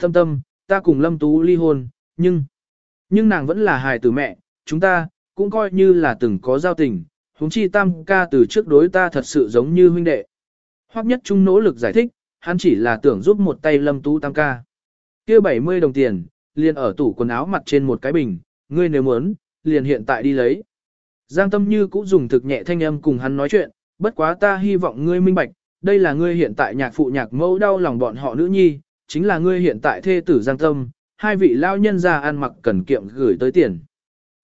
Thâm tâm, ta cùng Lâm Tú ly hôn, nhưng, nhưng nàng vẫn là hài tử mẹ, chúng ta, cũng coi như là từng có giao tình, huống chi tam ca từ trước đối ta thật sự giống như huynh đệ. Hoắc nhất trung nỗ lực giải thích, hắn chỉ là tưởng giúp một tay Lâm Tú tam ca. kia 70 đồng tiền, liền ở tủ quần áo mặt trên một cái bình, ngươi nếu muốn, liền hiện tại đi lấy. Giang Tâm Như cũng dùng thực nhẹ thanh âm cùng hắn nói chuyện, bất quá ta hy vọng ngươi minh bạch, đây là ngươi hiện tại nhạc phụ nhạc mẫu đau lòng bọn họ nữ nhi, chính là ngươi hiện tại thê tử Giang Tâm, hai vị lao nhân ra ăn mặc cần kiệm gửi tới tiền.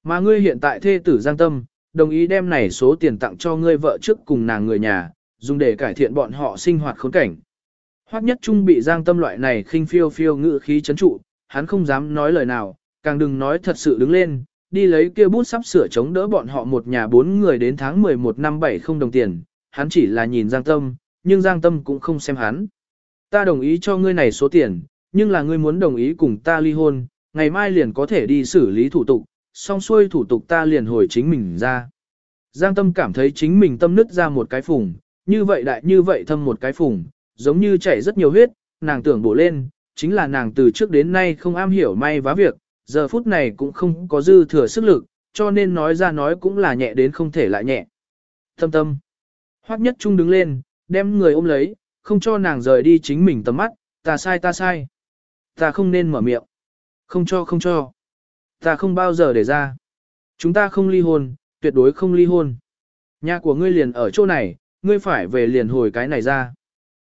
Mà ngươi hiện tại thê tử Giang Tâm, đồng ý đem này số tiền tặng cho ngươi vợ trước cùng nàng người nhà, dùng để cải thiện bọn họ sinh hoạt khốn cảnh. Hoắc nhất trung bị Giang Tâm loại này khinh phiêu phiêu ngự khí chấn trụ, hắn không dám nói lời nào, càng đừng nói thật sự đứng lên, đi lấy kia bút sắp sửa chống đỡ bọn họ một nhà bốn người đến tháng 11 năm 70 đồng tiền, hắn chỉ là nhìn Giang Tâm, nhưng Giang Tâm cũng không xem hắn. Ta đồng ý cho ngươi này số tiền, nhưng là ngươi muốn đồng ý cùng ta ly hôn, ngày mai liền có thể đi xử lý thủ tục, xong xuôi thủ tục ta liền hồi chính mình ra. Giang Tâm cảm thấy chính mình tâm nứt ra một cái phùng, như vậy đại như vậy thâm một cái phùng, giống như chảy rất nhiều huyết, nàng tưởng bổ lên, chính là nàng từ trước đến nay không am hiểu may vá việc, giờ phút này cũng không có dư thừa sức lực, cho nên nói ra nói cũng là nhẹ đến không thể lại nhẹ. Tâm tâm. Hoắc nhất trung đứng lên, đem người ôm lấy, không cho nàng rời đi chính mình tầm mắt, ta sai ta sai. Ta không nên mở miệng. Không cho không cho. Ta không bao giờ để ra. Chúng ta không ly hôn, tuyệt đối không ly hôn. Nhà của ngươi liền ở chỗ này, ngươi phải về liền hồi cái này ra.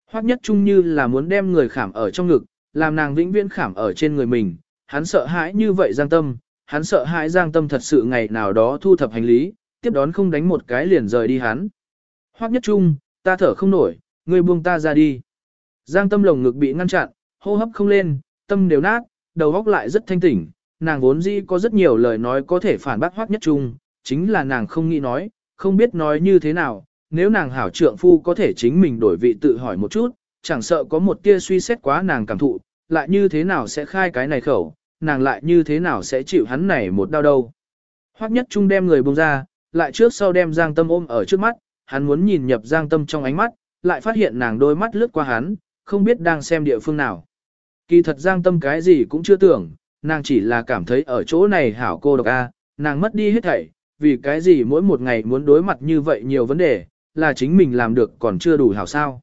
Hoắc nhất trung như là muốn đem người khảm ở trong ngực, làm nàng vĩnh viễn khảm ở trên người mình, hắn sợ hãi như vậy Giang Tâm, hắn sợ hãi Giang Tâm thật sự ngày nào đó thu thập hành lý, tiếp đón không đánh một cái liền rời đi hắn. Hoắc nhất trung, ta thở không nổi, ngươi buông ta ra đi. Giang Tâm lồng ngực bị ngăn chặn, hô hấp không lên, tâm đều nát, đầu óc lại rất thanh tỉnh, nàng vốn dĩ có rất nhiều lời nói có thể phản bác Hoắc nhất trung, chính là nàng không nghĩ nói, không biết nói như thế nào, nếu nàng hảo trượng phu có thể chính mình đổi vị tự hỏi một chút, chẳng sợ có một tia suy xét quá nàng cảm thụ, lại như thế nào sẽ khai cái này khẩu, nàng lại như thế nào sẽ chịu hắn này một đau đâu. Hoắc nhất trung đem người buông ra, lại trước sau đem Giang Tâm ôm ở trước mắt, hắn muốn nhìn nhập Giang Tâm trong ánh mắt, lại phát hiện nàng đôi mắt lướt qua hắn, không biết đang xem địa phương nào. Kỳ thật Giang Tâm cái gì cũng chưa tưởng, nàng chỉ là cảm thấy ở chỗ này hảo cô độc a, nàng mất đi hết thảy, vì cái gì mỗi một ngày muốn đối mặt như vậy nhiều vấn đề, là chính mình làm được còn chưa đủ hảo sao.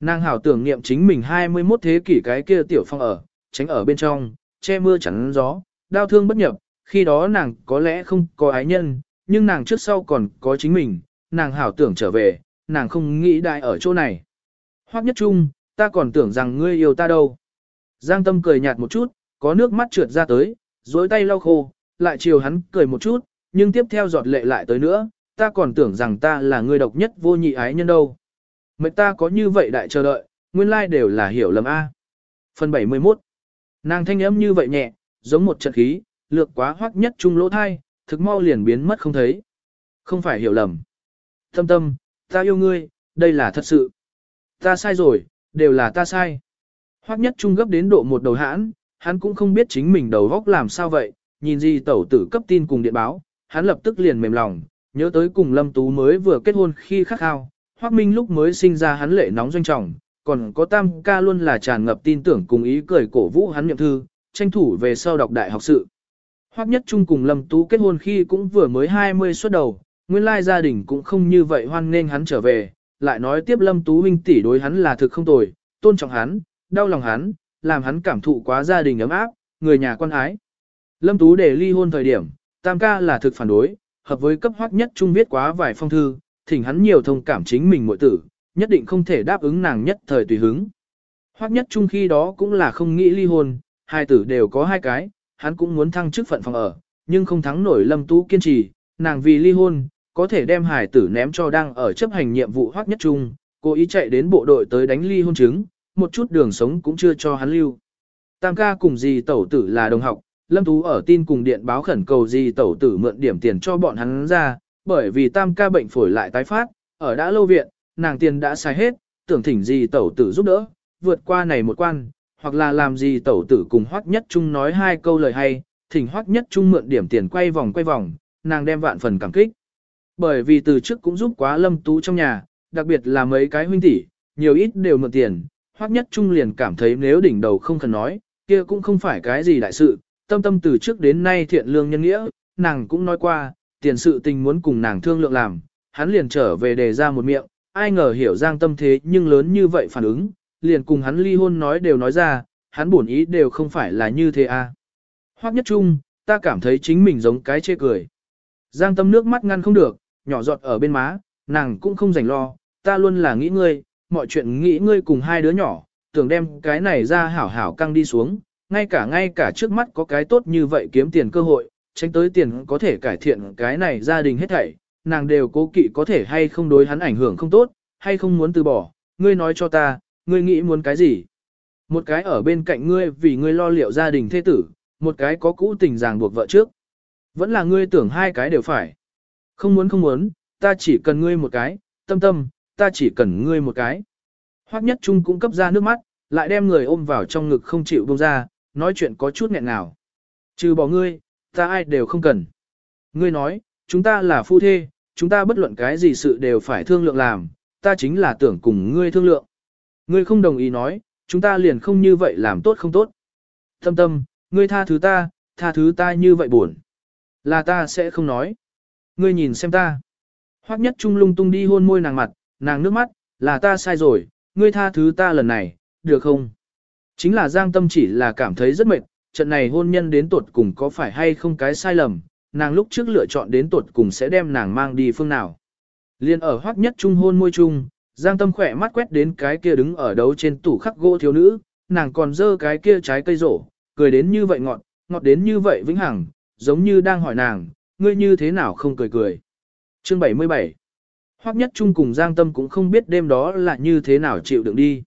Nàng hảo tưởng niệm chính mình 21 thế kỷ cái kia tiểu phong ở, tránh ở bên trong, che mưa chắn gió, đau thương bất nhập, khi đó nàng có lẽ không có ái nhân, nhưng nàng trước sau còn có chính mình, nàng hảo tưởng trở về, nàng không nghĩ đại ở chỗ này. Hoắc nhất trung, ta còn tưởng rằng ngươi yêu ta đâu. Giang tâm cười nhạt một chút, có nước mắt trượt ra tới, dối tay lau khô, lại chiều hắn cười một chút, nhưng tiếp theo giọt lệ lại tới nữa, ta còn tưởng rằng ta là người độc nhất vô nhị ái nhân đâu. Mệnh ta có như vậy đại chờ đợi, nguyên lai đều là hiểu lầm A. Phần 71 Nàng thanh âm như vậy nhẹ, giống một trận khí, lược quá hoắc nhất trung lỗ thai, thực mau liền biến mất không thấy. Không phải hiểu lầm. Tâm tâm, ta yêu ngươi, đây là thật sự. Ta sai rồi, đều là ta sai. Hoắc nhất trung gấp đến độ một đầu hãn, hắn cũng không biết chính mình đầu góc làm sao vậy, nhìn gì tẩu tử cấp tin cùng điện báo, hắn lập tức liền mềm lòng, nhớ tới cùng Lâm Tú mới vừa kết hôn khi khắc khao, Hoắc Minh lúc mới sinh ra hắn lệ nóng doanh trọng, còn có Tam ca luôn là tràn ngập tin tưởng cùng ý cười cổ vũ hắn nhậm thư, tranh thủ về sau đọc đại học sự. Hoắc Nhất Trung cùng Lâm Tú kết hôn khi cũng vừa mới 20 xuất đầu, nguyên lai gia đình cũng không như vậy hoan nên hắn trở về, lại nói tiếp Lâm Tú huynh tỷ đối hắn là thực không tồi, tôn trọng hắn, đau lòng hắn, làm hắn cảm thụ quá gia đình ấm áp, người nhà quan ái. Lâm Tú để ly hôn thời điểm, Tam ca là thực phản đối, hợp với cấp Hoắc Nhất Trung viết quá vài phong thư, thỉnh hắn nhiều thông cảm chính mình muội tử, nhất định không thể đáp ứng nàng nhất thời tùy hứng. Hoắc nhất trung khi đó cũng là không nghĩ ly hôn, hai tử đều có hai cái, hắn cũng muốn thăng chức phận phòng ở, nhưng không thắng nổi Lâm Tú kiên trì, nàng vì ly hôn, có thể đem hài tử ném cho đang ở chấp hành nhiệm vụ Hoắc nhất trung, cố ý chạy đến bộ đội tới đánh ly hôn chứng, một chút đường sống cũng chưa cho hắn lưu. Tam ca cùng dì tẩu tử là đồng học, Lâm Tú ở tin cùng điện báo khẩn cầu dì tẩu tử mượn điểm tiền cho bọn hắn ra, bởi vì tam ca bệnh phổi lại tái phát, ở đã lâu viện, nàng tiền đã xài hết, tưởng thỉnh gì tẩu tử giúp đỡ, vượt qua này một quan, hoặc là làm gì tẩu tử cùng hoắc nhất trung nói hai câu lời hay, thỉnh hoắc nhất trung mượn điểm tiền quay vòng quay vòng, nàng đem vạn phần cảm kích. Bởi vì từ trước cũng giúp quá lâm tú trong nhà, đặc biệt là mấy cái huynh tỷ, nhiều ít đều mượn tiền, hoắc nhất trung liền cảm thấy nếu đỉnh đầu không cần nói, kia cũng không phải cái gì đại sự, tâm tâm từ trước đến nay thiện lương nhân nghĩa, nàng cũng nói qua, tiền sự tình muốn cùng nàng thương lượng làm, hắn liền trở về đề ra một miệng, ai ngờ hiểu Giang tâm thế nhưng lớn như vậy phản ứng, liền cùng hắn ly hôn nói đều nói ra, hắn bổn ý đều không phải là như thế à. Hoắc nhất trung, ta cảm thấy chính mình giống cái chê cười. Giang tâm nước mắt ngăn không được, nhỏ giọt ở bên má, nàng cũng không rảnh lo, ta luôn là nghĩ ngươi, mọi chuyện nghĩ ngươi cùng hai đứa nhỏ, tưởng đem cái này ra hảo hảo căng đi xuống, ngay cả ngay cả trước mắt có cái tốt như vậy kiếm tiền cơ hội, tránh tới tiền có thể cải thiện cái này gia đình hết thảy, nàng đều cố kỵ có thể hay không đối hắn ảnh hưởng không tốt, hay không muốn từ bỏ, ngươi nói cho ta, ngươi nghĩ muốn cái gì? Một cái ở bên cạnh ngươi vì ngươi lo liệu gia đình thế tử, một cái có cũ tình ràng buộc vợ trước. Vẫn là ngươi tưởng hai cái đều phải. Không muốn không muốn, ta chỉ cần ngươi một cái, tâm tâm, ta chỉ cần ngươi một cái. Hoắc nhất trung cũng cấp ra nước mắt, lại đem người ôm vào trong ngực không chịu buông ra, nói chuyện có chút nghẹn ngào. Trừ bỏ ngươi, ta ai đều không cần. Ngươi nói, chúng ta là phu thê, chúng ta bất luận cái gì sự đều phải thương lượng làm, ta chính là tưởng cùng ngươi thương lượng. Ngươi không đồng ý nói, chúng ta liền không như vậy làm tốt không tốt. Tâm tâm, ngươi tha thứ ta, tha thứ ta như vậy buồn. Là ta sẽ không nói. Ngươi nhìn xem ta. Hoắc nhất trung lung tung đi hôn môi nàng mặt, nàng nước mắt, là ta sai rồi, ngươi tha thứ ta lần này, được không? Chính là Giang Tâm chỉ là cảm thấy rất mệt, trận này hôn nhân đến tuột cùng có phải hay không cái sai lầm, nàng lúc trước lựa chọn đến tuột cùng sẽ đem nàng mang đi phương nào. Liên ở hoắc nhất trung hôn môi chung, Giang Tâm khỏe mắt quét đến cái kia đứng ở đấu trên tủ khắc gỗ thiếu nữ, nàng còn dơ cái kia trái cây rổ, cười đến như vậy ngọt, ngọt đến như vậy vĩnh hằng, giống như đang hỏi nàng, ngươi như thế nào không cười cười. Chương 77 Hoắc Nhất Trung cùng Giang Tâm cũng không biết đêm đó là như thế nào chịu đựng đi.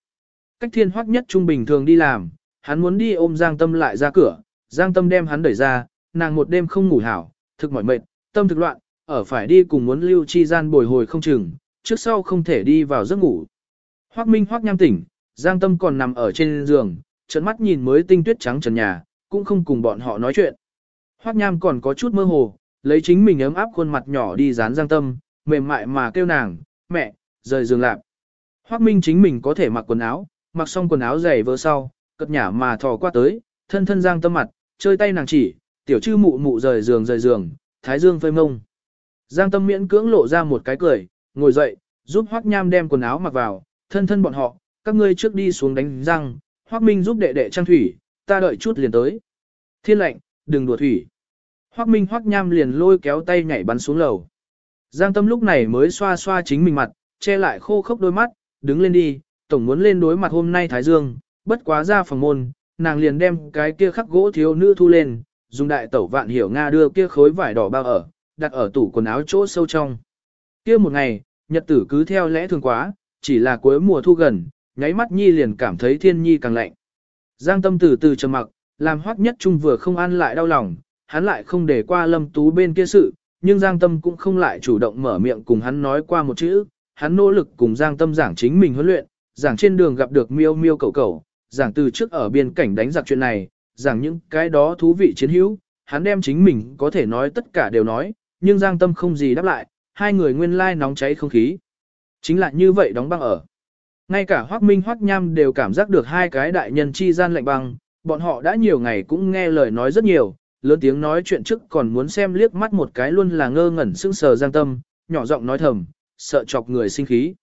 Cách thiên Hoắc Nhất Trung bình thường đi làm, hắn muốn đi ôm Giang Tâm lại ra cửa, Giang Tâm đem hắn đẩy ra, nàng một đêm không ngủ hảo, thực mỏi mệt, tâm thực loạn, ở phải đi cùng muốn lưu chi gian bồi hồi không chừng, trước sau không thể đi vào giấc ngủ. Hoắc Minh Hoắc nham tỉnh, Giang Tâm còn nằm ở trên giường, trợn mắt nhìn mới tinh tuyết trắng trần nhà, cũng không cùng bọn họ nói chuyện. Hoắc nham còn có chút mơ hồ, lấy chính mình ấm áp khuôn mặt nhỏ đi dán Giang Tâm, mềm mại mà kêu nàng, mẹ, rời giường lạp. Hoắc Minh chính mình có thể mặc quần áo, mặc xong quần áo dày vỡ sau, cất nhả mà thò qua tới, thân thân Giang Tâm mặt, chơi tay nàng chỉ, tiểu chư mụ mụ rời giường rời giường, thái dương phơi mông. Giang Tâm miễn cưỡng lộ ra một cái cười, ngồi dậy, giúp Hoắc Nham đem quần áo mặc vào, thân thân bọn họ, các ngươi trước đi xuống đánh răng, Hoắc Minh giúp đệ đệ trang thủy, ta đợi chút liền tới. Thiên lệnh, đừng đùa thủy. Hoắc Minh Hoắc Nham liền lôi kéo tay nhảy bắn xuống lầu. Giang Tâm lúc này mới xoa xoa chính mình mặt, che lại khô khốc đôi mắt, đứng lên đi, tổng muốn lên đối mặt hôm nay Thái Dương, bất quá ra phòng môn, nàng liền đem cái kia khắc gỗ thiếu nữ thu lên, dùng đại tẩu vạn hiểu Nga đưa kia khối vải đỏ bao ở, đặt ở tủ quần áo chỗ sâu trong. Kia một ngày, nhật tử cứ theo lẽ thường quá, chỉ là cuối mùa thu gần, nháy mắt nhi liền cảm thấy thiên nhi càng lạnh. Giang tâm từ từ trầm mặc, làm hoắc nhất trung vừa không ăn lại đau lòng, hắn lại không để qua lâm tú bên kia sự, nhưng Giang tâm cũng không lại chủ động mở miệng cùng hắn nói qua một chữ, hắn nỗ lực cùng Giang tâm giảng chính mình huấn luyện, giảng trên đường gặp được miêu miêu cầu cầu, giảng từ trước ở biên cảnh đánh giặc chuyện này, giảng những cái đó thú vị chiến hữu, hắn đem chính mình có thể nói tất cả đều nói, nhưng Giang tâm không gì đáp lại, hai người nguyên lai nóng cháy không khí. Chính là như vậy đóng băng ở. Ngay cả Hoắc Minh Hoắc Nham đều cảm giác được hai cái đại nhân chi gian lạnh băng, bọn họ đã nhiều ngày cũng nghe lời nói rất nhiều, lớn tiếng nói chuyện trước còn muốn xem liếc mắt một cái luôn là ngơ ngẩn sững sờ giang tâm, nhỏ giọng nói thầm, sợ chọc người sinh khí.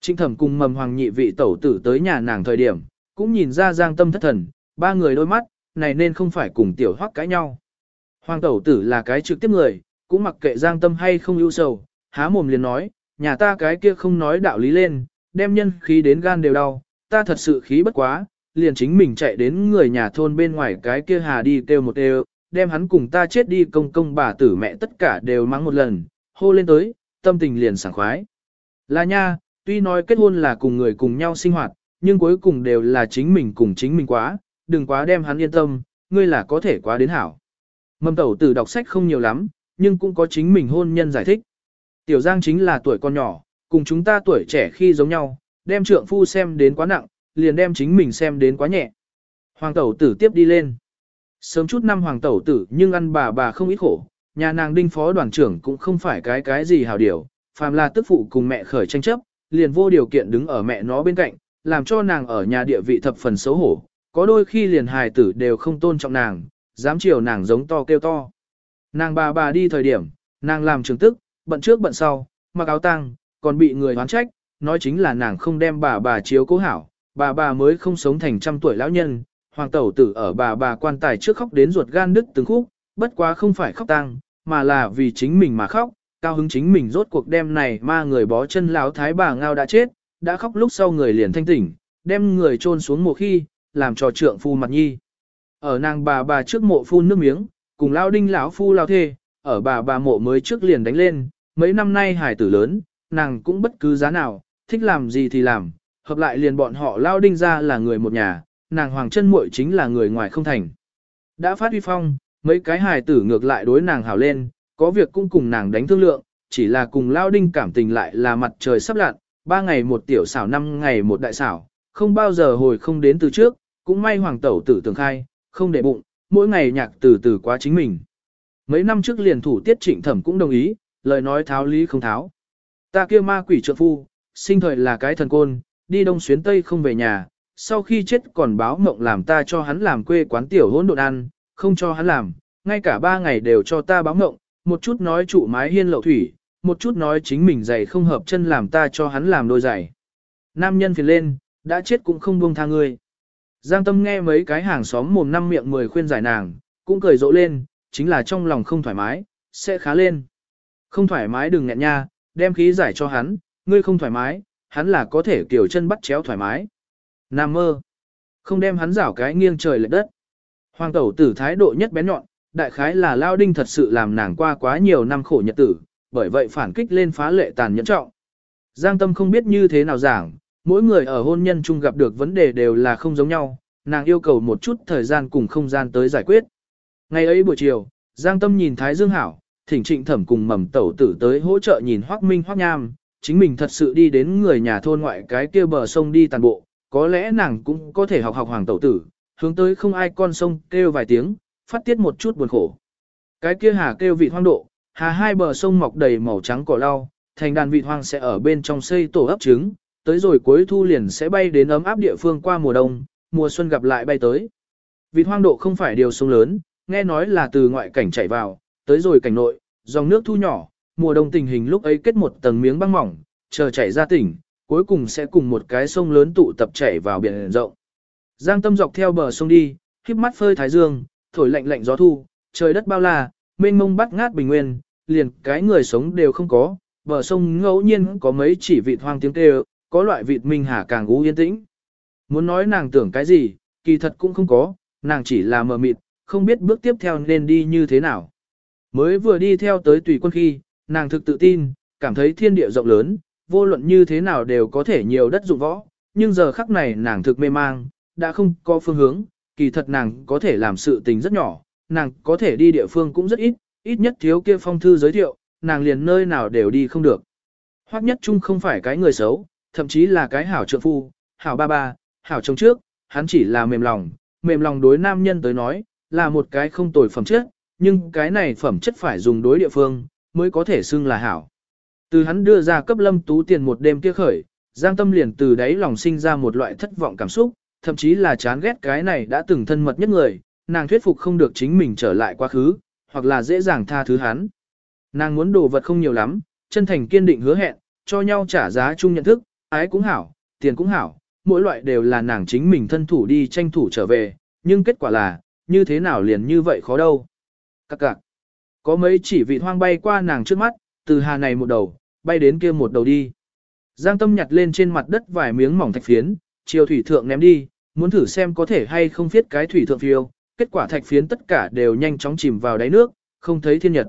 Trinh thẩm cùng mầm hoàng nhị vị tẩu tử tới nhà nàng thời điểm, cũng nhìn ra giang tâm thất thần, ba người đôi mắt, này nên không phải cùng tiểu hoắc cãi nhau. Hoàng tẩu tử là cái trực tiếp người, cũng mặc kệ giang tâm hay không ưu sầu, há mồm liền nói, nhà ta cái kia không nói đạo lý lên, đem nhân khí đến gan đều đau, ta thật sự khí bất quá, liền chính mình chạy đến người nhà thôn bên ngoài cái kia hà đi kêu một đều, đem hắn cùng ta chết đi công công bà tử mẹ tất cả đều mắng một lần, hô lên tới, tâm tình liền sảng khoái. Là nha, tuy nói kết hôn là cùng người cùng nhau sinh hoạt, nhưng cuối cùng đều là chính mình cùng chính mình quá, đừng quá đem hắn yên tâm, ngươi là có thể quá đến hảo. Mầm tẩu tử đọc sách không nhiều lắm, nhưng cũng có chính mình hôn nhân giải thích. Tiểu Giang chính là tuổi con nhỏ, cùng chúng ta tuổi trẻ khi giống nhau, đem trượng phu xem đến quá nặng, liền đem chính mình xem đến quá nhẹ. Hoàng tẩu tử tiếp đi lên. Sớm chút năm hoàng tẩu tử nhưng ăn bà bà không ít khổ, nhà nàng đinh phó đoàn trưởng cũng không phải cái cái gì hào điều, phàm là tức phụ cùng mẹ khởi tranh chấp, liền vô điều kiện đứng ở mẹ nó bên cạnh, làm cho nàng ở nhà địa vị thập phần xấu hổ, có đôi khi liền hài tử đều không tôn trọng nàng, dám chiều nàng giống to kêu to. Nàng bà bà đi thời điểm, nàng làm trường tức, bận trước bận sau, mặc áo tang, còn bị người hoán trách, nói chính là nàng không đem bà bà chiếu cố hảo, bà bà mới không sống thành trăm tuổi lão nhân, hoàng tẩu tử ở bà bà quan tài trước khóc đến ruột gan đứt từng khúc, bất quá không phải khóc tang, mà là vì chính mình mà khóc, cao hứng chính mình rốt cuộc đêm này ma người bó chân lão thái bà ngao đã chết, đã khóc lúc sau người liền thanh tỉnh, đem người chôn xuống mộ khi, làm cho trượng phu mặt nhi. Ở nàng bà bà trước mộ phun nước miếng, cùng lao đinh lão phu lao thê, ở bà bà mộ mới trước liền đánh lên, mấy năm nay hải tử lớn, nàng cũng bất cứ giá nào, thích làm gì thì làm, hợp lại liền bọn họ lao đinh ra là người một nhà, nàng hoàng chân muội chính là người ngoài không thành. Đã phát uy phong, mấy cái hài tử ngược lại đối nàng hảo lên, có việc cũng cùng nàng đánh thương lượng, chỉ là cùng lao đinh cảm tình lại là mặt trời sắp lặn, ba ngày một tiểu xảo năm ngày một đại xảo, không bao giờ hồi không đến từ trước, cũng may hoàng tẩu tử tường khai, không để bụng, mỗi ngày nhạc từ từ quá chính mình. Mấy năm trước liền thủ tiết trịnh thẩm cũng đồng ý, lời nói tháo lý không tháo. Ta kia ma quỷ trượng phu, sinh thời là cái thần côn, đi đông xuyến tây không về nhà, sau khi chết còn báo mộng làm ta cho hắn làm quê quán tiểu hỗn độn ăn, không cho hắn làm, ngay cả ba ngày đều cho ta báo mộng, một chút nói trụ mái hiên lậu thủy, một chút nói chính mình giày không hợp chân làm ta cho hắn làm đôi giày. Nam nhân phiền lên, đã chết cũng không buông tha ngươi. Giang tâm nghe mấy cái hàng xóm mồm năm miệng mười khuyên giải nàng, cũng cười rộ lên, chính là trong lòng không thoải mái, sẽ khá lên. Không thoải mái đừng nghẹn nha, đem khí giải cho hắn, ngươi không thoải mái, hắn là có thể kiểu chân bắt chéo thoải mái. Nam mơ, không đem hắn rảo cái nghiêng trời lệch đất. Hoàng tẩu tử thái độ nhất bén nhọn, đại khái là lao đinh thật sự làm nàng qua quá nhiều năm khổ nhật tử, bởi vậy phản kích lên phá lệ tàn nhẫn trọng. Giang tâm không biết như thế nào giảng, mỗi người ở hôn nhân chung gặp được vấn đề đều là không giống nhau, nàng yêu cầu một chút thời gian cùng không gian tới giải quyết. Ngày ấy buổi chiều, Giang tâm nhìn Thái Dương Hảo, thỉnh trịnh thẩm cùng mầm tẩu tử tới hỗ trợ nhìn Hoác Minh Hoác Nham, chính mình thật sự đi đến người nhà thôn ngoại cái kia bờ sông đi tàn bộ, có lẽ nàng cũng có thể học học hoàng tẩu tử, hướng tới không ai con sông kêu vài tiếng, phát tiết một chút buồn khổ. Cái kia hà kêu vị hoang độ, hà hai bờ sông mọc đầy màu trắng cỏ lau, thành đàn vị hoang sẽ ở bên trong xây tổ ấp trứng, tới rồi cuối thu liền sẽ bay đến ấm áp địa phương qua mùa đông, mùa xuân gặp lại bay tới. Vị hoang độ không phải điều sông lớn, nghe nói là từ ngoại cảnh chảy vào, tới rồi cảnh nội, dòng nước thu nhỏ, mùa đông tình hình lúc ấy kết một tầng miếng băng mỏng, chờ chảy ra tỉnh, cuối cùng sẽ cùng một cái sông lớn tụ tập chảy vào biển rộng. Giang tâm dọc theo bờ sông đi, khiếp mắt phơi thái dương, thổi lạnh lạnh gió thu, trời đất bao la, mênh mông bắt ngát bình nguyên, liền cái người sống đều không có, bờ sông ngẫu nhiên có mấy chỉ vịt hoang tiếng kêu, có loại vịt minh hà càng gú yên tĩnh. Muốn nói nàng tưởng cái gì, kỳ thật cũng không có, nàng chỉ là mờ mịt, không biết bước tiếp theo nên đi như thế nào. Mới vừa đi theo tới tùy quân khi, nàng thực tự tin, cảm thấy thiên địa rộng lớn, vô luận như thế nào đều có thể nhiều đất dụng võ, nhưng giờ khắc này nàng thực mê mang, đã không có phương hướng, kỳ thật nàng có thể làm sự tình rất nhỏ, nàng có thể đi địa phương cũng rất ít, ít nhất thiếu kia phong thư giới thiệu, nàng liền nơi nào đều đi không được. Hoắc nhất trung không phải cái người xấu, thậm chí là cái hảo trượng phu, hảo ba ba, hảo chồng trước, hắn chỉ là mềm lòng, mềm lòng đối nam nhân tới nói, là một cái không tồi phẩm chất, nhưng cái này phẩm chất phải dùng đối địa phương, mới có thể xưng là hảo. Từ hắn đưa ra cấp lâm tú tiền một đêm kia khởi, Giang Tâm liền từ đáy lòng sinh ra một loại thất vọng cảm xúc, thậm chí là chán ghét cái này đã từng thân mật nhất người, nàng thuyết phục không được chính mình trở lại quá khứ, hoặc là dễ dàng tha thứ hắn. Nàng muốn đồ vật không nhiều lắm, chân thành kiên định hứa hẹn, cho nhau trả giá chung nhận thức, ái cũng hảo, tiền cũng hảo, mỗi loại đều là nàng chính mình thân thủ đi tranh thủ trở về, nhưng kết quả là, như thế nào liền như vậy khó đâu. Các cạc, có mấy chỉ vị hoang bay qua nàng trước mắt, từ hà này một đầu, bay đến kia một đầu đi. Giang tâm nhặt lên trên mặt đất vài miếng mỏng thạch phiến, chiều thủy thượng ném đi, muốn thử xem có thể hay không viết cái thủy thượng phiêu, kết quả thạch phiến tất cả đều nhanh chóng chìm vào đáy nước, không thấy thiên nhật.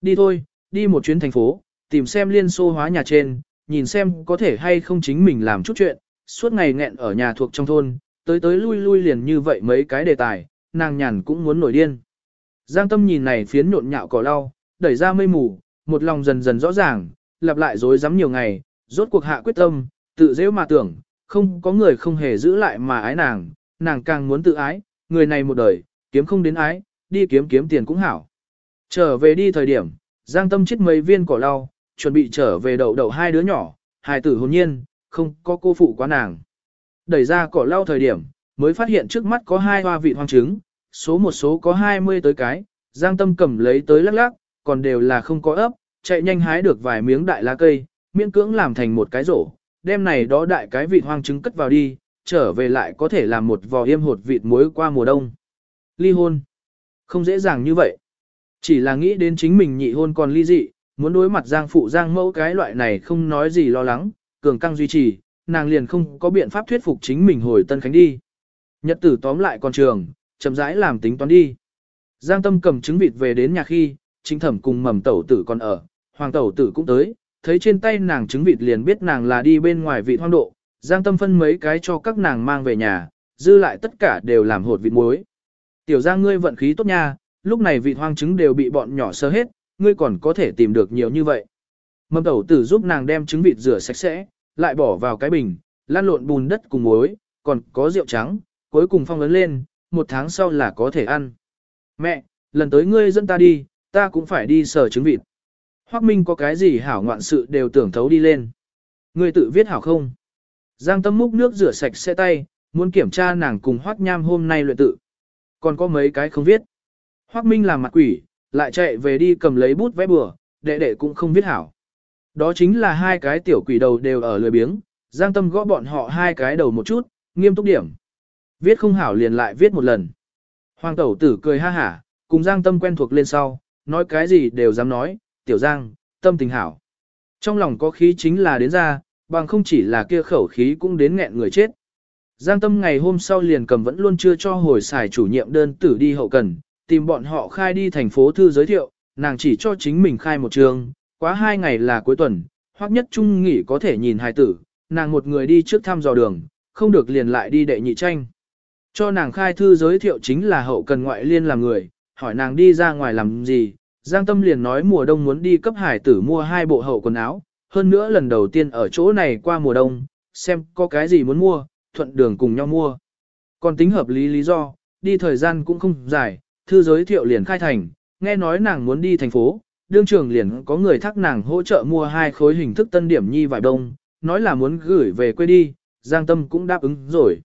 Đi thôi, đi một chuyến thành phố, tìm xem liên xô hóa nhà trên, nhìn xem có thể hay không chính mình làm chút chuyện, suốt ngày nghẹn ở nhà thuộc trong thôn, tới tới lui lui liền như vậy mấy cái đề tài, nàng nhàn cũng muốn nổi điên. Giang tâm nhìn này phiến nhộn nhạo cỏ lau, đẩy ra mây mù, một lòng dần dần rõ ràng, lặp lại dối rắm nhiều ngày, rốt cuộc hạ quyết tâm, tự dễ mà tưởng, không có người không hề giữ lại mà ái nàng, nàng càng muốn tự ái, người này một đời, kiếm không đến ái, đi kiếm kiếm tiền cũng hảo. Trở về đi thời điểm, Giang Tâm chết mấy viên cỏ lau, chuẩn bị trở về đậu đậu hai đứa nhỏ, hài tử hồn nhiên, không có cô phụ quá nàng. Đẩy ra cỏ lau thời điểm, mới phát hiện trước mắt có hai hoa vị hoang trứng, số một số có 20 tới cái, Giang Tâm cầm lấy tới lắc lắc, còn đều là không có ấp, chạy nhanh hái được vài miếng đại lá cây, miễn cưỡng làm thành một cái rổ, đem này đó đại cái vịt hoang trứng cất vào đi, trở về lại có thể làm một vò yêm hột vịt muối qua mùa đông. Ly hôn. Không dễ dàng như vậy. Chỉ là nghĩ đến chính mình nhị hôn còn ly dị, muốn đối mặt Giang phụ Giang mẫu cái loại này không nói gì lo lắng, cường căng duy trì, nàng liền không có biện pháp thuyết phục chính mình hồi Tân Khánh đi. Nhật tử tóm lại con trường, chậm rãi làm tính toán đi. Giang tâm cầm trứng vịt về đến nhà khi, chính thẩm cùng mầm tẩu tử còn ở, hoàng tẩu tử cũng tới, thấy trên tay nàng trứng vịt liền biết nàng là đi bên ngoài vị hoang độ, Giang tâm phân mấy cái cho các nàng mang về nhà, dư lại tất cả đều làm hột vịt muối. Tiểu Giang ngươi vận khí tốt nha, lúc này vịt hoang trứng đều bị bọn nhỏ sơ hết, ngươi còn có thể tìm được nhiều như vậy. Mầm tẩu tử giúp nàng đem trứng vịt rửa sạch sẽ, lại bỏ vào cái bình, lan lộn bùn đất cùng muối, còn có rượu trắng, cuối cùng phong lớn lên, một tháng sau là có thể ăn. Mẹ, lần tới ngươi dẫn ta đi, ta cũng phải đi sờ trứng vịt. Hoác Minh có cái gì hảo ngoạn sự đều tưởng thấu đi lên. Ngươi tự viết hảo không? Giang tâm múc nước rửa sạch xe tay, muốn kiểm tra nàng cùng Hoác Nham hôm nay luyện tự. Còn có mấy cái không viết. Hoác Minh làm mặt quỷ, lại chạy về đi cầm lấy bút vẽ bừa, đệ đệ cũng không viết hảo. Đó chính là hai cái tiểu quỷ đầu đều ở lười biếng, Giang tâm gõ bọn họ hai cái đầu một chút, nghiêm túc điểm. Viết không hảo liền lại viết một lần. Hoàng tẩu tử cười ha hả, cùng Giang tâm quen thuộc lên sau, nói cái gì đều dám nói, tiểu Giang, tâm tình hảo. Trong lòng có khí chính là đến ra, bằng không chỉ là kia khẩu khí cũng đến nghẹn người chết. Giang tâm ngày hôm sau liền cầm vẫn luôn chưa cho hồi xài chủ nhiệm đơn tử đi hậu cần, tìm bọn họ khai đi thành phố thư giới thiệu, nàng chỉ cho chính mình khai một trường, quá hai ngày là cuối tuần, hoặc nhất trung nghỉ có thể nhìn hài tử, nàng một người đi trước thăm dò đường, không được liền lại đi đệ nhị tranh. Cho nàng khai thư giới thiệu chính là hậu cần ngoại liên làm người, hỏi nàng đi ra ngoài làm gì, Giang Tâm liền nói mùa đông muốn đi cấp hải tử mua hai bộ hậu quần áo, hơn nữa lần đầu tiên ở chỗ này qua mùa đông, xem có cái gì muốn mua, thuận đường cùng nhau mua. Còn tính hợp lý lý do, đi thời gian cũng không dài, thư giới thiệu liền khai thành, nghe nói nàng muốn đi thành phố, đương trường liền có người thắc nàng hỗ trợ mua hai khối hình thức tân điểm nhi vải đông, nói là muốn gửi về quê đi, Giang Tâm cũng đáp ứng rồi.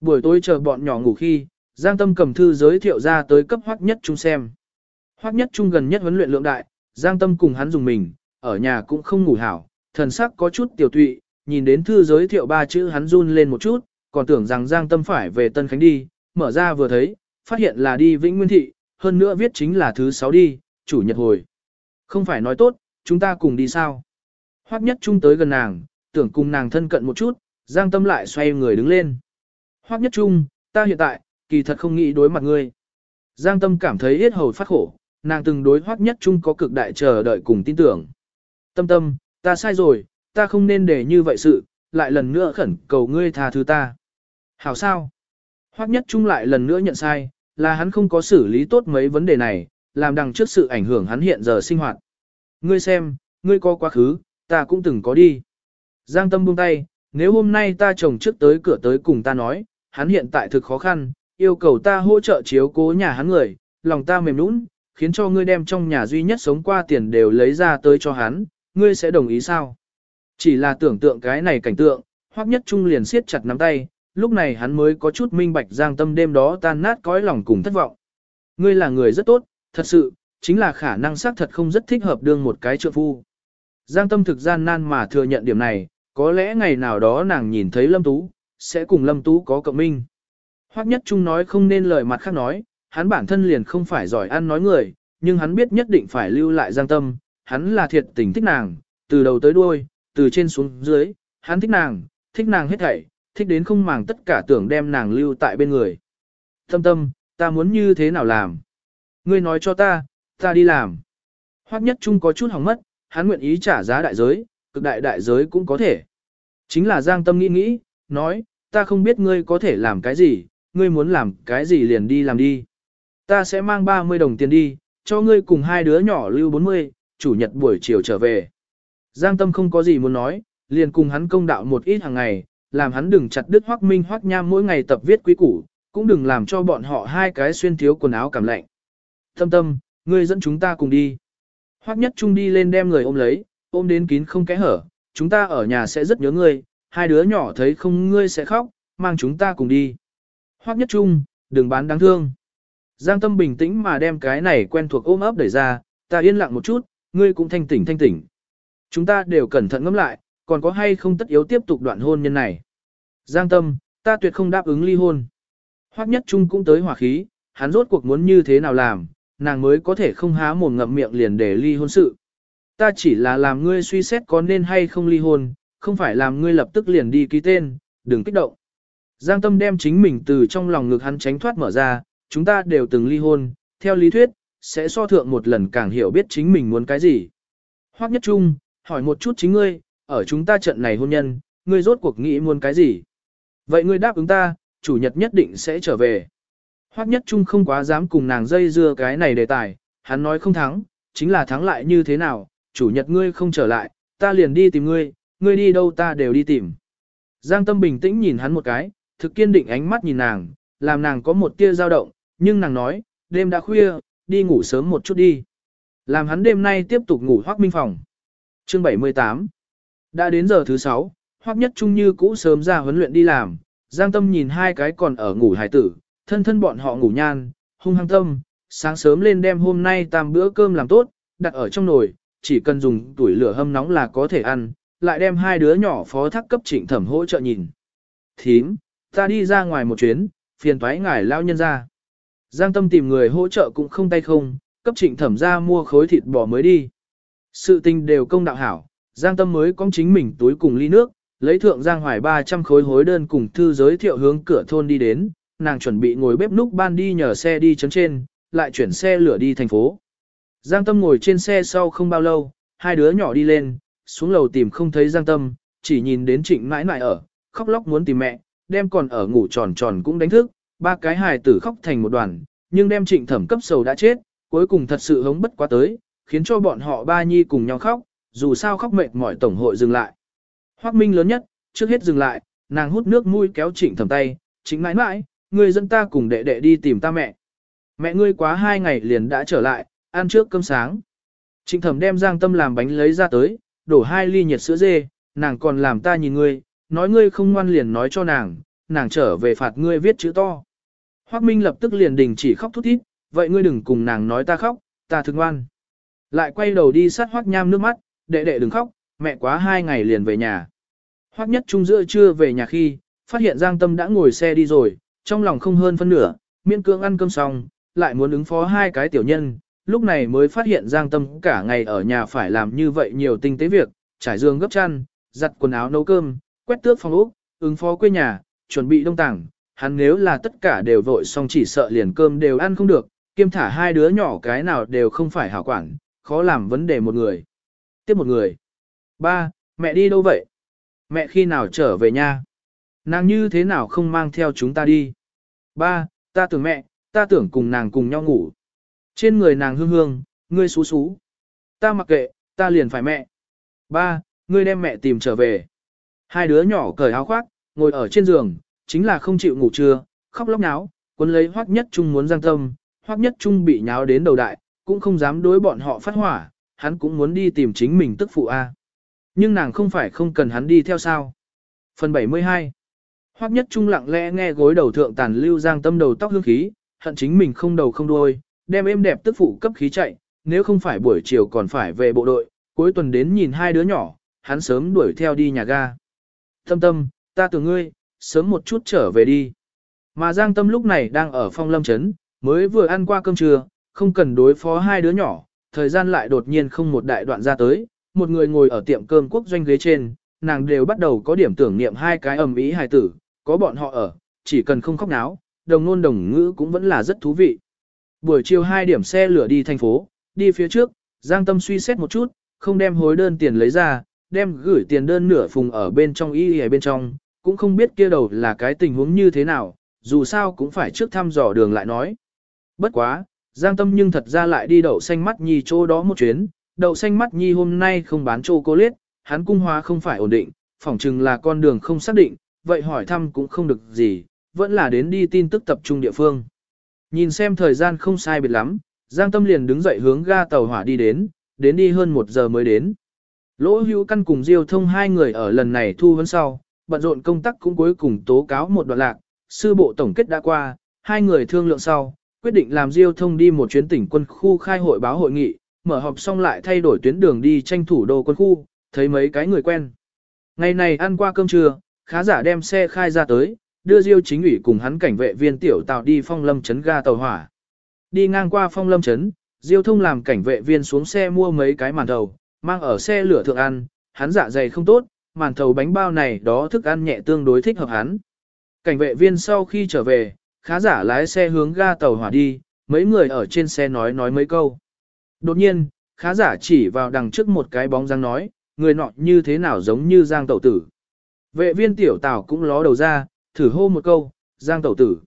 Buổi tối chờ bọn nhỏ ngủ khi, Giang Tâm cầm thư giới thiệu ra tới cấp hoắc nhất trung xem. Hoắc nhất trung gần nhất huấn luyện lượng đại, Giang Tâm cùng hắn dùng mình, ở nhà cũng không ngủ hảo, thần sắc có chút tiểu tụy, nhìn đến thư giới thiệu ba chữ hắn run lên một chút, còn tưởng rằng Giang Tâm phải về Tân Khánh đi, mở ra vừa thấy, phát hiện là đi Vĩnh Nguyên Thị, hơn nữa viết chính là thứ sáu đi, chủ nhật hồi. Không phải nói tốt, chúng ta cùng đi sao? Hoắc nhất trung tới gần nàng, tưởng cùng nàng thân cận một chút, Giang Tâm lại xoay người đứng lên. Hoắc nhất trung, ta hiện tại, kỳ thật không nghĩ đối mặt ngươi. Giang Tâm cảm thấy yết hầu phát khổ, nàng từng đối Hoắc nhất Chung có cực đại chờ đợi cùng tin tưởng. Tâm tâm, ta sai rồi, ta không nên để như vậy sự, lại lần nữa khẩn cầu ngươi tha thứ ta. Hảo sao? Hoắc nhất Chung lại lần nữa nhận sai, là hắn không có xử lý tốt mấy vấn đề này, làm đằng trước sự ảnh hưởng hắn hiện giờ sinh hoạt. Ngươi xem, ngươi có quá khứ, ta cũng từng có đi. Giang tâm buông tay, nếu hôm nay ta chồng trước tới cửa tới cùng ta nói, hắn hiện tại thực khó khăn, yêu cầu ta hỗ trợ chiếu cố nhà hắn người, lòng ta mềm nũng, khiến cho ngươi đem trong nhà duy nhất sống qua tiền đều lấy ra tới cho hắn, ngươi sẽ đồng ý sao? Chỉ là tưởng tượng cái này cảnh tượng, hoắc nhất trung liền siết chặt nắm tay, lúc này hắn mới có chút minh bạch giang tâm đêm đó tan nát cõi lòng cùng thất vọng. Ngươi là người rất tốt, thật sự, chính là khả năng xác thật không rất thích hợp đương một cái trợ phu. Giang tâm thực gian nan mà thừa nhận điểm này, có lẽ ngày nào đó nàng nhìn thấy Lâm Tú, sẽ cùng Lâm Tú có cộng minh. Hoắc nhất trung nói không nên lời mặt khác nói, hắn bản thân liền không phải giỏi ăn nói người, nhưng hắn biết nhất định phải lưu lại giang tâm, hắn là thiệt tình thích nàng, từ đầu tới đuôi, từ trên xuống dưới, hắn thích nàng, thích nàng hết thảy, thích đến không màng tất cả tưởng đem nàng lưu tại bên người. Tâm tâm, ta muốn như thế nào làm? Ngươi nói cho ta, ta đi làm. Hoắc nhất trung có chút hỏng mất, hắn nguyện ý trả giá đại giới, cực đại đại giới cũng có thể. Chính là Giang Tâm nghĩ nghĩ, nói, ta không biết ngươi có thể làm cái gì, ngươi muốn làm cái gì liền đi làm đi. Ta sẽ mang 30 đồng tiền đi, cho ngươi cùng hai đứa nhỏ lưu 40, chủ nhật buổi chiều trở về. Giang Tâm không có gì muốn nói, liền cùng hắn công đạo một ít hàng ngày, làm hắn đừng chặt đứt hoắc minh hoắc nham mỗi ngày tập viết quý củ, cũng đừng làm cho bọn họ hai cái xuyên thiếu quần áo cảm lạnh. Tâm tâm, ngươi dẫn chúng ta cùng đi. Hoắc nhất trung đi lên đem người ôm lấy, ôm đến kín không kẽ hở, chúng ta ở nhà sẽ rất nhớ ngươi, hai đứa nhỏ thấy không ngươi sẽ khóc, mang chúng ta cùng đi. Hoắc nhất trung, đừng bán đáng thương. Giang tâm bình tĩnh mà đem cái này quen thuộc ôm ấp đẩy ra, ta yên lặng một chút, ngươi cũng thanh tỉnh thanh tỉnh. Chúng ta đều cẩn thận ngẫm lại, còn có hay không tất yếu tiếp tục đoạn hôn nhân này. Giang tâm, ta tuyệt không đáp ứng ly hôn. Hoắc nhất trung cũng tới hỏa khí, hắn rốt cuộc muốn như thế nào làm, nàng mới có thể không há mồm ngậm miệng liền để ly hôn sự. Ta chỉ là làm ngươi suy xét có nên hay không ly hôn, không phải làm ngươi lập tức liền đi ký tên, đừng kích động. Giang tâm đem chính mình từ trong lòng ngực hắn tránh thoát mở ra, chúng ta đều từng ly hôn, theo lý thuyết, sẽ so thượng một lần càng hiểu biết chính mình muốn cái gì. Hoắc nhất trung, hỏi một chút chính ngươi, ở chúng ta trận này hôn nhân, ngươi rốt cuộc nghĩ muốn cái gì? Vậy ngươi đáp ứng ta, chủ nhật nhất định sẽ trở về. Hoắc nhất trung không quá dám cùng nàng dây dưa cái này đề tài, hắn nói không thắng, chính là thắng lại như thế nào, chủ nhật ngươi không trở lại, ta liền đi tìm ngươi, ngươi đi đâu ta đều đi tìm. Giang tâm bình tĩnh nhìn hắn một cái, thực kiên định ánh mắt nhìn nàng, làm nàng có một tia dao động, nhưng nàng nói, đêm đã khuya, đi ngủ sớm một chút đi. Làm hắn đêm nay tiếp tục ngủ hoác minh phòng. Chương 78 Đã đến giờ thứ 6, hoác nhất trung như cũ sớm ra huấn luyện đi làm, Giang tâm nhìn hai cái còn ở ngủ hải tử, thân thân bọn họ ngủ nhan, hung hăng tâm, sáng sớm lên đem hôm nay tam bữa cơm làm tốt, đặt ở trong nồi, chỉ cần dùng tuổi lửa hâm nóng là có thể ăn, lại đem hai đứa nhỏ phó thác cấp trịnh thẩm hỗ trợ nhìn. Thím, ta đi ra ngoài một chuyến, phiền thoái ngài lao nhân ra. Giang tâm tìm người hỗ trợ cũng không tay không, cấp trịnh thẩm ra mua khối thịt bò mới đi. Sự tình đều công đạo hảo, Giang tâm mới có chính mình túi cùng ly nước, lấy thượng Giang hoài 300 khối hối đơn cùng thư giới thiệu hướng cửa thôn đi đến, nàng chuẩn bị ngồi bếp núc ban đi nhờ xe đi chấn trên, lại chuyển xe lửa đi thành phố. Giang tâm ngồi trên xe sau không bao lâu, hai đứa nhỏ đi lên, xuống lầu tìm không thấy Giang tâm, chỉ nhìn đến trịnh mãi mãi ở, khóc lóc muốn tìm mẹ, đem còn ở ngủ tròn tròn cũng đánh thức, ba cái hài tử khóc thành một đoàn, nhưng đem trịnh thẩm cấp sầu đã chết, cuối cùng thật sự hống bất quá tới, khiến cho bọn họ ba nhi cùng nhau khóc, dù sao khóc mệt mỏi tổng hội dừng lại. Hoác Minh lớn nhất, trước hết dừng lại, nàng hút nước mũi kéo trịnh thẩm tay, chính mãi mãi, người dân ta cùng đệ đệ đi tìm ta mẹ. Mẹ ngươi quá hai ngày liền đã trở lại, ăn trước cơm sáng. Trịnh thẩm đem giang tâm làm bánh lấy ra tới, đổ hai ly nhiệt sữa dê, nàng còn làm ta nhìn ngươi, nói ngươi không ngoan liền nói cho nàng, nàng trở về phạt ngươi viết chữ to. Hoác Minh lập tức liền đình chỉ khóc thút thít, vậy ngươi đừng cùng nàng nói ta khóc, ta thương ngoan. Lại quay đầu đi sát Hoác Nham nước mắt, đệ đệ đừng khóc, mẹ quá hai ngày liền về nhà. Hoác nhất trung giữa trưa về nhà khi, phát hiện Giang Tâm đã ngồi xe đi rồi, trong lòng không hơn phân nửa, miên cưỡng ăn cơm xong, lại muốn ứng phó hai cái tiểu nhân, lúc này mới phát hiện Giang Tâm cả ngày ở nhà phải làm như vậy nhiều tinh tế việc, trải giường gấp chăn, giặt quần áo nấu cơm, quét tước phòng ốc, ứng phó quê nhà, chuẩn bị đông tảng, hắn nếu là tất cả đều vội xong chỉ sợ liền cơm đều ăn không được, kiêm thả hai đứa nhỏ cái nào đều không phải hảo quản, khó làm vấn đề một người. Tiếp một người. Ba, mẹ đi đâu vậy? Mẹ khi nào trở về nha? Nàng như thế nào không mang theo chúng ta đi? Ba, ta tưởng mẹ, ta tưởng cùng nàng cùng nhau ngủ. Trên người nàng hương hương, ngươi xú xú. Ta mặc kệ, ta liền phải mẹ. Ba, ngươi đem mẹ tìm trở về. Hai đứa nhỏ cởi áo khoác, ngồi ở trên giường, chính là không chịu ngủ trưa, khóc lóc náo, quân lấy hoắc nhất trung muốn giang tâm, hoắc nhất trung bị nháo đến đầu đại, cũng không dám đối bọn họ phát hỏa, hắn cũng muốn đi tìm chính mình tức phụ A. Nhưng nàng không phải không cần hắn đi theo sao. Phần 72 Hoắc nhất trung lặng lẽ nghe gối đầu thượng tàn lưu giang tâm đầu tóc hương khí, hận chính mình không đầu không đuôi, đem êm đẹp tức phụ cấp khí chạy, nếu không phải buổi chiều còn phải về bộ đội, cuối tuần đến nhìn hai đứa nhỏ, hắn sớm đuổi theo đi nhà ga. Tâm tâm, ta tưởng ngươi, sớm một chút trở về đi. Mà Giang Tâm lúc này đang ở phong lâm chấn, mới vừa ăn qua cơm trưa, không cần đối phó hai đứa nhỏ, thời gian lại đột nhiên không một đại đoạn ra tới, một người ngồi ở tiệm cơm quốc doanh ghế trên, nàng đều bắt đầu có điểm tưởng niệm hai cái ầm ý hài tử, có bọn họ ở, chỉ cần không khóc náo, đồng ngôn đồng ngữ cũng vẫn là rất thú vị. Buổi chiều hai điểm xe lửa đi thành phố, đi phía trước, Giang Tâm suy xét một chút, không đem hối đơn tiền lấy ra, đem gửi tiền đơn nửa phùng ở bên trong y y bên trong, cũng không biết kia đầu là cái tình huống như thế nào, dù sao cũng phải trước thăm dò đường lại nói. Bất quá, Giang Tâm nhưng thật ra lại đi đậu xanh mắt nhi chỗ đó một chuyến, đậu xanh mắt nhi hôm nay không bán chocolate, hắn cung hóa không phải ổn định, phỏng chừng là con đường không xác định, vậy hỏi thăm cũng không được gì, vẫn là đến đi tin tức tập trung địa phương. Nhìn xem thời gian không sai biệt lắm, Giang Tâm liền đứng dậy hướng ga tàu hỏa đi đến, đến đi hơn một giờ mới đến. Lỗ hữu căn cùng Diêu thông hai người ở lần này thu vấn sau, bận rộn công tác cũng cuối cùng tố cáo một đoạn lạc, sư bộ tổng kết đã qua, hai người thương lượng sau, quyết định làm Diêu thông đi một chuyến tỉnh quân khu khai hội báo hội nghị, mở họp xong lại thay đổi tuyến đường đi tranh thủ đô quân khu, thấy mấy cái người quen. Ngày này ăn qua cơm trưa, khá giả đem xe khai ra tới, đưa Diêu chính ủy cùng hắn cảnh vệ viên tiểu tạo đi phong lâm chấn ga tàu hỏa. Đi ngang qua phong lâm chấn, Diêu thông làm cảnh vệ viên xuống xe mua mấy cái màn đầu mang ở xe lửa thượng ăn, hắn dạ dày không tốt, màn thầu bánh bao này đó thức ăn nhẹ tương đối thích hợp hắn. Cảnh vệ viên sau khi trở về, khá giả lái xe hướng ga tàu hỏa đi, mấy người ở trên xe nói nói mấy câu. Đột nhiên, khá giả chỉ vào đằng trước một cái bóng dáng nói, người nọ như thế nào giống như Giang Tẩu Tử. Vệ viên tiểu tảo cũng ló đầu ra, thử hô một câu, Giang Tẩu Tử.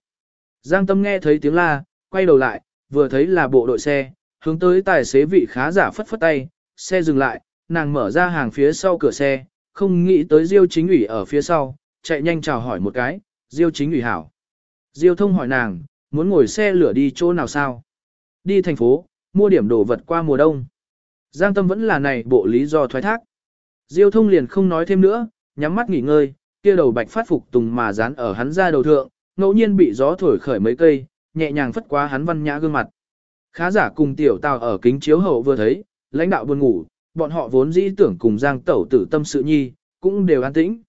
Giang Tâm nghe thấy tiếng la, quay đầu lại, vừa thấy là bộ đội xe, hướng tới tài xế vị khá giả phất phất tay, xe dừng lại, nàng mở ra hàng phía sau cửa xe, không nghĩ tới Diêu chính ủy ở phía sau, chạy nhanh chào hỏi một cái, Diêu chính ủy hảo. Diêu thông hỏi nàng, muốn ngồi xe lửa đi chỗ nào sao? Đi thành phố, mua điểm đồ vật qua mùa đông. Giang tâm vẫn là này bộ lý do thoái thác. Diêu thông liền không nói thêm nữa, nhắm mắt nghỉ ngơi, kia đầu bạch phát phục tùng mà dán ở hắn ra đầu thượng, ngẫu nhiên bị gió thổi khởi mấy cây, nhẹ nhàng phất qua hắn văn nhã gương mặt. Khá giả cùng tiểu tào ở kính chiếu hậu vừa thấy, lãnh đạo buồn ngủ, bọn họ vốn dĩ tưởng cùng Giang tẩu tử tâm sự nhi, cũng đều an tĩnh.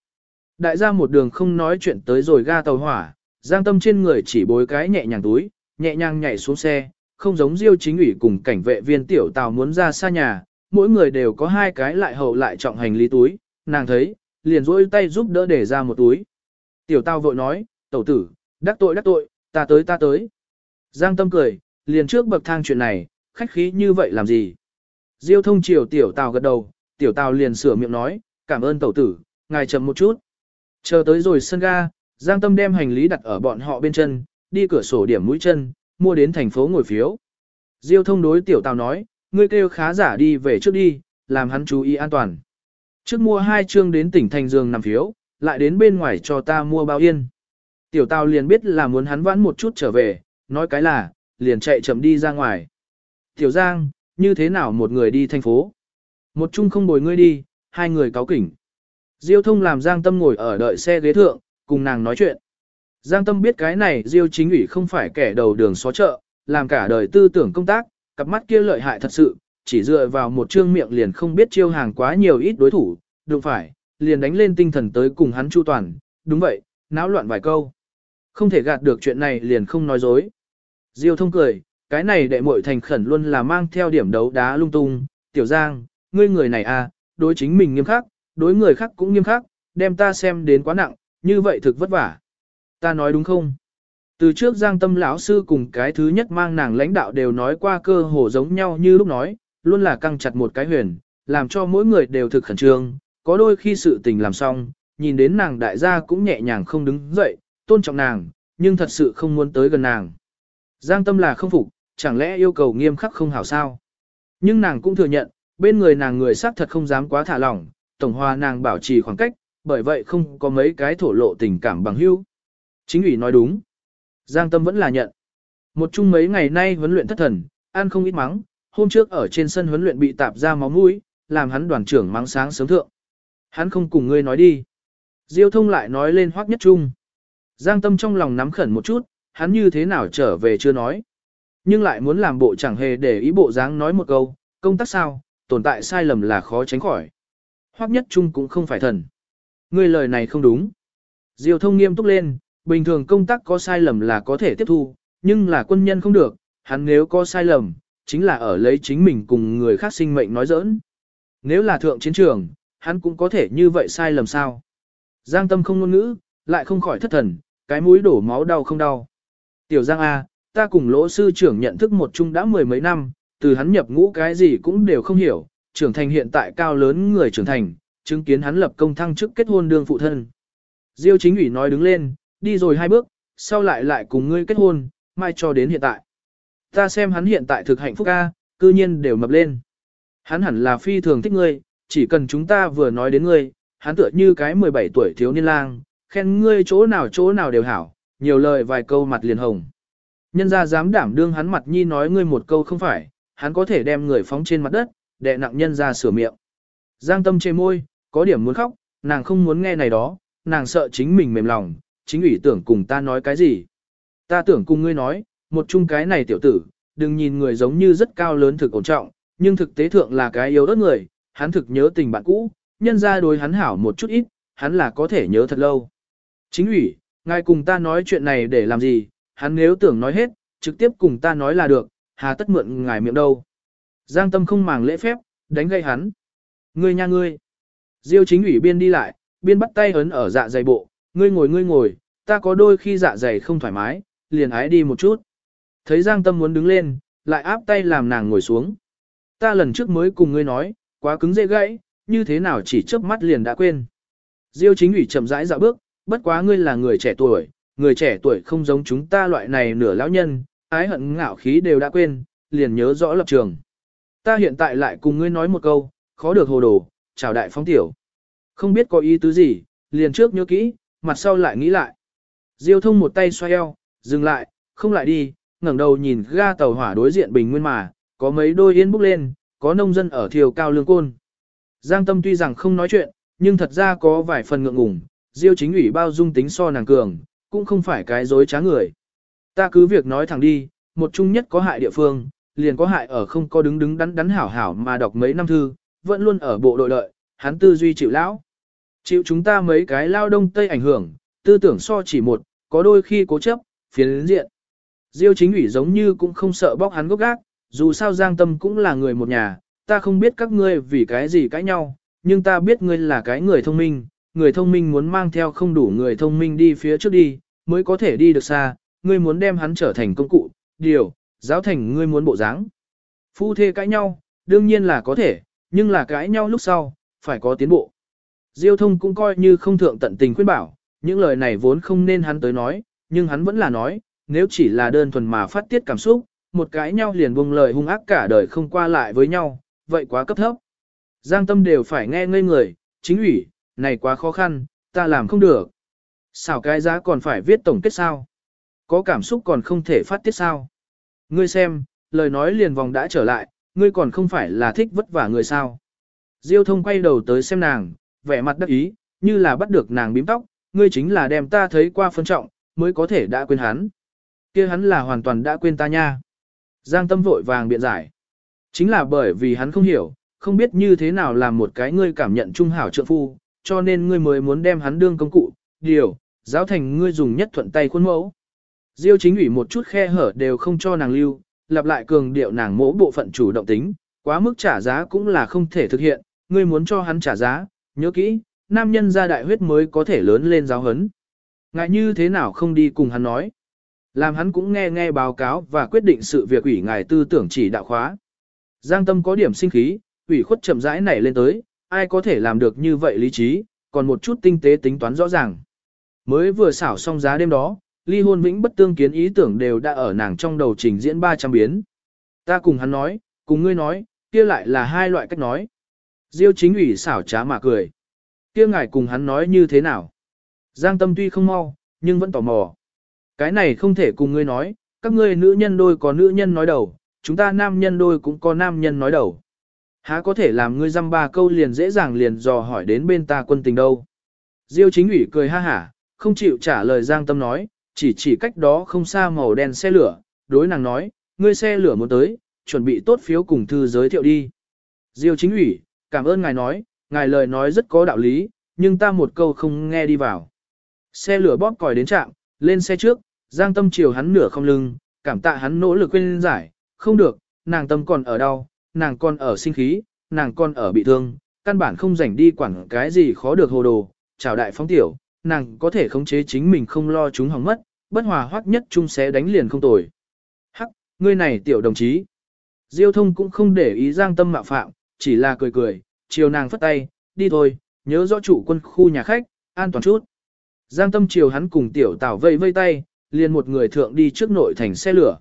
Đại gia một đường không nói chuyện tới rồi ga tàu hỏa, Giang tâm trên người chỉ bối cái nhẹ nhàng túi, nhẹ nhàng nhảy xuống xe, không giống Diêu chính ủy cùng cảnh vệ viên tiểu tàu muốn ra xa nhà, mỗi người đều có hai cái lại hậu lại trọng hành lý túi, nàng thấy, liền rỗi tay giúp đỡ để ra một túi. Tiểu tàu vội nói, tẩu tử, đắc tội đắc tội, ta tới ta tới. Giang tâm cười, liền trước bậc thang chuyện này, khách khí như vậy làm gì? Diêu thông chiều tiểu tào gật đầu, tiểu tào liền sửa miệng nói, cảm ơn tẩu tử, ngài chậm một chút. Chờ tới rồi sân ga, Giang Tâm đem hành lý đặt ở bọn họ bên chân, đi cửa sổ điểm mũi chân, mua đến thành phố ngồi phiếu. Diêu thông đối tiểu tào nói, ngươi kêu khá giả đi về trước đi, làm hắn chú ý an toàn. Trước mua hai chương đến tỉnh thành giường nằm phiếu, lại đến bên ngoài cho ta mua bao yên. Tiểu tào liền biết là muốn hắn vãn một chút trở về, nói cái là, liền chạy chậm đi ra ngoài. Tiểu Giang, như thế nào một người đi thành phố? Một chung không bồi ngươi đi, hai người cáo kỉnh. Diêu thông làm Giang Tâm ngồi ở đợi xe ghế thượng, cùng nàng nói chuyện. Giang Tâm biết cái này Diêu chính ủy không phải kẻ đầu đường xó chợ, làm cả đời tư tưởng công tác, cặp mắt kia lợi hại thật sự, chỉ dựa vào một trương miệng liền không biết chiêu hàng quá nhiều ít đối thủ, đúng phải, liền đánh lên tinh thần tới cùng hắn chu toàn, đúng vậy, náo loạn vài câu. Không thể gạt được chuyện này liền không nói dối. Diêu thông cười, cái này đệ muội thành khẩn luôn là mang theo điểm đấu đá lung tung, tiểu giang, ngươi người này à, đối chính mình nghiêm khắc, đối người khác cũng nghiêm khắc, đem ta xem đến quá nặng, như vậy thực vất vả. Ta nói đúng không? Từ trước Giang Tâm lão sư cùng cái thứ nhất mang nàng lãnh đạo đều nói qua cơ hồ giống nhau như lúc nói, luôn là căng chặt một cái huyền, làm cho mỗi người đều thực khẩn trương, có đôi khi sự tình làm xong, nhìn đến nàng đại gia cũng nhẹ nhàng không đứng dậy, tôn trọng nàng, nhưng thật sự không muốn tới gần nàng. Giang Tâm là không phục, chẳng lẽ yêu cầu nghiêm khắc không hảo sao? Nhưng nàng cũng thừa nhận, bên người nàng người xác thật không dám quá thả lỏng, tổng hòa nàng bảo trì khoảng cách, bởi vậy không có mấy cái thổ lộ tình cảm bằng hữu. Chính ủy nói đúng. Giang Tâm vẫn là nhận. Một chung mấy ngày nay huấn luyện thất thần, ăn không ít mắng, hôm trước ở trên sân huấn luyện bị tạp ra máu mũi, làm hắn đoàn trưởng mắng sáng sớm thượng. Hắn không cùng ngươi nói đi. Diêu thông lại nói lên hoác nhất trung. Giang Tâm trong lòng nắm khẩn một chút, hắn như thế nào trở về chưa nói. Nhưng lại muốn làm bộ chẳng hề để ý bộ dáng nói một câu, công tác sao, tồn tại sai lầm là khó tránh khỏi. Hoắc nhất trung cũng không phải thần. Ngươi lời này không đúng. Diêu thông nghiêm túc lên, bình thường công tác có sai lầm là có thể tiếp thu, nhưng là quân nhân không được, hắn nếu có sai lầm, chính là ở lấy chính mình cùng người khác sinh mệnh nói giỡn. Nếu là thượng chiến trường, hắn cũng có thể như vậy sai lầm sao. Giang tâm không ngôn ngữ, lại không khỏi thất thần, cái mũi đổ máu đau không đau. Tiểu Giang A, ta cùng lỗ sư trưởng nhận thức một chung đã mười mấy năm, từ hắn nhập ngũ cái gì cũng đều không hiểu, trưởng thành hiện tại cao lớn người trưởng thành, chứng kiến hắn lập công thăng chức kết hôn đương phụ thân. Diêu chính ủy nói đứng lên, đi rồi hai bước, sau lại lại cùng ngươi kết hôn, mai cho đến hiện tại. Ta xem hắn hiện tại thực hạnh phúc ca, cư nhiên đều mập lên. Hắn hẳn là phi thường thích ngươi, chỉ cần chúng ta vừa nói đến ngươi, hắn tựa như cái 17 tuổi thiếu niên lang, khen ngươi chỗ nào chỗ nào đều hảo, nhiều lời vài câu mặt liền hồng. Nhân ra dám đảm đương hắn mặt nhi nói ngươi một câu không phải, hắn có thể đem người phóng trên mặt đất, đè nặng nhân ra sửa miệng. Giang tâm chê môi, có điểm muốn khóc, nàng không muốn nghe này đó, nàng sợ chính mình mềm lòng, chính ủy tưởng cùng ta nói cái gì. Ta tưởng cùng ngươi nói, một chung cái này tiểu tử, đừng nhìn người giống như rất cao lớn thực ổn trọng, nhưng thực tế thượng là cái yếu đất người, hắn thực nhớ tình bạn cũ, nhân ra đối hắn hảo một chút ít, hắn là có thể nhớ thật lâu. Chính ủy, ngài cùng ta nói chuyện này để làm gì, hắn nếu tưởng nói hết, trực tiếp cùng ta nói là được, hà tất mượn ngài miệng đâu. Giang tâm không màng lễ phép, đánh gây hắn. Ngươi nha ngươi. Diêu chính ủy biên đi lại, biên bắt tay ấn ở dạ dày bộ, ngươi ngồi ngươi ngồi, ta có đôi khi dạ dày không thoải mái, liền ái đi một chút. Thấy Giang tâm muốn đứng lên, lại áp tay làm nàng ngồi xuống. Ta lần trước mới cùng ngươi nói, quá cứng dễ gãy, như thế nào chỉ chớp mắt liền đã quên. Diêu chính ủy chậm rãi dạo bước, bất quá ngươi là người trẻ tuổi, người trẻ tuổi không giống chúng ta loại này nửa lão nhân, ái hận ngạo khí đều đã quên, liền nhớ rõ lập trường. Ta hiện tại lại cùng ngươi nói một câu, khó được hồ đồ, chào đại phóng tiểu. Không biết có ý tứ gì, liền trước nhớ kỹ, mặt sau lại nghĩ lại. Diêu thông một tay xoay eo, dừng lại, không lại đi, ngẩng đầu nhìn ga tàu hỏa đối diện bình nguyên mà, có mấy đôi yên bốc lên, có nông dân ở thiều cao lương côn. Giang tâm tuy rằng không nói chuyện, nhưng thật ra có vài phần ngượng ngùng, Diêu chính ủy bao dung tính so nàng cường, cũng không phải cái dối trá người. Ta cứ việc nói thẳng đi, một chung nhất có hại địa phương, liền có hại ở không có đứng đứng đắn đắn hảo hảo mà đọc mấy năm thư, vẫn luôn ở bộ đội đợi, hắn tư duy chịu lão. Chịu chúng ta mấy cái lao đông tây ảnh hưởng, tư tưởng so chỉ một, có đôi khi cố chấp, phiến diện. Diêu chính ủy giống như cũng không sợ bóc hắn gốc gác, dù sao Giang Tâm cũng là người một nhà, ta không biết các ngươi vì cái gì cãi nhau, nhưng ta biết ngươi là cái người thông minh, người thông minh muốn mang theo không đủ người thông minh đi phía trước đi, mới có thể đi được xa, ngươi muốn đem hắn trở thành công cụ, điều, giáo thành ngươi muốn bộ dáng. Phu thê cãi nhau, đương nhiên là có thể, nhưng là cãi nhau lúc sau, phải có tiến bộ. Diêu thông cũng coi như không thượng tận tình khuyên bảo, những lời này vốn không nên hắn tới nói, nhưng hắn vẫn là nói, nếu chỉ là đơn thuần mà phát tiết cảm xúc, một cãi nhau liền buông lời hung ác cả đời không qua lại với nhau, vậy quá cấp thấp. Giang tâm đều phải nghe ngây người, chính ủy, này quá khó khăn, ta làm không được. Xảo cái giá còn phải viết tổng kết sao? Có cảm xúc còn không thể phát tiết sao? Ngươi xem, lời nói liền vòng đã trở lại, ngươi còn không phải là thích vất vả người sao? Diêu thông quay đầu tới xem nàng, vẻ mặt đắc ý, như là bắt được nàng bím tóc, ngươi chính là đem ta thấy qua phân trọng, mới có thể đã quên hắn. kia hắn là hoàn toàn đã quên ta nha. Giang tâm vội vàng biện giải. Chính là bởi vì hắn không hiểu, không biết như thế nào làm một cái ngươi cảm nhận trung hảo trượng phu, cho nên ngươi mới muốn đem hắn đương công cụ, điều, giáo thành ngươi dùng nhất thuận tay khuôn mẫu. Diêu chính ủy một chút khe hở đều không cho nàng lưu, lặp lại cường điệu nàng mỗ bộ phận chủ động tính, quá mức trả giá cũng là không thể thực hiện, ngươi muốn cho hắn trả giá, nhớ kỹ, nam nhân ra đại huyết mới có thể lớn lên giáo hấn. Ngại như thế nào không đi cùng hắn nói. Làm hắn cũng nghe nghe báo cáo và quyết định sự việc ủy ngài tư tưởng chỉ đạo khóa. Giang tâm có điểm sinh khí, ủy khuất chậm rãi nảy lên tới, ai có thể làm được như vậy lý trí, còn một chút tinh tế tính toán rõ ràng. Mới vừa xảo xong giá đêm đó, ly hôn vĩnh bất tương kiến ý tưởng đều đã ở nàng trong đầu trình diễn 300 biến. Ta cùng hắn nói, cùng ngươi nói, kia lại là hai loại cách nói. Diêu chính ủy xảo trá mà cười. Kia ngài cùng hắn nói như thế nào? Giang tâm tuy không mau, nhưng vẫn tò mò. Cái này không thể cùng ngươi nói, các ngươi nữ nhân đôi có nữ nhân nói đầu, chúng ta nam nhân đôi cũng có nam nhân nói đầu. Há có thể làm ngươi dăm ba câu liền dễ dàng liền dò hỏi đến bên ta quân tình đâu. Diêu chính ủy cười ha hả, không chịu trả lời Giang Tâm nói, chỉ chỉ cách đó không xa màu đen xe lửa, đối nàng nói, ngươi xe lửa muốn tới, chuẩn bị tốt phiếu cùng thư giới thiệu đi. Diêu chính ủy, cảm ơn ngài nói, ngài lời nói rất có đạo lý, nhưng ta một câu không nghe đi vào. Xe lửa bóp còi đến trạm, lên xe trước, Giang Tâm chiều hắn nửa không lưng, cảm tạ hắn nỗ lực quên giải, không được, nàng tâm còn ở đâu, nàng còn ở sinh khí, nàng còn ở bị thương, căn bản không rảnh đi quản cái gì khó được hồ đồ, chào đại phóng tiểu, nàng có thể khống chế chính mình không lo chúng hỏng mất, bất hòa hoắc nhất chung sẽ đánh liền không tồi. Hắc, ngươi này tiểu đồng chí. Diêu thông cũng không để ý giang tâm mạo phạm, chỉ là cười cười, chiều nàng phất tay, đi thôi, nhớ rõ chủ quân khu nhà khách, an toàn chút. Giang tâm chiều hắn cùng tiểu tào vây vây tay, liền một người thượng đi trước nội thành xe lửa.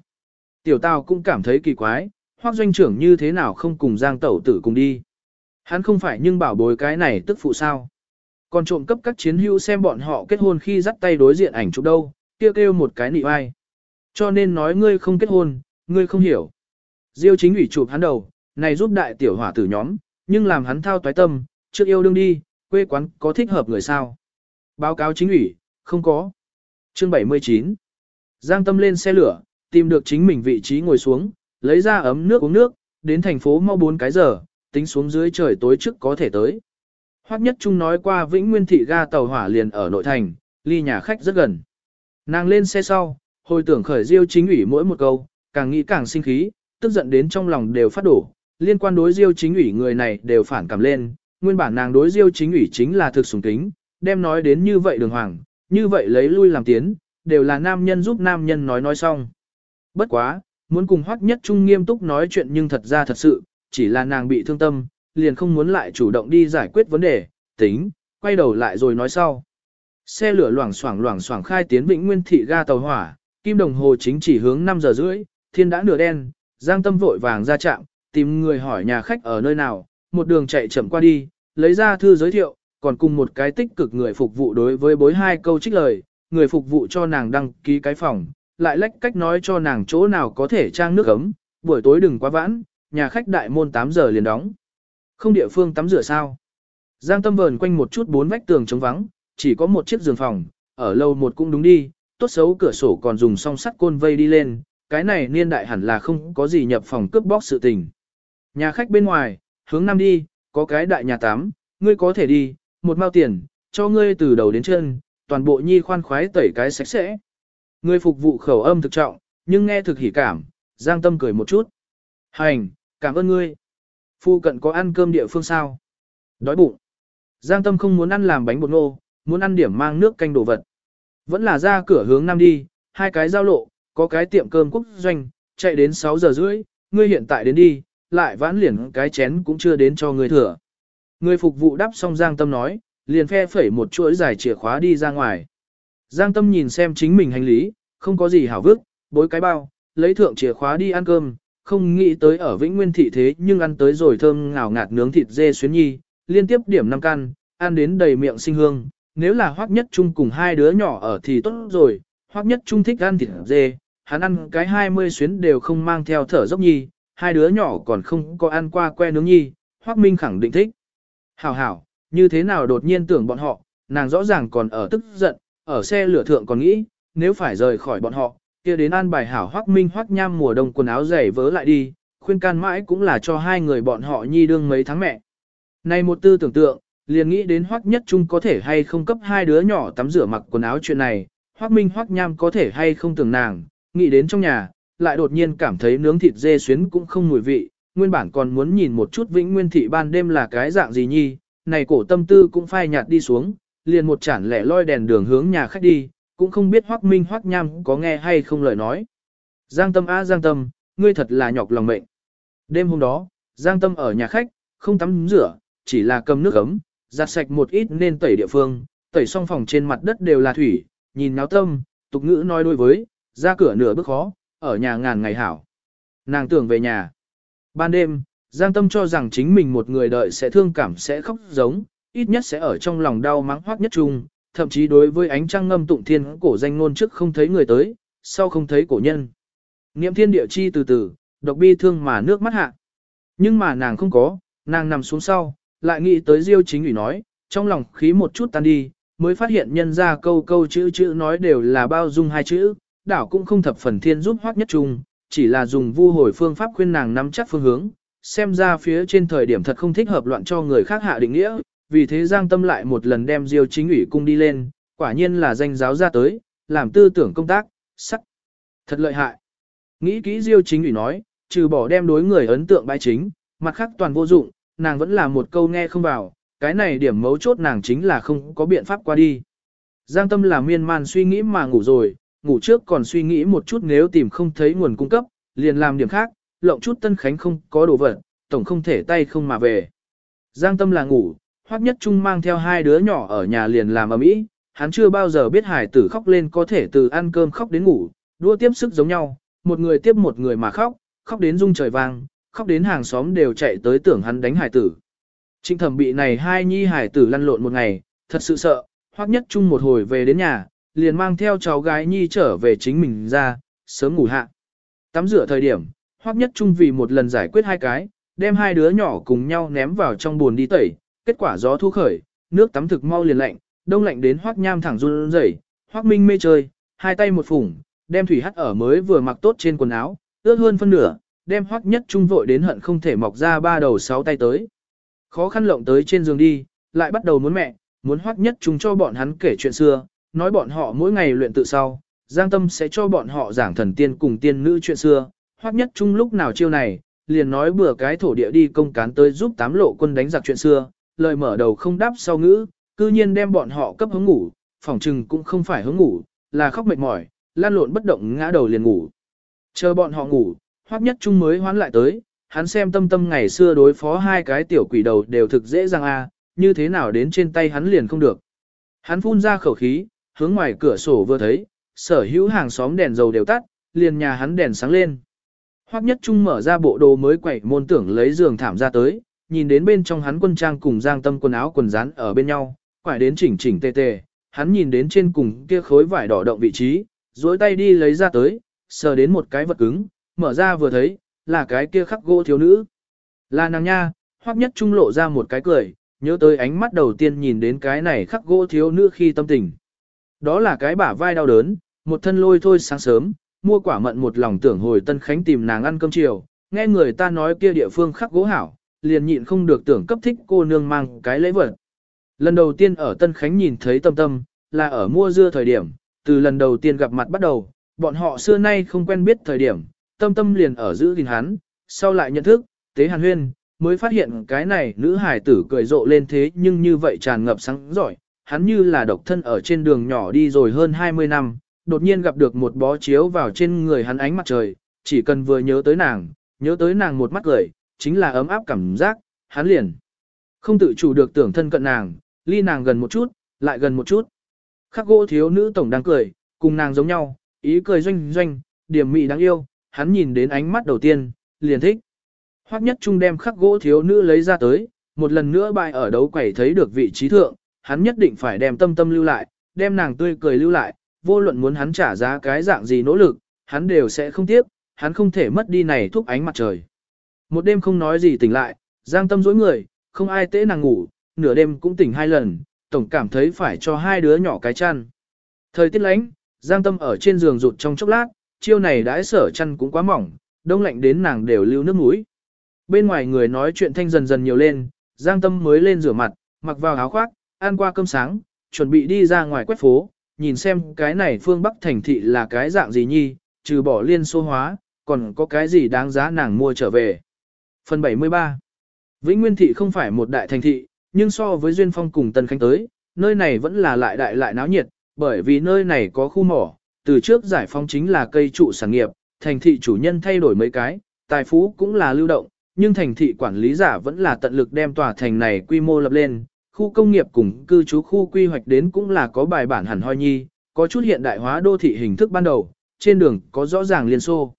Tiểu tào cũng cảm thấy kỳ quái, hoác doanh trưởng như thế nào không cùng giang tẩu tử cùng đi. Hắn không phải nhưng bảo bối cái này tức phụ sao. Còn trộm cấp các chiến hữu xem bọn họ kết hôn khi dắt tay đối diện ảnh chụp đâu, kia kêu, một cái nị vai. Cho nên nói ngươi không kết hôn, ngươi không hiểu. Diêu chính ủy chụp hắn đầu, này giúp đại tiểu hỏa tử nhóm, nhưng làm hắn thao toái tâm, trước yêu đương đi, quê quán có thích hợp người sao. Báo cáo chính ủy, không có. Chương 79 Giang Tâm lên xe lửa, tìm được chính mình vị trí ngồi xuống, lấy ra ấm nước uống nước, đến thành phố mau 4 cái giờ, tính xuống dưới trời tối trước có thể tới. Hoắc Nhất Trung nói qua Vĩnh Nguyên thị ga tàu hỏa liền ở nội thành, ly nhà khách rất gần. Nàng lên xe sau, hồi tưởng khởi diêu chính ủy mỗi một câu, càng nghĩ càng sinh khí, tức giận đến trong lòng đều phát đổ, liên quan đối diêu chính ủy người này đều phản cảm lên, nguyên bản nàng đối diêu chính ủy chính là thực sủng kính, đem nói đến như vậy đường hoàng, như vậy lấy lui làm tiến, đều là nam nhân giúp nam nhân nói nói xong. Bất quá, muốn cùng Hoắc Nhất Trung nghiêm túc nói chuyện nhưng thật ra thật sự, chỉ là nàng bị thương tâm, liền không muốn lại chủ động đi giải quyết vấn đề, tính, quay đầu lại rồi nói sau. Xe lửa loảng xoảng loảng xoảng khai tiến Vĩnh Nguyên thị ga tàu hỏa, kim đồng hồ chính chỉ hướng 5 giờ rưỡi, thiên đã nửa đen, Giang Tâm vội vàng ra trạm, tìm người hỏi nhà khách ở nơi nào, một đường chạy chậm qua đi, lấy ra thư giới thiệu, còn cùng một cái tích cực người phục vụ đối với bối hai câu trích lời, người phục vụ cho nàng đăng ký cái phòng, lại lách cách nói cho nàng chỗ nào có thể trang nước ấm, buổi tối đừng quá vãn, nhà khách đại môn 8 giờ liền đóng. Không địa phương tắm rửa sao? Giang Tâm vờn quanh một chút bốn vách tường trống vắng, chỉ có một chiếc giường phòng, ở lâu một cũng đúng đi, tốt xấu cửa sổ còn dùng song sắt côn vây đi lên, cái này niên đại hẳn là không có gì nhập phòng cướp bóc sự tình. Nhà khách bên ngoài, hướng nam đi, có cái đại nhà tắm, ngươi có thể đi, một mao tiền, cho ngươi từ đầu đến chân, toàn bộ nhi khoan khoái tẩy cái sạch sẽ. Ngươi phục vụ khẩu âm thực trọng, nhưng nghe thực hỉ cảm, Giang Tâm cười một chút. Hành, cảm ơn ngươi. Phu cận có ăn cơm địa phương sao? Đói bụng. Giang Tâm không muốn ăn làm bánh bột ngô, muốn ăn điểm mang nước canh đồ vật. Vẫn là ra cửa hướng nam đi, hai cái giao lộ, có cái tiệm cơm quốc doanh, chạy đến 6 giờ rưỡi, ngươi hiện tại đến đi, lại vãn liền cái chén cũng chưa đến cho ngươi thừa. Người phục vụ đáp xong Giang Tâm nói, liền phe phẩy một chuỗi dài chìa khóa đi ra ngoài. Giang Tâm nhìn xem chính mình hành lý, không có gì hảo vức, bối cái bao, lấy thượng chìa khóa đi ăn cơm, không nghĩ tới ở Vĩnh Nguyên thị thế nhưng ăn tới rồi thơm ngào ngạt nướng thịt dê xuyến nhi, liên tiếp điểm năm căn, ăn đến đầy miệng sinh hương. Nếu là Hoắc Nhất Trung cùng hai đứa nhỏ ở thì tốt rồi, Hoắc Nhất Trung thích ăn thịt dê, hắn ăn cái 20 xuyến đều không mang theo thở dốc nhi, hai đứa nhỏ còn không có ăn qua que nướng nhi, Hoắc Minh khẳng định thích. Hảo hảo, như thế nào đột nhiên tưởng bọn họ, nàng rõ ràng còn ở tức giận, ở xe lửa thượng còn nghĩ, nếu phải rời khỏi bọn họ, kia đến an bài hảo Hoắc Minh Hoắc Nham mùa đông quần áo dày vớ lại đi, khuyên can mãi cũng là cho hai người bọn họ nhi đương mấy tháng mẹ. Này một tư tưởng tượng, liền nghĩ đến Hoắc Nhất Trung có thể hay không cấp hai đứa nhỏ tắm rửa mặc quần áo chuyện này, Hoắc Minh Hoắc Nham có thể hay không tưởng nàng, nghĩ đến trong nhà, lại đột nhiên cảm thấy nướng thịt dê xuyến cũng không mùi vị, nguyên bản còn muốn nhìn một chút Vĩnh Nguyên thị ban đêm là cái dạng gì nhi, này cổ tâm tư cũng phai nhạt đi xuống, liền một chản lẻ loi đèn đường hướng nhà khách đi, cũng không biết Hoắc Minh Hoắc Nham có nghe hay không lời nói. Giang Tâm á Giang Tâm, ngươi thật là nhọc lòng mệnh. Đêm hôm đó, Giang Tâm ở nhà khách, không tắm rửa, chỉ là cầm nước ấm, giặt sạch một ít nên tẩy địa phương, tẩy xong phòng trên mặt đất đều là thủy, nhìn náo tâm, tục ngữ nói đối với, ra cửa nửa bước khó, ở nhà ngàn ngày hảo. Nàng tưởng về nhà. Ban đêm, Giang Tâm cho rằng chính mình một người đợi sẽ thương cảm sẽ khóc giống, ít nhất sẽ ở trong lòng đau mắng hoác nhất trung, thậm chí đối với ánh trăng ngâm tụng thiên cổ danh ngôn trước không thấy người tới, sau không thấy cổ nhân. Niệm thiên địa chi từ từ, độc bi thương mà nước mắt hạ. Nhưng mà nàng không có, nàng nằm xuống sau, lại nghĩ tới Diêu chính ủy nói, trong lòng khí một chút tan đi, mới phát hiện nhân ra câu câu chữ chữ nói đều là bao dung hai chữ, đảo cũng không thập phần thiên giúp hoác nhất trung, chỉ là dùng vu hồi phương pháp khuyên nàng nắm chắc phương hướng, xem ra phía trên thời điểm thật không thích hợp loạn cho người khác hạ định nghĩa, vì thế Giang Tâm lại một lần đem Diêu chính ủy cung đi lên, quả nhiên là danh giáo ra tới, làm tư tưởng công tác, sắc. Thật lợi hại. Nghĩ kỹ Diêu chính ủy nói, trừ bỏ đem đối người ấn tượng bãi chính, mặt khác toàn vô dụng, nàng vẫn là một câu nghe không vào, cái này điểm mấu chốt nàng chính là không có biện pháp qua đi. Giang Tâm là miên man suy nghĩ mà ngủ rồi, ngủ trước còn suy nghĩ một chút nếu tìm không thấy nguồn cung cấp, liền làm điểm khác, lộng chút tân khánh không có đồ vật, tổng không thể tay không mà về. Giang tâm là ngủ, hoắc nhất trung mang theo hai đứa nhỏ ở nhà liền làm ầm ĩ, hắn chưa bao giờ biết hải tử khóc lên có thể từ ăn cơm khóc đến ngủ, đua tiếp sức giống nhau, một người tiếp một người mà khóc, khóc đến rung trời vang, khóc đến hàng xóm đều chạy tới tưởng hắn đánh hải tử. Trịnh thẩm bị này hai nhi hải tử lăn lộn một ngày, thật sự sợ, hoắc nhất trung một hồi về đến nhà, liền mang theo cháu gái nhi trở về chính mình ra, sớm ngủ hạ. Tắm rửa thời điểm, Hoắc Nhất Trung vì một lần giải quyết hai cái, đem hai đứa nhỏ cùng nhau ném vào trong bồn đi tẩy, kết quả gió thu khởi, nước tắm thực mau liền lạnh, đông lạnh đến Hoắc Nham thẳng run rẩy, Hoắc Minh mê chơi, hai tay một phủng, đem thủy hắt ở mới vừa mặc tốt trên quần áo, ướt hơn phân nửa, đem hoắc nhất trung vội đến hận không thể mọc ra ba đầu sáu tay tới. Khó khăn lộng tới trên giường đi, lại bắt đầu muốn mẹ, muốn hoắc nhất trung cho bọn hắn kể chuyện xưa, nói bọn họ mỗi ngày luyện tự sau, Giang Tâm sẽ cho bọn họ giảng thần tiên cùng tiên nữ chuyện xưa, hoắc nhất trung lúc nào chiêu này, liền nói bừa cái thổ địa đi công cán tới giúp tám lộ quân đánh giặc chuyện xưa, lời mở đầu không đáp sau ngữ, cư nhiên đem bọn họ cấp hướng ngủ, phòng trừng cũng không phải hướng ngủ, là khóc mệt mỏi, lan lộn bất động ngã đầu liền ngủ. Chờ bọn họ ngủ, hoắc nhất trung mới hoán lại tới, hắn xem tâm tâm ngày xưa đối phó hai cái tiểu quỷ đầu đều thực dễ dàng a, như thế nào đến trên tay hắn liền không được. Hắn phun ra khẩu khí, hướng ngoài cửa sổ vừa thấy, sở hữu hàng xóm đèn dầu đều tắt, liền nhà hắn đèn sáng lên. Hoắc Nhất Trung mở ra bộ đồ mới quẩy môn tưởng lấy giường thảm ra tới, nhìn đến bên trong hắn quân trang cùng giang tâm quần áo quần rán ở bên nhau, quải đến chỉnh chỉnh tề tề, hắn nhìn đến trên cùng kia khối vải đỏ động vị trí, duỗi tay đi lấy ra tới, sờ đến một cái vật cứng, mở ra vừa thấy, là cái kia khắc gỗ thiếu nữ. Là nàng nha, Hoắc Nhất Trung lộ ra một cái cười, nhớ tới ánh mắt đầu tiên nhìn đến cái này khắc gỗ thiếu nữ khi tâm tình. Đó là cái bả vai đau đớn, một thân lôi thôi sáng sớm, mua quả mận một lòng tưởng hồi Tân Khánh tìm nàng ăn cơm chiều, nghe người ta nói kia địa phương khắc gỗ hảo, liền nhịn không được tưởng cấp thích cô nương mang cái lễ vật. Lần đầu tiên ở Tân Khánh nhìn thấy tâm tâm, là ở mua dưa thời điểm, từ lần đầu tiên gặp mặt bắt đầu, bọn họ xưa nay không quen biết thời điểm, tâm tâm liền ở giữ gìn hắn, sau lại nhận thức, tế hàn huyên, mới phát hiện cái này nữ hải tử cười rộ lên thế nhưng như vậy tràn ngập sáng giỏi, hắn như là độc thân ở trên đường nhỏ đi rồi hơn 20 năm, đột nhiên gặp được một bó chiếu vào trên người hắn ánh mặt trời, chỉ cần vừa nhớ tới nàng, nhớ tới nàng một mắt cười, chính là ấm áp cảm giác, hắn liền. Không tự chủ được tưởng thân cận nàng, ly nàng gần một chút, lại gần một chút. Khắc gỗ thiếu nữ tổng đang cười, cùng nàng giống nhau, ý cười doanh doanh, điểm mị đáng yêu, hắn nhìn đến ánh mắt đầu tiên, liền thích. Hoắc nhất trung đem khắc gỗ thiếu nữ lấy ra tới, một lần nữa bài ở đấu quẩy thấy được vị trí thượng, hắn nhất định phải đem tâm tâm lưu lại, đem nàng tươi cười lưu lại, vô luận muốn hắn trả giá cái dạng gì nỗ lực, hắn đều sẽ không tiếc, hắn không thể mất đi này thuốc ánh mặt trời. Một đêm không nói gì tỉnh lại, giang tâm dối người, không ai tễ nàng ngủ, nửa đêm cũng tỉnh hai lần, tổng cảm thấy phải cho hai đứa nhỏ cái chăn. Thời tiết lánh, giang tâm ở trên giường rụt trong chốc lát, chiêu này đãi sở chăn cũng quá mỏng, đông lạnh đến nàng đều lưu nước mũi. Bên ngoài người nói chuyện thanh dần dần nhiều lên, giang tâm mới lên rửa mặt, mặc vào áo khoác, ăn qua cơm sáng, chuẩn bị đi ra ngoài quét phố, nhìn xem cái này phương Bắc thành thị là cái dạng gì nhi, trừ bỏ liên số hóa, còn có cái gì đáng giá nàng mua trở về. Phần 73 Vĩnh Nguyên thị không phải một đại thành thị, nhưng so với Duyên Phong cùng Tân Khánh tới, nơi này vẫn là lại đại lại náo nhiệt, bởi vì nơi này có khu mỏ, từ trước giải phóng chính là cây trụ sản nghiệp, thành thị chủ nhân thay đổi mấy cái, tài phú cũng là lưu động, nhưng thành thị quản lý giả vẫn là tận lực đem tòa thành này quy mô lập lên, khu công nghiệp cùng cư trú khu quy hoạch đến cũng là có bài bản hẳn hoi nhi, có chút hiện đại hóa đô thị hình thức ban đầu, trên đường có rõ ràng liên xô.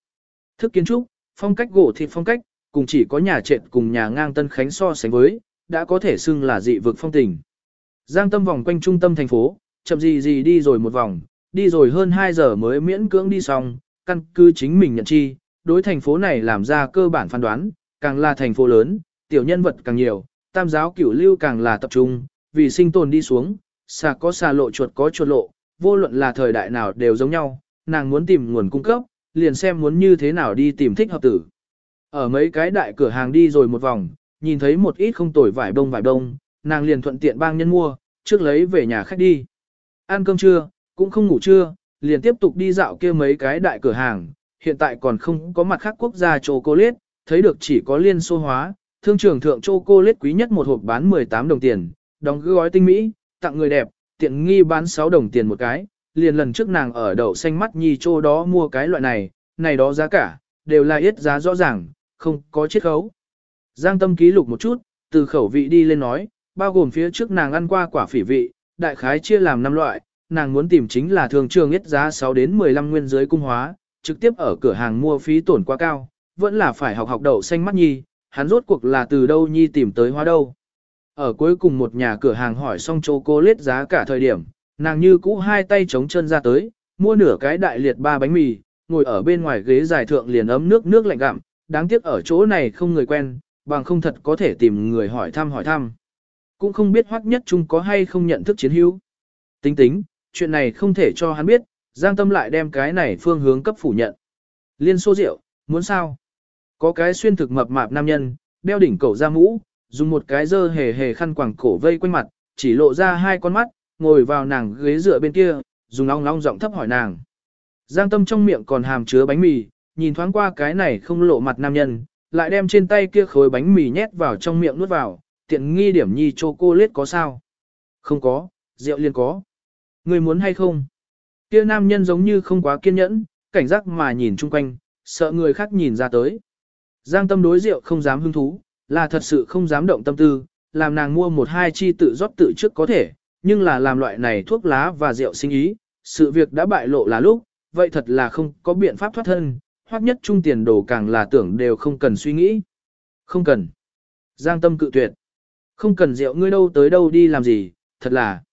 Thức kiến trúc, phong cách gỗ thịt phong cách, cùng chỉ có nhà trệt cùng nhà ngang Tân Khánh so sánh với, đã có thể xưng là dị vực phong tình. Giang tâm vòng quanh trung tâm thành phố, chậm gì gì đi rồi một vòng, đi rồi hơn 2 giờ mới miễn cưỡng đi xong, căn cứ chính mình nhận chi, đối thành phố này làm ra cơ bản phán đoán, càng là thành phố lớn, tiểu nhân vật càng nhiều, tam giáo cửu lưu càng là tập trung, vì sinh tồn đi xuống, xà có xà lộ chuột có chuột lộ, vô luận là thời đại nào đều giống nhau, nàng muốn tìm nguồn cung cấp, liền xem muốn như thế nào đi tìm thích hợp tử. Ở mấy cái đại cửa hàng đi rồi một vòng, nhìn thấy một ít không tồi vải đông vải đông, nàng liền thuận tiện bang nhân mua, trước lấy về nhà khách đi. Ăn cơm trưa, cũng không ngủ trưa, liền tiếp tục đi dạo kia mấy cái đại cửa hàng, hiện tại còn không có mặt khác quốc gia chocolate, thấy được chỉ có liên xô hóa, thương trường thượng chocolate quý nhất một hộp bán 18 đồng tiền, đóng gói tinh mỹ, tặng người đẹp, tiện nghi bán 6 đồng tiền một cái, liền lần trước nàng ở đậu xanh mắt nhi chô đó mua cái loại này, này đó giá cả, đều là ít giá rõ ràng, không có chiết khấu. Giang tâm ký lục một chút, từ khẩu vị đi lên nói, bao gồm phía trước nàng ăn qua quả phỉ vị, đại khái chia làm 5 loại, nàng muốn tìm chính là thường trường ít giá 6 đến 15 nguyên giới cung hóa, trực tiếp ở cửa hàng mua phí tổn quá cao, vẫn là phải học học đậu xanh mắt nhi, hắn rốt cuộc là từ đâu nhi tìm tới hóa đâu. Ở cuối cùng một nhà cửa hàng hỏi xong chỗ cô lết giá cả thời điểm, nàng như cũ hai tay chống chân ra tới, mua nửa cái đại liệt ba bánh mì, ngồi ở bên ngoài ghế dài thượng liền ấm nước nước lạnh gặm, đáng tiếc ở chỗ này không người quen, bằng không thật có thể tìm người hỏi thăm hỏi thăm. Cũng không biết hoắc nhất chung có hay không nhận thức chiến hữu. Tính tính, chuyện này không thể cho hắn biết, Giang Tâm lại đem cái này phương hướng cấp phủ nhận. Liên xô rượu, muốn sao? Có cái xuyên thực mập mạp nam nhân, đeo đỉnh cầu ra mũ, dùng một cái dơ hề hề khăn quàng cổ vây quanh mặt, chỉ lộ ra hai con mắt, ngồi vào nàng ghế dựa bên kia, dùng long long giọng thấp hỏi nàng. Giang Tâm trong miệng còn hàm chứa bánh mì, nhìn thoáng qua cái này không lộ mặt nam nhân, lại đem trên tay kia khối bánh mì nhét vào trong miệng nuốt vào, tiện nghi điểm nhi chocolate có sao? Không có, rượu liền có. Người muốn hay không? Kia nam nhân giống như không quá kiên nhẫn, cảnh giác mà nhìn chung quanh, sợ người khác nhìn ra tới. Giang tâm đối rượu không dám hứng thú, là thật sự không dám động tâm tư, làm nàng mua một hai chi tự rót tự trước có thể, nhưng là làm loại này thuốc lá và rượu sinh ý, sự việc đã bại lộ là lúc, vậy thật là không có biện pháp thoát thân, hoặc nhất trung tiền đồ càng là tưởng đều không cần suy nghĩ. Không cần. Giang tâm cự tuyệt. Không cần rượu ngươi đâu tới đâu đi làm gì, thật là.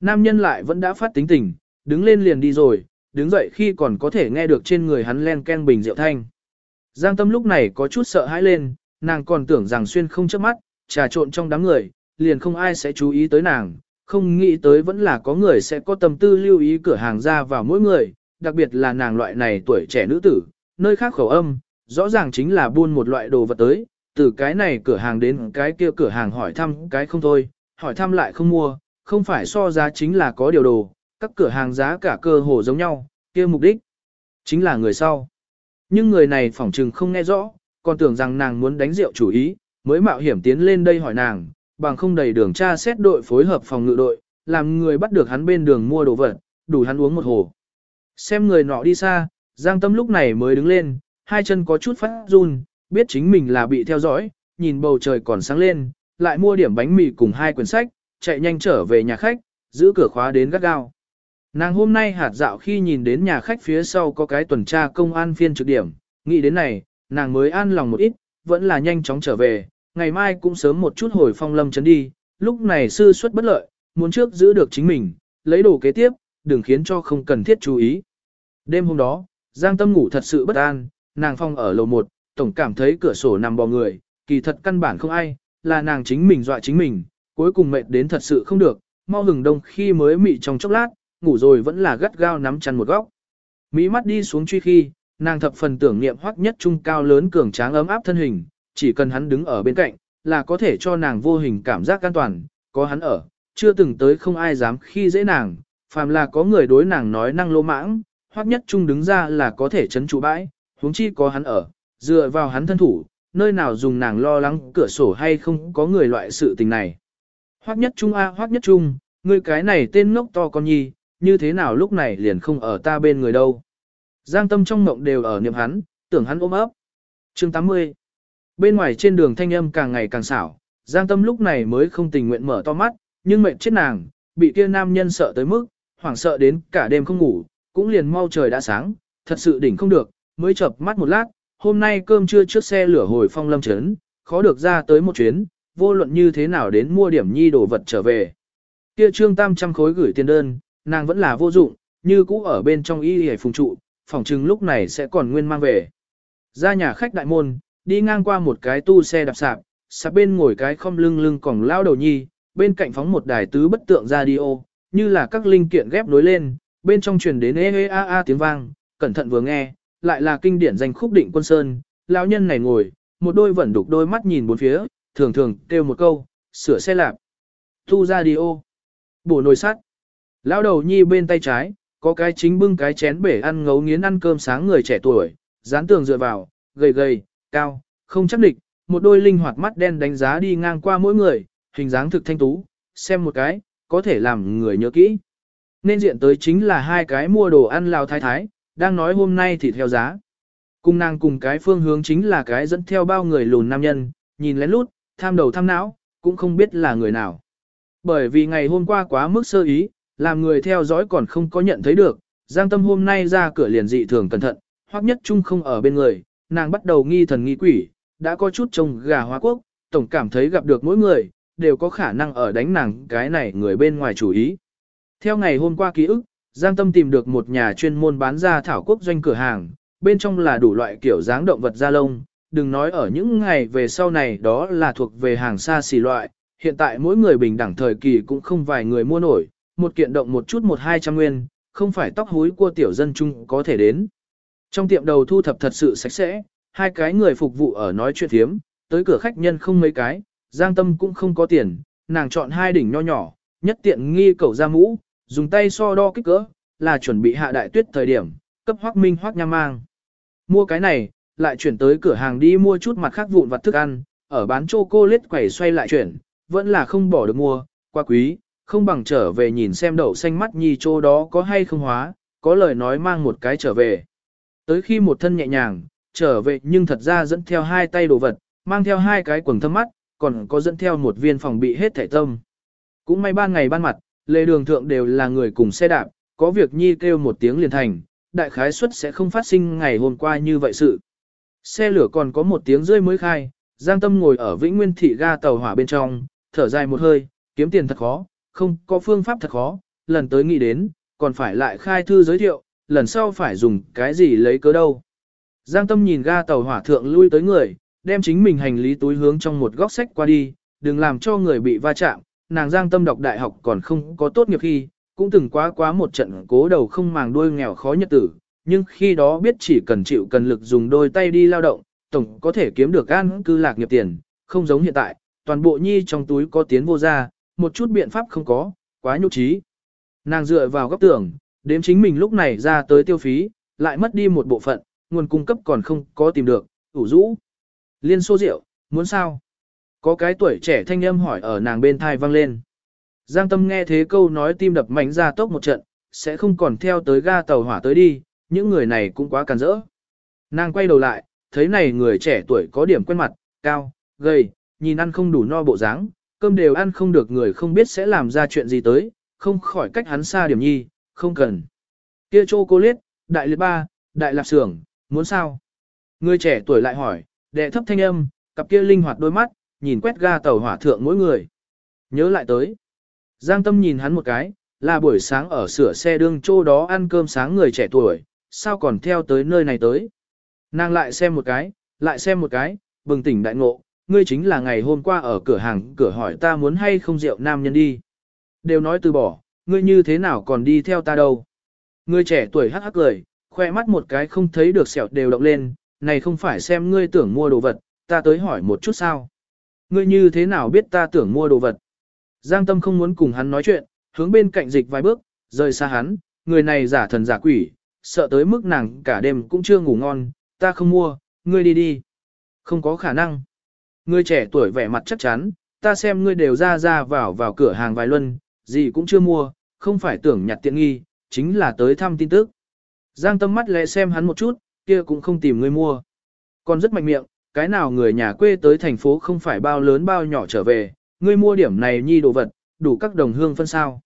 Nam nhân lại vẫn đã phát tính tình, đứng lên liền đi rồi, đứng dậy khi còn có thể nghe được trên người hắn len ken bình rượu thanh. Giang tâm lúc này có chút sợ hãi lên, nàng còn tưởng rằng xuyên không chớp mắt, trà trộn trong đám người, liền không ai sẽ chú ý tới nàng, không nghĩ tới vẫn là có người sẽ có tâm tư lưu ý cửa hàng ra vào mỗi người, đặc biệt là nàng loại này tuổi trẻ nữ tử, nơi khác khẩu âm, rõ ràng chính là buôn một loại đồ vật tới, từ cái này cửa hàng đến cái kia cửa hàng hỏi thăm cái không thôi, hỏi thăm lại không mua, không phải so giá chính là có điều đồ, các cửa hàng giá cả cơ hồ giống nhau, kia mục đích chính là người sau. Nhưng người này phỏng trừng không nghe rõ, còn tưởng rằng nàng muốn đánh rượu chủ ý, mới mạo hiểm tiến lên đây hỏi nàng, bằng không đầy đường tra xét đội phối hợp phòng ngự đội, làm người bắt được hắn bên đường mua đồ vật, đủ hắn uống một hồ. Xem người nọ đi xa, Giang Tâm lúc này mới đứng lên, hai chân có chút phát run, biết chính mình là bị theo dõi, nhìn bầu trời còn sáng lên, lại mua điểm bánh mì cùng hai quyển sách, chạy nhanh trở về nhà khách, giữ cửa khóa đến gắt gao. Nàng hôm nay hạt dạo khi nhìn đến nhà khách phía sau có cái tuần tra công an phiên trực điểm, nghĩ đến này, nàng mới an lòng một ít, vẫn là nhanh chóng trở về, ngày mai cũng sớm một chút hồi phong lâm chấn đi, lúc này sư xuất bất lợi, muốn trước giữ được chính mình, lấy đồ kế tiếp, đừng khiến cho không cần thiết chú ý. Đêm hôm đó, Giang Tâm ngủ thật sự bất an, nàng phong ở lầu 1, tổng cảm thấy cửa sổ nằm bò người, kỳ thật căn bản không ai, là nàng chính mình dọa chính mình, cuối cùng mệt đến thật sự không được, mau hừng đông khi mới mị trong chốc lát, ngủ rồi vẫn là gắt gao nắm chăn một góc. Mỹ mắt đi xuống truy khi, nàng thập phần tưởng niệm hoắc nhất trung cao lớn cường tráng ấm áp thân hình, chỉ cần hắn đứng ở bên cạnh, là có thể cho nàng vô hình cảm giác an toàn, có hắn ở, chưa từng tới không ai dám khi dễ nàng, phàm là có người đối nàng nói năng lô mãng, hoắc nhất trung đứng ra là có thể chấn trụ bãi, huống chi có hắn ở, dựa vào hắn thân thủ, nơi nào dùng nàng lo lắng cửa sổ hay không có người loại sự tình này. Hoắc nhất trung a hoắc nhất trung, ngươi cái này tên ngốc to con nhi, như thế nào lúc này liền không ở ta bên người đâu. Giang tâm trong mộng đều ở niệm hắn, tưởng hắn ôm ấp. chương 80 Bên ngoài trên đường thanh âm càng ngày càng xảo, Giang tâm lúc này mới không tình nguyện mở to mắt, nhưng mệnh chết nàng, bị kia nam nhân sợ tới mức, hoảng sợ đến cả đêm không ngủ, cũng liền mau trời đã sáng, thật sự đỉnh không được, mới chập mắt một lát, hôm nay cơm trưa trước xe lửa hồi phong lâm trấn, khó được ra tới một chuyến, vô luận như thế nào đến mua điểm nhi đồ vật trở về. Kia trương tam trăm khối gửi tiền đơn, nàng vẫn là vô dụng, như cũ ở bên trong y hề phùng trụ, phòng chừng lúc này sẽ còn nguyên mang về. Ra nhà khách đại môn, đi ngang qua một cái tu xe đạp sạp, sạp bên ngồi cái không lưng lưng còng lao đầu nhi, bên cạnh phóng một đài tứ bất tượng radio, như là các linh kiện ghép nối lên, bên trong truyền đến ê ê a a tiếng vang, cẩn thận vừa nghe, lại là kinh điển danh khúc định quân sơn, lão nhân này ngồi, một đôi vẫn đục đôi mắt nhìn bốn phía, thường thường kêu một câu, sửa xe lạp. Tu radio, bổ nồi sắt. Lão đầu nhi bên tay trái, có cái chính bưng cái chén bể ăn ngấu nghiến ăn cơm sáng người trẻ tuổi, dán tường dựa vào, gầy gầy, cao, không chắc địch, một đôi linh hoạt mắt đen đánh giá đi ngang qua mỗi người, hình dáng thực thanh tú, xem một cái, có thể làm người nhớ kỹ. Nên diện tới chính là hai cái mua đồ ăn lao thái thái, đang nói hôm nay thì theo giá. Cùng nàng cùng cái phương hướng chính là cái dẫn theo bao người lùn nam nhân, nhìn lén lút, tham đầu tham não, cũng không biết là người nào. Bởi vì ngày hôm qua quá mức sơ ý, làm người theo dõi còn không có nhận thấy được, Giang Tâm hôm nay ra cửa liền dị thường cẩn thận, hoặc nhất chung không ở bên người, nàng bắt đầu nghi thần nghi quỷ, đã có chút trông gà hóa quốc, tổng cảm thấy gặp được mỗi người, đều có khả năng ở đánh nàng cái này người bên ngoài chủ ý. Theo ngày hôm qua ký ức, Giang Tâm tìm được một nhà chuyên môn bán ra thảo quốc doanh cửa hàng, bên trong là đủ loại kiểu dáng động vật da lông, đừng nói ở những ngày về sau này đó là thuộc về hàng xa xỉ loại, hiện tại mỗi người bình đẳng thời kỳ cũng không vài người mua nổi, một kiện động một chút một hai trăm nguyên, không phải tóc húi của tiểu dân chung có thể đến. Trong tiệm đầu thu thập thật sự sạch sẽ, hai cái người phục vụ ở nói chuyện thiếm, tới cửa khách nhân không mấy cái, Giang Tâm cũng không có tiền, nàng chọn hai đỉnh nho nhỏ, nhất tiện nghi cầu ra mũ, dùng tay so đo kích cỡ, là chuẩn bị hạ đại tuyết thời điểm, cấp hoác minh hoác nham mang. Mua cái này, lại chuyển tới cửa hàng đi mua chút mặt khác vụn vặt thức ăn, ở bán chocolate quẩy xoay lại chuyển, vẫn là không bỏ được mua, quá quý, không bằng trở về nhìn xem đậu xanh mắt nhi chỗ đó có hay không hóa, có lời nói mang một cái trở về. Tới khi một thân nhẹ nhàng, trở về nhưng thật ra dẫn theo hai tay đồ vật, mang theo hai cái quần thâm mắt, còn có dẫn theo một viên phòng bị hết thể tâm. Cũng may ban ngày ban mặt, lề đường thượng đều là người cùng xe đạp, có việc nhi kêu một tiếng liền thành, đại khái suất sẽ không phát sinh ngày hôm qua như vậy sự. Xe lửa còn có một tiếng rơi mới khai, Giang Tâm ngồi ở Vĩnh Nguyên thị ga tàu hỏa bên trong, thở dài một hơi, kiếm tiền thật khó, không có phương pháp thật khó, lần tới nghĩ đến, còn phải lại khai thư giới thiệu, lần sau phải dùng cái gì lấy cớ đâu. Giang Tâm nhìn ga tàu hỏa thượng lui tới người, đem chính mình hành lý túi hướng trong một góc sách qua đi, đừng làm cho người bị va chạm, nàng Giang Tâm đọc đại học còn không có tốt nghiệp khi, cũng từng quá quá một trận cố đầu không màng đuôi nghèo khó nhật tử, nhưng khi đó biết chỉ cần chịu cần lực dùng đôi tay đi lao động, tổng có thể kiếm được an cư lạc nghiệp tiền, không giống hiện tại, toàn bộ nhi trong túi có tiến vô ra, một chút biện pháp không có, quá nhục trí. Nàng dựa vào góc tường, đếm chính mình lúc này ra tới tiêu phí, lại mất đi một bộ phận, nguồn cung cấp còn không có tìm được, ủ rũ. Liên xô rượu, muốn sao? Có cái tuổi trẻ thanh âm hỏi ở nàng bên thai vang lên. Giang tâm nghe thế câu nói tim đập mạnh ra tốc một trận, sẽ không còn theo tới ga tàu hỏa tới đi, những người này cũng quá càn rỡ. Nàng quay đầu lại, thấy này người trẻ tuổi có điểm quen mặt, cao, gầy, nhìn ăn không đủ no bộ dáng, cơm đều ăn không được người không biết sẽ làm ra chuyện gì tới, không khỏi cách hắn xa điểm nhi, không cần. Kia chô cô liết, đại liệt ba, đại lạp xưởng, muốn sao? Người trẻ tuổi lại hỏi, đệ thấp thanh âm, cặp kia linh hoạt đôi mắt, nhìn quét ga tàu hỏa thượng mỗi người. Nhớ lại tới. Giang tâm nhìn hắn một cái, là buổi sáng ở sửa xe đương chỗ đó ăn cơm sáng người trẻ tuổi, sao còn theo tới nơi này tới. Nàng lại xem một cái, lại xem một cái, bừng tỉnh đại ngộ, ngươi chính là ngày hôm qua ở cửa hàng cửa hỏi ta muốn hay không rượu nam nhân đi. Đều nói từ bỏ, ngươi như thế nào còn đi theo ta đâu. Ngươi trẻ tuổi hắc hắc cười, khoe mắt một cái không thấy được sẹo đều động lên, này không phải xem ngươi tưởng mua đồ vật, ta tới hỏi một chút sao. Ngươi như thế nào biết ta tưởng mua đồ vật. Giang Tâm không muốn cùng hắn nói chuyện, hướng bên cạnh dịch vài bước, rời xa hắn, người này giả thần giả quỷ, sợ tới mức nàng cả đêm cũng chưa ngủ ngon, ta không mua, ngươi đi đi. Không có khả năng. Ngươi trẻ tuổi vẻ mặt chắc chắn, ta xem ngươi đều ra ra vào vào cửa hàng vài luân, gì cũng chưa mua, không phải tưởng nhặt tiện nghi, chính là tới thăm tin tức. Giang tâm mắt lẽ xem hắn một chút, kia cũng không tìm ngươi mua. Còn rất mạnh miệng, cái nào người nhà quê tới thành phố không phải bao lớn bao nhỏ trở về, ngươi mua điểm này nhi đồ vật, đủ các đồng hương phân sao.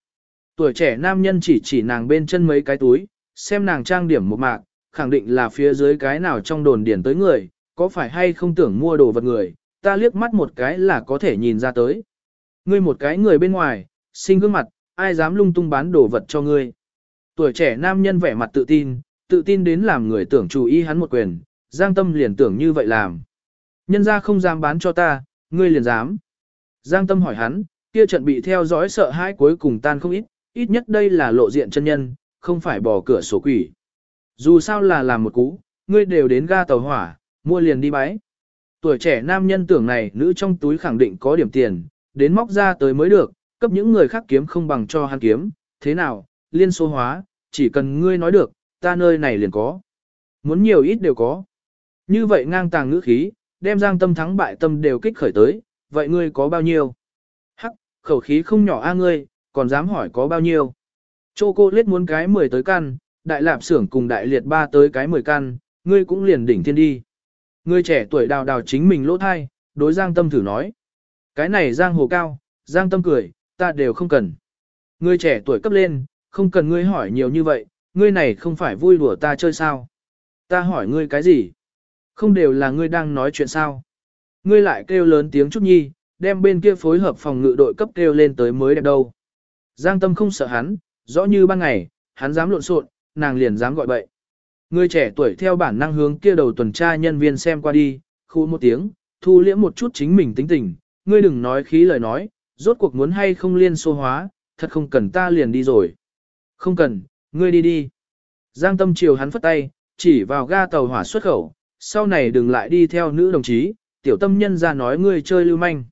Tuổi trẻ nam nhân chỉ chỉ nàng bên chân mấy cái túi, xem nàng trang điểm một mạc, khẳng định là phía dưới cái nào trong đồn điển tới người, có phải hay không tưởng mua đồ vật người, ta liếc mắt một cái là có thể nhìn ra tới. Ngươi một cái người bên ngoài, xinh gương mặt, ai dám lung tung bán đồ vật cho ngươi. Tuổi trẻ nam nhân vẻ mặt tự tin, tự tin đến làm người tưởng chú ý hắn một quyền, Giang Tâm liền tưởng như vậy làm. Nhân ra không dám bán cho ta, ngươi liền dám. Giang Tâm hỏi hắn, kia trận bị theo dõi sợ hãi cuối cùng tan không ít, ít nhất đây là lộ diện chân nhân, không phải bỏ cửa sổ quỷ. Dù sao là làm một cú, ngươi đều đến ga tàu hỏa, mua liền đi bái. Tuổi trẻ nam nhân tưởng này nữ trong túi khẳng định có điểm tiền, đến móc ra tới mới được, cấp những người khác kiếm không bằng cho hắn kiếm, thế nào, liên số hóa, chỉ cần ngươi nói được, ta nơi này liền có. Muốn nhiều ít đều có. Như vậy ngang tàng ngữ khí, đem giang tâm thắng bại tâm đều kích khởi tới, vậy ngươi có bao nhiêu? Hắc, khẩu khí không nhỏ a ngươi, còn dám hỏi có bao nhiêu? Chô cô lết muốn cái 10 tới căn, đại lạp xưởng cùng đại liệt ba tới cái 10 căn, ngươi cũng liền đỉnh thiên đi. Ngươi trẻ tuổi đào đào chính mình lỗ thai, đối giang tâm thử nói. Cái này giang hồ cao, giang tâm cười, ta đều không cần. Ngươi trẻ tuổi cấp lên, không cần ngươi hỏi nhiều như vậy, ngươi này không phải vui đùa ta chơi sao. Ta hỏi ngươi cái gì? Không đều là ngươi đang nói chuyện sao? Ngươi lại kêu lớn tiếng chút nhi, đem bên kia phối hợp phòng ngự đội cấp kêu lên tới mới đẹp đâu. Giang tâm không sợ hắn, rõ như ban ngày, hắn dám lộn xộn, nàng liền dám gọi bậy. Người trẻ tuổi theo bản năng hướng kia đầu tuần tra nhân viên xem qua đi, khu một tiếng, thu liễm một chút chính mình tính tình, ngươi đừng nói khí lời nói, rốt cuộc muốn hay không liên xô hóa, thật không cần ta liền đi rồi. Không cần, ngươi đi đi. Giang tâm chiều hắn phất tay, chỉ vào ga tàu hỏa xuất khẩu, sau này đừng lại đi theo nữ đồng chí, tiểu tâm nhân ra nói ngươi chơi lưu manh.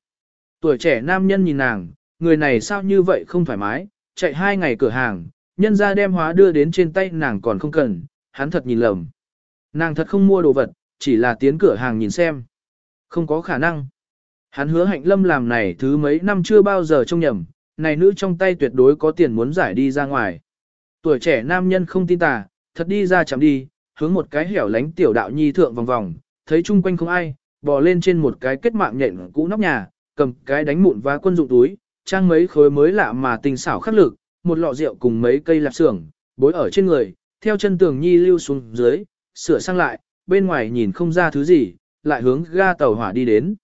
Tuổi trẻ nam nhân nhìn nàng, người này sao như vậy không thoải mái, chạy hai ngày cửa hàng, nhân ra đem hóa đưa đến trên tay nàng còn không cần, hắn thật nhìn lầm. Nàng thật không mua đồ vật, chỉ là tiến cửa hàng nhìn xem. Không có khả năng. Hắn hứa hạnh lâm làm này thứ mấy năm chưa bao giờ trông nhầm, này nữ trong tay tuyệt đối có tiền muốn giải đi ra ngoài. Tuổi trẻ nam nhân không tin tà, thật đi ra chạm đi, hướng một cái hẻo lánh tiểu đạo nhi thượng vòng vòng, thấy chung quanh không ai, bò lên trên một cái kết mạng nhện cũ nóc nhà, cầm cái đánh mụn và quân dụng túi, trang mấy khối mới lạ mà tình xảo khắc lực, một lọ rượu cùng mấy cây lạp xưởng, bối ở trên người, theo chân tường nhi lưu xuống dưới, sửa sang lại, bên ngoài nhìn không ra thứ gì, lại hướng ga tàu hỏa đi đến.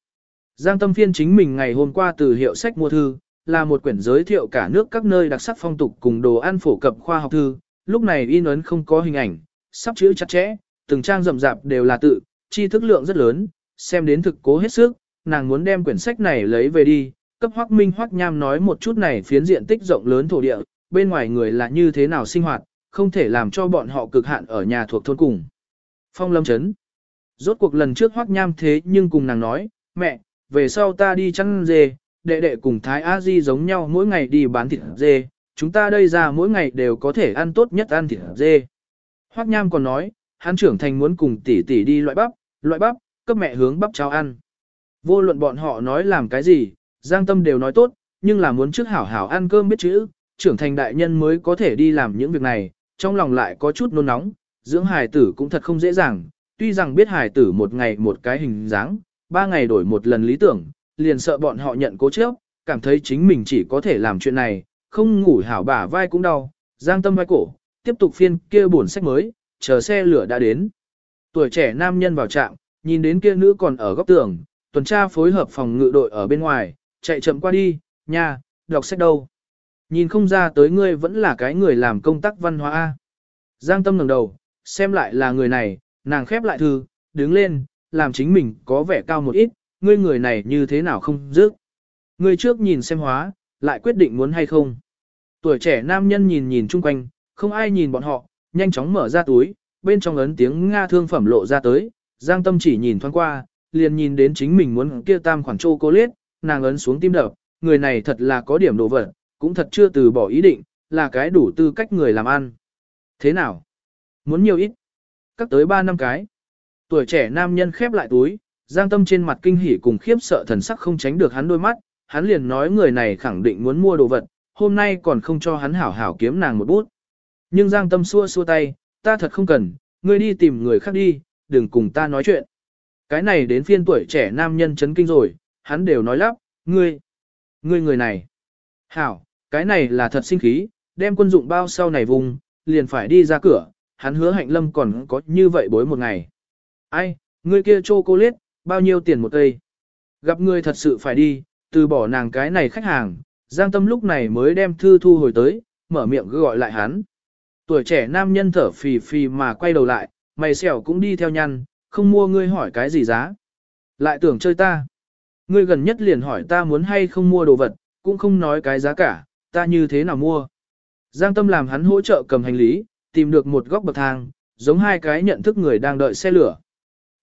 Giang Tâm Phiên chính mình ngày hôm qua từ hiệu sách mua thư, là một quyển giới thiệu cả nước các nơi đặc sắc phong tục cùng đồ ăn phổ cập khoa học thư, lúc này in ấn không có hình ảnh, sắp chữ chặt chẽ, từng trang rậm rạp đều là tự, chi thức lượng rất lớn, xem đến thực cố hết sức, nàng muốn đem quyển sách này lấy về đi, cấp Hoắc Minh Hoắc Nham nói một chút này phiến diện tích rộng lớn thổ địa, bên ngoài người là như thế nào sinh hoạt, không thể làm cho bọn họ cực hạn ở nhà thuộc thôn cùng. Phong Lâm Trấn Rốt cuộc lần trước Hoắc Nham thế nhưng cùng nàng nói, mẹ, về sau ta đi chăn dê, đệ đệ cùng Thái A Di giống nhau mỗi ngày đi bán thịt dê, chúng ta đây ra mỗi ngày đều có thể ăn tốt nhất ăn thịt dê. Hoắc Nham còn nói, hắn trưởng thành muốn cùng tỷ tỷ đi loại bắp, loại bắp, cấp mẹ hướng bắp cháo ăn. Vô luận bọn họ nói làm cái gì, Giang Tâm đều nói tốt, nhưng là muốn trước hảo hảo ăn cơm biết chữ, trưởng thành đại nhân mới có thể đi làm những việc này, trong lòng lại có chút nôn nóng, dưỡng hài tử cũng thật không dễ dàng, tuy rằng biết hài tử một ngày một cái hình dáng, ba ngày đổi một lần lý tưởng, liền sợ bọn họ nhận cố chấp, cảm thấy chính mình chỉ có thể làm chuyện này, không ngủ hảo bả vai cũng đau, giang tâm vai cổ, tiếp tục phiên kia buồn sách mới, chờ xe lửa đã đến. Tuổi trẻ nam nhân vào trạm, nhìn đến kia nữ còn ở góc tường, tuần tra phối hợp phòng ngự đội ở bên ngoài, chạy chậm qua đi, nha, đọc sách đâu. Nhìn không ra tới ngươi vẫn là cái người làm công tác văn hóa A. Giang tâm ngẩng đầu, xem lại là người này, nàng khép lại thư, đứng lên, làm chính mình có vẻ cao một ít, ngươi người này như thế nào không dứt. Ngươi trước nhìn xem hóa, lại quyết định muốn hay không. Tuổi trẻ nam nhân nhìn nhìn chung quanh, không ai nhìn bọn họ, nhanh chóng mở ra túi, bên trong ấn tiếng Nga thương phẩm lộ ra tới, Giang Tâm chỉ nhìn thoáng qua, liền nhìn đến chính mình muốn kia tam khoản chô cô liết, nàng ấn xuống tim đập, người này thật là có điểm đồ vật, cũng thật chưa từ bỏ ý định, là cái đủ tư cách người làm ăn. Thế nào? Muốn nhiều ít? Cắt tới 3 năm cái. Tuổi trẻ nam nhân khép lại túi, giang tâm trên mặt kinh hỉ cùng khiếp sợ thần sắc không tránh được hắn đôi mắt, hắn liền nói người này khẳng định muốn mua đồ vật, hôm nay còn không cho hắn hảo hảo kiếm nàng một bút. Nhưng giang tâm xua xua tay, ta thật không cần, ngươi đi tìm người khác đi, đừng cùng ta nói chuyện. Cái này đến phiên tuổi trẻ nam nhân chấn kinh rồi, hắn đều nói lắp, ngươi, ngươi người này. Hảo, cái này là thật sinh khí, đem quân dụng bao sau này vùng, liền phải đi ra cửa, hắn hứa hạnh lâm còn có như vậy bối một ngày. Ai, ngươi kia chocolate, bao nhiêu tiền một cây? Gặp ngươi thật sự phải đi, từ bỏ nàng cái này khách hàng, Giang Tâm lúc này mới đem thư thu hồi tới, mở miệng gọi lại hắn. Tuổi trẻ nam nhân thở phì phì mà quay đầu lại, mày xẻo cũng đi theo nhăn, không mua ngươi hỏi cái gì giá. Lại tưởng chơi ta. Ngươi gần nhất liền hỏi ta muốn hay không mua đồ vật, cũng không nói cái giá cả, ta như thế nào mua. Giang Tâm làm hắn hỗ trợ cầm hành lý, tìm được một góc bậc thang, giống hai cái nhận thức người đang đợi xe lửa.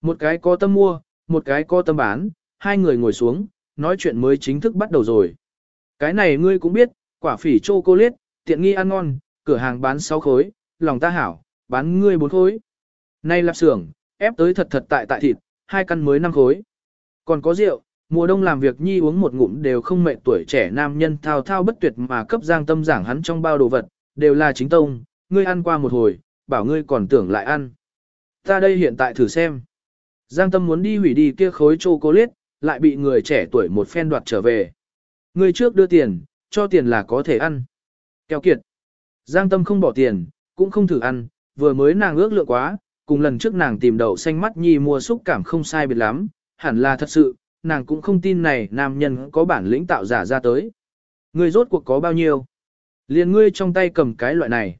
Một cái có tâm mua, một cái có tâm bán, hai người ngồi xuống, nói chuyện mới chính thức bắt đầu rồi. Cái này ngươi cũng biết, quả phỉ chô cô liết, tiện nghi ăn ngon, cửa hàng bán 6 khối, lòng ta hảo, bán ngươi 4 khối. Nay lạp xưởng, ép tới thật thật tại tại thịt, hai căn mới 5 khối. Còn có rượu, mùa đông làm việc nhi uống một ngụm đều không mệt tuổi trẻ nam nhân thao thao bất tuyệt mà cấp giang tâm giảng hắn trong bao đồ vật, đều là chính tông, ngươi ăn qua một hồi, bảo ngươi còn tưởng lại ăn. Ta đây hiện tại thử xem. Giang Tâm muốn đi hủy đi kia khối chocolate, lại bị người trẻ tuổi một phen đoạt trở về. Người trước đưa tiền, cho tiền là có thể ăn. Kéo kiệt. Giang Tâm không bỏ tiền, cũng không thử ăn, vừa mới nàng ước lượng quá, cùng lần trước nàng tìm đậu xanh mắt nhi mua xúc cảm không sai biệt lắm, hẳn là thật sự, nàng cũng không tin này nam nhân có bản lĩnh tạo giả ra tới. Người rốt cuộc có bao nhiêu? Liền ngươi trong tay cầm cái loại này.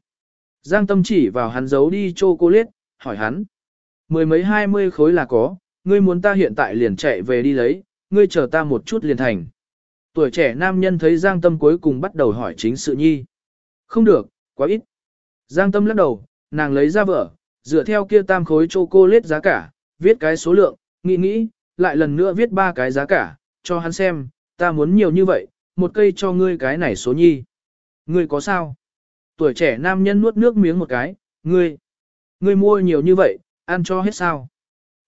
Giang Tâm chỉ vào hắn giấu đi chocolate, hỏi hắn. Mười mấy hai mươi khối là có, ngươi muốn ta hiện tại liền chạy về đi lấy, ngươi chờ ta một chút liền thành. Tuổi trẻ nam nhân thấy Giang Tâm cuối cùng bắt đầu hỏi chính sự nhi. Không được, quá ít. Giang Tâm lắc đầu, nàng lấy ra vở, dựa theo kia tam khối chocolate giá cả, viết cái số lượng, nghĩ nghĩ, lại lần nữa viết ba cái giá cả, cho hắn xem, ta muốn nhiều như vậy, một cây cho ngươi cái này số nhi. Ngươi có sao? Tuổi trẻ nam nhân nuốt nước miếng một cái, ngươi, ngươi mua nhiều như vậy, ăn cho hết sao?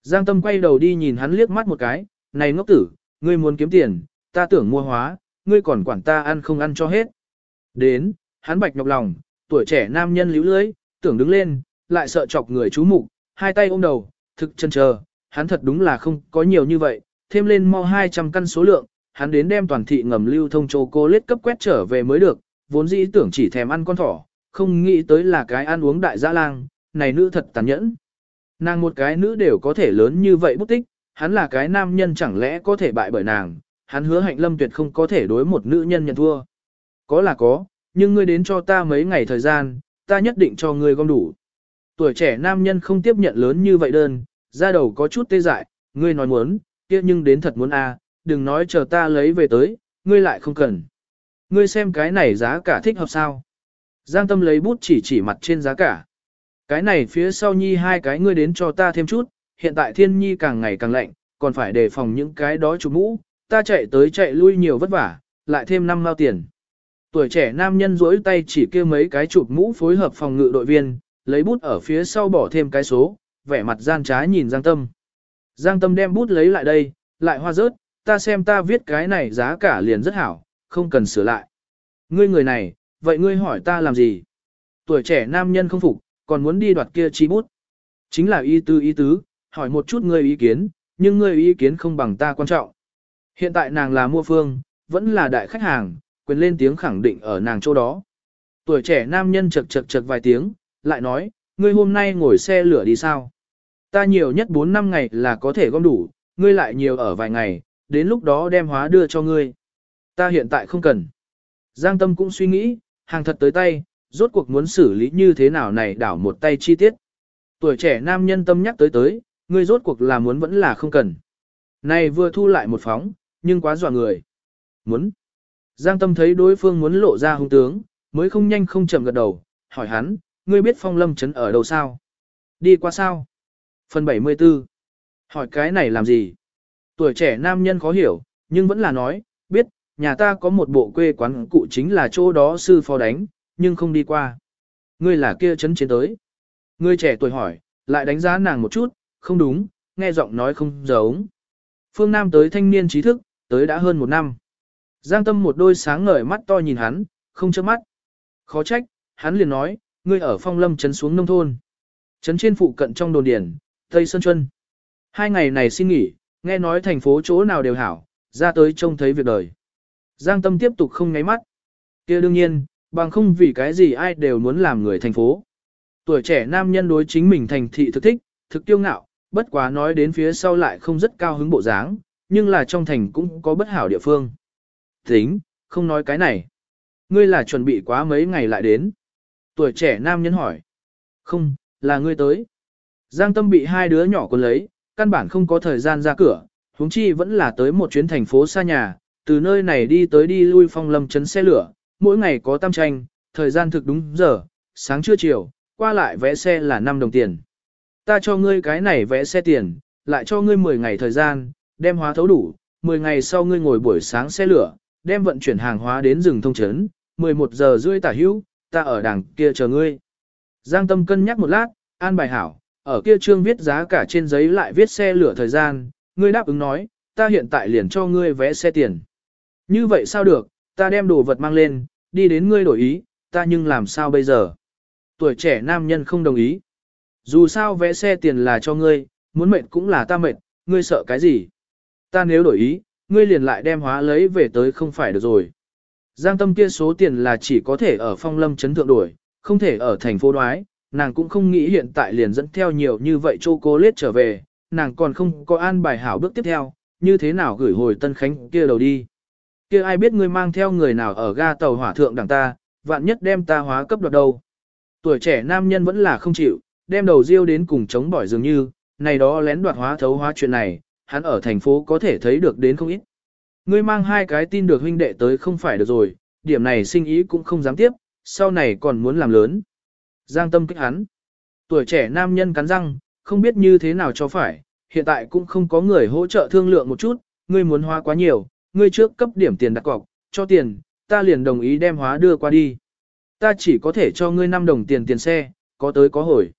Giang Tâm quay đầu đi nhìn hắn liếc mắt một cái, này ngốc tử, ngươi muốn kiếm tiền, ta tưởng mua hóa, ngươi còn quản ta ăn không ăn cho hết. Đến, hắn bạch nhọc lòng, tuổi trẻ nam nhân líu lưới, tưởng đứng lên, lại sợ chọc người chú mục, hai tay ôm đầu, thực chân chờ, hắn thật đúng là không có nhiều như vậy, thêm lên mau 200 căn số lượng, hắn đến đem toàn thị ngầm lưu thông cô lết cấp quét trở về mới được, vốn dĩ tưởng chỉ thèm ăn con thỏ, không nghĩ tới là cái ăn uống đại dã lang, này nữ thật tàn nhẫn. Nàng một cái nữ đều có thể lớn như vậy bút tích, hắn là cái nam nhân chẳng lẽ có thể bại bởi nàng, hắn hứa hạnh lâm tuyệt không có thể đối một nữ nhân nhận thua. Có là có, nhưng ngươi đến cho ta mấy ngày thời gian, ta nhất định cho ngươi gom đủ. Tuổi trẻ nam nhân không tiếp nhận lớn như vậy đơn, ra đầu có chút tê dại, ngươi nói muốn, kia nhưng đến thật muốn a, à, đừng nói chờ ta lấy về tới, ngươi lại không cần. Ngươi xem cái này giá cả thích hợp sao. Giang tâm lấy bút chỉ chỉ mặt trên giá cả. Cái này phía sau nhi hai cái ngươi đến cho ta thêm chút, hiện tại thiên nhi càng ngày càng lạnh, còn phải đề phòng những cái đó chụp mũ, ta chạy tới chạy lui nhiều vất vả, lại thêm năm mao tiền. Tuổi trẻ nam nhân duỗi tay chỉ kêu mấy cái chụp mũ phối hợp phòng ngự đội viên, lấy bút ở phía sau bỏ thêm cái số, vẻ mặt gian trá nhìn Giang Tâm. Giang Tâm đem bút lấy lại đây, lại hoa rớt, ta xem ta viết cái này giá cả liền rất hảo, không cần sửa lại. Ngươi người này, vậy ngươi hỏi ta làm gì? Tuổi trẻ nam nhân không phục, còn muốn đi đoạt kia chi bút. Chính là ý tư ý tứ, hỏi một chút ngươi ý kiến, nhưng ngươi ý kiến không bằng ta quan trọng. Hiện tại nàng là mua phương, vẫn là đại khách hàng, quyền lên tiếng khẳng định ở nàng chỗ đó. Tuổi trẻ nam nhân chật chật chật vài tiếng, lại nói, ngươi hôm nay ngồi xe lửa đi sao? Ta nhiều nhất 4 năm ngày là có thể gom đủ, ngươi lại nhiều ở vài ngày, đến lúc đó đem hóa đưa cho ngươi. Ta hiện tại không cần. Giang Tâm cũng suy nghĩ, hàng thật tới tay, rốt cuộc muốn xử lý như thế nào này đảo một tay chi tiết. Tuổi trẻ nam nhân tâm nhắc tới tới, ngươi rốt cuộc là muốn vẫn là không cần. Này vừa thu lại một phóng, nhưng quá dọa người. Muốn. Giang Tâm thấy đối phương muốn lộ ra hung tướng, mới không nhanh không chậm gật đầu, hỏi hắn, ngươi biết phong lâm trấn ở đâu sao? Đi qua sao? Phần 74. Hỏi cái này làm gì? Tuổi trẻ nam nhân khó hiểu, nhưng vẫn là nói, biết, nhà ta có một bộ quê quán cụ chính là chỗ đó sư phó đánh, nhưng không đi qua. Ngươi là kia chấn chiến tới. Ngươi trẻ tuổi hỏi, lại đánh giá nàng một chút, không đúng, nghe giọng nói không giống. Phương Nam tới thanh niên trí thức, tới đã hơn một năm. Giang tâm một đôi sáng ngời mắt to nhìn hắn, không chớp mắt. Khó trách, hắn liền nói, ngươi ở phong lâm chấn xuống nông thôn. Chấn trên phụ cận trong đồn điển, Tây Sơn Chuân. Hai ngày này xin nghỉ, nghe nói thành phố chỗ nào đều hảo, ra tới trông thấy việc đời. Giang tâm tiếp tục không ngáy mắt. kia đương nhiên, bằng không vì cái gì ai đều muốn làm người thành phố. Tuổi trẻ nam nhân đối chính mình thành thị thực thích, thực tiêu ngạo, bất quá nói đến phía sau lại không rất cao hứng bộ dáng, nhưng là trong thành cũng có bất hảo địa phương. Tính, không nói cái này. Ngươi là chuẩn bị quá mấy ngày lại đến. Tuổi trẻ nam nhân hỏi. Không, là ngươi tới. Giang tâm bị hai đứa nhỏ còn lấy, căn bản không có thời gian ra cửa, huống chi vẫn là tới một chuyến thành phố xa nhà, từ nơi này đi tới đi lui phong lâm chấn xe lửa, mỗi ngày có tam tranh, thời gian thực đúng giờ, sáng trưa chiều, qua lại vẽ xe là 5 đồng tiền. Ta cho ngươi cái này vẽ xe tiền, lại cho ngươi 10 ngày thời gian, đem hóa thấu đủ, 10 ngày sau ngươi ngồi buổi sáng xe lửa, đem vận chuyển hàng hóa đến rừng thông trấn, 11 giờ rưỡi tả hữu, ta ở đằng kia chờ ngươi. Giang Tâm cân nhắc một lát, an bài hảo, ở kia trương viết giá cả trên giấy lại viết xe lửa thời gian, ngươi đáp ứng nói, ta hiện tại liền cho ngươi vẽ xe tiền. Như vậy sao được, ta đem đồ vật mang lên, đi đến ngươi đổi ý, ta nhưng làm sao bây giờ? Tuổi trẻ nam nhân không đồng ý. Dù sao vẽ xe tiền là cho ngươi, muốn mệt cũng là ta mệt, ngươi sợ cái gì? Ta nếu đổi ý, ngươi liền lại đem hóa lấy về tới không phải được rồi. Giang tâm kia số tiền là chỉ có thể ở phong lâm chấn thượng đổi, không thể ở thành phố đoái, nàng cũng không nghĩ hiện tại liền dẫn theo nhiều như vậy Châu Cô Lết trở về, nàng còn không có an bài hảo bước tiếp theo, như thế nào gửi hồi Tân Khánh kia đầu đi. Kia ai biết ngươi mang theo người nào ở ga tàu hỏa thượng đằng ta, vạn nhất đem ta hóa cấp đoạt đâu. Tuổi trẻ nam nhân vẫn là không chịu, đem đầu riêu đến cùng chống bỏi dường như, này đó lén đoạt hóa thấu hóa chuyện này, hắn ở thành phố có thể thấy được đến không ít. Ngươi mang hai cái tin được huynh đệ tới không phải được rồi, điểm này sinh ý cũng không dám tiếp, sau này còn muốn làm lớn. Giang tâm kích hắn. Tuổi trẻ nam nhân cắn răng, không biết như thế nào cho phải, hiện tại cũng không có người hỗ trợ thương lượng một chút, ngươi muốn hóa quá nhiều, ngươi trước cấp điểm tiền đặt cọc, cho tiền, ta liền đồng ý đem hóa đưa qua đi. Ta chỉ có thể cho ngươi 5 đồng tiền tiền xe, có tới có hồi.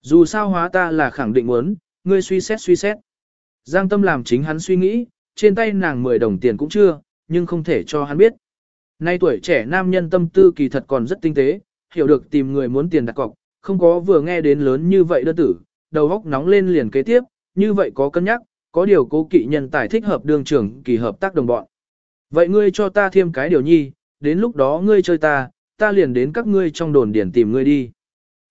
Dù sao hóa ta là khẳng định muốn, ngươi suy xét suy xét. Giang tâm làm chính hắn suy nghĩ, trên tay nàng 10 đồng tiền cũng chưa, nhưng không thể cho hắn biết. Nay tuổi trẻ nam nhân tâm tư kỳ thật còn rất tinh tế, hiểu được tìm người muốn tiền đặt cọc, không có vừa nghe đến lớn như vậy đơn tử, đầu óc nóng lên liền kế tiếp, như vậy có cân nhắc, có điều cố kỵ nhân tài thích hợp đường trưởng kỳ hợp tác đồng bọn. Vậy ngươi cho ta thêm cái điều nhi, đến lúc đó ngươi chơi ta, ta liền đến các ngươi trong đồn điển tìm ngươi đi.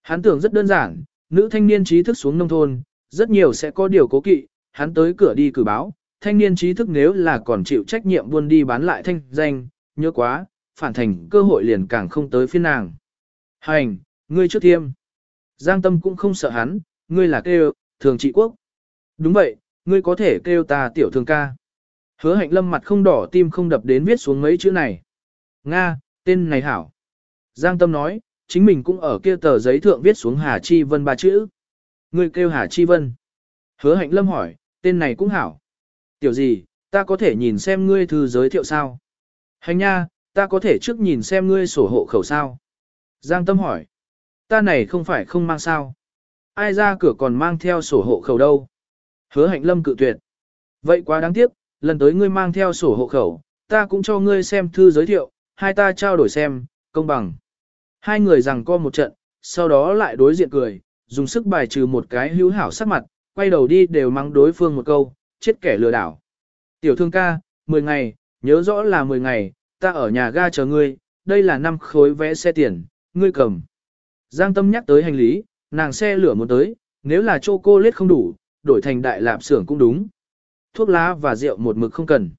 Hắn tưởng rất đơn giản, nữ thanh niên trí thức xuống nông thôn, rất nhiều sẽ có điều cố kỵ, hắn tới cửa đi cử báo, thanh niên trí thức nếu là còn chịu trách nhiệm buôn đi bán lại thanh danh, nhớ quá, phản thành cơ hội liền càng không tới phiên nàng. Hành, ngươi trước thiêm. Giang tâm cũng không sợ hắn, ngươi là kêu, thường trị quốc. Đúng vậy, ngươi có thể kêu ta tiểu thường ca. Hứa hạnh lâm mặt không đỏ tim không đập đến viết xuống mấy chữ này. Nga, tên này hảo. Giang tâm nói, chính mình cũng ở kia tờ giấy thượng viết xuống Hà Chi Vân ba chữ. Ngươi kêu Hà Chi Vân. Hứa hạnh lâm hỏi, tên này cũng hảo. Tiểu gì, ta có thể nhìn xem ngươi thư giới thiệu sao? Hành nha, ta có thể trước nhìn xem ngươi sổ hộ khẩu sao? Giang tâm hỏi, ta này không phải không mang sao? Ai ra cửa còn mang theo sổ hộ khẩu đâu? Hứa hạnh lâm cự tuyệt. Vậy quá đáng tiếc, lần tới ngươi mang theo sổ hộ khẩu, ta cũng cho ngươi xem thư giới thiệu, hai ta trao đổi xem, công bằng. Hai người rằng co một trận, sau đó lại đối diện cười, dùng sức bài trừ một cái hữu hảo sắc mặt, quay đầu đi đều mắng đối phương một câu, chết kẻ lừa đảo. Tiểu thương ca, 10 ngày, nhớ rõ là 10 ngày, ta ở nhà ga chờ ngươi, đây là năm khối vé xe tiền, ngươi cầm. Giang tâm nhắc tới hành lý, nàng xe lửa muốn tới, nếu là chỗ cô lết không đủ, đổi thành đại lạp xưởng cũng đúng. Thuốc lá và rượu một mực không cần.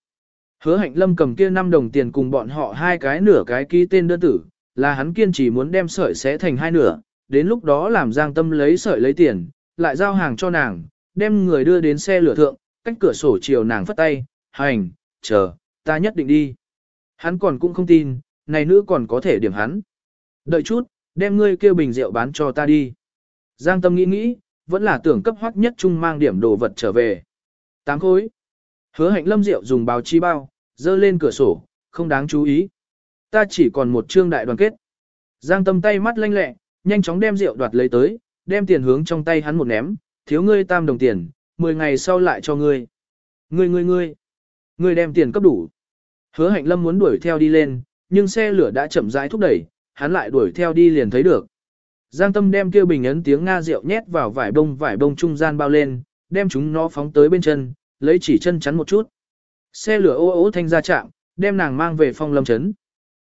Hứa hạnh lâm cầm kia 5 đồng tiền cùng bọn họ hai cái nửa cái ký tên đơn tử, là hắn kiên trì muốn đem sợi xé thành hai nửa, đến lúc đó làm giang tâm lấy sợi lấy tiền, lại giao hàng cho nàng, đem người đưa đến xe lửa thượng, cách cửa sổ chiều nàng phất tay, hành, chờ, ta nhất định đi. Hắn còn cũng không tin, này nữ còn có thể điểm hắn. Đợi chút, đem ngươi kêu bình rượu bán cho ta đi. Giang tâm nghĩ nghĩ, vẫn là tưởng cấp hoắc nhất trung mang điểm đồ vật trở về. Tám khối. Hứa hạnh lâm rượu dùng báo chi bao, dơ lên cửa sổ, không đáng chú ý. Ta chỉ còn một trương đại đoàn kết. Giang tâm tay mắt lanh lẹ, nhanh chóng đem rượu đoạt lấy tới, đem tiền hướng trong tay hắn một ném, thiếu ngươi tam đồng tiền, 10 ngày sau lại cho ngươi. Ngươi ngươi ngươi, ngươi đem tiền cấp đủ. Hứa hạnh lâm muốn đuổi theo đi lên, nhưng xe lửa đã chậm rãi thúc đẩy, hắn lại đuổi theo đi liền thấy được. Giang tâm đem kêu bình ấn tiếng Nga rượu nhét vào vải bông vải bông trung gian bao lên, đem chúng nó phóng tới bên chân, lấy chỉ chân chắn một chút. Xe lửa ô ô thanh ra chạm, đem nàng mang về phong lâm chấn.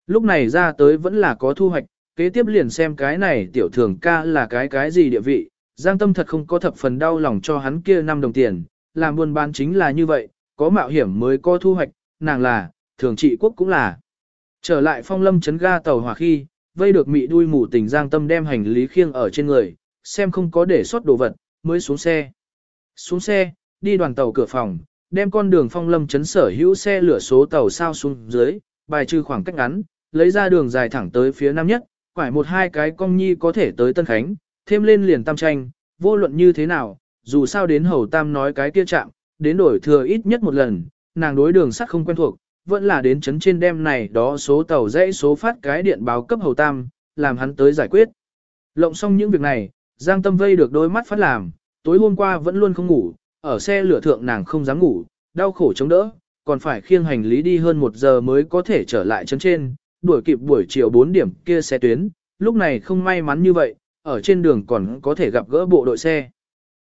Lúc này ra tới vẫn là có thu hoạch, kế tiếp liền xem cái này tiểu thường ca là cái cái gì địa vị. Giang tâm thật không có thập phần đau lòng cho hắn kia 5 đồng tiền, làm buôn bán chính là như vậy, có mạo hiểm mới có thu hoạch, nàng là, thường trị quốc cũng là. Trở lại phong lâm chấn ga tàu hỏa khi, vây được mị đuôi mù tình giang tâm đem hành lý khiêng ở trên người, xem không có để sót đồ vật, mới xuống xe. Xuống xe, đi đoàn tàu cửa phòng, đem con đường phong lâm chấn sở hữu xe lửa số tàu sao xuống dưới, bài trừ khoảng cách ngắn, lấy ra đường dài thẳng tới phía nam nhất, quải một hai cái cong nhi có thể tới Tân Khánh, thêm lên liền tam tranh, vô luận như thế nào, dù sao đến hầu tam nói cái kia chạm, đến đổi thừa ít nhất một lần, nàng đối đường sắt không quen thuộc, vẫn là đến chấn trên đêm này đó số tàu dãy số phát cái điện báo cấp hầu tam, làm hắn tới giải quyết. Lộng xong những việc này, Giang Tâm vây được đôi mắt phát làm, tối hôm qua vẫn luôn không ngủ, ở xe lửa thượng nàng không dám ngủ, đau khổ chống đỡ, còn phải khiêng hành lý đi hơn một giờ mới có thể trở lại chấn trên, đuổi kịp buổi chiều 4 điểm kia xe tuyến, lúc này không may mắn như vậy, ở trên đường còn có thể gặp gỡ bộ đội xe.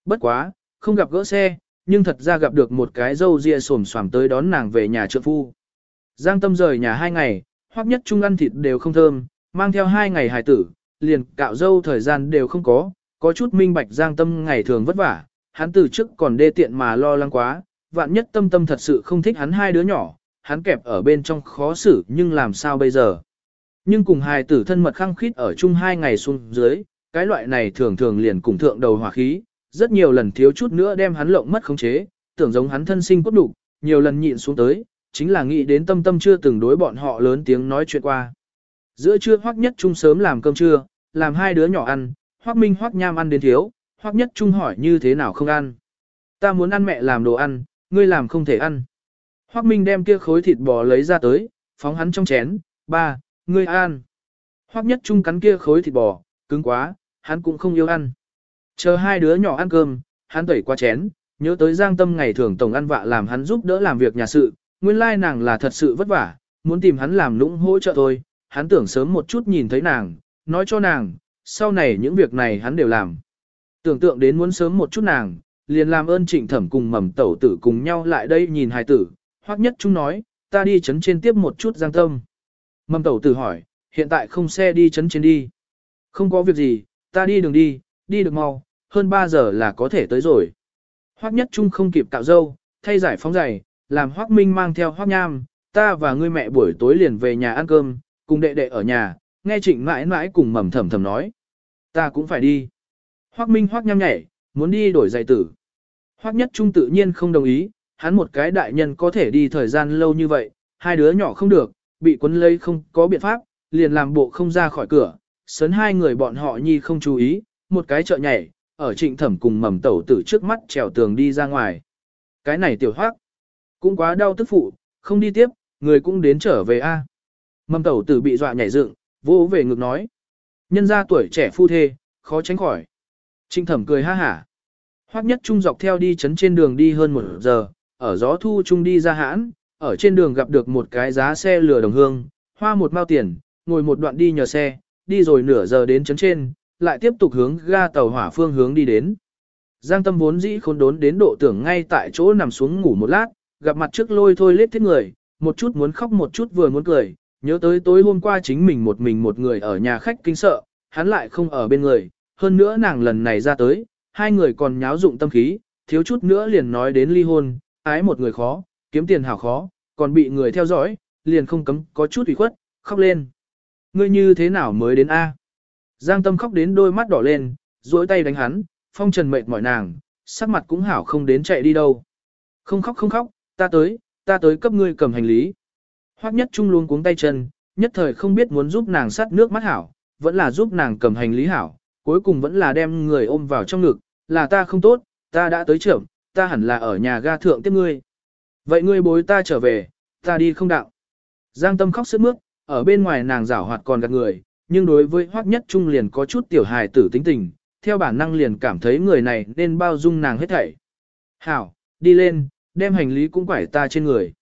Bất quá, không gặp gỡ xe, nhưng thật ra gặp được một cái dâu ria xồm xoàm tới đón nàng về nhà trượng phu. Giang tâm rời nhà hai ngày, hoặc nhất trung ăn thịt đều không thơm, mang theo hai ngày hài tử, liền cạo dâu thời gian đều không có, có chút minh bạch giang tâm ngày thường vất vả, hắn từ trước còn đê tiện mà lo lắng quá, vạn nhất tâm tâm thật sự không thích hắn hai đứa nhỏ, hắn kẹp ở bên trong khó xử nhưng làm sao bây giờ. Nhưng cùng hài tử thân mật khăng khít ở chung hai ngày xuống dưới, cái loại này thường thường liền cùng thượng đầu hỏa khí, rất nhiều lần thiếu chút nữa đem hắn lộng mất khống chế, tưởng giống hắn thân sinh cốt đủ, nhiều lần nhịn xuống tới, chính là nghĩ đến tâm tâm chưa từng đối bọn họ lớn tiếng nói chuyện qua. Giữa trưa hoắc nhất trung sớm làm cơm trưa, làm hai đứa nhỏ ăn, Hoắc Minh Hoắc Nham ăn đến thiếu, Hoắc Nhất Trung hỏi như thế nào không ăn. Ta muốn ăn mẹ làm đồ ăn, ngươi làm không thể ăn. Hoắc Minh đem kia khối thịt bò lấy ra tới, phóng hắn trong chén, ba, ngươi ăn. Hoắc Nhất Trung cắn kia khối thịt bò, cứng quá, hắn cũng không yêu ăn. Chờ hai đứa nhỏ ăn cơm, hắn tẩy qua chén, nhớ tới Giang Tâm ngày thường tổng ăn vạ làm hắn giúp đỡ làm việc nhà sự, nguyên lai nàng là thật sự vất vả, muốn tìm hắn làm lũng hỗ trợ thôi, hắn tưởng sớm một chút nhìn thấy nàng, nói cho nàng, sau này những việc này hắn đều làm. Tưởng tượng đến muốn sớm một chút nàng, liền làm ơn trịnh thẩm cùng mầm tẩu tử cùng nhau lại đây nhìn hài tử, Hoắc nhất Trung nói, ta đi chấn trên tiếp một chút giang tâm. Mâm tẩu tử hỏi, hiện tại không xe đi chấn trên đi. Không có việc gì, ta đi đường đi, đi được mau, hơn 3 giờ là có thể tới rồi. Hoắc nhất trung không kịp cạo dâu, thay giải phóng giày, làm Hoắc Minh mang theo Hoắc Nham, ta và ngươi mẹ buổi tối liền về nhà ăn cơm, cùng đệ đệ ở nhà, nghe trịnh mãi mãi cùng mầm thầm thầm nói. Ta cũng phải đi. Hoắc Minh Hoắc Nham nhảy, muốn đi đổi giày tử. Hoắc nhất trung tự nhiên không đồng ý, hắn một cái đại nhân có thể đi thời gian lâu như vậy, hai đứa nhỏ không được, bị quấn lấy không có biện pháp, liền làm bộ không ra khỏi cửa, sấn hai người bọn họ nhi không chú ý, một cái chợ nhảy, ở trịnh thẩm cùng mầm tẩu tử trước mắt trèo tường đi ra ngoài. Cái này tiểu hoác, cũng quá đau tức phụ, không đi tiếp, người cũng đến trở về a. Mầm tẩu tử bị dọa nhảy dựng, vô về ngực nói. Nhân ra tuổi trẻ phu thê, khó tránh khỏi. Trịnh thẩm cười ha hả. Hoác nhất trung dọc theo đi chấn trên đường đi hơn một giờ, ở gió thu chung đi ra hãn, ở trên đường gặp được một cái giá xe lừa đồng hương, hoa một mao tiền, ngồi một đoạn đi nhờ xe, đi rồi nửa giờ đến chấn trên, lại tiếp tục hướng ga tàu hỏa phương hướng đi đến. Giang tâm vốn dĩ khốn đốn đến độ tưởng ngay tại chỗ nằm xuống ngủ một lát, gặp mặt trước lôi thôi lết thiết người, một chút muốn khóc một chút vừa muốn cười, nhớ tới tối hôm qua chính mình một mình một người ở nhà khách kinh sợ, hắn lại không ở bên người, hơn nữa nàng lần này ra tới, hai người còn nháo dụng tâm khí, thiếu chút nữa liền nói đến ly hôn, ái một người khó, kiếm tiền hảo khó, còn bị người theo dõi, liền không cấm có chút ủy khuất, khóc lên. Ngươi như thế nào mới đến A? Giang tâm khóc đến đôi mắt đỏ lên, duỗi tay đánh hắn, phong trần mệt mỏi nàng, sắc mặt cũng hảo không đến chạy đi đâu. Không khóc không khóc, ta tới, ta tới cấp ngươi cầm hành lý. Hoắc nhất trung luôn cuống tay chân, nhất thời không biết muốn giúp nàng sát nước mắt hảo, vẫn là giúp nàng cầm hành lý hảo, cuối cùng vẫn là đem người ôm vào trong ngực, là ta không tốt, ta đã tới trưởng, ta hẳn là ở nhà ga thượng tiếp ngươi. Vậy ngươi bối ta trở về, ta đi không đạo. Giang tâm khóc sướt mướt, ở bên ngoài nàng rảo hoạt còn gạt người, nhưng đối với Hoắc Nhất Trung liền có chút tiểu hài tử tính tình, theo bản năng liền cảm thấy người này nên bao dung nàng hết thảy. Hảo, đi lên, đem hành lý cũng quải ta trên người.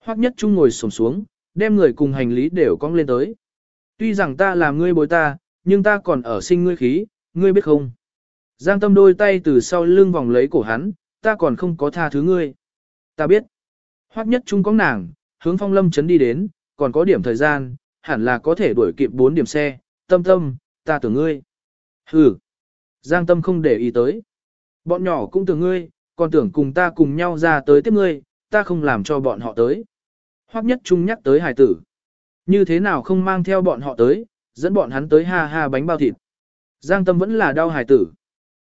Hoắc Nhất Trung ngồi sổm xuống, đem người cùng hành lý đều cong lên tới. Tuy rằng ta là ngươi bối ta, nhưng ta còn ở sinh ngươi khí, ngươi biết không? Giang tâm đôi tay từ sau lưng vòng lấy cổ hắn, ta còn không có tha thứ ngươi. Ta biết. Hoắc Nhất Trung có nàng, hướng phong lâm chấn đi đến, còn có điểm thời gian, hẳn là có thể đuổi kịp 4 điểm xe, tâm tâm, ta tưởng ngươi. Hừ. Giang tâm không để ý tới. Bọn nhỏ cũng tưởng ngươi, còn tưởng cùng ta cùng nhau ra tới tiếp ngươi, ta không làm cho bọn họ tới. Hoắc nhất trung nhắc tới hải tử. Như thế nào không mang theo bọn họ tới, dẫn bọn hắn tới ha ha bánh bao thịt. Giang tâm vẫn là đau hải tử.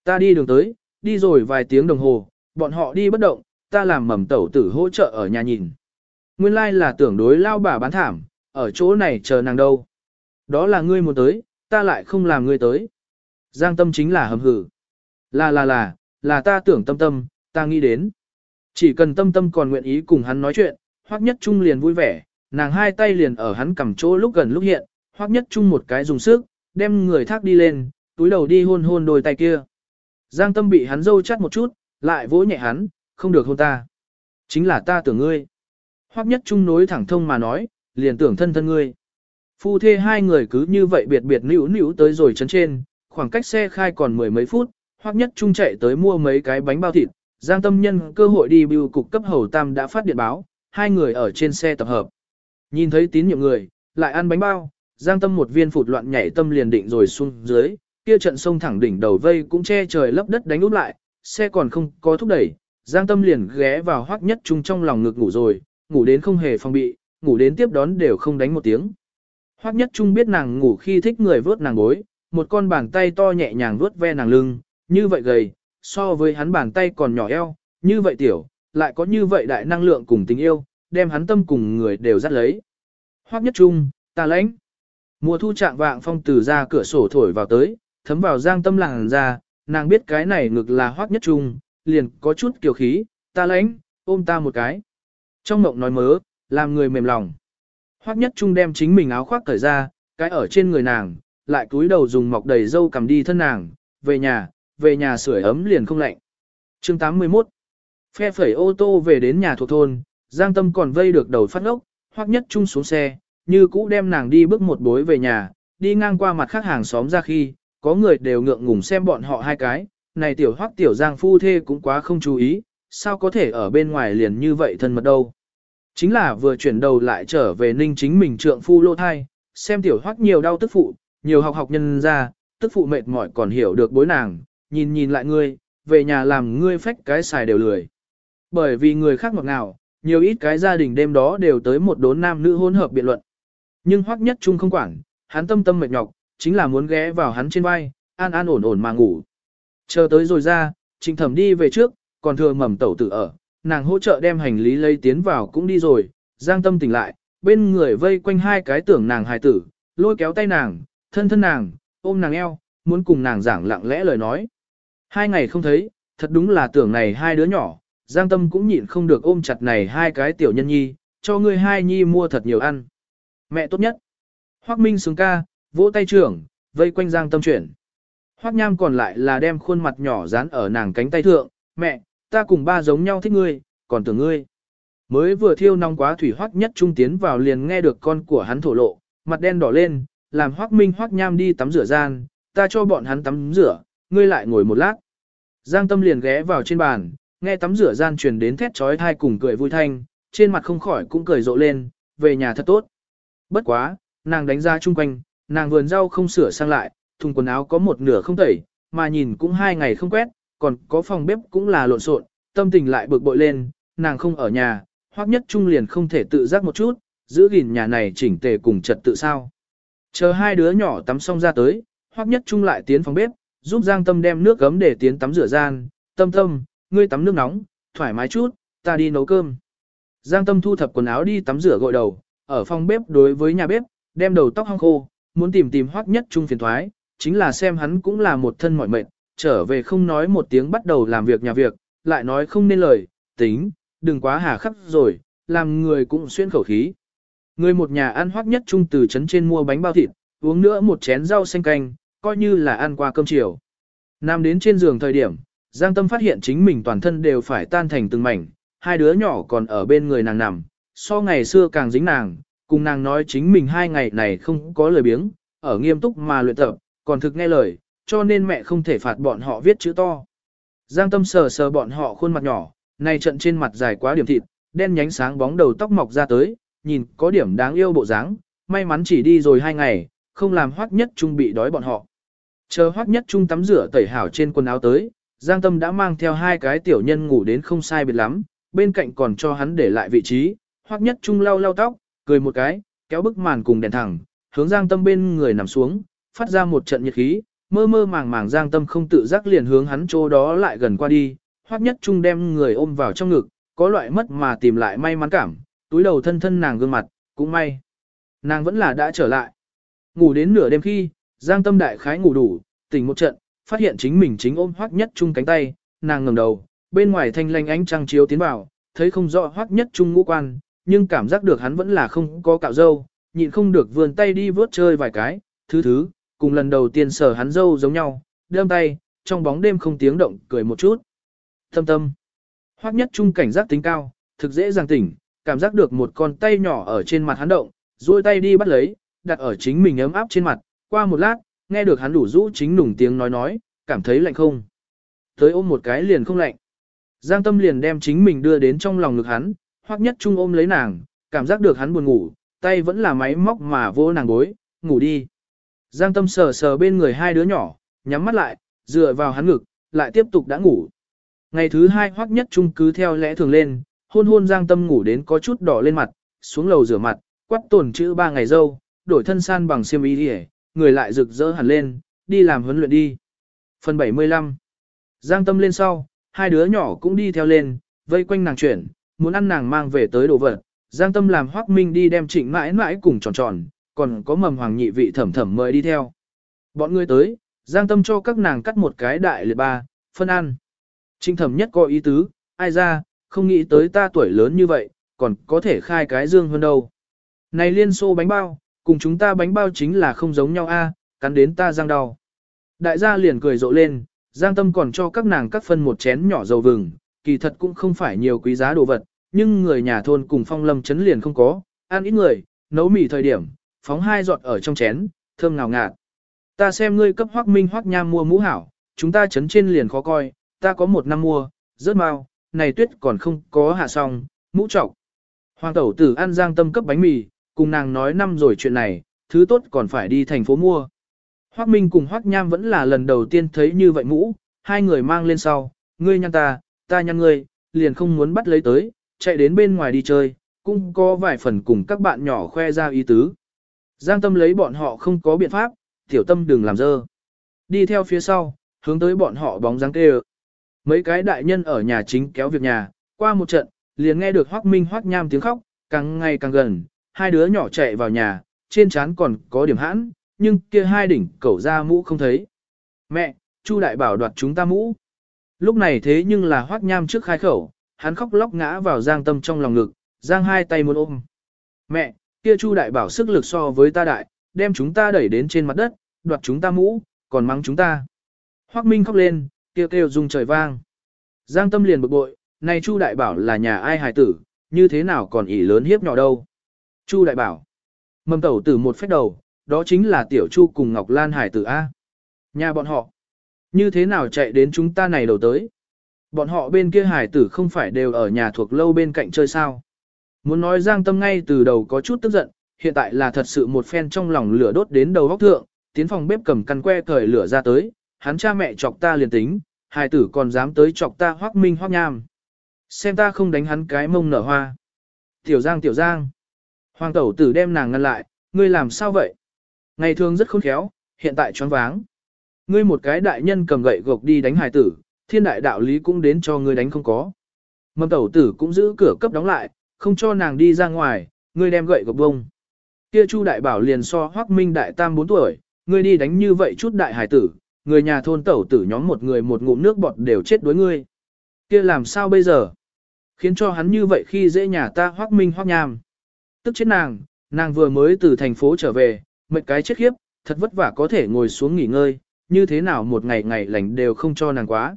Ta đi đường tới, đi rồi vài tiếng đồng hồ, bọn họ đi bất động, ta làm mầm tẩu tử hỗ trợ ở nhà nhìn. Nguyên lai là tưởng đối lao bà bán thảm, ở chỗ này chờ nàng đâu. Đó là ngươi muốn tới, ta lại không làm ngươi tới. Giang tâm chính là hầm hử. Là là là, là ta tưởng tâm tâm, ta nghĩ đến. Chỉ cần tâm tâm còn nguyện ý cùng hắn nói chuyện, hoác nhất trung liền vui vẻ, nàng hai tay liền ở hắn cầm chỗ lúc gần lúc hiện, hoác nhất trung một cái dùng sức, đem người thác đi lên, túi đầu đi hôn hôn đôi tay kia. Giang tâm bị hắn dâu chắt một chút, lại vỗ nhẹ hắn, không được hôn ta. Chính là ta tưởng ngươi. Hoắc nhất trung nối thẳng thông mà nói, liền tưởng thân thân ngươi. Phu thê hai người cứ như vậy biệt biệt nữu nữu tới rồi chấn trên, khoảng cách xe khai còn mười mấy phút, Hoắc nhất trung chạy tới mua mấy cái bánh bao thịt, Giang Tâm Nhân cơ hội đi bưu cục cấp hầu tam đã phát điện báo, hai người ở trên xe tập hợp. Nhìn thấy tín nhiệm người, lại ăn bánh bao, Giang Tâm một viên phụt loạn nhảy tâm liền định rồi xuống dưới, kia trận sông thẳng đỉnh đầu vây cũng che trời lấp đất đánh úp lại, xe còn không có thúc đẩy, Giang Tâm liền ghé vào hoắc nhất trung trong lòng ngực ngủ rồi, ngủ đến không hề phòng bị, ngủ đến tiếp đón đều không đánh một tiếng. Hoắc nhất trung biết nàng ngủ khi thích người vớt nàng gối, một con bàn tay to nhẹ nhàng vớt ve nàng lưng, như vậy gầy, so với hắn bàn tay còn nhỏ eo, như vậy tiểu, lại có như vậy đại năng lượng cùng tình yêu, đem hắn tâm cùng người đều dắt lấy. Hoắc nhất trung, ta lãnh. Mùa thu trạng vạng phong từ ra cửa sổ thổi vào tới, thấm vào giang tâm làng ra, nàng biết cái này ngực là hoác nhất trung, liền có chút kiều khí, ta lãnh, ôm ta một cái. Trong mộng nói mớ, làm người mềm lòng. Hoác nhất trung đem chính mình áo khoác cởi ra, cái ở trên người nàng, lại cúi đầu dùng mọc đầy dâu cầm đi thân nàng, về nhà, về nhà sưởi ấm liền không lạnh. chương 81 Phe phẩy ô tô về đến nhà thuộc thôn, Giang Tâm còn vây được đầu phát ngốc, hoác nhất trung xuống xe, như cũ đem nàng đi bước một bối về nhà, đi ngang qua mặt khác hàng xóm ra khi, có người đều ngượng ngùng xem bọn họ hai cái, này tiểu hoắc tiểu giang phu thê cũng quá không chú ý, sao có thể ở bên ngoài liền như vậy thân mật đâu. Chính là vừa chuyển đầu lại trở về ninh chính mình trượng phu lô thai, xem tiểu hoắc nhiều đau tức phụ, nhiều học học nhân ra, tức phụ mệt mỏi còn hiểu được bối nàng, nhìn nhìn lại ngươi, về nhà làm ngươi phách cái xài đều lười. Bởi vì người khác ngọt ngào, nhiều ít cái gia đình đêm đó đều tới một đốn nam nữ hôn hợp biện luận. Nhưng hoắc nhất trung không quản, hắn tâm tâm mệt nhọc, chính là muốn ghé vào hắn trên vai, an an ổn ổn mà ngủ. Chờ tới rồi ra, trịnh thẩm đi về trước, còn thừa mầm tẩu tử ở, nàng hỗ trợ đem hành lý lấy tiến vào cũng đi rồi, giang tâm tỉnh lại, bên người vây quanh hai cái tưởng nàng hài tử, lôi kéo tay nàng, thân thân nàng, ôm nàng eo, muốn cùng nàng giảng lặng lẽ lời nói. Hai ngày không thấy, thật đúng là tưởng này hai đứa nhỏ, giang tâm cũng nhịn không được ôm chặt này hai cái tiểu nhân nhi, cho ngươi hai nhi mua thật nhiều ăn. Mẹ tốt nhất. Hoác Minh sướng ca, vỗ tay trưởng, vây quanh giang tâm chuyển. hoắc Nham còn lại là đem khuôn mặt nhỏ dán ở nàng cánh tay thượng, mẹ, ta cùng ba giống nhau thích ngươi, còn tưởng ngươi. Mới vừa thiêu nóng quá thủy hoắc nhất trung tiến vào liền nghe được con của hắn thổ lộ, mặt đen đỏ lên, làm hoắc minh hoắc nham đi tắm rửa gian, ta cho bọn hắn tắm rửa, ngươi lại ngồi một lát. Giang tâm liền ghé vào trên bàn, nghe tắm rửa gian truyền đến thét chói tai cùng cười vui thanh, trên mặt không khỏi cũng cười rộ lên, về nhà thật tốt. Bất quá, nàng đánh ra chung quanh, nàng vườn rau không sửa sang lại, thùng quần áo có một nửa không tẩy, mà nhìn cũng hai ngày không quét, còn có phòng bếp cũng là lộn xộn, tâm tình lại bực bội lên, nàng không ở nhà, hoặc nhất trung liền không thể tự giác một chút, giữ gìn nhà này chỉnh tề cùng trật tự sao. Chờ hai đứa nhỏ tắm xong ra tới, hoặc nhất trung lại tiến phòng bếp, giúp Giang Tâm đem nước gấm để tiến tắm rửa gian, tâm tâm, ngươi tắm nước nóng, thoải mái chút, ta đi nấu cơm. Giang Tâm thu thập quần áo đi tắm rửa gội đầu, ở phòng bếp đối với nhà bếp, đem đầu tóc hong khô, muốn tìm tìm hoắc nhất trung phiền thoái, chính là xem hắn cũng là một thân mỏi mệt, trở về không nói một tiếng bắt đầu làm việc nhà việc, lại nói không nên lời, tính, đừng quá hà khắc rồi, làm người cũng xuyên khẩu khí. Người một nhà ăn hoắc nhất trung từ trấn trên mua bánh bao thịt, uống nữa một chén rau xanh canh, coi như là ăn qua cơm chiều. Nam đến trên giường thời điểm, Giang Tâm phát hiện chính mình toàn thân đều phải tan thành từng mảnh, hai đứa nhỏ còn ở bên người nàng nằm, so ngày xưa càng dính nàng, cùng nàng nói chính mình hai ngày này không có lời biếng, ở nghiêm túc mà luyện tập, còn thực nghe lời, cho nên mẹ không thể phạt bọn họ viết chữ to. Giang Tâm sờ sờ bọn họ khuôn mặt nhỏ, này trận trên mặt dài quá điểm thịt, đen nhánh sáng bóng đầu tóc mọc ra tới, nhìn có điểm đáng yêu bộ dáng, may mắn chỉ đi rồi hai ngày, không làm hoắc nhất trung bị đói bọn họ. Chờ hoắc nhất trung tắm rửa tẩy hảo trên quần áo tới, Giang Tâm đã mang theo hai cái tiểu nhân ngủ đến không sai biệt lắm, bên cạnh còn cho hắn để lại vị trí, hoắc nhất trung lau lau tóc, cười một cái, kéo bức màn cùng đèn thẳng, hướng Giang Tâm bên người nằm xuống, phát ra một trận nhiệt khí, mơ mơ màng màng Giang Tâm không tự giác liền hướng hắn chỗ đó lại gần qua đi, hoắc nhất trung đem người ôm vào trong ngực, có loại mất mà tìm lại may mắn cảm, túi đầu thân thân nàng gương mặt, cũng may. Nàng vẫn là đã trở lại. Ngủ đến nửa đêm khi, Giang Tâm đại khái ngủ đủ, tỉnh một trận, phát hiện chính mình chính ôm hoắc nhất trung cánh tay, nàng ngẩng đầu, bên ngoài thanh lanh ánh trăng chiếu tiến vào, thấy không rõ hoắc nhất trung ngũ quan, nhưng cảm giác được hắn vẫn là không có cạo râu, nhịn không được vươn tay đi vớt chơi vài cái, thứ thứ, cùng lần đầu tiên sờ hắn râu giống nhau, đâm tay, trong bóng đêm không tiếng động, cười một chút. Thâm tâm. Hoắc nhất trung cảnh giác tính cao, thực dễ dàng tỉnh, cảm giác được một con tay nhỏ ở trên mặt hắn động, duỗi tay đi bắt lấy, đặt ở chính mình ấm áp trên mặt, qua một lát, nghe được hắn đủ rũ chính nùng tiếng nói nói, cảm thấy lạnh không. Tới ôm một cái liền không lạnh. Giang tâm liền đem chính mình đưa đến trong lòng ngực hắn, Hoắc nhất trung ôm lấy nàng, cảm giác được hắn buồn ngủ, tay vẫn là máy móc mà vô nàng bối, ngủ đi. Giang tâm sờ sờ bên người hai đứa nhỏ, nhắm mắt lại, dựa vào hắn ngực, lại tiếp tục đã ngủ. Ngày thứ hai hoắc nhất trung cứ theo lẽ thường lên, hôn hôn Giang tâm ngủ đến có chút đỏ lên mặt, xuống lầu rửa mặt, quắt tổn chữ ba ngày dâu, đổi thân san bằng xiêm y đi người lại rực rỡ hẳn lên, đi làm huấn luyện đi. Phần 75 Giang tâm lên sau, hai đứa nhỏ cũng đi theo lên, vây quanh nàng chuyển, muốn ăn nàng mang về tới đồ vật. Giang tâm làm Hoắc minh đi đem trịnh mãi mãi cùng tròn tròn, còn có mầm hoàng nhị vị thẩm thẩm mời đi theo. Bọn người tới, giang tâm cho các nàng cắt một cái đại liệt ba, phân ăn. Trịnh thẩm nhất có ý tứ, ai ra, không nghĩ tới ta tuổi lớn như vậy, còn có thể khai cái dương hơn đâu. Này liên xô bánh bao, cùng chúng ta bánh bao chính là không giống nhau a, cắn đến ta răng đau. Đại gia liền cười rộ lên, Giang Tâm còn cho các nàng cắt phân một chén nhỏ dầu vừng, kỳ thật cũng không phải nhiều quý giá đồ vật, nhưng người nhà thôn cùng phong lâm chấn liền không có, ăn ít người, nấu mì thời điểm, phóng hai giọt ở trong chén, thơm ngào ngạt. Ta xem ngươi cấp hoác minh hoác nham mua mũ hảo, chúng ta chấn trên liền khó coi, ta có một năm mua, rớt mau, này tuyết còn không có hạ xong, mũ trọc. Hoàng tẩu tử ăn giang tâm cấp bánh mì, cùng nàng nói năm rồi chuyện này, thứ tốt còn phải đi thành phố mua. Hoác Minh cùng Hoác Nham vẫn là lần đầu tiên thấy như vậy mũ, hai người mang lên sau, ngươi nhăn ta, ta nhăn ngươi, liền không muốn bắt lấy tới, chạy đến bên ngoài đi chơi, cũng có vài phần cùng các bạn nhỏ khoe ra ý tứ. Giang tâm lấy bọn họ không có biện pháp, tiểu tâm đừng làm dơ. Đi theo phía sau, hướng tới bọn họ bóng dáng kêu. Mấy cái đại nhân ở nhà chính kéo việc nhà, qua một trận, liền nghe được Hoác Minh Hoác Nham tiếng khóc, càng ngày càng gần, hai đứa nhỏ chạy vào nhà, trên trán còn có điểm hãn, nhưng kia hai đỉnh cẩu ra mũ không thấy. Mẹ, Chu đại bảo đoạt chúng ta mũ. Lúc này thế nhưng là Hoác Nham trước khai khẩu, hắn khóc lóc ngã vào Giang Tâm trong lòng ngực, Giang hai tay muốn ôm. Mẹ, kia Chu đại bảo sức lực so với ta đại, đem chúng ta đẩy đến trên mặt đất, đoạt chúng ta mũ, còn mắng chúng ta. Hoác Minh khóc lên, kêu kêu rung trời vang. Giang Tâm liền bực bội, này Chu đại bảo là nhà ai hài tử, như thế nào còn ỷ lớn hiếp nhỏ đâu. Chu đại bảo. Mầm tẩu tử một phép đầu, đó chính là tiểu Chu cùng Ngọc Lan hải tử A. Nhà bọn họ. Như thế nào chạy đến chúng ta này đầu tới? Bọn họ bên kia hải tử không phải đều ở nhà thuộc lâu bên cạnh chơi sao? Muốn nói Giang Tâm ngay từ đầu có chút tức giận, hiện tại là thật sự một phen trong lòng lửa đốt đến đầu góc thượng, tiến phòng bếp cầm căn que thời lửa ra tới, hắn cha mẹ chọc ta liền tính, hải tử còn dám tới chọc ta hoác minh hoác nham. Xem ta không đánh hắn cái mông nở hoa. Tiểu Giang tiểu Giang. Hoàng tẩu tử đem nàng ngăn lại, ngươi làm sao vậy? Ngày thường rất khôn khéo, hiện tại choáng váng. Ngươi một cái đại nhân cầm gậy gộc đi đánh hải tử, thiên đại đạo lý cũng đến cho ngươi đánh không có. Mầm tẩu tử cũng giữ cửa cấp đóng lại, không cho nàng đi ra ngoài, ngươi đem gậy gộc bông. Kia Chu đại bảo liền so hoắc minh đại tam 4 tuổi, ngươi đi đánh như vậy chút đại hải tử, người nhà thôn tẩu tử nhóm một người một ngụm nước bọt đều chết đối ngươi. Kia làm sao bây giờ? Khiến cho hắn như vậy khi dễ nhà ta hoắc minh hoắc nham. Tức chết nàng, nàng vừa mới từ thành phố trở về, mệt cái chết khiếp, thật vất vả có thể ngồi xuống nghỉ ngơi, như thế nào một ngày ngày lành đều không cho nàng quá.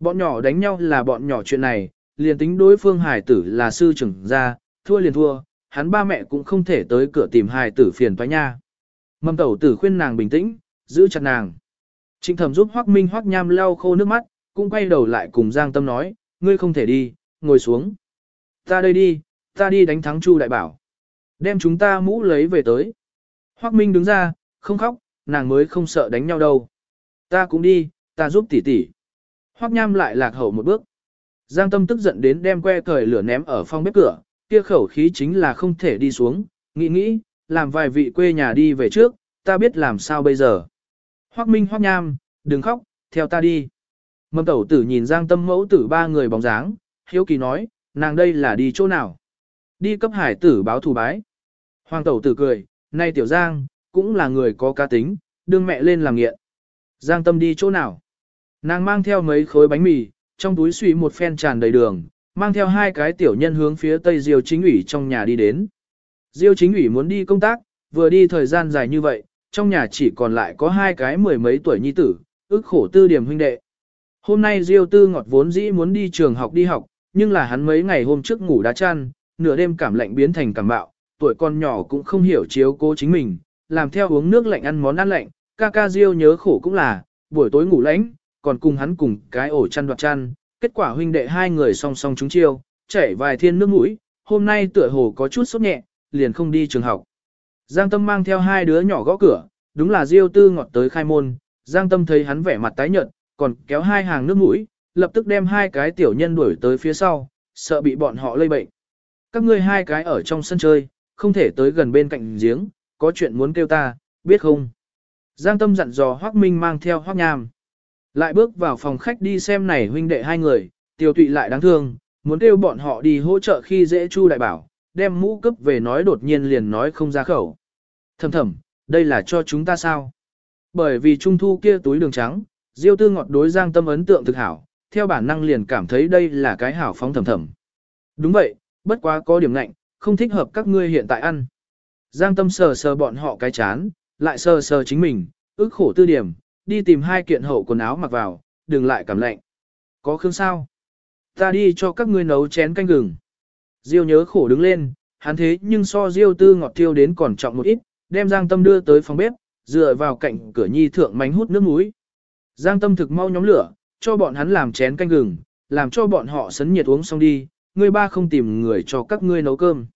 Bọn nhỏ đánh nhau là bọn nhỏ chuyện này, liền tính đối phương hải tử là sư trưởng ra, thua liền thua, hắn ba mẹ cũng không thể tới cửa tìm hải tử phiền toái nha. Mầm tẩu tử khuyên nàng bình tĩnh, giữ chặt nàng. Trịnh thẩm giúp Hoắc Minh Hoắc Nham lau khô nước mắt, cũng quay đầu lại cùng Giang Tâm nói, ngươi không thể đi, ngồi xuống. Ta đây đi, ta đi đánh thắng Chu đại bảo. Đem chúng ta mũ lấy về tới. Hoắc Minh đứng ra, không khóc, nàng mới không sợ đánh nhau đâu. Ta cũng đi, ta giúp tỷ tỷ. Hoắc Nham lại lạc hậu một bước. Giang Tâm tức giận đến đem que cởi lửa ném ở phòng bếp cửa, kia khẩu khí chính là không thể đi xuống, nghĩ nghĩ, làm vài vị quê nhà đi về trước, ta biết làm sao bây giờ. Hoắc Minh Hoắc Nham, đừng khóc, theo ta đi. Mâm tẩu tử nhìn Giang Tâm mẫu tử ba người bóng dáng, hiếu kỳ nói, nàng đây là đi chỗ nào? Đi cấp hải tử báo thù bái. Hoàng tẩu tử cười, nay tiểu Giang, cũng là người có cá tính, đương mẹ lên làm nghiện. Giang tâm đi chỗ nào? Nàng mang theo mấy khối bánh mì, trong túi suy một phen tràn đầy đường, mang theo hai cái tiểu nhân hướng phía tây Diêu chính ủy trong nhà đi đến. Diêu chính ủy muốn đi công tác, vừa đi thời gian dài như vậy, trong nhà chỉ còn lại có hai cái mười mấy tuổi nhi tử, ức khổ tư điểm huynh đệ. Hôm nay Diêu tư ngọt vốn dĩ muốn đi trường học đi học, nhưng là hắn mấy ngày hôm trước ngủ đá chăn, nửa đêm cảm lạnh biến thành cảm bạo, tuổi con nhỏ cũng không hiểu chiếu cố chính mình, làm theo uống nước lạnh ăn món ăn lạnh, ca ca Diêu nhớ khổ cũng là, buổi tối ngủ lạnh, còn cùng hắn cùng cái ổ chăn đoạt chăn, kết quả huynh đệ hai người song song trúng chiêu, chảy vài thiên nước mũi, hôm nay tựa hồ có chút sốt nhẹ, liền không đi trường học. Giang Tâm mang theo hai đứa nhỏ gõ cửa, đúng là Diêu Tư ngọt tới khai môn, Giang Tâm thấy hắn vẻ mặt tái nhợt, còn kéo hai hàng nước mũi, lập tức đem hai cái tiểu nhân đuổi tới phía sau, sợ bị bọn họ lây bệnh. Các ngươi hai cái ở trong sân chơi, không thể tới gần bên cạnh giếng, có chuyện muốn kêu ta, biết không? Giang Tâm dặn dò Hoắc Minh mang theo Hoắc Nham. Lại bước vào phòng khách đi xem này huynh đệ hai người, tiêu tụy lại đáng thương, muốn kêu bọn họ đi hỗ trợ khi dễ Chu đại bảo, đem mũ cấp về nói đột nhiên liền nói không ra khẩu. Thầm thầm, đây là cho chúng ta sao? Bởi vì trung thu kia túi đường trắng, Diêu Tư Ngọt đối Giang Tâm ấn tượng thực hảo, theo bản năng liền cảm thấy đây là cái hảo phóng thầm thầm. Đúng vậy, bất quá có điểm ngạnh, không thích hợp các ngươi hiện tại ăn. Giang Tâm sờ sờ bọn họ cái chán, lại sờ sờ chính mình, ức khổ tư điểm, đi tìm hai kiện hậu quần áo mặc vào, đừng lại cảm lạnh. Có khương sao? Ta đi cho các ngươi nấu chén canh gừng. Diêu nhớ khổ đứng lên, hắn thế nhưng so Diêu tư ngọt tiêu đến còn trọng một ít, đem Giang Tâm đưa tới phòng bếp, dựa vào cạnh cửa nhi thượng mánh hút nước muối. Giang Tâm thực mau nhóm lửa, cho bọn hắn làm chén canh gừng, làm cho bọn họ sấn nhiệt uống xong đi, ngươi ba không tìm người cho các ngươi nấu cơm.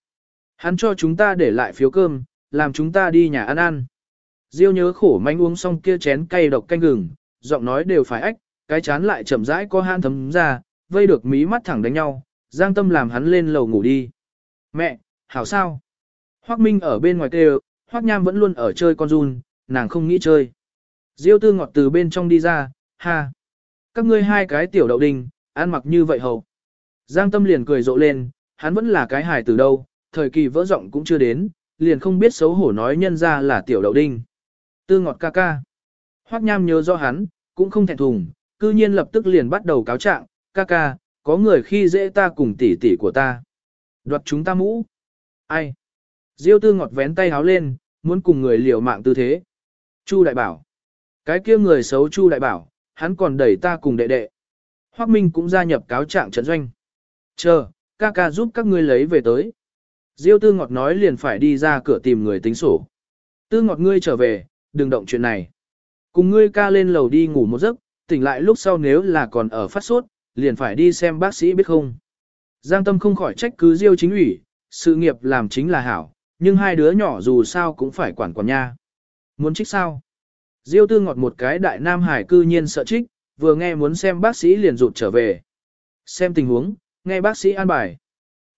Hắn cho chúng ta để lại phiếu cơm, làm chúng ta đi nhà ăn ăn. Diêu nhớ khổ manh uống xong kia chén cay độc canh gừng, giọng nói đều phải ách, cái chán lại chậm rãi có han thấm ra, vây được mí mắt thẳng đánh nhau, giang tâm làm hắn lên lầu ngủ đi. Mẹ, hảo sao? Hoác Minh ở bên ngoài kêu, Hoác Nham vẫn luôn ở chơi con run, nàng không nghĩ chơi. Diêu tư ngọt từ bên trong đi ra, ha. Các ngươi hai cái tiểu đậu đình, ăn mặc như vậy hầu. Giang tâm liền cười rộ lên, hắn vẫn là cái hài từ đâu, thời kỳ vỡ giọng cũng chưa đến, liền không biết xấu hổ nói nhân ra là tiểu đậu đinh. Tư ngọt ca ca. Hoắc Nham nhớ do hắn, cũng không thẹn thùng, cư nhiên lập tức liền bắt đầu cáo trạng, ca ca, có người khi dễ ta cùng tỷ tỷ của ta. Đoạt chúng ta mũ. Ai? Diêu tư ngọt vén tay háo lên, muốn cùng người liều mạng tư thế. Chu đại bảo. Cái kia người xấu Chu đại bảo, hắn còn đẩy ta cùng đệ đệ. Hoắc Minh cũng gia nhập cáo trạng trận doanh. Chờ, ca ca giúp các ngươi lấy về tới. Diêu tư ngọt nói liền phải đi ra cửa tìm người tính sổ. Tư ngọt ngươi trở về, đừng động chuyện này. Cùng ngươi ca lên lầu đi ngủ một giấc, tỉnh lại lúc sau nếu là còn ở phát sốt, liền phải đi xem bác sĩ biết không. Giang tâm không khỏi trách cứ Diêu chính ủy, sự nghiệp làm chính là hảo, nhưng hai đứa nhỏ dù sao cũng phải quản quản nha. Muốn trích sao? Diêu tư ngọt một cái đại nam hải cư nhiên sợ trích, vừa nghe muốn xem bác sĩ liền rụt trở về. Xem tình huống, nghe bác sĩ an bài.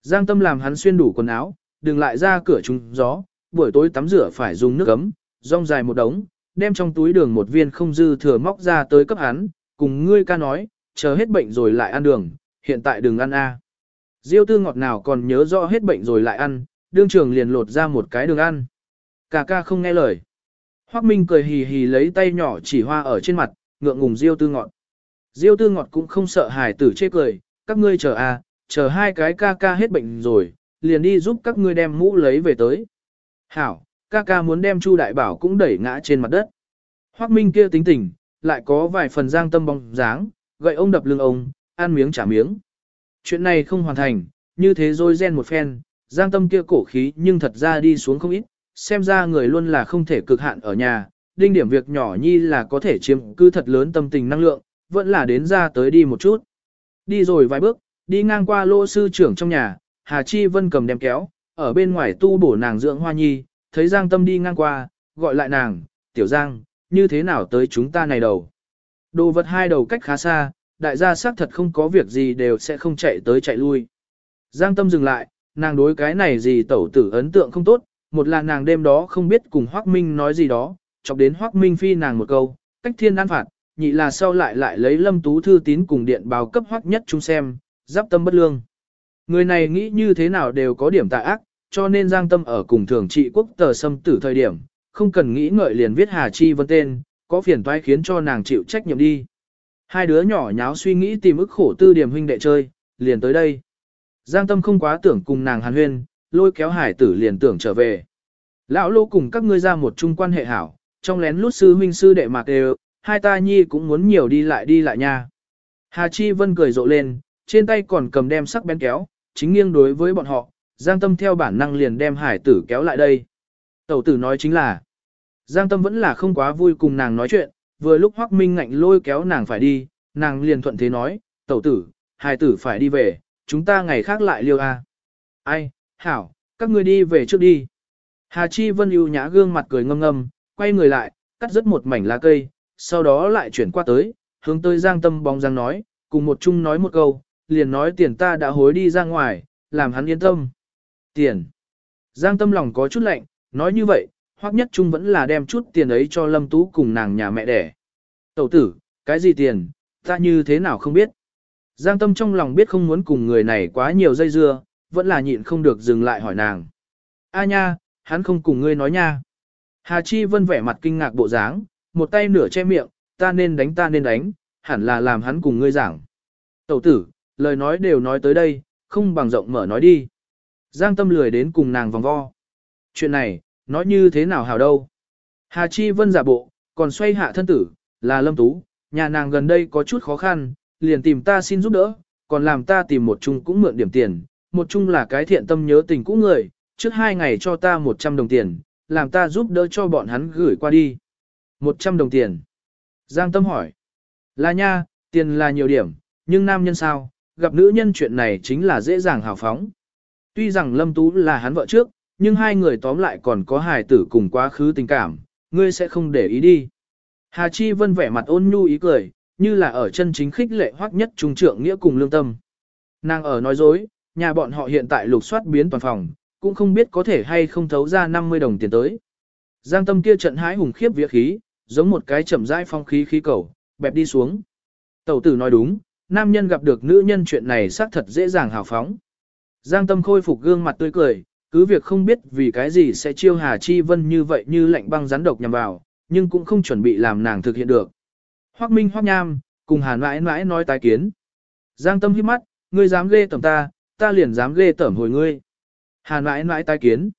Giang tâm làm hắn xuyên đủ quần áo, đừng lại ra cửa trúng gió, buổi tối tắm rửa phải dùng nước ấm, rong dài một đống, đem trong túi đường một viên không dư thừa móc ra tới cấp hắn, cùng ngươi ca nói, chờ hết bệnh rồi lại ăn đường, hiện tại đừng ăn a. Diêu tư ngọt nào còn nhớ rõ hết bệnh rồi lại ăn, đương trường liền lột ra một cái đường ăn. Cả ca không nghe lời. Hoắc Minh cười hì hì lấy tay nhỏ chỉ hoa ở trên mặt, ngượng ngùng Diêu tư ngọt. Diêu tư ngọt cũng không sợ hài tử chê cười, các ngươi chờ a, chờ hai cái ca ca hết bệnh rồi, liền đi giúp các ngươi đem mũ lấy về tới. Hảo, ca ca muốn đem Chu Đại Bảo cũng đẩy ngã trên mặt đất. Hoắc Minh kia tính tình, lại có vài phần giang tâm bóng dáng, gậy ông đập lưng ông, ăn miếng trả miếng. Chuyện này không hoàn thành, như thế rồi gen một phen, giang tâm kia cổ khí nhưng thật ra đi xuống không ít, xem ra người luôn là không thể cực hạn ở nhà, đinh điểm việc nhỏ nhi là có thể chiếm cư thật lớn tâm tình năng lượng, vẫn là đến ra tới đi một chút. Đi rồi vài bước, đi ngang qua lô sư trưởng trong nhà, Hà Chi Vân cầm đem kéo, ở bên ngoài tu bổ nàng dưỡng hoa nhi, thấy Giang Tâm đi ngang qua, gọi lại nàng, tiểu Giang, như thế nào tới chúng ta này đầu. Đồ vật hai đầu cách khá xa, đại gia xác thật không có việc gì đều sẽ không chạy tới chạy lui. Giang Tâm dừng lại, nàng đối cái này gì tẩu tử ấn tượng không tốt, một là nàng đêm đó không biết cùng Hoác Minh nói gì đó, chọc đến Hoác Minh phi nàng một câu, cách thiên an phạt, nhị là sau lại lại lấy lâm tú thư tín cùng điện báo cấp Hoác nhất chúng xem, giáp tâm bất lương. Người này nghĩ như thế nào đều có điểm tà ác, cho nên Giang Tâm ở cùng thường trị quốc tờ xâm tử thời điểm, không cần nghĩ ngợi liền viết Hà Chi Vân tên, có phiền toái khiến cho nàng chịu trách nhiệm đi. Hai đứa nhỏ nháo suy nghĩ tìm ức khổ tư điểm huynh đệ chơi, liền tới đây. Giang Tâm không quá tưởng cùng nàng hàn huyên, lôi kéo hải tử liền tưởng trở về. Lão lô cùng các ngươi ra một chung quan hệ hảo, trong lén lút sư huynh sư đệ mạc đều, hai ta nhi cũng muốn nhiều đi lại đi lại nha. Hà Chi Vân cười rộ lên, trên tay còn cầm đem sắc bén kéo, chính nghiêng đối với bọn họ, Giang Tâm theo bản năng liền đem hải tử kéo lại đây. Tẩu tử nói chính là, Giang Tâm vẫn là không quá vui cùng nàng nói chuyện, vừa lúc Hoắc Minh ngạnh lôi kéo nàng phải đi, nàng liền thuận thế nói, tẩu tử, hải tử phải đi về, chúng ta ngày khác lại liêu a. Ai, hảo, các ngươi đi về trước đi. Hà Chi Vân ưu nhã gương mặt cười ngâm ngâm, quay người lại, cắt rất một mảnh lá cây, sau đó lại chuyển qua tới, hướng tới Giang Tâm bóng Giang nói, cùng một chung nói một câu, liền nói tiền ta đã hối đi ra ngoài, làm hắn yên tâm. Tiền. Giang tâm lòng có chút lạnh, nói như vậy, hoặc nhất trung vẫn là đem chút tiền ấy cho Lâm Tú cùng nàng nhà mẹ đẻ. Tẩu tử, cái gì tiền, ta như thế nào không biết. Giang tâm trong lòng biết không muốn cùng người này quá nhiều dây dưa, vẫn là nhịn không được dừng lại hỏi nàng. A nha, hắn không cùng ngươi nói nha. Hà Chi Vân vẻ mặt kinh ngạc bộ dáng, một tay nửa che miệng, ta nên đánh ta nên đánh, hẳn là làm hắn cùng ngươi giảng. Tẩu tử, lời nói đều nói tới đây, không bằng rộng mở nói đi. Giang tâm lười đến cùng nàng vòng vo. Chuyện này, nói như thế nào hào đâu. Hà Chi Vân giả bộ, còn xoay hạ thân tử, là Lâm Tú, nhà nàng gần đây có chút khó khăn, liền tìm ta xin giúp đỡ, còn làm ta tìm một chung cũng mượn điểm tiền. Một chung là cái thiện tâm nhớ tình cũ người, trước hai ngày cho ta 100 đồng tiền, làm ta giúp đỡ cho bọn hắn gửi qua đi. 100 đồng tiền. Giang Tâm hỏi. Là nha, tiền là nhiều điểm, nhưng nam nhân sao, gặp nữ nhân chuyện này chính là dễ dàng hào phóng. Tuy rằng Lâm Tú là hắn vợ trước, nhưng hai người tóm lại còn có hài tử cùng quá khứ tình cảm, ngươi sẽ không để ý đi. Hà Chi Vân vẻ mặt ôn nhu ý cười, như là ở chân chính khích lệ hoắc nhất trung trượng nghĩa cùng lương tâm. Nàng ở nói dối, nhà bọn họ hiện tại lục soát biến toàn phòng, cũng không biết có thể hay không thấu ra 50 đồng tiền tới. Giang tâm kia trận hái hùng khiếp vía khí, giống một cái chậm rãi phong khí khí cầu, bẹp đi xuống. Tẩu tử nói đúng, nam nhân gặp được nữ nhân chuyện này xác thật dễ dàng hào phóng. Giang tâm khôi phục gương mặt tươi cười, cứ việc không biết vì cái gì sẽ chiêu Hà Chi Vân như vậy như lạnh băng rắn độc nhằm vào, nhưng cũng không chuẩn bị làm nàng thực hiện được. Hoắc Minh Hoắc Nham, cùng Hàn mãi mãi nói tái kiến. Giang tâm hít mắt, ngươi dám ghê tẩm ta, ta liền dám ghê tẩm hồi ngươi. Hàn mãi mãi tái kiến.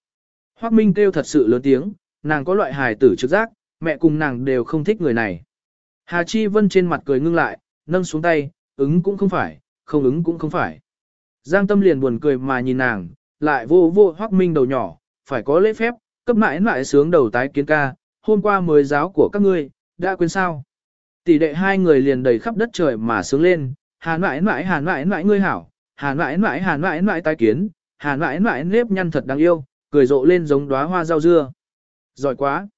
Hoắc Minh kêu thật sự lớn tiếng, nàng có loại hài tử trực giác, mẹ cùng nàng đều không thích người này. Hà Chi Vân trên mặt cười ngưng lại, nâng xuống tay, ứng cũng không phải, không ứng cũng không phải. Giang tâm liền buồn cười mà nhìn nàng, lại vô vô Hoắc Minh đầu nhỏ, phải có lễ phép, cấp mãi mãi sướng đầu tái kiến ca, hôm qua mới giáo của các ngươi, đã quên sao. Tỷ đệ hai người liền đầy khắp đất trời mà sướng lên, hàn mãi mãi hàn mãi mãi ngươi hảo, hàn mãi mãi hàn mãi mãi tái kiến, hàn mãi mãi nếp nhăn thật đáng yêu, cười rộ lên giống đóa hoa rau dưa. Giỏi quá.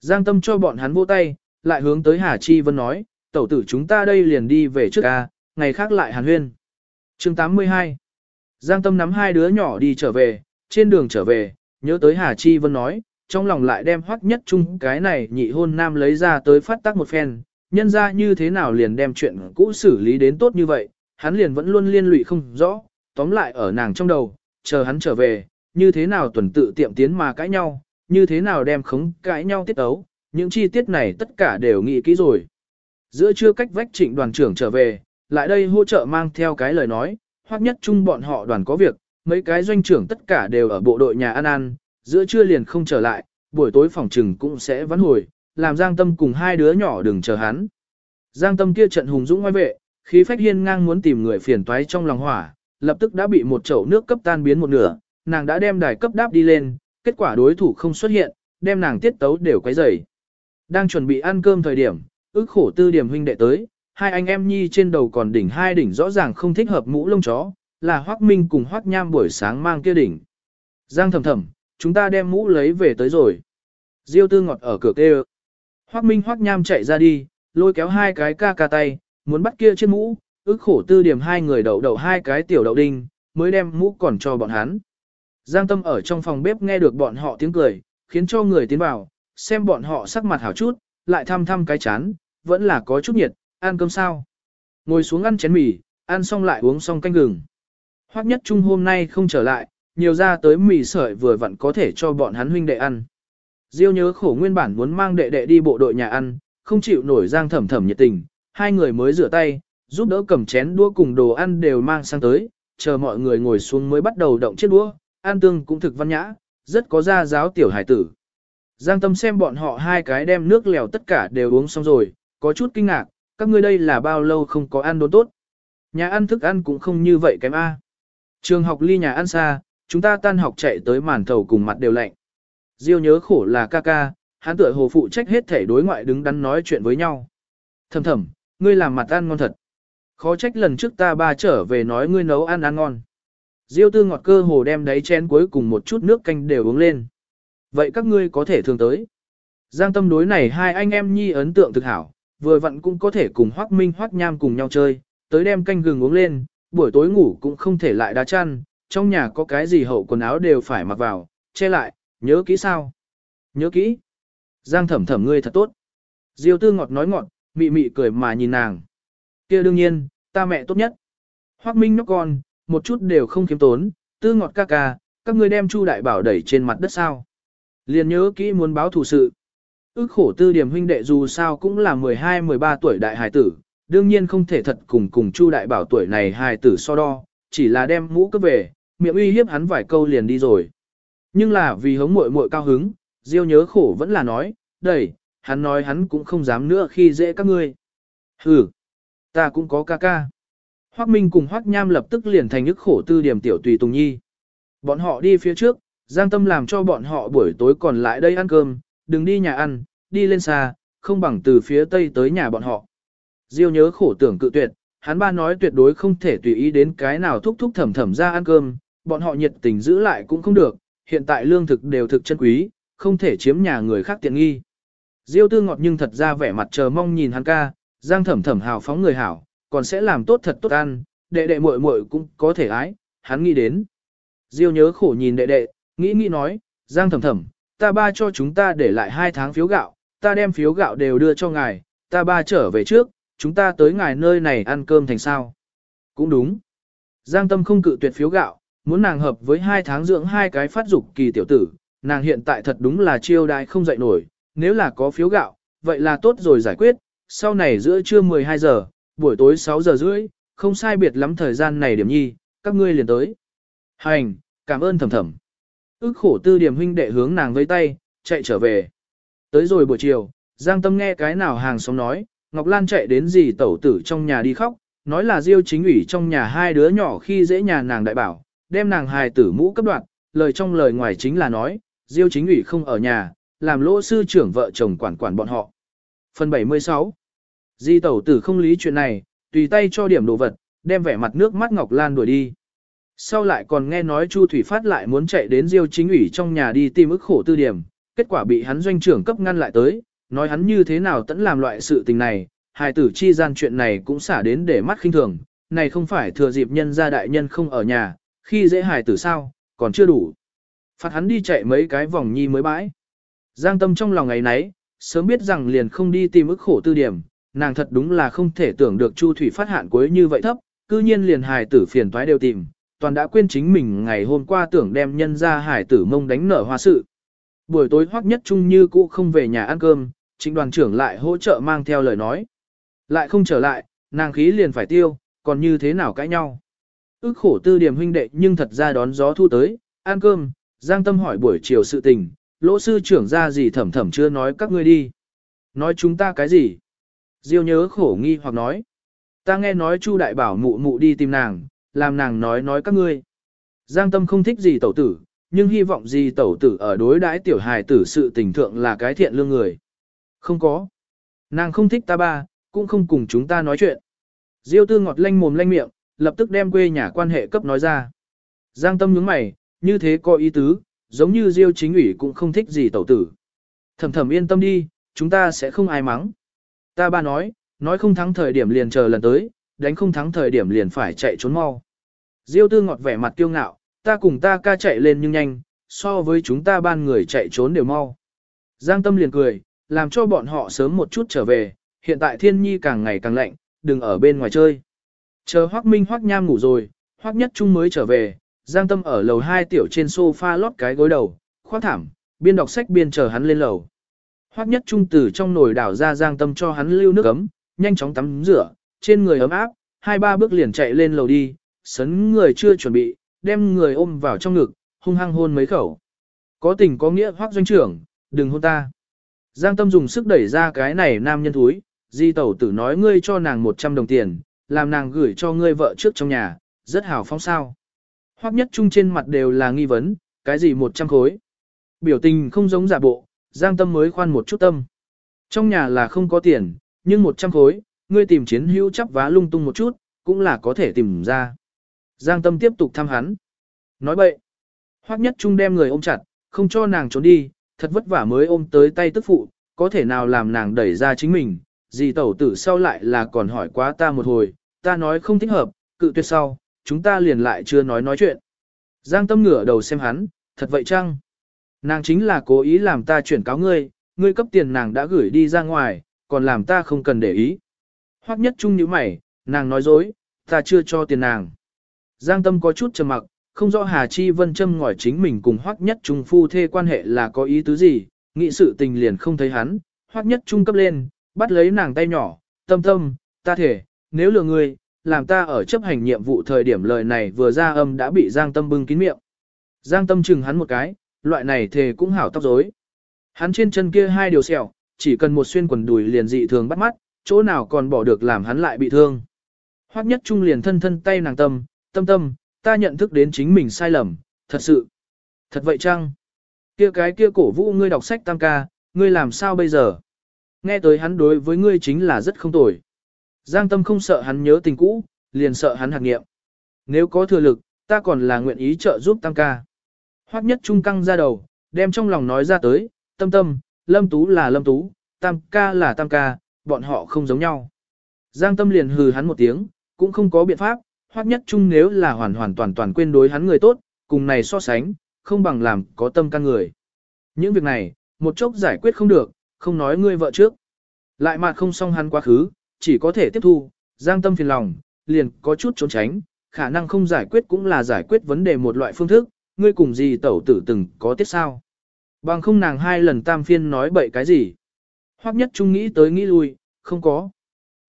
Giang tâm cho bọn hắn vỗ tay, lại hướng tới Hà Chi Vân nói, tẩu tử chúng ta đây liền đi về trước ca, ngày khác lại hàn huyên chương 82 Giang tâm nắm hai đứa nhỏ đi trở về, trên đường trở về, nhớ tới Hà Chi Vân nói, trong lòng lại đem hoắc nhất chung cái này nhị hôn nam lấy ra tới phát tác một phen, nhân ra như thế nào liền đem chuyện cũ xử lý đến tốt như vậy, hắn liền vẫn luôn liên lụy không rõ, tóm lại ở nàng trong đầu, chờ hắn trở về, như thế nào tuần tự tiệm tiến mà cãi nhau, như thế nào đem khống cãi nhau tiết ấu, những chi tiết này tất cả đều nghĩ kỹ rồi. Giữa trưa cách vách trịnh đoàn trưởng trở về, lại đây hỗ trợ mang theo cái lời nói, hoặc nhất chung bọn họ đoàn có việc, mấy cái doanh trưởng tất cả đều ở bộ đội nhà ăn ăn, giữa trưa liền không trở lại, buổi tối phòng trừng cũng sẽ vãn hồi, làm Giang Tâm cùng hai đứa nhỏ đừng chờ hắn. Giang Tâm kia trận hùng dũng ngoài vệ, khí phách hiên ngang muốn tìm người phiền toái trong lòng hỏa, lập tức đã bị một chậu nước cấp tan biến một nửa, nàng đã đem đài cấp đáp đi lên, kết quả đối thủ không xuất hiện, đem nàng tiết tấu đều quấy rầy. Đang chuẩn bị ăn cơm thời điểm, ước khổ tư điểm huynh đệ tới, hai anh em nhi trên đầu còn đỉnh hai đỉnh rõ ràng không thích hợp mũ lông chó, là Hoắc Minh cùng Hoắc Nham buổi sáng mang kia đỉnh. Giang thầm thầm, chúng ta đem mũ lấy về tới rồi. Diêu tư ngọt ở cửa kêu. Hoắc Minh Hoắc Nham chạy ra đi, lôi kéo hai cái ca ca tay, muốn bắt kia trên mũ, ức khổ tư điểm hai người đậu đậu hai cái tiểu đậu đinh, mới đem mũ còn cho bọn hắn. Giang Tâm ở trong phòng bếp nghe được bọn họ tiếng cười, khiến cho người tiến vào, xem bọn họ sắc mặt hảo chút, lại thăm thăm cái chán, vẫn là có chút nhiệt, ăn cơm sao. Ngồi xuống ăn chén mì, ăn xong lại uống xong canh gừng. Hoắc nhất trung hôm nay không trở lại, nhiều ra tới mì sợi vừa vặn có thể cho bọn hắn huynh đệ ăn. Diêu nhớ khổ nguyên bản muốn mang đệ đệ đi bộ đội nhà ăn, không chịu nổi giang thẩm thẩm nhiệt tình, hai người mới rửa tay, giúp đỡ cầm chén đũa cùng đồ ăn đều mang sang tới, chờ mọi người ngồi xuống mới bắt đầu động chiếc đũa, An tương cũng thực văn nhã, rất có gia giáo tiểu hải tử. Giang tâm xem bọn họ hai cái đem nước lèo tất cả đều uống xong rồi, có chút kinh ngạc, các ngươi đây là bao lâu không có ăn đồ tốt. Nhà ăn thức ăn cũng không như vậy kém A. Trường học ly nhà ăn xa, chúng ta tan học chạy tới màn thầu cùng mặt đều lạnh. Diêu nhớ khổ là ca ca, hắn tựa hồ phụ trách hết thể đối ngoại đứng đắn nói chuyện với nhau. Thầm thầm, ngươi làm mặt ăn ngon thật. Khó trách lần trước ta ba trở về nói ngươi nấu ăn ăn ngon. Diêu tư ngọt cơ hồ đem đáy chén cuối cùng một chút nước canh đều uống lên. Vậy các ngươi có thể thường tới. Giang tâm đối này hai anh em nhi ấn tượng thực hảo, vừa vặn cũng có thể cùng Hoắc Minh Hoắc Nham cùng nhau chơi, tới đem canh gừng uống lên, buổi tối ngủ cũng không thể lại đá chăn, trong nhà có cái gì hậu quần áo đều phải mặc vào, che lại, nhớ kỹ sao? Nhớ kỹ. Giang thẩm thẩm ngươi thật tốt. Diêu tư ngọt nói ngọt, mị mị cười mà nhìn nàng. kia đương nhiên, ta mẹ tốt nhất. Hoắc Minh nhóc con, một chút đều không kiếm tốn, tư ngọt ca ca, các ngươi đem Chu Đại Bảo đẩy trên mặt đất sao. Liền nhớ kỹ muốn báo thù sự. Ước khổ tư điểm huynh đệ dù sao cũng là 12-13 tuổi đại hài tử, đương nhiên không thể thật cùng cùng Chu đại bảo tuổi này hài tử so đo, chỉ là đem mũ cướp về, miệng uy hiếp hắn vài câu liền đi rồi. Nhưng là vì hống muội muội cao hứng, Diêu nhớ khổ vẫn là nói, đẩy, hắn nói hắn cũng không dám nữa khi dễ các ngươi. Hừ, ta cũng có ca ca. Hoắc Minh cùng Hoắc Nham lập tức liền thành ức khổ tư điểm tiểu tùy tùng nhi. Bọn họ đi phía trước, Giang Tâm làm cho bọn họ buổi tối còn lại đây ăn cơm, đừng đi nhà ăn, đi lên xa, không bằng từ phía tây tới nhà bọn họ. Diêu nhớ khổ tưởng cự tuyệt, hắn ba nói tuyệt đối không thể tùy ý đến cái nào thúc thúc thầm thầm ra ăn cơm, bọn họ nhiệt tình giữ lại cũng không được, hiện tại lương thực đều thực chân quý, không thể chiếm nhà người khác tiện nghi. Diêu tư ngọt nhưng thật ra vẻ mặt chờ mong nhìn hắn ca, giang thẩm thẩm hào phóng người hảo, còn sẽ làm tốt thật tốt ăn, đệ đệ muội muội cũng có thể ái, hắn nghĩ đến. Diêu nhớ khổ nhìn đệ đệ, nghĩ nghĩ nói, giang thẩm thẩm, ta ba cho chúng ta để lại hai tháng phiếu gạo, ta đem phiếu gạo đều đưa cho ngài, ta ba trở về trước, chúng ta tới ngài nơi này ăn cơm thành sao. Cũng đúng. Giang tâm không cự tuyệt phiếu gạo, muốn nàng hợp với hai tháng dưỡng hai cái phát dục kỳ tiểu tử, nàng hiện tại thật đúng là chiêu đại không dậy nổi, nếu là có phiếu gạo, vậy là tốt rồi giải quyết, sau này giữa trưa 12 giờ, buổi tối 6 giờ rưỡi, không sai biệt lắm thời gian này điểm nhi, các ngươi liền tới. Hành, cảm ơn thầm thầm. Ước khổ tư điểm huynh đệ hướng nàng với tay, chạy trở về. Tới rồi buổi chiều, Giang Tâm nghe cái nào hàng xóm nói, Ngọc Lan chạy đến gì tẩu tử trong nhà đi khóc, nói là Diêu chính ủy trong nhà hai đứa nhỏ khi dễ nhà nàng đại bảo, đem nàng hài tử mũ cấp đoạn, lời trong lời ngoài chính là nói, Diêu chính ủy không ở nhà, làm lỗ sư trưởng vợ chồng quản quản bọn họ. Phần 76 Di tẩu tử không lý chuyện này, tùy tay cho điểm đồ vật, đem vẻ mặt nước mắt Ngọc Lan đuổi đi. Sau lại còn nghe nói Chu Thủy Phát lại muốn chạy đến Diêu chính ủy trong nhà đi tìm ức khổ tư điểm, kết quả bị hắn doanh trưởng cấp ngăn lại tới, nói hắn như thế nào tẫn làm loại sự tình này, hài tử chi gian chuyện này cũng xả đến để mắt khinh thường, này không phải thừa dịp nhân gia đại nhân không ở nhà, khi dễ hài tử sao, còn chưa đủ. Phạt hắn đi chạy mấy cái vòng nhi mới bãi. Giang tâm trong lòng ngày nấy, sớm biết rằng liền không đi tìm ức khổ tư điểm, nàng thật đúng là không thể tưởng được Chu Thủy phát hạn cuối như vậy thấp, cư nhiên liền hài tử phiền toái đều tìm, toàn đã quên chính mình ngày hôm qua tưởng đem nhân ra hải tử mông đánh nở hoa sự. Buổi tối hoắc nhất chung như cũ không về nhà ăn cơm, chính đoàn trưởng lại hỗ trợ mang theo lời nói. Lại không trở lại, nàng khí liền phải tiêu, còn như thế nào cãi nhau. Ước khổ tư điểm huynh đệ nhưng thật ra đón gió thu tới, ăn cơm, Giang Tâm hỏi buổi chiều sự tình, lỗ sư trưởng ra gì thẩm thẩm chưa nói các ngươi đi. Nói chúng ta cái gì? Diêu nhớ khổ nghi hoặc nói. Ta nghe nói Chu đại bảo mụ mụ đi tìm nàng, làm nàng nói nói các ngươi. Giang Tâm không thích gì tẩu tử, nhưng hy vọng gì tẩu tử ở đối đãi tiểu hài tử sự tình thượng là cái thiện lương người. Không có. Nàng không thích ta ba, cũng không cùng chúng ta nói chuyện. Diêu tư ngọt lanh mồm lanh miệng, lập tức đem quê nhà quan hệ cấp nói ra. Giang tâm nhướng mày, như thế có ý tứ, giống như Diêu chính ủy cũng không thích gì tẩu tử. Thầm thầm yên tâm đi, chúng ta sẽ không ai mắng. Ta ba nói, nói không thắng thời điểm liền chờ lần tới, đánh không thắng thời điểm liền phải chạy trốn mau. Diêu tư ngọt vẻ mặt kiêu ngạo, ta cùng ta ca chạy lên nhưng nhanh, so với chúng ta ban người chạy trốn đều mau. Giang tâm liền cười, làm cho bọn họ sớm một chút trở về, hiện tại thiên nhi càng ngày càng lạnh, đừng ở bên ngoài chơi. Chờ Hoắc Minh Hoắc Nham ngủ rồi, Hoắc Nhất Trung mới trở về, Giang Tâm ở lầu 2 tiểu trên sofa lót cái gối đầu, khoác thảm, biên đọc sách biên chờ hắn lên lầu. Hoắc Nhất Trung từ trong nồi đảo ra Giang Tâm cho hắn lưu nước ấm, nhanh chóng tắm rửa, trên người ấm áp, hai ba bước liền chạy lên lầu đi, sấn người chưa chuẩn bị, đem người ôm vào trong ngực, hung hăng hôn mấy khẩu. Có tình có nghĩa Hoắc doanh trưởng, đừng hôn ta. Giang Tâm dùng sức đẩy ra cái này nam nhân thúi, di tẩu tử nói ngươi cho nàng 100 đồng tiền, làm nàng gửi cho ngươi vợ trước trong nhà, rất hào phóng sao. Hoắc nhất trung trên mặt đều là nghi vấn, cái gì 100 khối. Biểu tình không giống giả bộ, Giang Tâm mới khoan một chút tâm. Trong nhà là không có tiền, nhưng 100 khối, ngươi tìm chiến hữu chắp vá lung tung một chút, cũng là có thể tìm ra. Giang Tâm tiếp tục thăm hắn. Nói bậy. Hoắc nhất trung đem người ôm chặt, không cho nàng trốn đi, thật vất vả mới ôm tới tay tức phụ, có thể nào làm nàng đẩy ra chính mình, Dì tẩu tử sau lại là còn hỏi quá ta một hồi, ta nói không thích hợp, cự tuyệt sau, chúng ta liền lại chưa nói nói chuyện. Giang tâm ngửa đầu xem hắn, thật vậy chăng? Nàng chính là cố ý làm ta chuyển cáo ngươi, ngươi cấp tiền nàng đã gửi đi ra ngoài, còn làm ta không cần để ý. Hoắc nhất trung nhíu mày, nàng nói dối, ta chưa cho tiền nàng. Giang tâm có chút trầm mặc, không rõ Hà Chi Vân châm ngòi chính mình cùng Hoắc Nhất Trung phu thê quan hệ là có ý tứ gì, nghị sự tình liền không thấy hắn, Hoắc Nhất Trung cấp lên, bắt lấy nàng tay nhỏ, tâm tâm, ta thể, nếu lừa ngươi, làm ta ở chấp hành nhiệm vụ thời điểm lời này vừa ra âm đã bị Giang Tâm bưng kín miệng. Giang Tâm chừng hắn một cái, loại này thề cũng hảo tóc rối. Hắn trên chân kia hai điều sẹo, chỉ cần một xuyên quần đùi liền dị thường bắt mắt, chỗ nào còn bỏ được làm hắn lại bị thương. Hoắc nhất trung liền thân thân tay nàng tâm, tâm tâm, ta nhận thức đến chính mình sai lầm, thật sự. Thật vậy chăng? Kia cái kia cổ vũ ngươi đọc sách tam ca, ngươi làm sao bây giờ? Nghe tới hắn đối với ngươi chính là rất không tồi. Giang tâm không sợ hắn nhớ tình cũ, liền sợ hắn hạt nghiệm. Nếu có thừa lực, ta còn là nguyện ý trợ giúp tam ca. Hoắc nhất trung căng ra đầu, đem trong lòng nói ra tới, tâm tâm, lâm tú là lâm tú, tam ca là tam ca, bọn họ không giống nhau. Giang tâm liền hừ hắn một tiếng, cũng không có biện pháp, Hoắc nhất Chung nếu là hoàn hoàn toàn toàn quên đối hắn người tốt, cùng này so sánh, không bằng làm có tâm can người. Những việc này, một chốc giải quyết không được, không nói ngươi vợ trước. Lại mà không xong hắn quá khứ, chỉ có thể tiếp thu, giang tâm phiền lòng, liền có chút trốn tránh, khả năng không giải quyết cũng là giải quyết vấn đề một loại phương thức, ngươi cùng gì tẩu tử từng có tiết sao. Bằng không nàng hai lần tam phiên nói bậy cái gì hoắc nhất trung nghĩ tới nghĩ lui, không có.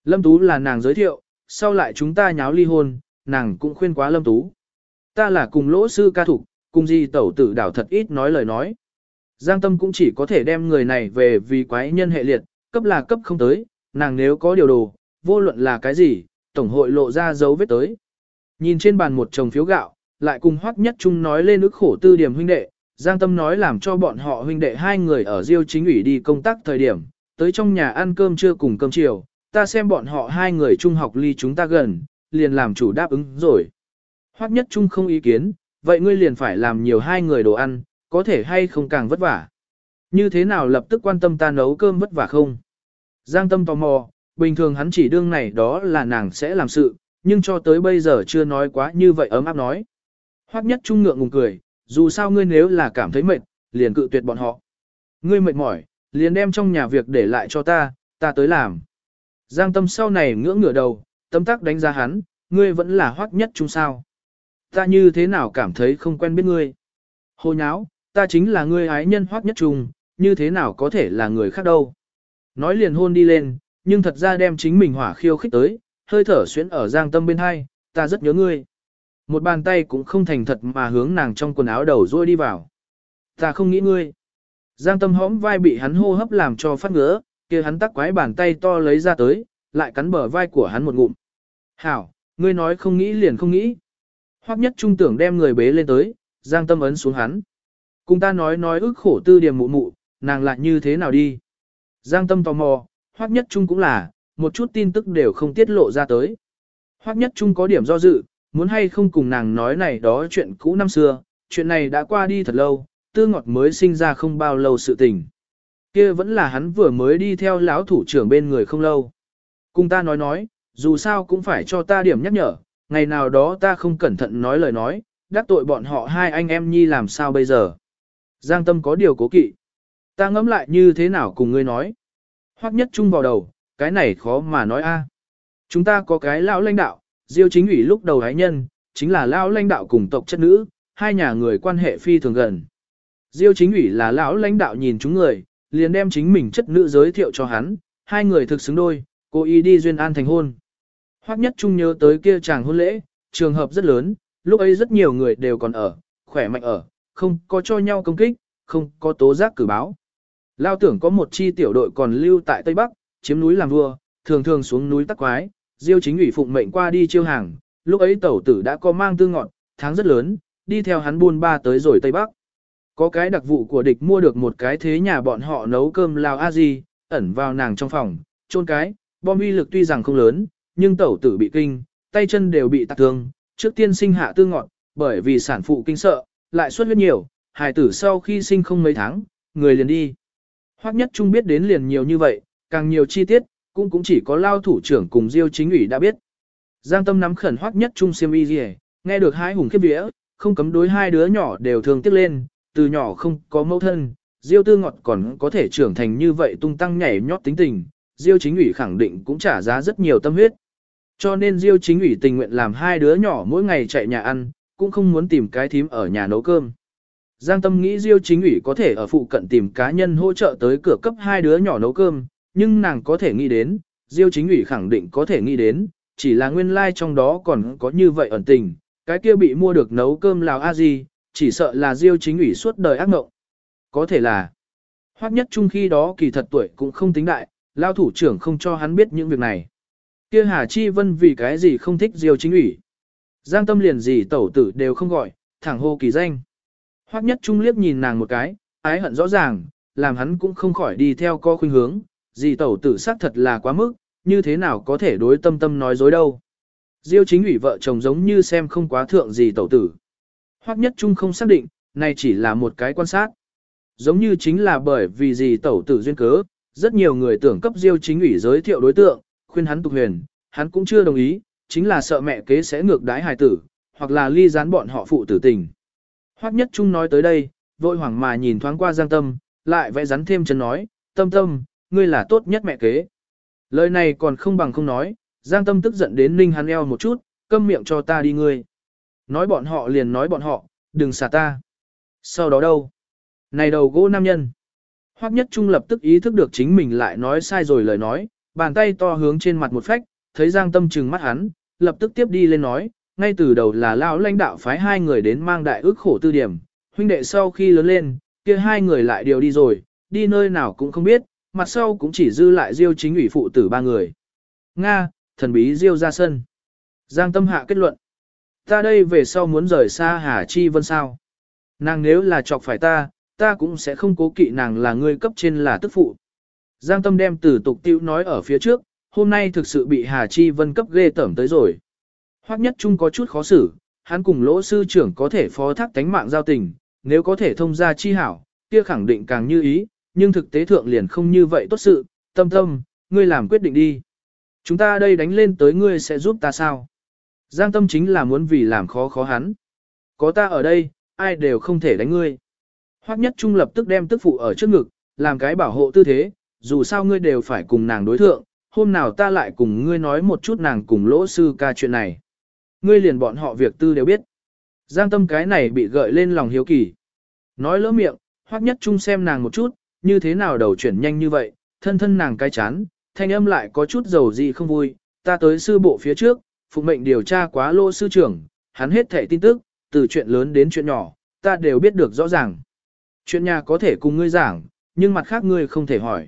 Lâm Tú là nàng giới thiệu, sau lại chúng ta nháo ly hôn, nàng cũng khuyên quá Lâm Tú. Ta là cùng lỗ sư ca thục, cùng gì tẩu tử đảo thật ít nói lời nói. Giang tâm cũng chỉ có thể đem người này về vì quái nhân hệ liệt, cấp là cấp không tới, nàng nếu có điều đồ, vô luận là cái gì, tổng hội lộ ra dấu vết tới. Nhìn trên bàn một chồng phiếu gạo, lại cùng hoắc nhất trung nói lên ức khổ tư điểm huynh đệ, Giang Tâm nói làm cho bọn họ huynh đệ hai người ở Diêu chính ủy đi công tác thời điểm, tới trong nhà ăn cơm trưa cùng cơm chiều, ta xem bọn họ hai người trung học ly chúng ta gần, liền làm chủ đáp ứng rồi. Hoắc nhất trung không ý kiến, vậy ngươi liền phải làm nhiều hai người đồ ăn, có thể hay không càng vất vả. Như thế nào lập tức quan tâm ta nấu cơm vất vả không? Giang tâm tò mò, bình thường hắn chỉ đương này đó là nàng sẽ làm sự, nhưng cho tới bây giờ chưa nói quá như vậy ấm áp nói. Hoắc nhất trung ngượng ngùng cười, dù sao ngươi nếu là cảm thấy mệt, liền cự tuyệt bọn họ. Ngươi mệt mỏi, liền đem trong nhà việc để lại cho ta, ta tới làm. Giang tâm sau này ngưỡng ngửa đầu, tâm tắc đánh giá hắn, ngươi vẫn là hoắc nhất trung sao. Ta như thế nào cảm thấy không quen biết ngươi. Hồ nháo, ta chính là ngươi ái nhân hoắc nhất trung, như thế nào có thể là người khác đâu. Nói liền hôn đi lên, nhưng thật ra đem chính mình hỏa khiêu khích tới, hơi thở xuyến ở giang tâm bên hai, ta rất nhớ ngươi. Một bàn tay cũng không thành thật mà hướng nàng trong quần áo đầu ruôi đi vào. Ta không nghĩ ngươi. Giang tâm hõm vai bị hắn hô hấp làm cho phát ngứa, kia hắn tắc quái bàn tay to lấy ra tới, lại cắn bờ vai của hắn một ngụm. Hảo, ngươi nói không nghĩ liền không nghĩ. Hoắc nhất trung tưởng đem người bế lên tới, giang tâm ấn xuống hắn. Cùng ta nói nói ức khổ tư điểm mụ mụ, nàng lại như thế nào đi. Giang tâm tò mò, Hoắc nhất trung cũng là, một chút tin tức đều không tiết lộ ra tới. Hoắc nhất trung có điểm do dự, muốn hay không cùng nàng nói này đó chuyện cũ năm xưa, chuyện này đã qua đi thật lâu, tư ngọt mới sinh ra không bao lâu sự tình. Kia vẫn là hắn vừa mới đi theo lão thủ trưởng bên người không lâu. Cùng ta nói nói, dù sao cũng phải cho ta điểm nhắc nhở, ngày nào đó ta không cẩn thận nói lời nói, đắc tội bọn họ hai anh em nhi làm sao bây giờ. Giang tâm có điều cố kỵ. Ta ngẫm lại như thế nào cùng ngươi nói. Hoắc nhất chung vào đầu, cái này khó mà nói a. Chúng ta có cái lão lãnh đạo, Diêu chính ủy lúc đầu hái nhân, chính là lão lãnh đạo cùng tộc chất nữ, hai nhà người quan hệ phi thường gần. Diêu chính ủy là lão lãnh đạo nhìn chúng người, liền đem chính mình chất nữ giới thiệu cho hắn, hai người thực xứng đôi, cô ý đi duyên an thành hôn. Hoắc nhất trung nhớ tới kia chàng hôn lễ, trường hợp rất lớn, lúc ấy rất nhiều người đều còn ở, khỏe mạnh ở, không có cho nhau công kích, không có tố giác cử báo. Lao tưởng có một chi tiểu đội còn lưu tại Tây Bắc, chiếm núi làm vua, thường thường xuống núi tắc quái, Diêu chính ủy phụng mệnh qua đi chiêu hàng, lúc ấy tẩu tử đã có mang tư ngọn, tháng rất lớn, đi theo hắn buôn ba tới rồi Tây Bắc. Có cái đặc vụ của địch mua được một cái thế nhà bọn họ nấu cơm lao a di, ẩn vào nàng trong phòng, trôn cái, bom uy lực tuy rằng không lớn, nhưng tẩu tử bị kinh, tay chân đều bị tạc thương, trước tiên sinh hạ tư ngọn, bởi vì sản phụ kinh sợ, lại xuất huyết nhiều, hài tử sau khi sinh không mấy tháng, người liền đi. Hoắc nhất trung biết đến liền nhiều như vậy, càng nhiều chi tiết, cũng cũng chỉ có lao thủ trưởng cùng diêu chính ủy đã biết. Giang tâm nắm khẩn hoắc nhất trung siêm y gì nghe được hai hùng khiếp vía, không cấm đối hai đứa nhỏ đều thường tiếc lên, từ nhỏ không có mẫu thân, diêu tư ngọt còn có thể trưởng thành như vậy tung tăng nhảy nhót tính tình, diêu chính ủy khẳng định cũng trả giá rất nhiều tâm huyết. Cho nên diêu chính ủy tình nguyện làm hai đứa nhỏ mỗi ngày chạy nhà ăn, cũng không muốn tìm cái thím ở nhà nấu cơm. Giang Tâm nghĩ Diêu chính ủy có thể ở phụ cận tìm cá nhân hỗ trợ tới cửa cấp hai đứa nhỏ nấu cơm, nhưng nàng có thể nghĩ đến, Diêu chính ủy khẳng định có thể nghĩ đến, chỉ là nguyên lai like trong đó còn có như vậy ẩn tình, cái kia bị mua được nấu cơm lào a gì? Chỉ sợ là Diêu chính ủy suốt đời ác ngộng, Có thể là, hoắc nhất chung khi đó kỳ thật tuổi cũng không tính đại, lao thủ trưởng không cho hắn biết những việc này. Kia Hà Chi Vân vì cái gì không thích Diêu chính ủy. Giang tâm liền gì tẩu tử đều không gọi, thẳng hô kỳ danh. Hoắc nhất trung liếc nhìn nàng một cái, ái hận rõ ràng, làm hắn cũng không khỏi đi theo co khuynh hướng, gì tẩu tử xác thật là quá mức, như thế nào có thể đối tâm tâm nói dối đâu. Diêu chính ủy vợ chồng giống như xem không quá thượng gì tẩu tử. Hoắc nhất trung không xác định, này chỉ là một cái quan sát. Giống như chính là bởi vì gì tẩu tử duyên cớ, rất nhiều người tưởng cấp Diêu chính ủy giới thiệu đối tượng, khuyên hắn tục huyền, hắn cũng chưa đồng ý, chính là sợ mẹ kế sẽ ngược đái hài tử, hoặc là ly gián bọn họ phụ tử tình. Hoắc Nhất Trung nói tới đây, vội hoảng mà nhìn thoáng qua Giang Tâm, lại vẽ rắn thêm chân nói, Tâm Tâm, ngươi là tốt nhất mẹ kế. Lời này còn không bằng không nói, Giang Tâm tức giận đến ninh hắn eo một chút, câm miệng cho ta đi ngươi. Nói bọn họ liền nói bọn họ, đừng xả ta. Sau đó đâu? Này đầu gỗ nam nhân. Hoắc Nhất Trung lập tức ý thức được chính mình lại nói sai rồi lời nói, bàn tay to hướng trên mặt một phách, thấy Giang Tâm trừng mắt hắn, lập tức tiếp đi lên nói, ngay từ đầu là lão lãnh đạo phái hai người đến mang đại ước khổ tư điểm, huynh đệ sau khi lớn lên, kia hai người lại đều đi rồi, đi nơi nào cũng không biết, mặt sau cũng chỉ dư lại Diêu chính ủy phụ tử ba người. Nga, thần bí Diêu ra sân. Giang Tâm hạ kết luận. Ta đây về sau muốn rời xa Hà Chi Vân sao? Nàng nếu là chọc phải ta, ta cũng sẽ không cố kỵ nàng là người cấp trên là tức phụ. Giang Tâm đem từ tục tiêu nói ở phía trước, hôm nay thực sự bị Hà Chi Vân cấp ghê tởm tới rồi. Hoắc Nhất Trung có chút khó xử, hắn cùng lỗ sư trưởng có thể phó thác tánh mạng giao tình, nếu có thể thông ra chi hảo, kia khẳng định càng như ý, nhưng thực tế thượng liền không như vậy tốt sự, tâm tâm, ngươi làm quyết định đi. Chúng ta đây đánh lên tới ngươi sẽ giúp ta sao? Giang tâm chính là muốn vì làm khó khó hắn. Có ta ở đây, ai đều không thể đánh ngươi. Hoắc Nhất Trung lập tức đem tức phụ ở trước ngực, làm cái bảo hộ tư thế, dù sao ngươi đều phải cùng nàng đối thượng, hôm nào ta lại cùng ngươi nói một chút nàng cùng lỗ sư ca chuyện này. Ngươi liền bọn họ việc tư đều biết. Giang tâm cái này bị gợi lên lòng hiếu kỳ. Nói lỡ miệng, hoắc nhất Trung xem nàng một chút, như thế nào đầu chuyển nhanh như vậy, thân thân nàng cái chán, thanh âm lại có chút dầu gì không vui, ta tới sư bộ phía trước, phụ mệnh điều tra quá lô sư trưởng, hắn hết thảy tin tức, từ chuyện lớn đến chuyện nhỏ, ta đều biết được rõ ràng. Chuyện nhà có thể cùng ngươi giảng, nhưng mặt khác ngươi không thể hỏi.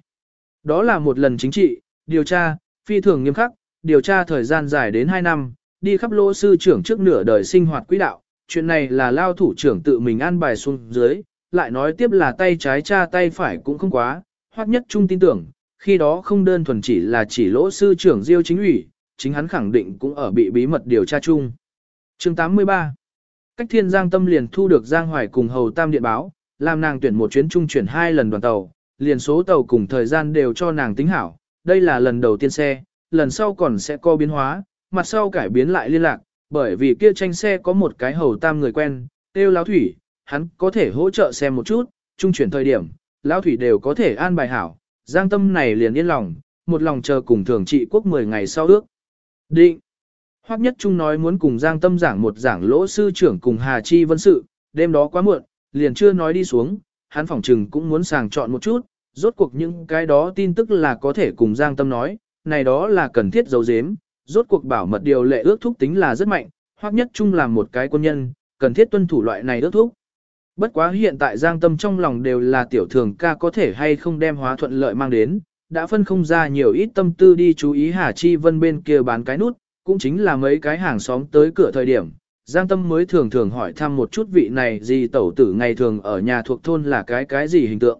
Đó là một lần chính trị, điều tra, phi thường nghiêm khắc, điều tra thời gian dài đến 2 năm, đi khắp lỗ sư trưởng trước nửa đời sinh hoạt quỹ đạo, chuyện này là lao thủ trưởng tự mình an bài xuống dưới, lại nói tiếp là tay trái cha tay phải cũng không quá, hoặc nhất trung tin tưởng, khi đó không đơn thuần chỉ là chỉ lỗ sư trưởng diêu chính ủy, chính hắn khẳng định cũng ở bị bí mật điều tra chung. chương 83 Cách thiên giang tâm liền thu được giang hoài cùng hầu tam điện báo, làm nàng tuyển một chuyến trung chuyển hai lần đoàn tàu, liền số tàu cùng thời gian đều cho nàng tính hảo, đây là lần đầu tiên xe, lần sau còn sẽ có biến hóa, mặt sau cải biến lại liên lạc, bởi vì kia tranh xe có một cái hầu tam người quen, tiêu lão thủy, hắn có thể hỗ trợ xem một chút, trung chuyển thời điểm, lão thủy đều có thể an bài hảo, giang tâm này liền yên lòng, một lòng chờ cùng thường trị quốc 10 ngày sau ước. Định. Hoắc nhất trung nói muốn cùng giang tâm giảng một giảng lỗ sư trưởng cùng Hà Chi vân sự, đêm đó quá muộn, liền chưa nói đi xuống, hắn phỏng trừng cũng muốn sàng chọn một chút, rốt cuộc những cái đó tin tức là có thể cùng giang tâm nói, này đó là cần thiết giấu giếm, rốt cuộc bảo mật điều lệ ước thúc tính là rất mạnh, Hoắc nhất chung làm một cái quân nhân, cần thiết tuân thủ loại này ước thúc. Bất quá hiện tại giang tâm trong lòng đều là tiểu thường ca có thể hay không đem hóa thuận lợi mang đến, đã phân không ra nhiều ít tâm tư đi chú ý Hà Chi Vân bên kia bán cái nút, cũng chính là mấy cái hàng xóm tới cửa thời điểm. Giang Tâm mới thường thường hỏi thăm một chút vị này gì tẩu tử ngày thường ở nhà thuộc thôn là cái cái gì hình tượng.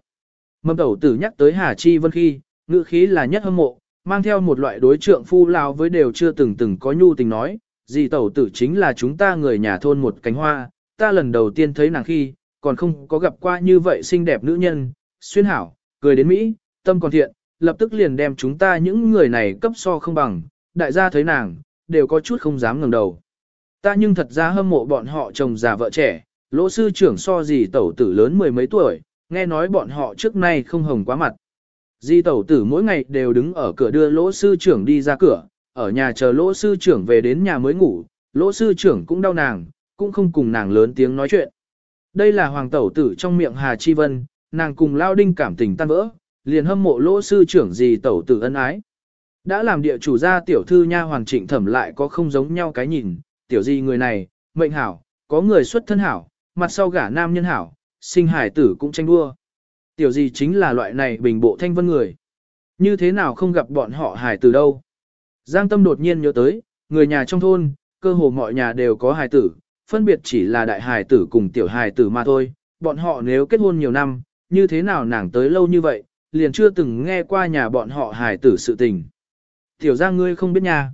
Mâm tẩu tử nhắc tới Hà Chi Vân khi, ngữ khí là nhất hâm mộ, mang theo một loại đối trượng phu lao với đều chưa từng từng có nhu tình nói, gì tẩu tử chính là chúng ta người nhà thôn một cánh hoa, ta lần đầu tiên thấy nàng khi, còn không có gặp qua như vậy xinh đẹp nữ nhân, xuyên hảo, cười đến Mỹ, tâm còn thiện, lập tức liền đem chúng ta những người này cấp so không bằng, đại gia thấy nàng, đều có chút không dám ngẩng đầu. Ta nhưng thật ra hâm mộ bọn họ chồng già vợ trẻ, lỗ sư trưởng so gì tẩu tử lớn mười mấy tuổi, nghe nói bọn họ trước nay không hồng quá mặt. Di tẩu tử mỗi ngày đều đứng ở cửa đưa lỗ sư trưởng đi ra cửa, ở nhà chờ lỗ sư trưởng về đến nhà mới ngủ, lỗ sư trưởng cũng đau nàng, cũng không cùng nàng lớn tiếng nói chuyện. Đây là hoàng tẩu tử trong miệng Hà Chi Vân, nàng cùng Lao Đinh cảm tình tan vỡ, liền hâm mộ lỗ sư trưởng gì tẩu tử ân ái. Đã làm địa chủ gia tiểu thư nha hoàng trịnh thẩm lại có không giống nhau cái nhìn, tiểu gì người này, mệnh hảo, có người xuất thân hảo, mặt sau gả nam nhân hảo, sinh hải tử cũng tranh đua. Tiểu gì chính là loại này bình bộ thanh vân người. Như thế nào không gặp bọn họ hải tử đâu. Giang tâm đột nhiên nhớ tới, người nhà trong thôn, cơ hồ mọi nhà đều có hải tử, phân biệt chỉ là đại hải tử cùng tiểu hải tử mà thôi. Bọn họ nếu kết hôn nhiều năm, như thế nào nàng tới lâu như vậy, liền chưa từng nghe qua nhà bọn họ hài tử sự tình. Tiểu Giang ngươi không biết nha.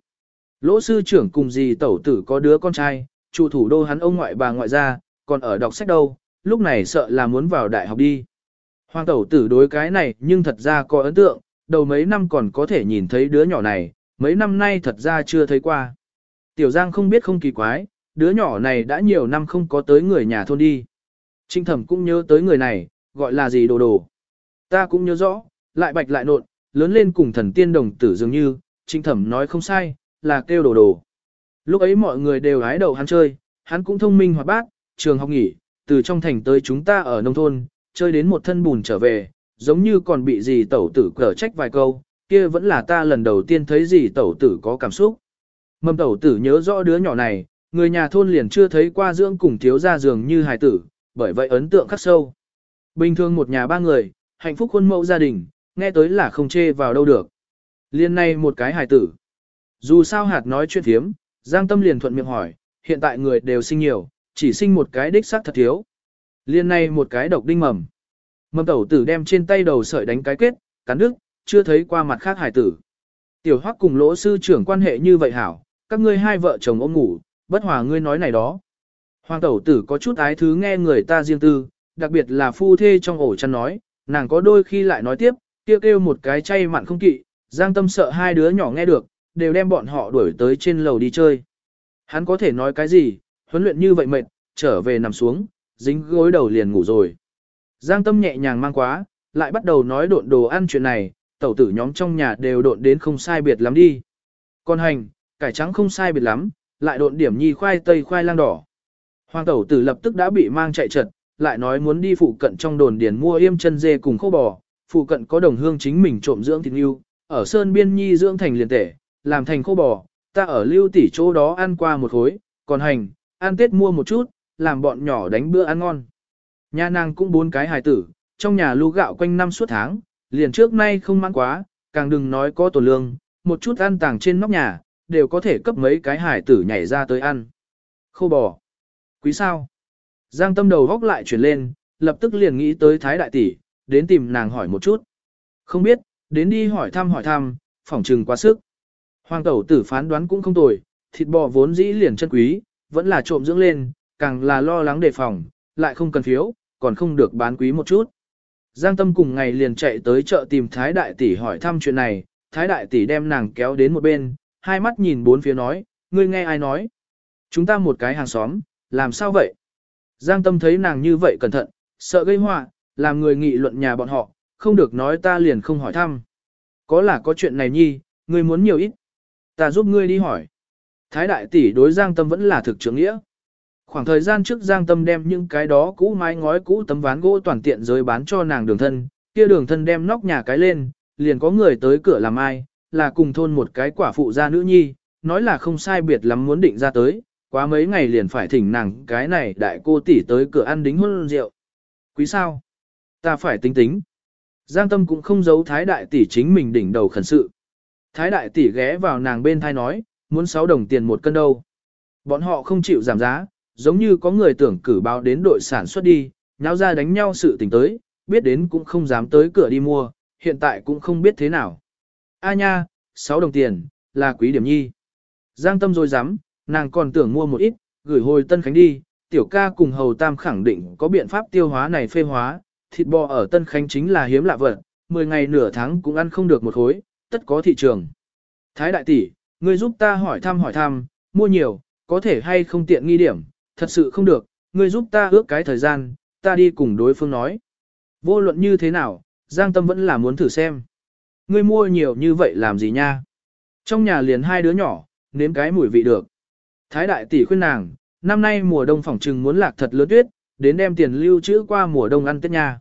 Lỗ sư trưởng cùng dì tẩu tử có đứa con trai, trụ thủ đô hắn ông ngoại bà ngoại gia, còn ở đọc sách đâu, lúc này sợ là muốn vào đại học đi. Hoàng tẩu tử đối cái này nhưng thật ra có ấn tượng, đầu mấy năm còn có thể nhìn thấy đứa nhỏ này, mấy năm nay thật ra chưa thấy qua. Tiểu Giang không biết không kỳ quái, đứa nhỏ này đã nhiều năm không có tới người nhà thôn đi. Trinh thẩm cũng nhớ tới người này, gọi là gì đồ đồ. Ta cũng nhớ rõ, lại bạch lại nộn, lớn lên cùng thần tiên đồng tử dường như, trinh thẩm nói không sai, là kêu đồ đồ. Lúc ấy mọi người đều hái đầu hắn chơi, hắn cũng thông minh hoạt bát, trường học nghỉ, từ trong thành tới chúng ta ở nông thôn, chơi đến một thân bùn trở về, giống như còn bị gì tẩu tử cở trách vài câu, kia vẫn là ta lần đầu tiên thấy gì tẩu tử có cảm xúc. Mầm tẩu tử nhớ rõ đứa nhỏ này, người nhà thôn liền chưa thấy qua dưỡng cùng thiếu ra giường như hài tử, bởi vậy ấn tượng khắc sâu. Bình thường một nhà ba người, hạnh phúc khuôn mẫu gia đình, nghe tới là không chê vào đâu được. Liên này một cái hài tử. Dù sao hạt nói chuyện thiếm, Giang Tâm liền thuận miệng hỏi, hiện tại người đều sinh nhiều, chỉ sinh một cái đích xác thật thiếu. Liên này một cái độc đinh mầm. Mầm tẩu tử đem trên tay đầu sợi đánh cái kết, cắn đứt, chưa thấy qua mặt khác hài tử. Tiểu hoắc cùng lỗ sư trưởng quan hệ như vậy hảo, các ngươi hai vợ chồng ôm ngủ, bất hòa ngươi nói này đó. Hoàng tẩu tử có chút ái thứ nghe người ta riêng tư, đặc biệt là phu thê trong ổ chăn nói, nàng có đôi khi lại nói tiếp, kêu kêu một cái chay mặn không kỵ, giang tâm sợ hai đứa nhỏ nghe được, đều đem bọn họ đuổi tới trên lầu đi chơi. Hắn có thể nói cái gì, huấn luyện như vậy mệt, trở về nằm xuống, dính gối đầu liền ngủ rồi. Giang tâm nhẹ nhàng mang quá, lại bắt đầu nói độn đồ ăn chuyện này, tẩu tử nhóm trong nhà đều độn đến không sai biệt lắm đi. Con hành, cải trắng không sai biệt lắm, lại độn điểm nhi khoai tây khoai lang đỏ. Hoàng tẩu tử lập tức đã bị mang chạy trật, lại nói muốn đi phụ cận trong đồn điền mua yêm chân dê cùng khô bò, phụ cận có đồng hương chính mình trộm dưỡng thịt lưu ở sơn biên nhi dưỡng thành liền tể, làm thành khô bò, ta ở lưu tỷ chỗ đó ăn qua một khối, còn hành, ăn tết mua một chút, làm bọn nhỏ đánh bữa ăn ngon. Nhà nàng cũng bốn cái hài tử, trong nhà lưu gạo quanh năm suốt tháng, liền trước nay không mãn quá, càng đừng nói có tổ lương, một chút ăn tàng trên nóc nhà, đều có thể cấp mấy cái hài tử nhảy ra tới ăn. Khô bò. Quý sao? Giang tâm đầu góc lại chuyển lên, lập tức liền nghĩ tới Thái Đại Tỷ, đến tìm nàng hỏi một chút. Không biết, đến đi hỏi thăm hỏi thăm, phỏng trừng quá sức. Hoàng tẩu tử phán đoán cũng không tồi, thịt bò vốn dĩ liền chân quý, vẫn là trộm dưỡng lên, càng là lo lắng đề phòng, lại không cần phiếu, còn không được bán quý một chút. Giang Tâm cùng ngày liền chạy tới chợ tìm Thái Đại Tỷ hỏi thăm chuyện này, Thái Đại Tỷ đem nàng kéo đến một bên, hai mắt nhìn bốn phía nói, ngươi nghe ai nói? Chúng ta một cái hàng xóm, làm sao vậy? Giang Tâm thấy nàng như vậy cẩn thận, sợ gây họa, làm người nghị luận nhà bọn họ, không được nói ta liền không hỏi thăm. Có là có chuyện này nhi, ngươi muốn nhiều ít. Ta giúp ngươi đi hỏi. Thái đại tỷ đối Giang Tâm vẫn là thực trưởng nghĩa. Khoảng thời gian trước Giang Tâm đem những cái đó cũ mái ngói cũ tấm ván gỗ toàn tiện giới bán cho nàng đường thân, kia đường thân đem nóc nhà cái lên, liền có người tới cửa làm ai, là cùng thôn một cái quả phụ gia nữ nhi, nói là không sai biệt lắm muốn định ra tới, quá mấy ngày liền phải thỉnh nàng cái này đại cô tỷ tới cửa ăn đính hôn rượu. Quý sao? Ta phải tính tính. Giang Tâm cũng không giấu thái đại tỷ chính mình đỉnh đầu khẩn sự. Thái đại tỷ ghé vào nàng bên thai nói, muốn 6 đồng tiền một cân đâu. Bọn họ không chịu giảm giá, giống như có người tưởng cử báo đến đội sản xuất đi, nháo ra đánh nhau sự tình tới, biết đến cũng không dám tới cửa đi mua, hiện tại cũng không biết thế nào. A nha, 6 đồng tiền, là quý điểm nhi. Giang tâm rồi dám, nàng còn tưởng mua một ít, gửi hồi Tân Khánh đi, tiểu ca cùng hầu tam khẳng định có biện pháp tiêu hóa này phê hóa, thịt bò ở Tân Khánh chính là hiếm lạ vật, 10 ngày nửa tháng cũng ăn không được một khối, tất có thị trường. Thái đại tỷ, ngươi giúp ta hỏi thăm hỏi thăm, mua nhiều, có thể hay không tiện nghi điểm, thật sự không được, ngươi giúp ta ước cái thời gian, ta đi cùng đối phương nói. Vô luận như thế nào, Giang Tâm vẫn là muốn thử xem. Ngươi mua nhiều như vậy làm gì nha? Trong nhà liền hai đứa nhỏ, nếm cái mùi vị được. Thái đại tỷ khuyên nàng, năm nay mùa đông phỏng trừng muốn lạc thật lớn tuyết, đến đem tiền lưu trữ qua mùa đông ăn tết nha.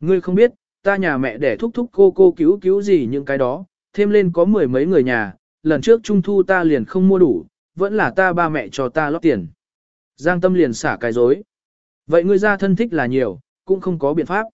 Ngươi không biết, ta nhà mẹ để thúc thúc cô cô cứu cứu gì những cái đó, thêm lên có mười mấy người nhà, lần trước trung thu ta liền không mua đủ, vẫn là ta ba mẹ cho ta lót tiền. Giang tâm liền xả cái dối. Vậy ngươi ra thân thích là nhiều, cũng không có biện pháp.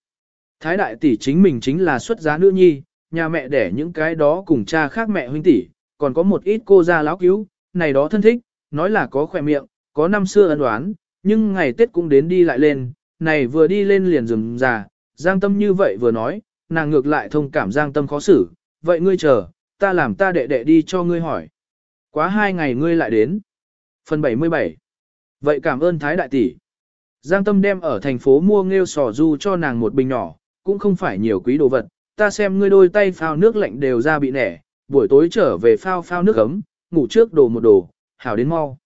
Thái đại tỷ chính mình chính là xuất giá nữ nhi, nhà mẹ đẻ những cái đó cùng cha khác mẹ huynh tỷ, còn có một ít cô gia lão cứu, này đó thân thích, nói là có khỏe miệng, có năm xưa ân đoán, nhưng ngày Tết cũng đến đi lại lên, này vừa đi lên liền rừng già, Giang Tâm như vậy vừa nói, nàng ngược lại thông cảm Giang Tâm khó xử, vậy ngươi chờ, ta làm ta đệ đệ đi cho ngươi hỏi. Quá hai ngày ngươi lại đến. Phần 77 Vậy cảm ơn Thái Đại Tỷ. Giang Tâm đem ở thành phố mua nghêu sò du cho nàng một bình nhỏ, cũng không phải nhiều quý đồ vật, ta xem ngươi đôi tay phao nước lạnh đều ra bị nẻ, buổi tối trở về phao phao nước ấm, ngủ trước đồ một đồ, hảo đến mau.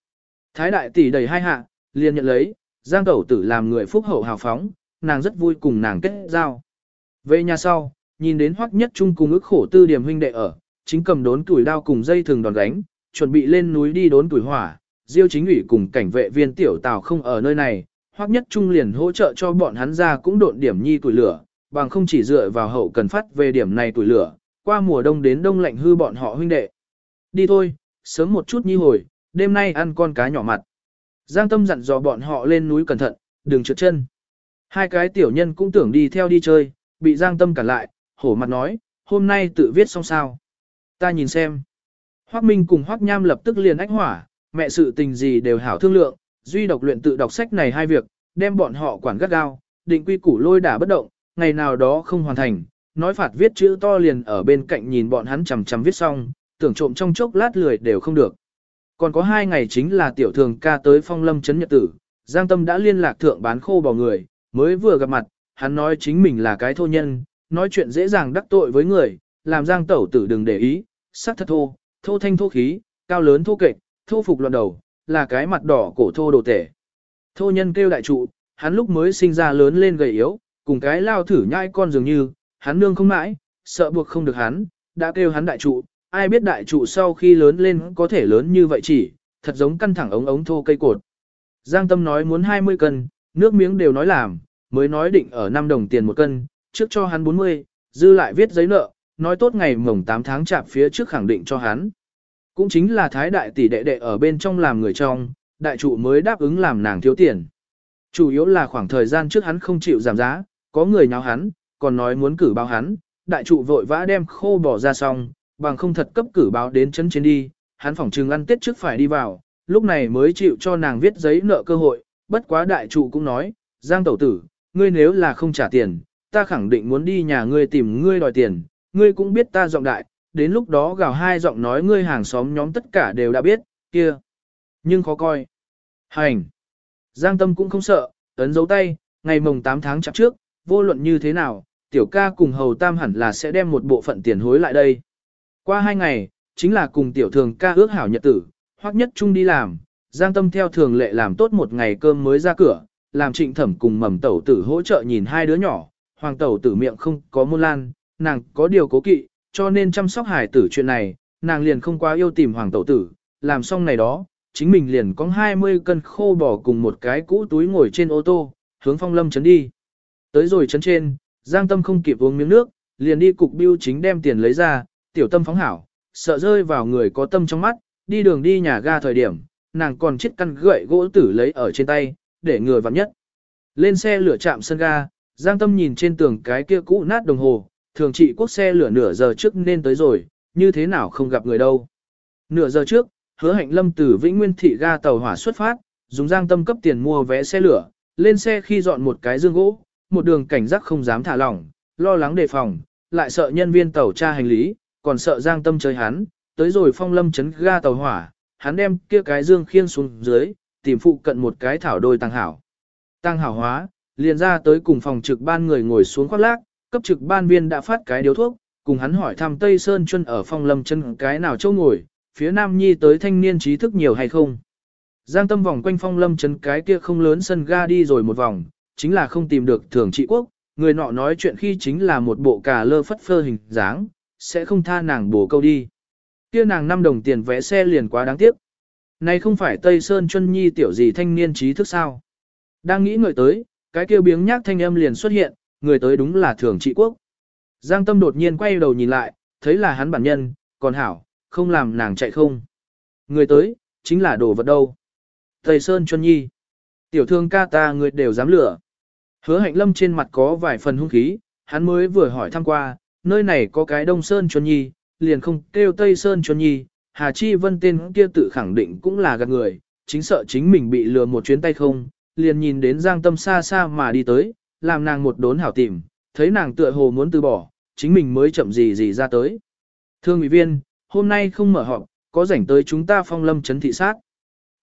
Thái đại tỷ đầy hai hạ, liền nhận lấy, Giang Tẩu tử làm người phúc hậu hào phóng, nàng rất vui cùng nàng kết giao. Về nhà sau, nhìn đến hoắc nhất trung cùng ức khổ tư điểm huynh đệ ở, chính cầm đốn tuổi đao cùng dây thường đòn gánh, chuẩn bị lên núi đi đốn tuổi hỏa, diêu chính ủy cùng cảnh vệ viên tiểu tào không ở nơi này, hoắc nhất trung liền hỗ trợ cho bọn hắn ra cũng độn điểm nhi tuổi lửa, bằng không chỉ dựa vào hậu cần phát về điểm này tuổi lửa, qua mùa đông đến đông lạnh hư bọn họ huynh đệ. Đi thôi, sớm một chút nhi hồi, đêm nay ăn con cá nhỏ mặt. Giang Tâm dặn dò bọn họ lên núi cẩn thận, đừng trượt chân. Hai cái tiểu nhân cũng tưởng đi theo đi chơi, bị Giang Tâm cản lại, hổ mặt nói, hôm nay tự viết xong sao. Ta nhìn xem. Hoác Minh cùng Hoác Nham lập tức liền ách hỏa, mẹ sự tình gì đều hảo thương lượng, duy độc luyện tự đọc sách này hai việc, đem bọn họ quản gắt gao, định quy củ lôi đả bất động, ngày nào đó không hoàn thành, nói phạt viết chữ to liền ở bên cạnh nhìn bọn hắn chằm chằm viết xong, tưởng trộm trong chốc lát lười đều không được. Còn có hai ngày chính là tiểu thường ca tới phong lâm chấn nhật tử, Giang Tâm đã liên lạc thượng bán khô bỏ người, mới vừa gặp mặt, hắn nói chính mình là cái thô nhân, nói chuyện dễ dàng đắc tội với người, làm Giang Tẩu tử đừng để ý, sắc thật thô, thô thanh thô khí, cao lớn thô kệch, thô phục loạn đầu, là cái mặt đỏ cổ thô đồ tể. Thô nhân kêu đại trụ, hắn lúc mới sinh ra lớn lên gầy yếu, cùng cái lao thử nhai con dường như, hắn nương không mãi, sợ buộc không được hắn, đã kêu hắn đại trụ, ai biết đại trụ sau khi lớn lên có thể lớn như vậy chỉ, thật giống căn thẳng ống ống thô cây cột. Giang Tâm nói muốn 20 cân, nước miếng đều nói làm, mới nói định ở 5 đồng tiền một cân, trước cho hắn 40, dư lại viết giấy nợ, nói tốt ngày mồng 8 tháng chạp phía trước khẳng định cho hắn. Cũng chính là thái đại tỷ đệ đệ ở bên trong làm người trong, đại trụ mới đáp ứng làm nàng thiếu tiền. Chủ yếu là khoảng thời gian trước hắn không chịu giảm giá, có người nháo hắn, còn nói muốn cử báo hắn, đại trụ vội vã đem khô bỏ ra xong, bằng không thật cấp cử báo đến chấn trên đi, hắn phỏng trừng ăn tết trước phải đi vào, lúc này mới chịu cho nàng viết giấy nợ cơ hội, bất quá đại trụ cũng nói, Giang tẩu tử, ngươi nếu là không trả tiền, ta khẳng định muốn đi nhà ngươi tìm ngươi đòi tiền, ngươi cũng biết ta giọng đại, đến lúc đó gào hai giọng nói ngươi hàng xóm nhóm tất cả đều đã biết, kia. Nhưng khó coi. Hành. Giang tâm cũng không sợ, ấn dấu tay, ngày mồng 8 tháng chạp trước, vô luận như thế nào, tiểu ca cùng hầu tam hẳn là sẽ đem một bộ phận tiền hối lại đây. Qua hai ngày, chính là cùng tiểu thường ca ước hảo nhật tử, hoặc nhất chung đi làm, giang tâm theo thường lệ làm tốt một ngày cơm mới ra cửa, làm trịnh thẩm cùng mầm tẩu tử hỗ trợ nhìn hai đứa nhỏ, hoàng tẩu tử miệng không có môn lan, nàng có điều cố kỵ, cho nên chăm sóc hải tử chuyện này, nàng liền không quá yêu tìm hoàng tẩu tử, làm xong này đó, chính mình liền có 20 cân khô bò cùng một cái cũ túi ngồi trên ô tô, hướng phong lâm chấn đi. Tới rồi chấn trên, Giang Tâm không kịp uống miếng nước, liền đi cục biêu chính đem tiền lấy ra, tiểu tâm phóng hảo, sợ rơi vào người có tâm trong mắt, đi đường đi nhà ga thời điểm, nàng còn chiếc căn gậy gỗ tử lấy ở trên tay, để người vặn nhất. Lên xe lửa chạm sân ga, Giang Tâm nhìn trên tường cái kia cũ nát đồng hồ, thường trị quốc xe lửa nửa giờ trước nên tới rồi, như thế nào không gặp người đâu. Nửa giờ trước, hứa hạnh lâm từ Vĩnh Nguyên thị ga tàu hỏa xuất phát, dùng Giang Tâm cấp tiền mua vé xe lửa, lên xe khi dọn một cái dương gỗ, một đường cảnh giác không dám thả lỏng, lo lắng đề phòng, lại sợ nhân viên tàu tra hành lý, còn sợ Giang Tâm chơi hắn, tới rồi phong lâm chấn ga tàu hỏa, hắn đem kia cái dương khiên xuống dưới, tìm phụ cận một cái thảo đôi tăng hảo. Tăng hảo hóa, liền ra tới cùng phòng trực ban người ngồi xuống khoác lác, cấp trực ban viên đã phát cái điếu thuốc, cùng hắn hỏi thăm Tây Sơn chân ở phong lâm chân cái nào châu ngồi, phía Nam Nhi tới thanh niên trí thức nhiều hay không. Giang tâm vòng quanh phong lâm chân cái kia không lớn sân ga đi rồi một vòng, chính là không tìm được thường trị quốc, người nọ nói chuyện khi chính là một bộ cà lơ phất phơ hình dáng, sẽ không tha nàng bổ câu đi. Kia nàng 5 đồng tiền vé xe liền quá đáng tiếc. Này không phải Tây Sơn Chuân Nhi tiểu gì thanh niên trí thức sao? Đang nghĩ người tới, cái kia biếng nhác thanh âm liền xuất hiện, người tới đúng là thường trị quốc. Giang Tâm đột nhiên quay đầu nhìn lại, thấy là hắn bản nhân, còn hảo, không làm nàng chạy không. Người tới, chính là đồ vật đâu. Tây Sơn Chuân Nhi. Tiểu thương ca ta người đều dám lửa. Hứa hạnh lâm trên mặt có vài phần hung khí, hắn mới vừa hỏi thăm qua, nơi này có cái Đông Sơn Chuân Nhi, liền không kêu Tây Sơn Chuân Nhi, Hà Chi Vân tên kia tự khẳng định cũng là gạt người, chính sợ chính mình bị lừa một chuyến tay không, liền nhìn đến Giang Tâm xa xa mà đi tới, làm nàng một đốn hảo tìm, thấy nàng tựa hồ muốn từ bỏ, chính mình mới chậm gì gì ra tới. Thương ủy viên, hôm nay không mở họp, có rảnh tới chúng ta phong lâm chấn thị sát.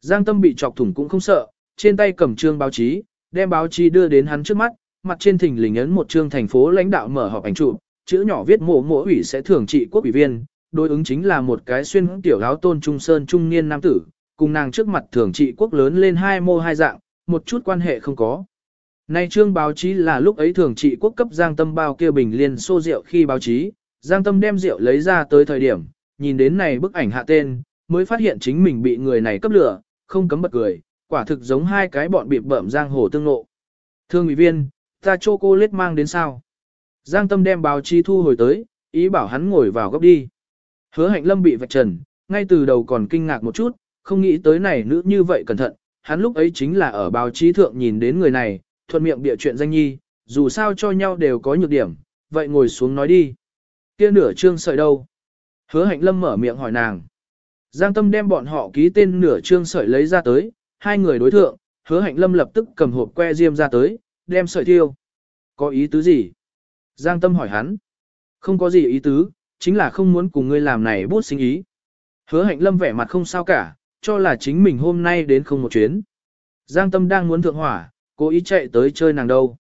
Giang Tâm bị chọc thủng cũng không sợ, trên tay cầm trương báo chí, đem báo chí đưa đến hắn trước mắt, mặt trên thỉnh lình ấn một trương thành phố lãnh đạo mở họp ảnh chụp, chữ nhỏ viết mộ mộ ủy sẽ thưởng trị quốc ủy viên, đối ứng chính là một cái xuyên tiểu áo tôn trung sơn trung niên nam tử, cùng nàng trước mặt thưởng trị quốc lớn lên hai mô hai dạng, một chút quan hệ không có. Nay trương báo chí là lúc ấy thường trị quốc cấp Giang Tâm bao kia bình liên xô rượu khi báo chí, Giang Tâm đem rượu lấy ra tới thời điểm, nhìn đến này bức ảnh hạ tên, mới phát hiện chính mình bị người này cấp lửa, không cấm bật cười, quả thực giống hai cái bọn bị bợm giang hồ tương lộ Thương ủy viên, ta cho cô lết mang đến sao? Giang Tâm đem báo chí thu hồi tới, ý bảo hắn ngồi vào góc đi. Hứa hạnh lâm bị vạch trần, ngay từ đầu còn kinh ngạc một chút, không nghĩ tới này nữ như vậy cẩn thận, hắn lúc ấy chính là ở báo chí thượng nhìn đến người này, thuận miệng bịa chuyện danh nhi, dù sao cho nhau đều có nhược điểm, vậy ngồi xuống nói đi. Kia nửa trương sợi đâu? Hứa hạnh lâm mở miệng hỏi nàng. Giang tâm đem bọn họ ký tên nửa trương sợi lấy ra tới, hai người đối thượng, hứa hạnh lâm lập tức cầm hộp que diêm ra tới, đem sợi thiêu. Có ý tứ gì? Giang tâm hỏi hắn. Không có gì ý tứ, chính là không muốn cùng ngươi làm này bút sinh ý. Hứa hạnh lâm vẻ mặt không sao cả, cho là chính mình hôm nay đến không một chuyến. Giang tâm đang muốn thượng hỏa, cố ý chạy tới chơi nàng đâu.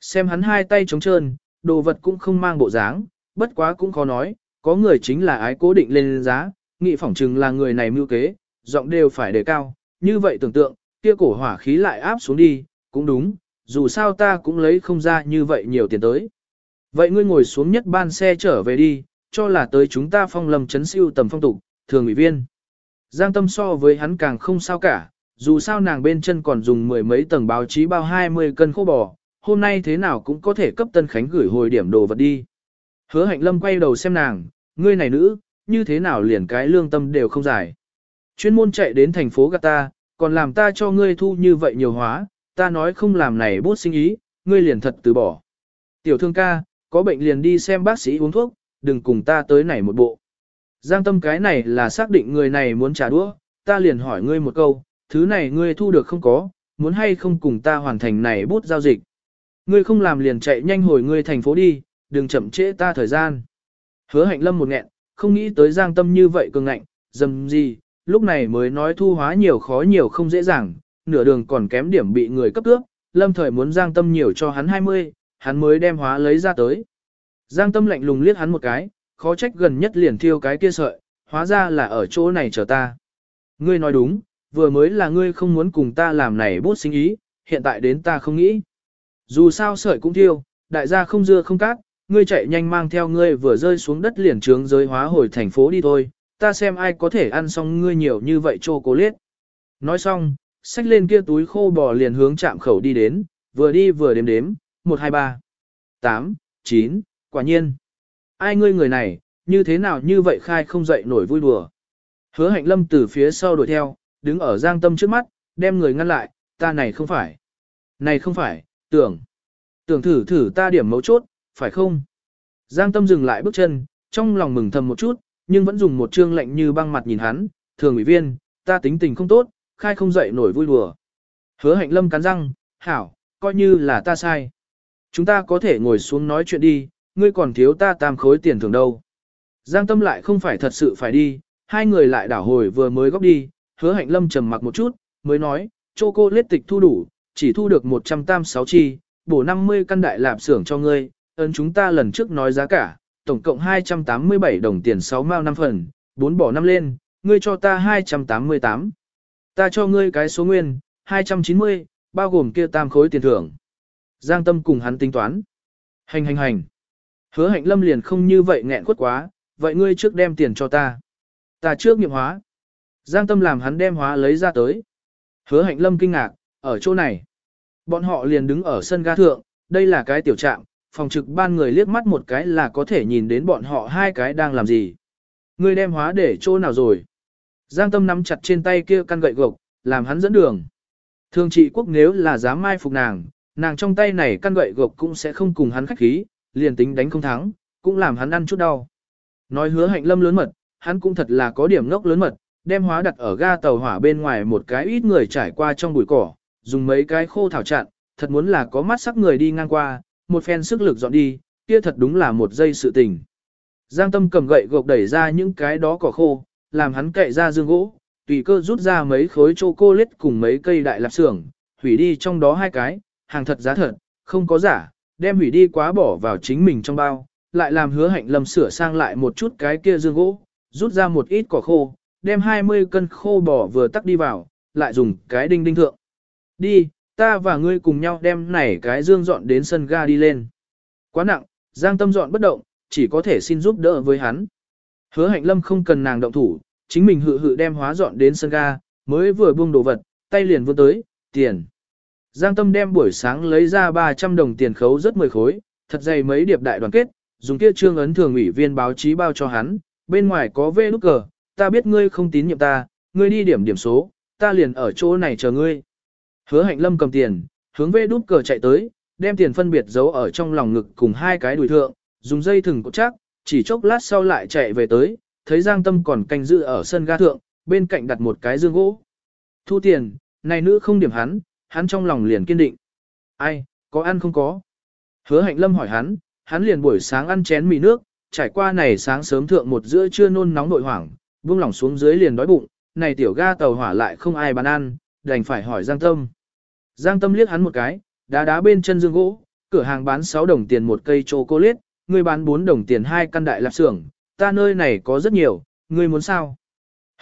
Xem hắn hai tay trống trơn, đồ vật cũng không mang bộ dáng, bất quá cũng khó nói, có người chính là ái cố định lên giá, nghị phỏng chừng là người này mưu kế, giọng đều phải đề cao, như vậy tưởng tượng, kia cổ hỏa khí lại áp xuống đi, cũng đúng, dù sao ta cũng lấy không ra như vậy nhiều tiền tới. Vậy ngươi ngồi xuống nhất ban xe trở về đi, cho là tới chúng ta phong lầm chấn siêu tầm phong tục, thường ủy viên. Giang tâm so với hắn càng không sao cả, dù sao nàng bên chân còn dùng mười mấy tầng báo chí bao 20 cân khô bò, hôm nay thế nào cũng có thể cấp Tân Khánh gửi hồi điểm đồ vật đi. Hứa hạnh lâm quay đầu xem nàng, ngươi này nữ, như thế nào liền cái lương tâm đều không giải. Chuyên môn chạy đến thành phố gạt ta, còn làm ta cho ngươi thu như vậy nhiều hóa, ta nói không làm này bút sinh ý, ngươi liền thật từ bỏ. Tiểu thương ca, có bệnh liền đi xem bác sĩ uống thuốc, đừng cùng ta tới này một bộ. Giang tâm cái này là xác định người này muốn trả đũa, ta liền hỏi ngươi một câu, thứ này ngươi thu được không có, muốn hay không cùng ta hoàn thành này bút giao dịch. Ngươi không làm liền chạy nhanh hồi ngươi thành phố đi, đừng chậm trễ ta thời gian. Hứa hạnh lâm một nghẹn, không nghĩ tới giang tâm như vậy cường ngạnh, dầm gì, lúc này mới nói thu hóa nhiều khó nhiều không dễ dàng, nửa đường còn kém điểm bị người cấp cướp, lâm thời muốn giang tâm nhiều cho hắn 20, hắn mới đem hóa lấy ra tới. Giang tâm lạnh lùng liếc hắn một cái, khó trách gần nhất liền thiêu cái kia sợi, hóa ra là ở chỗ này chờ ta. Ngươi nói đúng, vừa mới là ngươi không muốn cùng ta làm này bút sinh ý, hiện tại đến ta không nghĩ. Dù sao sợi cũng thiêu, đại gia không dưa không cát, ngươi chạy nhanh mang theo ngươi vừa rơi xuống đất liền trướng giới hóa hồi thành phố đi thôi, ta xem ai có thể ăn xong ngươi nhiều như vậy chô cố liết. Nói xong, xách lên kia túi khô bò liền hướng chạm khẩu đi đến, vừa đi vừa đếm đếm, 1, 2, 3, 8, 9, quả nhiên. Ai ngươi người này, như thế nào như vậy khai không dậy nổi vui đùa. Hứa hạnh lâm từ phía sau đuổi theo, đứng ở giang tâm trước mắt, đem người ngăn lại, ta này không phải. Này không phải, tưởng. Tưởng thử thử ta điểm mấu chốt, phải không? Giang tâm dừng lại bước chân, trong lòng mừng thầm một chút, nhưng vẫn dùng một trương lạnh như băng mặt nhìn hắn, thường ủy viên, ta tính tình không tốt, khai không dậy nổi vui đùa. Hứa hạnh lâm cắn răng, hảo, coi như là ta sai. Chúng ta có thể ngồi xuống nói chuyện đi, ngươi còn thiếu ta tam khối tiền thường đâu. Giang tâm lại không phải thật sự phải đi, hai người lại đảo hồi vừa mới góp đi, hứa hạnh lâm trầm mặc một chút, mới nói, chô cô lết tịch thu đủ, chỉ thu được 186 chi, bổ 50 căn đại lạp xưởng cho ngươi, ấn chúng ta lần trước nói giá cả, tổng cộng 287 đồng tiền 6 mao 5 phần, 4 bỏ 5 lên, ngươi cho ta 288. Ta cho ngươi cái số nguyên, 290, bao gồm kia tam khối tiền thưởng. Giang tâm cùng hắn tính toán. Hành hành hành. Hứa hạnh lâm liền không như vậy nghẹn quất quá, vậy ngươi trước đem tiền cho ta. Ta trước nghiệm hóa. Giang tâm làm hắn đem hóa lấy ra tới. Hứa hạnh lâm kinh ngạc, ở chỗ này. Bọn họ liền đứng ở sân ga thượng, đây là cái tiểu trạm, phòng trực ban người liếc mắt một cái là có thể nhìn đến bọn họ hai cái đang làm gì. Ngươi đem hóa để chỗ nào rồi? Giang tâm nắm chặt trên tay kia căn gậy gộc, làm hắn dẫn đường. Thường trị quốc nếu là dám mai phục nàng, nàng trong tay này căn gậy gộc cũng sẽ không cùng hắn khách khí, liền tính đánh không thắng, cũng làm hắn ăn chút đau. Nói hứa hạnh lâm lớn mật, hắn cũng thật là có điểm ngốc lớn mật, đem hóa đặt ở ga tàu hỏa bên ngoài một cái ít người trải qua trong bụi cỏ, dùng mấy cái khô thảo chặn, thật muốn là có mắt sắc người đi ngang qua, một phen sức lực dọn đi, kia thật đúng là một giây sự tình. Giang tâm cầm gậy gộc đẩy ra những cái đó cỏ khô, làm hắn cậy ra dương gỗ, tùy cơ rút ra mấy khối chocolate cùng mấy cây đại lạp xưởng, hủy đi trong đó hai cái, hàng thật giá thật, không có giả, đem hủy đi quá bỏ vào chính mình trong bao, lại làm hứa hạnh lâm sửa sang lại một chút cái kia dương gỗ, rút ra một ít cỏ khô, đem 20 cân khô bò vừa tắc đi vào, lại dùng cái đinh đinh thượng. Đi, ta và ngươi cùng nhau đem này cái dương dọn đến sân ga đi lên. Quá nặng, Giang Tâm dọn bất động, chỉ có thể xin giúp đỡ với hắn. Hứa hạnh lâm không cần nàng động thủ, chính mình hự hự đem hóa dọn đến sân ga, mới vừa buông đồ vật, tay liền vươn tới, tiền. Giang Tâm đem buổi sáng lấy ra 300 đồng tiền khấu rất 10 khối, thật dày mấy điệp đại đoàn kết, dùng kia trương ấn thường ủy viên báo chí bao cho hắn, bên ngoài có vê nút cờ, ta biết ngươi không tín nhiệm ta, ngươi đi điểm điểm số, ta liền ở chỗ này chờ ngươi. Hứa hạnh lâm cầm tiền, hướng vê nút cờ chạy tới, đem tiền phân biệt giấu ở trong lòng ngực cùng hai cái đùi thượng, dùng dây thừng cột chắc, chỉ chốc lát sau lại chạy về tới, thấy Giang Tâm còn canh giữ ở sân ga thượng, bên cạnh đặt một cái dương gỗ. Thu tiền, này nữ không điểm hắn, hắn trong lòng liền kiên định. Ai, có ăn không có? Hứa hạnh lâm hỏi hắn, hắn liền buổi sáng ăn chén mì nước, trải qua này sáng sớm thượng một giữa trưa nôn nóng nội hoảng, buông lỏng xuống dưới liền đói bụng, này tiểu ga tàu hỏa lại không ai bán ăn, đành phải hỏi Giang Tâm. Giang Tâm liếc hắn một cái, đá đá bên chân dương gỗ, cửa hàng bán 6 đồng tiền một cây chocolate, người bán 4 đồng tiền hai căn đại lạp xưởng, ta nơi này có rất nhiều, ngươi muốn sao?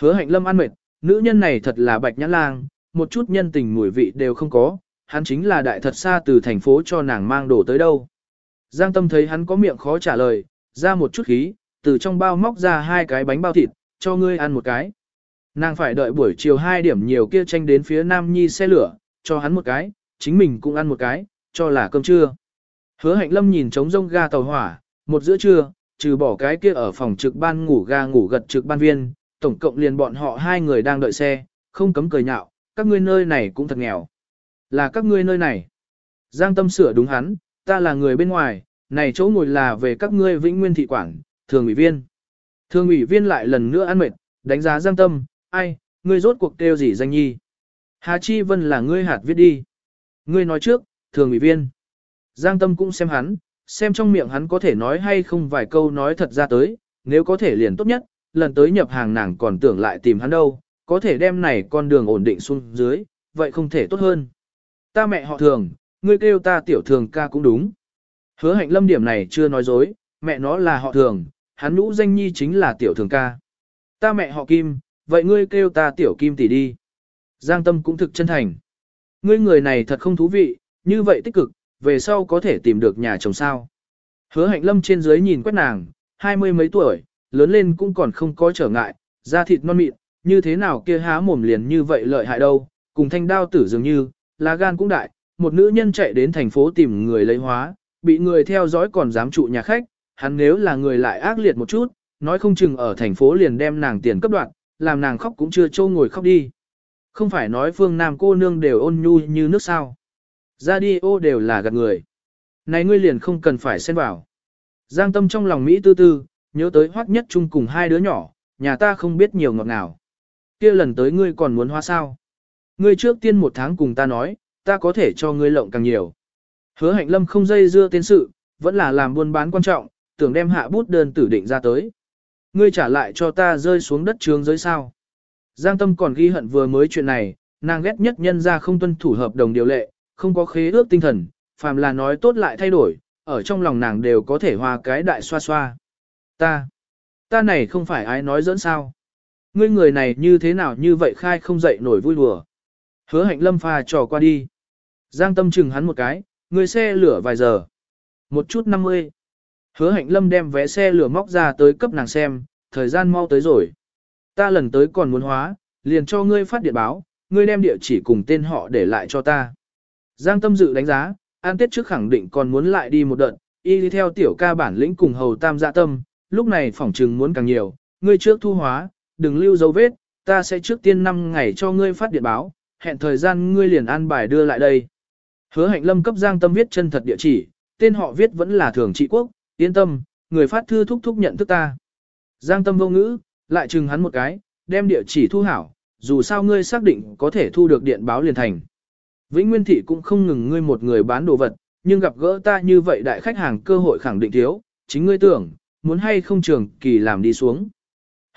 Hứa hạnh lâm ăn mệt, nữ nhân này thật là bạch nhãn lang, một chút nhân tình mùi vị đều không có, hắn chính là đại thật xa từ thành phố cho nàng mang đồ tới đâu. Giang tâm thấy hắn có miệng khó trả lời, ra một chút khí, từ trong bao móc ra hai cái bánh bao thịt, cho ngươi ăn một cái. Nàng phải đợi buổi chiều 2 điểm nhiều kia tranh đến phía Nam Nhi xe lửa, cho hắn một cái, chính mình cũng ăn một cái, cho là cơm trưa. Hứa hạnh lâm nhìn trống rông ga tàu hỏa, một giữa trưa, trừ bỏ cái kia ở phòng trực ban ngủ ga ngủ gật trực ban viên, tổng cộng liền bọn họ hai người đang đợi xe, không cấm cười nhạo, các ngươi nơi này cũng thật nghèo. Là các ngươi nơi này. Giang tâm sửa đúng hắn, ta là người bên ngoài, này chỗ ngồi là về các ngươi vĩnh nguyên thị quảng thường ủy viên. Thường ủy viên lại lần nữa ăn mệt, đánh giá giang tâm, ai, ngươi rốt cuộc kêu gì danh nhi. Hà Chi Vân là ngươi hạt viết đi. Ngươi nói trước, thường ủy viên. Giang tâm cũng xem hắn, xem trong miệng hắn có thể nói hay không vài câu nói thật ra tới, nếu có thể liền tốt nhất, lần tới nhập hàng nàng còn tưởng lại tìm hắn đâu, có thể đem này con đường ổn định xuống dưới, vậy không thể tốt hơn. Ta mẹ họ thường, ngươi kêu ta tiểu thường ca cũng đúng. Hứa hạnh lâm điểm này chưa nói dối, mẹ nó là họ thường, hắn nhũ danh nhi chính là tiểu thường ca. Ta mẹ họ kim, vậy ngươi kêu ta tiểu kim tỷ đi. Giang tâm cũng thực chân thành. Ngươi người này thật không thú vị, như vậy tích cực, về sau có thể tìm được nhà chồng sao. Hứa hạnh lâm trên dưới nhìn quét nàng, hai mươi mấy tuổi, lớn lên cũng còn không có trở ngại, da thịt non mịn, như thế nào kia há mồm liền như vậy lợi hại đâu, cùng thanh đao tử dường như, lá gan cũng đại, một nữ nhân chạy đến thành phố tìm người lấy hóa, bị người theo dõi còn dám trụ nhà khách, hắn nếu là người lại ác liệt một chút, nói không chừng ở thành phố liền đem nàng tiền cấp đoạn, làm nàng khóc cũng chưa trâu ngồi khóc đi. Không phải nói phương nam cô nương đều ôn nhu như nước sao. Ra đi ô đều là gạt người. Này ngươi liền không cần phải xen vào. Giang tâm trong lòng Mỹ tư tư, nhớ tới hoắc nhất chung cùng hai đứa nhỏ, nhà ta không biết nhiều ngọt nào kia lần tới ngươi còn muốn hoa sao. Ngươi trước tiên một tháng cùng ta nói, ta có thể cho ngươi lộng càng nhiều. Hứa hạnh lâm không dây dưa tên sự, vẫn là làm buôn bán quan trọng, tưởng đem hạ bút đơn tử định ra tới. Ngươi trả lại cho ta rơi xuống đất trường giới sao. Giang tâm còn ghi hận vừa mới chuyện này, nàng ghét nhất nhân ra không tuân thủ hợp đồng điều lệ, không có khế ước tinh thần, phàm là nói tốt lại thay đổi, ở trong lòng nàng đều có thể hòa cái đại xoa xoa. Ta, ta này không phải ai nói dẫn sao. Ngươi người này như thế nào như vậy khai không dậy nổi vui đùa. Hứa hạnh lâm pha trò qua đi. Giang tâm chừng hắn một cái, người xe lửa vài giờ. Một chút năm mươi. Hứa hạnh lâm đem vé xe lửa móc ra tới cấp nàng xem, thời gian mau tới rồi. Ta lần tới còn muốn hóa, liền cho ngươi phát điện báo, ngươi đem địa chỉ cùng tên họ để lại cho ta. Giang Tâm dự đánh giá, an tết trước khẳng định còn muốn lại đi một đợt, y đi theo tiểu ca bản lĩnh cùng hầu tam dạ tâm, lúc này phỏng trừng muốn càng nhiều, ngươi trước thu hóa, đừng lưu dấu vết, ta sẽ trước tiên 5 ngày cho ngươi phát điện báo, hẹn thời gian ngươi liền an bài đưa lại đây. Hứa hạnh lâm cấp Giang Tâm viết chân thật địa chỉ, tên họ viết vẫn là thường trị quốc, yên tâm, người phát thư thúc thúc nhận thức ta. Giang Tâm vô ngữ, lại chừng hắn một cái, đem địa chỉ thu hảo, dù sao ngươi xác định có thể thu được điện báo liền thành. Vĩnh Nguyên Thị cũng không ngừng ngươi một người bán đồ vật, nhưng gặp gỡ ta như vậy đại khách hàng cơ hội khẳng định thiếu, chính ngươi tưởng, muốn hay không trường kỳ làm đi xuống.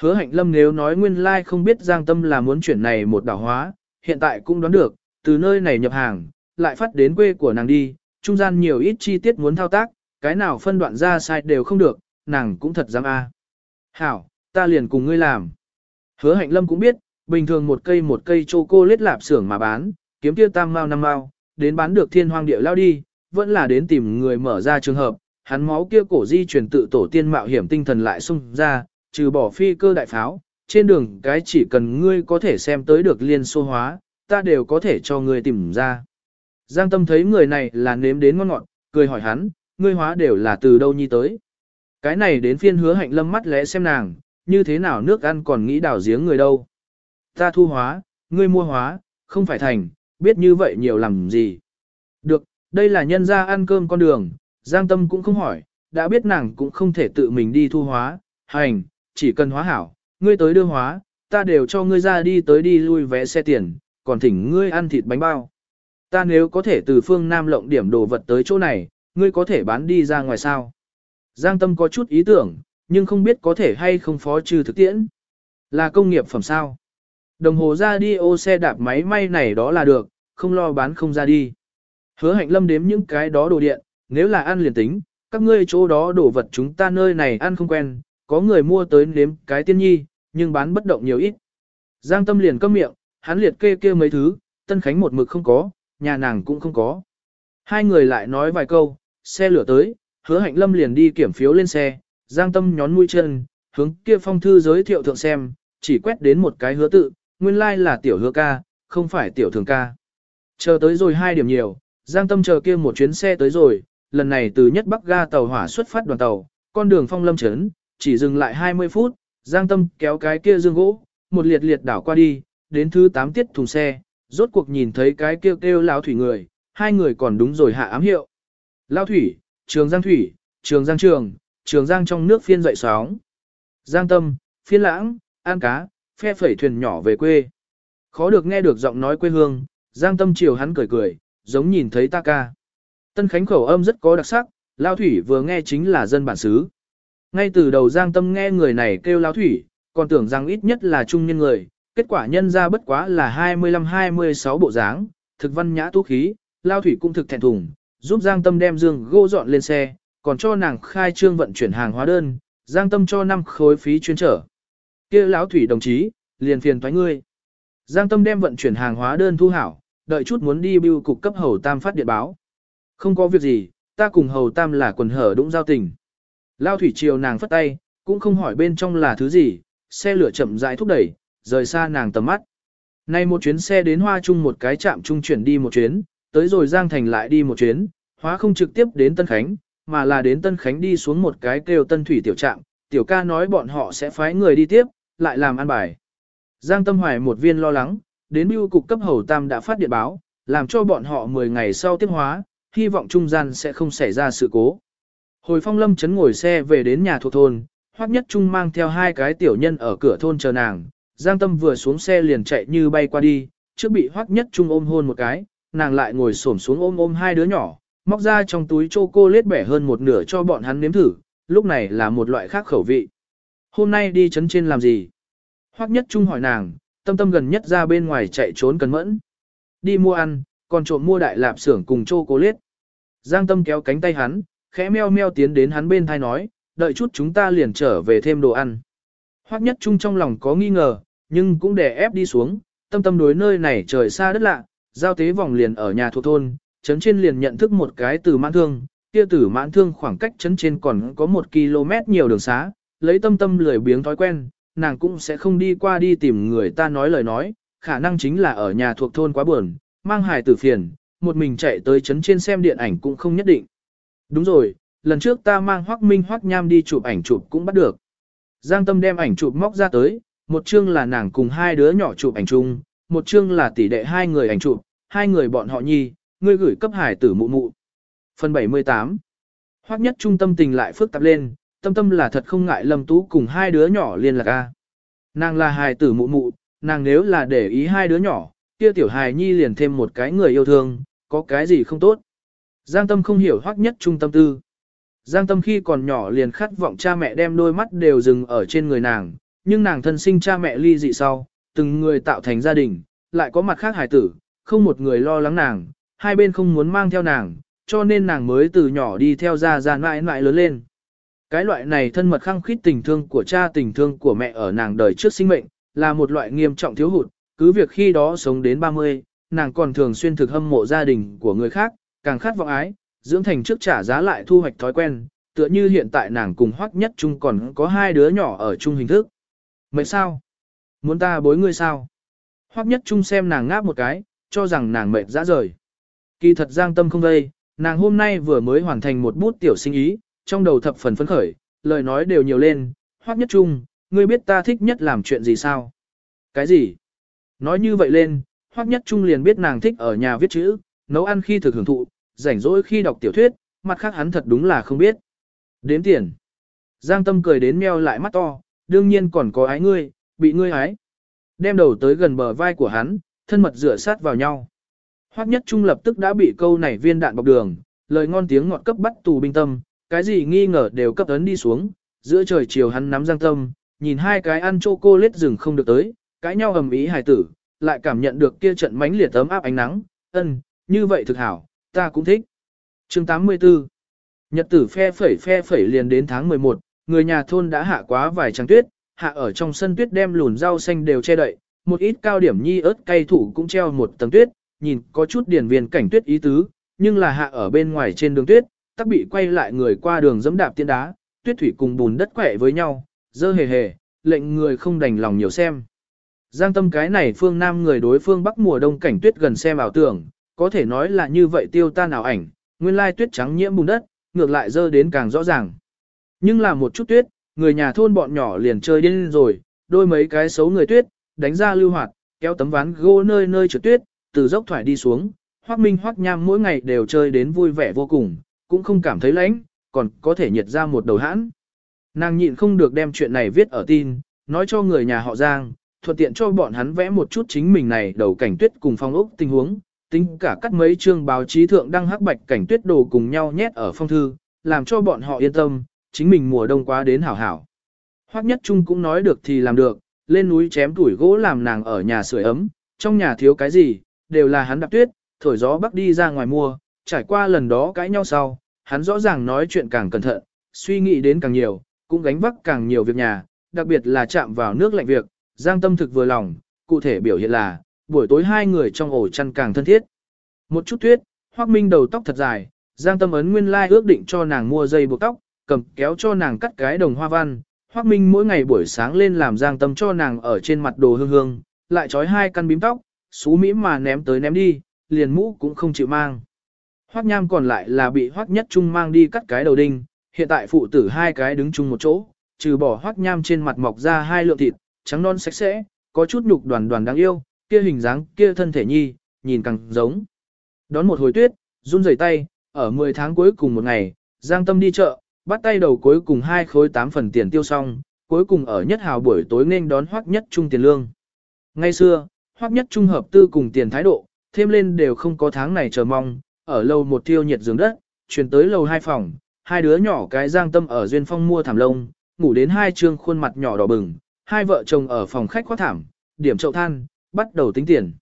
Hứa hạnh lâm nếu nói nguyên lai like không biết Giang Tâm là muốn chuyển này một đảo hóa, hiện tại cũng đoán được, từ nơi này nhập hàng, lại phát đến quê của nàng đi, trung gian nhiều ít chi tiết muốn thao tác, cái nào phân đoạn ra sai đều không được, nàng cũng thật dám a. Hảo, ta liền cùng ngươi làm. Hứa hạnh lâm cũng biết, bình thường một cây một cây châu cô lết lạp xưởng mà bán, kiếm kia tam mao năm mao, đến bán được thiên hoang địa lao đi, vẫn là đến tìm người mở ra trường hợp, hắn máu kia cổ di truyền tự tổ tiên mạo hiểm tinh thần lại xung ra, trừ bỏ phi cơ đại pháo, trên đường cái chỉ cần ngươi có thể xem tới được liên xô hóa, ta đều có thể cho ngươi tìm ra. Giang tâm thấy người này là nếm đến ngon ngọt, cười hỏi hắn, ngươi hóa đều là từ đâu nhi tới. Cái này đến phiên hứa hạnh lâm mắt lẽ xem nàng, như thế nào nước ăn còn nghĩ đảo giếng người đâu. Ta thu hóa, ngươi mua hóa, không phải thành, biết như vậy nhiều làm gì. Được, đây là nhân ra ăn cơm con đường, Giang Tâm cũng không hỏi, đã biết nàng cũng không thể tự mình đi thu hóa, hành, chỉ cần hóa hảo, ngươi tới đưa hóa, ta đều cho ngươi ra đi tới đi lui vé xe tiền, còn thỉnh ngươi ăn thịt bánh bao. Ta nếu có thể từ phương Nam lộng điểm đồ vật tới chỗ này, ngươi có thể bán đi ra ngoài sao. Giang Tâm có chút ý tưởng, nhưng không biết có thể hay không phó trừ thực tiễn. Là công nghiệp phẩm sao. Đồng hồ ra đi ô xe đạp máy may này đó là được, không lo bán không ra đi. Hứa hạnh lâm đếm những cái đó đồ điện, nếu là ăn liền tính, các ngươi chỗ đó đồ vật chúng ta nơi này ăn không quen, có người mua tới nếm cái tiên nhi, nhưng bán bất động nhiều ít. Giang tâm liền câm miệng, hắn liệt kê kia mấy thứ, Tân Khánh một mực không có, nhà nàng cũng không có. Hai người lại nói vài câu, xe lửa tới, hứa hạnh lâm liền đi kiểm phiếu lên xe, Giang tâm nhón mũi chân, hướng kia phong thư giới thiệu thượng xem, chỉ quét đến một cái hứa tự, nguyên lai like là tiểu hứa ca, không phải tiểu thường ca. Chờ tới rồi hai điểm nhiều, Giang Tâm chờ kia một chuyến xe tới rồi, lần này từ nhất bắc ga tàu hỏa xuất phát đoàn tàu, con đường phong lâm chấn, chỉ dừng lại 20 phút, Giang Tâm kéo cái kia dương gỗ, một liệt liệt đảo qua đi, đến thứ 8 tiết thùng xe, rốt cuộc nhìn thấy cái kêu kêu lão thủy người, hai người còn đúng rồi hạ ám hiệu. Lão thủy, trường Giang thủy, trường Giang trường, trường Giang trong nước phiên dậy sóng. Giang Tâm, phiên lãng, an cá, phe phẩy thuyền nhỏ về quê. Khó được nghe được giọng nói quê hương, Giang Tâm chiều hắn cười cười, giống nhìn thấy ta ca. Tân Khánh khẩu âm rất có đặc sắc, Lao Thủy vừa nghe chính là dân bản xứ. Ngay từ đầu Giang Tâm nghe người này kêu Lao Thủy, còn tưởng rằng ít nhất là trung nhân người, kết quả nhân ra bất quá là 25-26 bộ dáng, thực văn nhã tú khí, Lao Thủy cũng thực thẹn thùng, giúp Giang Tâm đem dương gỗ dọn lên xe, còn cho nàng khai trương vận chuyển hàng hóa đơn, Giang Tâm cho 5 khối phí chuyên trở. kia Lão Thủy đồng chí, liền phiền thoái ngươi. Giang Tâm đem vận chuyển hàng hóa đơn thu hảo, đợi chút muốn đi bưu cục cấp Hầu Tam phát điện báo. Không có việc gì, ta cùng Hầu Tam là quần hở đũng giao tình. Lao thủy chiều nàng phất tay, cũng không hỏi bên trong là thứ gì, xe lửa chậm rãi thúc đẩy, rời xa nàng tầm mắt. Nay một chuyến xe đến Hoa Trung một cái trạm trung chuyển đi một chuyến, tới rồi Giang Thành lại đi một chuyến, hóa không trực tiếp đến Tân Khánh, mà là đến Tân Khánh đi xuống một cái kêu Tân Thủy tiểu trạm, tiểu ca nói bọn họ sẽ phái người đi tiếp, lại làm ăn bài. Giang Tâm Hoài một viên lo lắng, đến bưu cục cấp hầu tam đã phát điện báo, làm cho bọn họ 10 ngày sau tiếp hóa, hy vọng trung gian sẽ không xảy ra sự cố. Hồi phong lâm chấn ngồi xe về đến nhà thuộc thôn, hoắc nhất trung mang theo hai cái tiểu nhân ở cửa thôn chờ nàng, Giang Tâm vừa xuống xe liền chạy như bay qua đi, trước bị hoắc nhất trung ôm hôn một cái, nàng lại ngồi xổm xuống ôm ôm hai đứa nhỏ, móc ra trong túi châu cô lết bẻ hơn một nửa cho bọn hắn nếm thử, lúc này là một loại khác khẩu vị. Hôm nay đi chấn trên làm gì? Hoắc nhất trung hỏi nàng, tâm tâm gần nhất ra bên ngoài chạy trốn cẩn mẫn. Đi mua ăn, còn trộm mua đại lạp xưởng cùng chô cô lết. Giang tâm kéo cánh tay hắn, khẽ meo meo tiến đến hắn bên thai nói, đợi chút chúng ta liền trở về thêm đồ ăn. Hoắc nhất trung trong lòng có nghi ngờ, nhưng cũng để ép đi xuống, tâm tâm đối nơi này trời xa đất lạ, giao tế vòng liền ở nhà thuộc thôn, chấn trên liền nhận thức một cái từ mãn thương, kia tử mãn thương khoảng cách chấn trên còn có một km nhiều đường xá, lấy tâm tâm lười biếng thói quen, nàng cũng sẽ không đi qua đi tìm người ta nói lời nói, khả năng chính là ở nhà thuộc thôn quá buồn, mang hài tử phiền, một mình chạy tới chấn trên xem điện ảnh cũng không nhất định. Đúng rồi, lần trước ta mang Hoắc Minh Hoắc Nham đi chụp ảnh chụp cũng bắt được. Giang Tâm đem ảnh chụp móc ra tới, một chương là nàng cùng hai đứa nhỏ chụp ảnh chung, một chương là tỷ đệ hai người ảnh chụp, hai người bọn họ nhi, ngươi gửi cấp hải tử mụ mụ. Phần 78 Hoắc nhất trung tâm tình lại phức tạp lên, tâm tâm là thật không ngại Lâm Tú cùng hai đứa nhỏ liên lạc a. Nàng là hài tử mụ mụ, nàng nếu là để ý hai đứa nhỏ, kia tiểu hài nhi liền thêm một cái người yêu thương, có cái gì không tốt. Giang tâm không hiểu Hoắc nhất trung tâm tư. Giang tâm khi còn nhỏ liền khát vọng cha mẹ đem đôi mắt đều dừng ở trên người nàng, nhưng nàng thân sinh cha mẹ ly dị sau, từng người tạo thành gia đình, lại có mặt khác hải tử, không một người lo lắng nàng, hai bên không muốn mang theo nàng, cho nên nàng mới từ nhỏ đi theo gia gia mãi mãi lớn lên. Cái loại này thân mật khăng khít tình thương của cha tình thương của mẹ ở nàng đời trước sinh mệnh, là một loại nghiêm trọng thiếu hụt, cứ việc khi đó sống đến 30, nàng còn thường xuyên thực hâm mộ gia đình của người khác, càng khát vọng ái, dưỡng thành trước trả giá lại thu hoạch thói quen, tựa như hiện tại nàng cùng hoắc nhất chung còn có hai đứa nhỏ ở chung hình thức. Mệt sao? Muốn ta bối ngươi sao? Hoắc nhất chung xem nàng ngáp một cái, cho rằng nàng mệt dã rời. Kỳ thật giang tâm không đây, nàng hôm nay vừa mới hoàn thành một bút tiểu sinh ý, trong đầu thập phần phấn khởi, lời nói đều nhiều lên, Hoắc nhất chung, ngươi biết ta thích nhất làm chuyện gì sao? Cái gì? Nói như vậy lên, Hoắc nhất chung liền biết nàng thích ở nhà viết chữ, nấu ăn khi thực hưởng thụ, rảnh rỗi khi đọc tiểu thuyết, mặt khác hắn thật đúng là không biết. Đếm tiền. Giang tâm cười đến meo lại mắt to, đương nhiên còn có ái ngươi, bị ngươi ái. Đem đầu tới gần bờ vai của hắn, thân mật rửa sát vào nhau. Hoắc nhất trung lập tức đã bị câu này viên đạn bọc đường, lời ngon tiếng ngọt cấp bắt tù binh tâm, cái gì nghi ngờ đều cấp ấn đi xuống, giữa trời chiều hắn nắm giang tâm, nhìn hai cái ăn chocolate rừng không được tới, cái nhau ầm ý hài tử, lại cảm nhận được kia trận mánh liệt ấm áp ánh nắng, ân, như vậy thực hảo, ta cũng thích. Chương 84 Nhật tử phe phẩy phe phẩy liền đến tháng 11, người nhà thôn đã hạ quá vài tràng tuyết, hạ ở trong sân tuyết đem lùn rau xanh đều che đậy, một ít cao điểm nhi ớt cay thủ cũng treo một tầng tuyết, nhìn có chút điển viên cảnh tuyết ý tứ, nhưng là hạ ở bên ngoài trên đường tuyết, tắc bị quay lại người qua đường dẫm đạp tiên đá, tuyết thủy cùng bùn đất quẹ với nhau, dơ hề hề, lệnh người không đành lòng nhiều xem. Giang tâm cái này phương Nam người đối phương Bắc mùa đông cảnh tuyết gần xem ảo tưởng, có thể nói là như vậy tiêu tan ảo ảnh, nguyên lai tuyết trắng nhiễm bùn đất, ngược lại dơ đến càng rõ ràng. Nhưng là một chút tuyết, người nhà thôn bọn nhỏ liền chơi điên rồi, đôi mấy cái xấu người tuyết, đánh ra lưu hoạt, kéo tấm ván gỗ nơi nơi trượt tuyết, từ dốc thoải đi xuống, hoác Minh hoác Nham mỗi ngày đều chơi đến vui vẻ vô cùng, cũng không cảm thấy lạnh, còn có thể nhiệt ra một đầu hãn. Nàng nhịn không được đem chuyện này viết ở tin, nói cho người nhà họ Giang, thuận tiện cho bọn hắn vẽ một chút chính mình này đầu cảnh tuyết cùng phong ốc tình huống, tính cả cắt mấy chương báo chí thượng đăng hắc bạch cảnh tuyết đồ cùng nhau nhét ở phong thư, làm cho bọn họ yên tâm, chính mình mùa đông quá đến hảo hảo. Hoắc Nhất Trung cũng nói được thì làm được, lên núi chém tuổi gỗ làm nàng ở nhà sưởi ấm, trong nhà thiếu cái gì, đều là hắn đạp tuyết, thổi gió bắc đi ra ngoài mua, trải qua lần đó cãi nhau sau, hắn rõ ràng nói chuyện càng cẩn thận, suy nghĩ đến càng nhiều, cũng gánh vác càng nhiều việc nhà, đặc biệt là chạm vào nước lạnh việc, Giang Tâm thực vừa lòng, cụ thể biểu hiện là, buổi tối hai người trong ổ chăn càng thân thiết. Một chút tuyết, Hoắc Minh đầu tóc thật dài, Giang Tâm ấn nguyên lai like ước định cho nàng mua dây buộc tóc, cầm kéo cho nàng cắt cái đồng hoa văn. Hoắc Minh mỗi ngày buổi sáng lên làm Giang Tâm cho nàng ở trên mặt đồ hương hương, lại trói hai căn bím tóc, xú mỹ mà ném tới ném đi, liền mũ cũng không chịu mang. Hoắc Nham còn lại là bị Hoắc Nhất Trung mang đi cắt cái đầu đinh, hiện tại phụ tử hai cái đứng chung một chỗ, trừ bỏ Hoắc Nham trên mặt mọc ra hai lượng thịt, trắng non sạch sẽ, có chút nhục đoàn đoàn đáng yêu, kia hình dáng, kia thân thể nhi, nhìn càng giống. Đón một hồi tuyết, run rẩy tay, ở 10 tháng cuối cùng một ngày, Giang Tâm đi chợ, bắt tay đầu cuối cùng hai khối 8 phần tiền tiêu xong, cuối cùng ở nhất hào buổi tối nên đón Hoắc Nhất Trung tiền lương. Ngay xưa, Hoắc Nhất Trung hợp tư cùng tiền thái độ, thêm lên đều không có tháng này chờ mong, ở lầu một tiêu nhiệt giường đất, chuyển tới lầu hai phòng, hai đứa nhỏ cái Giang Tâm ở duyên phong mua thảm lông, ngủ đến hai trương khuôn mặt nhỏ đỏ bừng, hai vợ chồng ở phòng khách khoác thảm, điểm chậu than, bắt đầu tính tiền.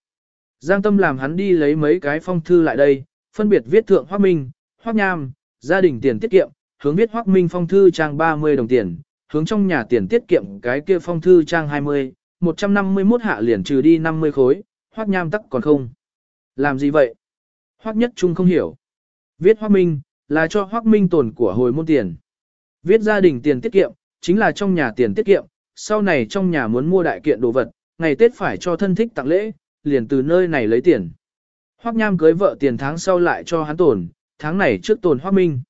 Giang Tâm làm hắn đi lấy mấy cái phong thư lại đây, phân biệt viết thượng Hoắc Minh, Hoắc Nham, gia đình tiền tiết kiệm, hướng viết Hoắc Minh phong thư trang 30 đồng tiền, hướng trong nhà tiền tiết kiệm cái kia phong thư trang 20, 151 hạ liền trừ đi 50 khối, Hoắc Nham tắc còn không. Làm gì vậy? Hoắc Nhất Trung không hiểu. Viết Hoắc Minh, là cho Hoắc Minh tồn của hồi môn tiền. Viết gia đình tiền tiết kiệm, chính là trong nhà tiền tiết kiệm, sau này trong nhà muốn mua đại kiện đồ vật, ngày Tết phải cho thân thích tặng lễ, liền từ nơi này lấy tiền. Hoắc Nham cưới vợ tiền tháng sau lại cho hắn tổn, tháng này trước tổn Hoắc Minh.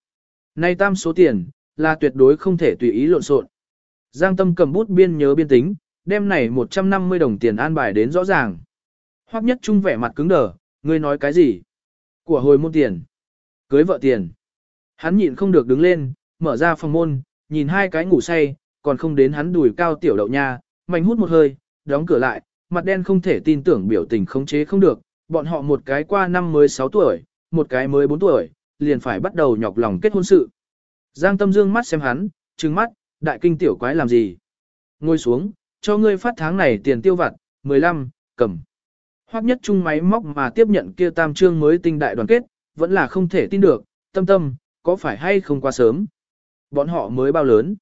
Nay tam số tiền, là tuyệt đối không thể tùy ý lộn xộn. Giang Tâm cầm bút biên nhớ biên tính, đem này 150 đồng tiền an bài đến rõ ràng. Hoắc Nhất Trung vẻ mặt cứng đờ, ngươi nói cái gì? Của hồi môn tiền. Cưới vợ tiền. Hắn nhịn không được đứng lên, mở ra phòng môn, nhìn hai cái ngủ say, còn không đến hắn đùi cao tiểu đậu nha, mạnh hút một hơi, đóng cửa lại, mặt đen không thể tin tưởng biểu tình khống chế không được, bọn họ một cái qua năm mới 6 tuổi, một cái mới 4 tuổi, liền phải bắt đầu nhọc lòng kết hôn sự. Giang Tâm Dương mắt xem hắn, trừng mắt, đại kinh tiểu quái làm gì? Ngồi xuống, cho ngươi phát tháng này tiền tiêu vặt, 15, cầm. Hoắc nhất Chung máy móc mà tiếp nhận kia tam trương mới tinh đại đoàn kết, vẫn là không thể tin được, tâm tâm, có phải hay không quá sớm? Bọn họ mới bao lớn?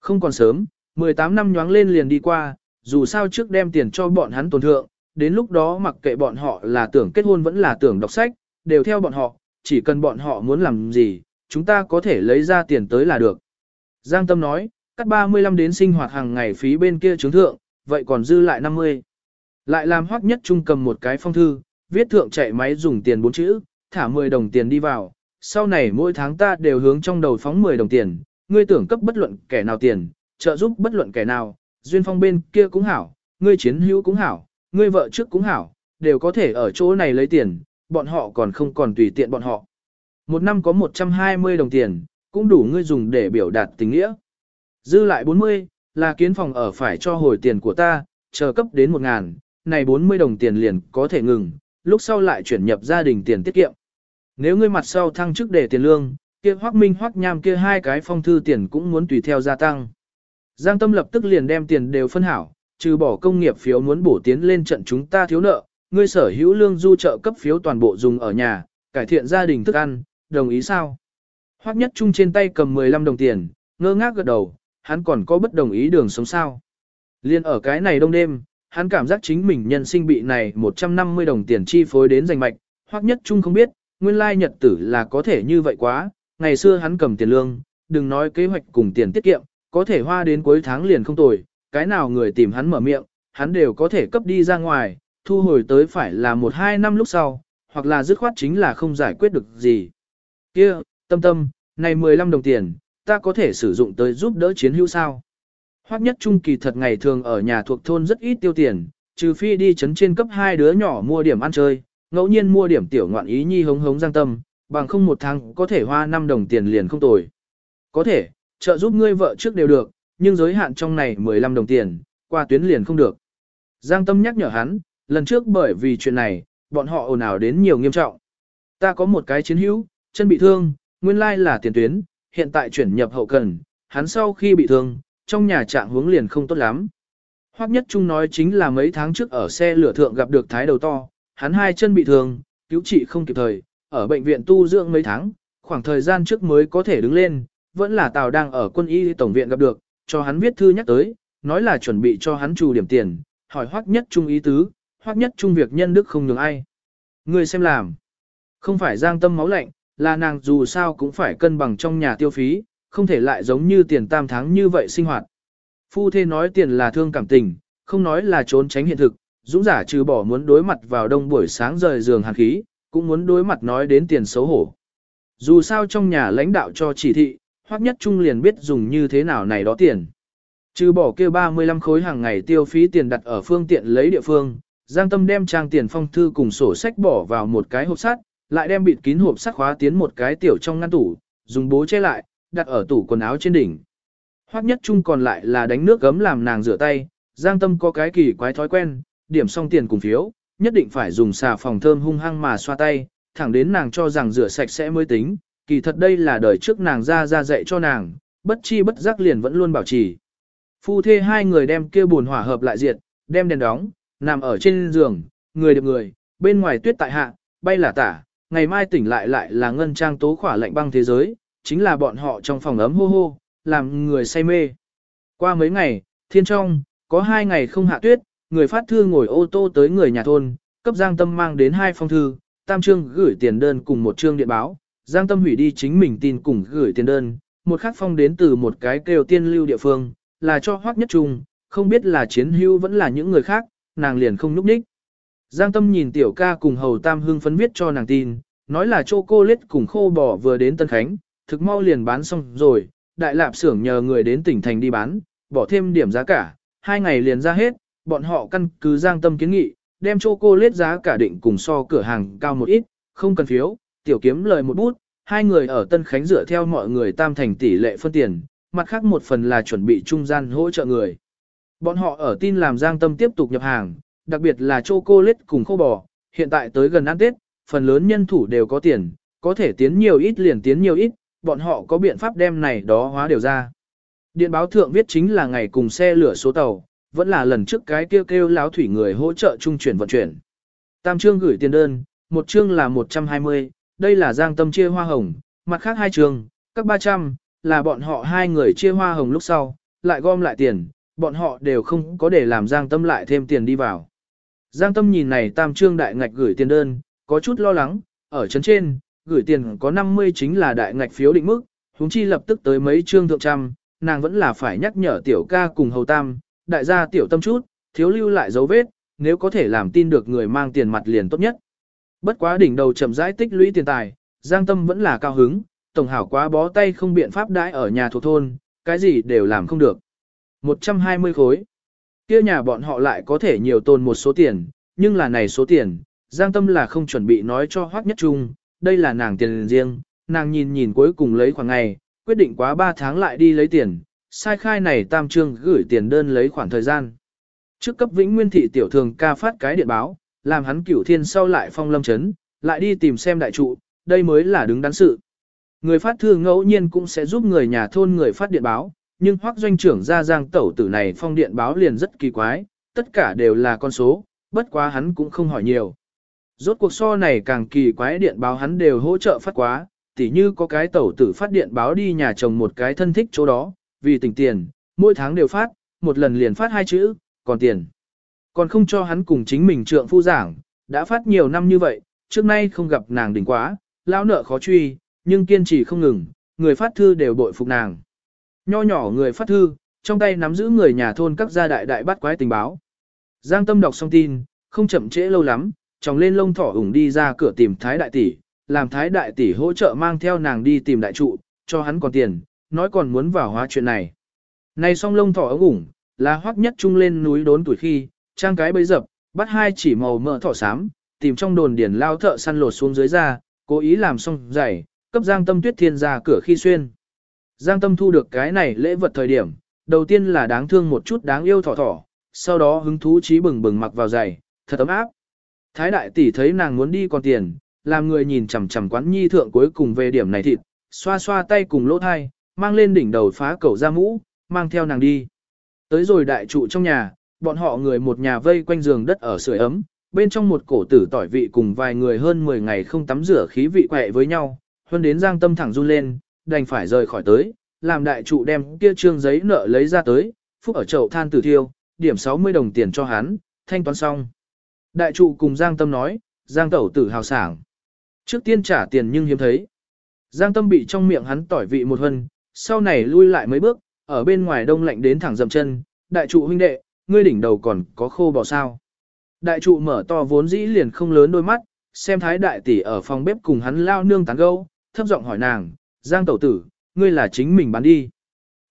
Không còn sớm, 18 năm nhoáng lên liền đi qua, dù sao trước đem tiền cho bọn hắn tổn thượng, đến lúc đó mặc kệ bọn họ là tưởng kết hôn vẫn là tưởng đọc sách, đều theo bọn họ, chỉ cần bọn họ muốn làm gì, chúng ta có thể lấy ra tiền tới là được. Giang Tâm nói, cắt 35 đến sinh hoạt hàng ngày phí bên kia chứng thượng, vậy còn dư lại 50. Lại làm hoắc nhất trung cầm một cái phong thư, viết thượng chạy máy dùng tiền bốn chữ, thả 10 đồng tiền đi vào, sau này mỗi tháng ta đều hướng trong đầu phóng 10 đồng tiền, ngươi tưởng cấp bất luận kẻ nào tiền, trợ giúp bất luận kẻ nào, duyên phong bên kia cũng hảo, ngươi chiến hữu cũng hảo, ngươi vợ trước cũng hảo, đều có thể ở chỗ này lấy tiền, bọn họ còn không còn tùy tiện bọn họ. Một năm có 120 đồng tiền, cũng đủ ngươi dùng để biểu đạt tình nghĩa. Dư lại 40, là kiến phòng ở phải cho hồi tiền của ta, chờ cấp đến 1 ngàn, này 40 đồng tiền liền có thể ngừng, lúc sau lại chuyển nhập gia đình tiền tiết kiệm. Nếu ngươi mặt sau thăng chức để tiền lương, kia hoác minh hoác nham kia hai cái phong thư tiền cũng muốn tùy theo gia tăng. Giang Tâm lập tức liền đem tiền đều phân hảo, trừ bỏ công nghiệp phiếu muốn bổ tiến lên trận chúng ta thiếu nợ, ngươi sở hữu lương du trợ cấp phiếu toàn bộ dùng ở nhà, cải thiện gia đình thức ăn, đồng ý sao? Hoắc Nhất Trung trên tay cầm 15 đồng tiền, ngơ ngác gật đầu, hắn còn có bất đồng ý đường sống sao? Liên ở cái này đông đêm, hắn cảm giác chính mình nhân sinh bị này 150 đồng tiền chi phối đến giành mạch, Hoắc Nhất Trung không biết, nguyên lai nhật tử là có thể như vậy quá, ngày xưa hắn cầm tiền lương, đừng nói kế hoạch cùng tiền tiết kiệm, có thể hoa đến cuối tháng liền không tồi, cái nào người tìm hắn mở miệng, hắn đều có thể cấp đi ra ngoài, thu hồi tới phải là một hai năm lúc sau, hoặc là dứt khoát chính là không giải quyết được gì. Kia, tâm tâm, này 15 đồng tiền, ta có thể sử dụng tới giúp đỡ chiến hữu sao? Hoắc nhất trung kỳ thật ngày thường ở nhà thuộc thôn rất ít tiêu tiền, trừ phi đi chấn trên cấp hai đứa nhỏ mua điểm ăn chơi, ngẫu nhiên mua điểm tiểu ngoạn ý nhi hống hống giang tâm, bằng không một tháng có thể hoa 5 đồng tiền liền không tồi. Có thể, trợ giúp ngươi vợ trước đều được, nhưng giới hạn trong này 15 đồng tiền, qua tuyến liền không được. Giang tâm nhắc nhở hắn, lần trước bởi vì chuyện này, bọn họ ồn ào đến nhiều nghiêm trọng. Ta có một cái chiến hữu, chân bị thương, nguyên lai là tiền tuyến, hiện tại chuyển nhập hậu cần, hắn sau khi bị thương, trong nhà trạng hướng liền không tốt lắm. Hoắc nhất trung nói chính là mấy tháng trước ở xe lửa thượng gặp được thái đầu to, hắn hai chân bị thương, cứu trị không kịp thời, ở bệnh viện tu dưỡng mấy tháng, khoảng thời gian trước mới có thể đứng lên, vẫn là Tào đang ở quân y tổng viện gặp được, cho hắn viết thư nhắc tới, nói là chuẩn bị cho hắn trù điểm tiền, hỏi Hoắc nhất trung ý tứ, Hoắc nhất trung việc nhân đức không nhường ai. Người xem làm. Không phải giang tâm máu lạnh, là nàng dù sao cũng phải cân bằng trong nhà tiêu phí, không thể lại giống như tiền tam tháng như vậy sinh hoạt. Phu thê nói tiền là thương cảm tình, không nói là trốn tránh hiện thực, dũng giả trừ bỏ muốn đối mặt vào đông buổi sáng rời giường hàn khí, cũng muốn đối mặt nói đến tiền xấu hổ. Dù sao trong nhà lãnh đạo cho chỉ thị, Hoắc Nhất Trung liền biết dùng như thế nào này đó tiền. Trừ bỏ kêu 35 khối hàng ngày tiêu phí tiền đặt ở phương tiện lấy địa phương, Giang Tâm đem trang tiền phong thư cùng sổ sách bỏ vào một cái hộp sắt, lại đem bịt kín hộp sắt khóa tiến một cái tiểu trong ngăn tủ, dùng bố che lại, đặt ở tủ quần áo trên đỉnh. Hoắc Nhất Trung còn lại là đánh nước gấm làm nàng rửa tay, Giang Tâm có cái kỳ quái thói quen, điểm xong tiền cùng phiếu, nhất định phải dùng xà phòng thơm hung hăng mà xoa tay, thẳng đến nàng cho rằng rửa sạch sẽ mới tính, kỳ thật đây là đời trước nàng ra ra dạy cho nàng, bất chi bất giác liền vẫn luôn bảo trì. Phu thê hai người đem kia buồn hỏa hợp lại diệt, đem đèn đóng, nằm ở trên giường, người được người, bên ngoài tuyết tại hạ, bay là tả, ngày mai tỉnh lại lại là ngân trang tố khỏa lạnh băng thế giới, chính là bọn họ trong phòng ấm hô hô, làm người say mê. Qua mấy ngày, thiên trong, có hai ngày không hạ tuyết, người phát thư ngồi ô tô tới người nhà thôn, cấp Giang Tâm mang đến hai phong thư, tam trương gửi tiền đơn cùng một trương điện báo, Giang Tâm hủy đi chính mình tin cùng gửi tiền đơn, một khắc phong đến từ một cái kêu tiên lưu địa phương, là cho Hoắc Nhất Trung, không biết là chiến hữu vẫn là những người khác, nàng liền không núp ních. Giang Tâm nhìn tiểu ca cùng Hầu Tam Hưng phấn viết cho nàng tin, nói là chocolate cùng khô bò vừa đến Tân Khánh, thực mau liền bán xong rồi, đại lạp xưởng nhờ người đến tỉnh thành đi bán, bỏ thêm điểm giá cả, hai ngày liền ra hết, bọn họ căn cứ Giang Tâm kiến nghị, đem chocolate giá cả định cùng so cửa hàng cao một ít, không cần phiếu, tiểu kiếm lời một bút, hai người ở Tân Khánh dựa theo mọi người tam thành tỷ lệ phân tiền, mặt khác một phần là chuẩn bị trung gian hỗ trợ người. Bọn họ ở tin làm Giang Tâm tiếp tục nhập hàng, đặc biệt là chocolate cùng khô bò, hiện tại tới gần ăn Tết, phần lớn nhân thủ đều có tiền, có thể tiến nhiều ít liền tiến nhiều ít, bọn họ có biện pháp đem này đó hóa đều ra. Điện báo thượng viết chính là ngày cùng xe lửa số tàu, vẫn là lần trước cái kêu kêu láo thủy người hỗ trợ trung chuyển vận chuyển. Tam trương gửi tiền đơn, một trương là 120, đây là giang tâm chia hoa hồng, mặt khác hai trường các 300, là bọn họ hai người chia hoa hồng lúc sau, lại gom lại tiền, bọn họ đều không có để làm giang tâm lại thêm tiền đi vào. Giang tâm nhìn này tam trương đại ngạch gửi tiền đơn, có chút lo lắng, ở chấn trên, gửi tiền có 50 chính là đại ngạch phiếu định mức, huống chi lập tức tới mấy trương thượng trăm, nàng vẫn là phải nhắc nhở tiểu ca cùng hầu tam, đại gia tiểu tâm chút, thiếu lưu lại dấu vết, nếu có thể làm tin được người mang tiền mặt liền tốt nhất. Bất quá đỉnh đầu chậm rãi tích lũy tiền tài, Giang Tâm vẫn là cao hứng, tổng hảo quá bó tay không biện pháp đãi ở nhà thuộc thôn, cái gì đều làm không được. 120 khối. Kia nhà bọn họ lại có thể nhiều tồn một số tiền, nhưng là này số tiền, Giang Tâm là không chuẩn bị nói cho Hoắc Nhất Trung, đây là nàng tiền riêng, nàng nhìn nhìn cuối cùng lấy khoảng ngày, quyết định quá 3 tháng lại đi lấy tiền, sai khai này tam trương gửi tiền đơn lấy khoảng thời gian. Trước cấp Vĩnh Nguyên thị tiểu thường ca phát cái điện báo, làm hắn cửu thiên sau lại phong lâm chấn, lại đi tìm xem đại trụ, đây mới là đứng đắn sự. Người phát thư ngẫu nhiên cũng sẽ giúp người nhà thôn người phát điện báo, nhưng hoác doanh trưởng ra giang tẩu tử này phong điện báo liền rất kỳ quái, tất cả đều là con số, bất quá hắn cũng không hỏi nhiều. Rốt cuộc so này càng kỳ quái điện báo hắn đều hỗ trợ phát quá, tỉ như có cái tẩu tử phát điện báo đi nhà chồng một cái thân thích chỗ đó, vì tình tiền, mỗi tháng đều phát, một lần liền phát hai chữ, còn tiền. Còn không cho hắn cùng chính mình trượng phu giảng, đã phát nhiều năm như vậy, trước nay không gặp nàng đỉnh quá, lão nợ khó truy, nhưng kiên trì không ngừng, người phát thư đều bội phục nàng. Nho nhỏ người phát thư, trong tay nắm giữ người nhà thôn các gia đại đại bắt quái tình báo. Giang Tâm đọc xong tin, không chậm trễ lâu lắm, chồng lên lông thỏ ủng đi ra cửa tìm Thái Đại Tỷ, làm Thái Đại Tỷ hỗ trợ mang theo nàng đi tìm đại trụ, cho hắn còn tiền, nói còn muốn vào hóa chuyện này. Này xong lông thỏ ống ủng, là hoắc nhất trung lên núi đốn tuổi khi, trang cái bấy dập, bắt hai chỉ màu mỡ thỏ xám, tìm trong đồn điển lao thợ săn lột xuống dưới ra, cố ý làm xong giày, cấp Giang Tâm Tuyết Thiên ra cửa khi xuyên. Giang Tâm thu được cái này lễ vật thời điểm, đầu tiên là đáng thương một chút đáng yêu thỏ thỏ, sau đó hứng thú trí bừng bừng mặc vào giày, thật ấm áp. Thái đại tỷ thấy nàng muốn đi còn tiền, làm người nhìn chằm chằm quán nhi thượng cuối cùng về điểm này thịt, xoa xoa tay cùng lỗ thai, mang lên đỉnh đầu phá cầu ra mũ, mang theo nàng đi. Tới rồi đại trụ trong nhà, bọn họ người một nhà vây quanh giường đất ở sưởi ấm, bên trong một cổ tử tỏi vị cùng vài người hơn 10 ngày không tắm rửa khí vị quẹ với nhau, hơn đến giang tâm thẳng run lên, đành phải rời khỏi tới, làm đại trụ đem kia trương giấy nợ lấy ra tới, phúc ở chậu than tử thiêu, điểm 60 đồng tiền cho hắn, thanh toán xong. Đại trụ cùng giang tâm nói, giang tẩu tử hào sảng. Trước tiên trả tiền nhưng hiếm thấy. Giang tâm bị trong miệng hắn tỏi vị một hân, sau này lui lại mấy bước, ở bên ngoài đông lạnh đến thẳng dầm chân, đại trụ huynh đệ, ngươi đỉnh đầu còn có khô bò sao. Đại trụ mở to vốn dĩ liền không lớn đôi mắt, xem thái đại tỷ ở phòng bếp cùng hắn lao nương tán gâu, thấp giọng hỏi nàng, Giang tẩu tử, ngươi là chính mình bán đi.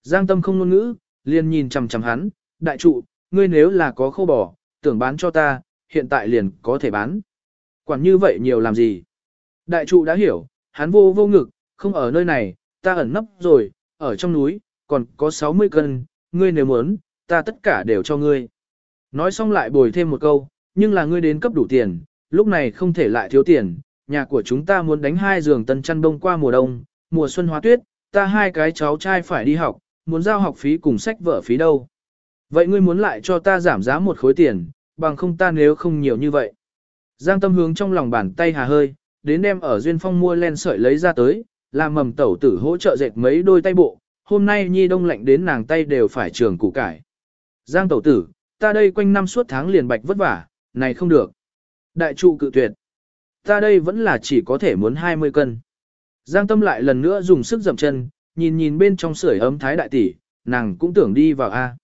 Giang tâm không ngôn ngữ, liền nhìn chằm chằm hắn, đại trụ, ngươi nếu là có khô bò, tưởng bán cho ta, hiện tại liền có thể bán. Quản như vậy nhiều làm gì? Đại trụ đã hiểu, hắn vô vô ngực, không ở nơi này, ta ẩn nấp rồi, ở trong núi, còn có 60 cân, ngươi nếu muốn, ta tất cả đều cho ngươi. Nói xong lại bồi thêm một câu, nhưng là ngươi đến cấp đủ tiền, lúc này không thể lại thiếu tiền, nhà của chúng ta muốn đánh hai giường tân chăn đông qua mùa đông, mùa xuân hóa tuyết, ta hai cái cháu trai phải đi học, muốn giao học phí cùng sách vở phí đâu. Vậy ngươi muốn lại cho ta giảm giá một khối tiền, bằng không ta nếu không nhiều như vậy. Giang tâm hướng trong lòng bàn tay hà hơi, đến đem ở duyên phong mua len sợi lấy ra tới, làm mầm tẩu tử hỗ trợ dệt mấy đôi tay bộ, hôm nay nhi đông lạnh đến nàng tay đều phải trường củ cải. Giang tẩu tử, ta đây quanh năm suốt tháng liền bạch vất vả, này không được. Đại trụ cự tuyệt. Ta đây vẫn là chỉ có thể muốn 20 cân. Giang tâm lại lần nữa dùng sức dậm chân, nhìn nhìn bên trong sưởi ấm thái đại tỷ, nàng cũng tưởng đi vào A.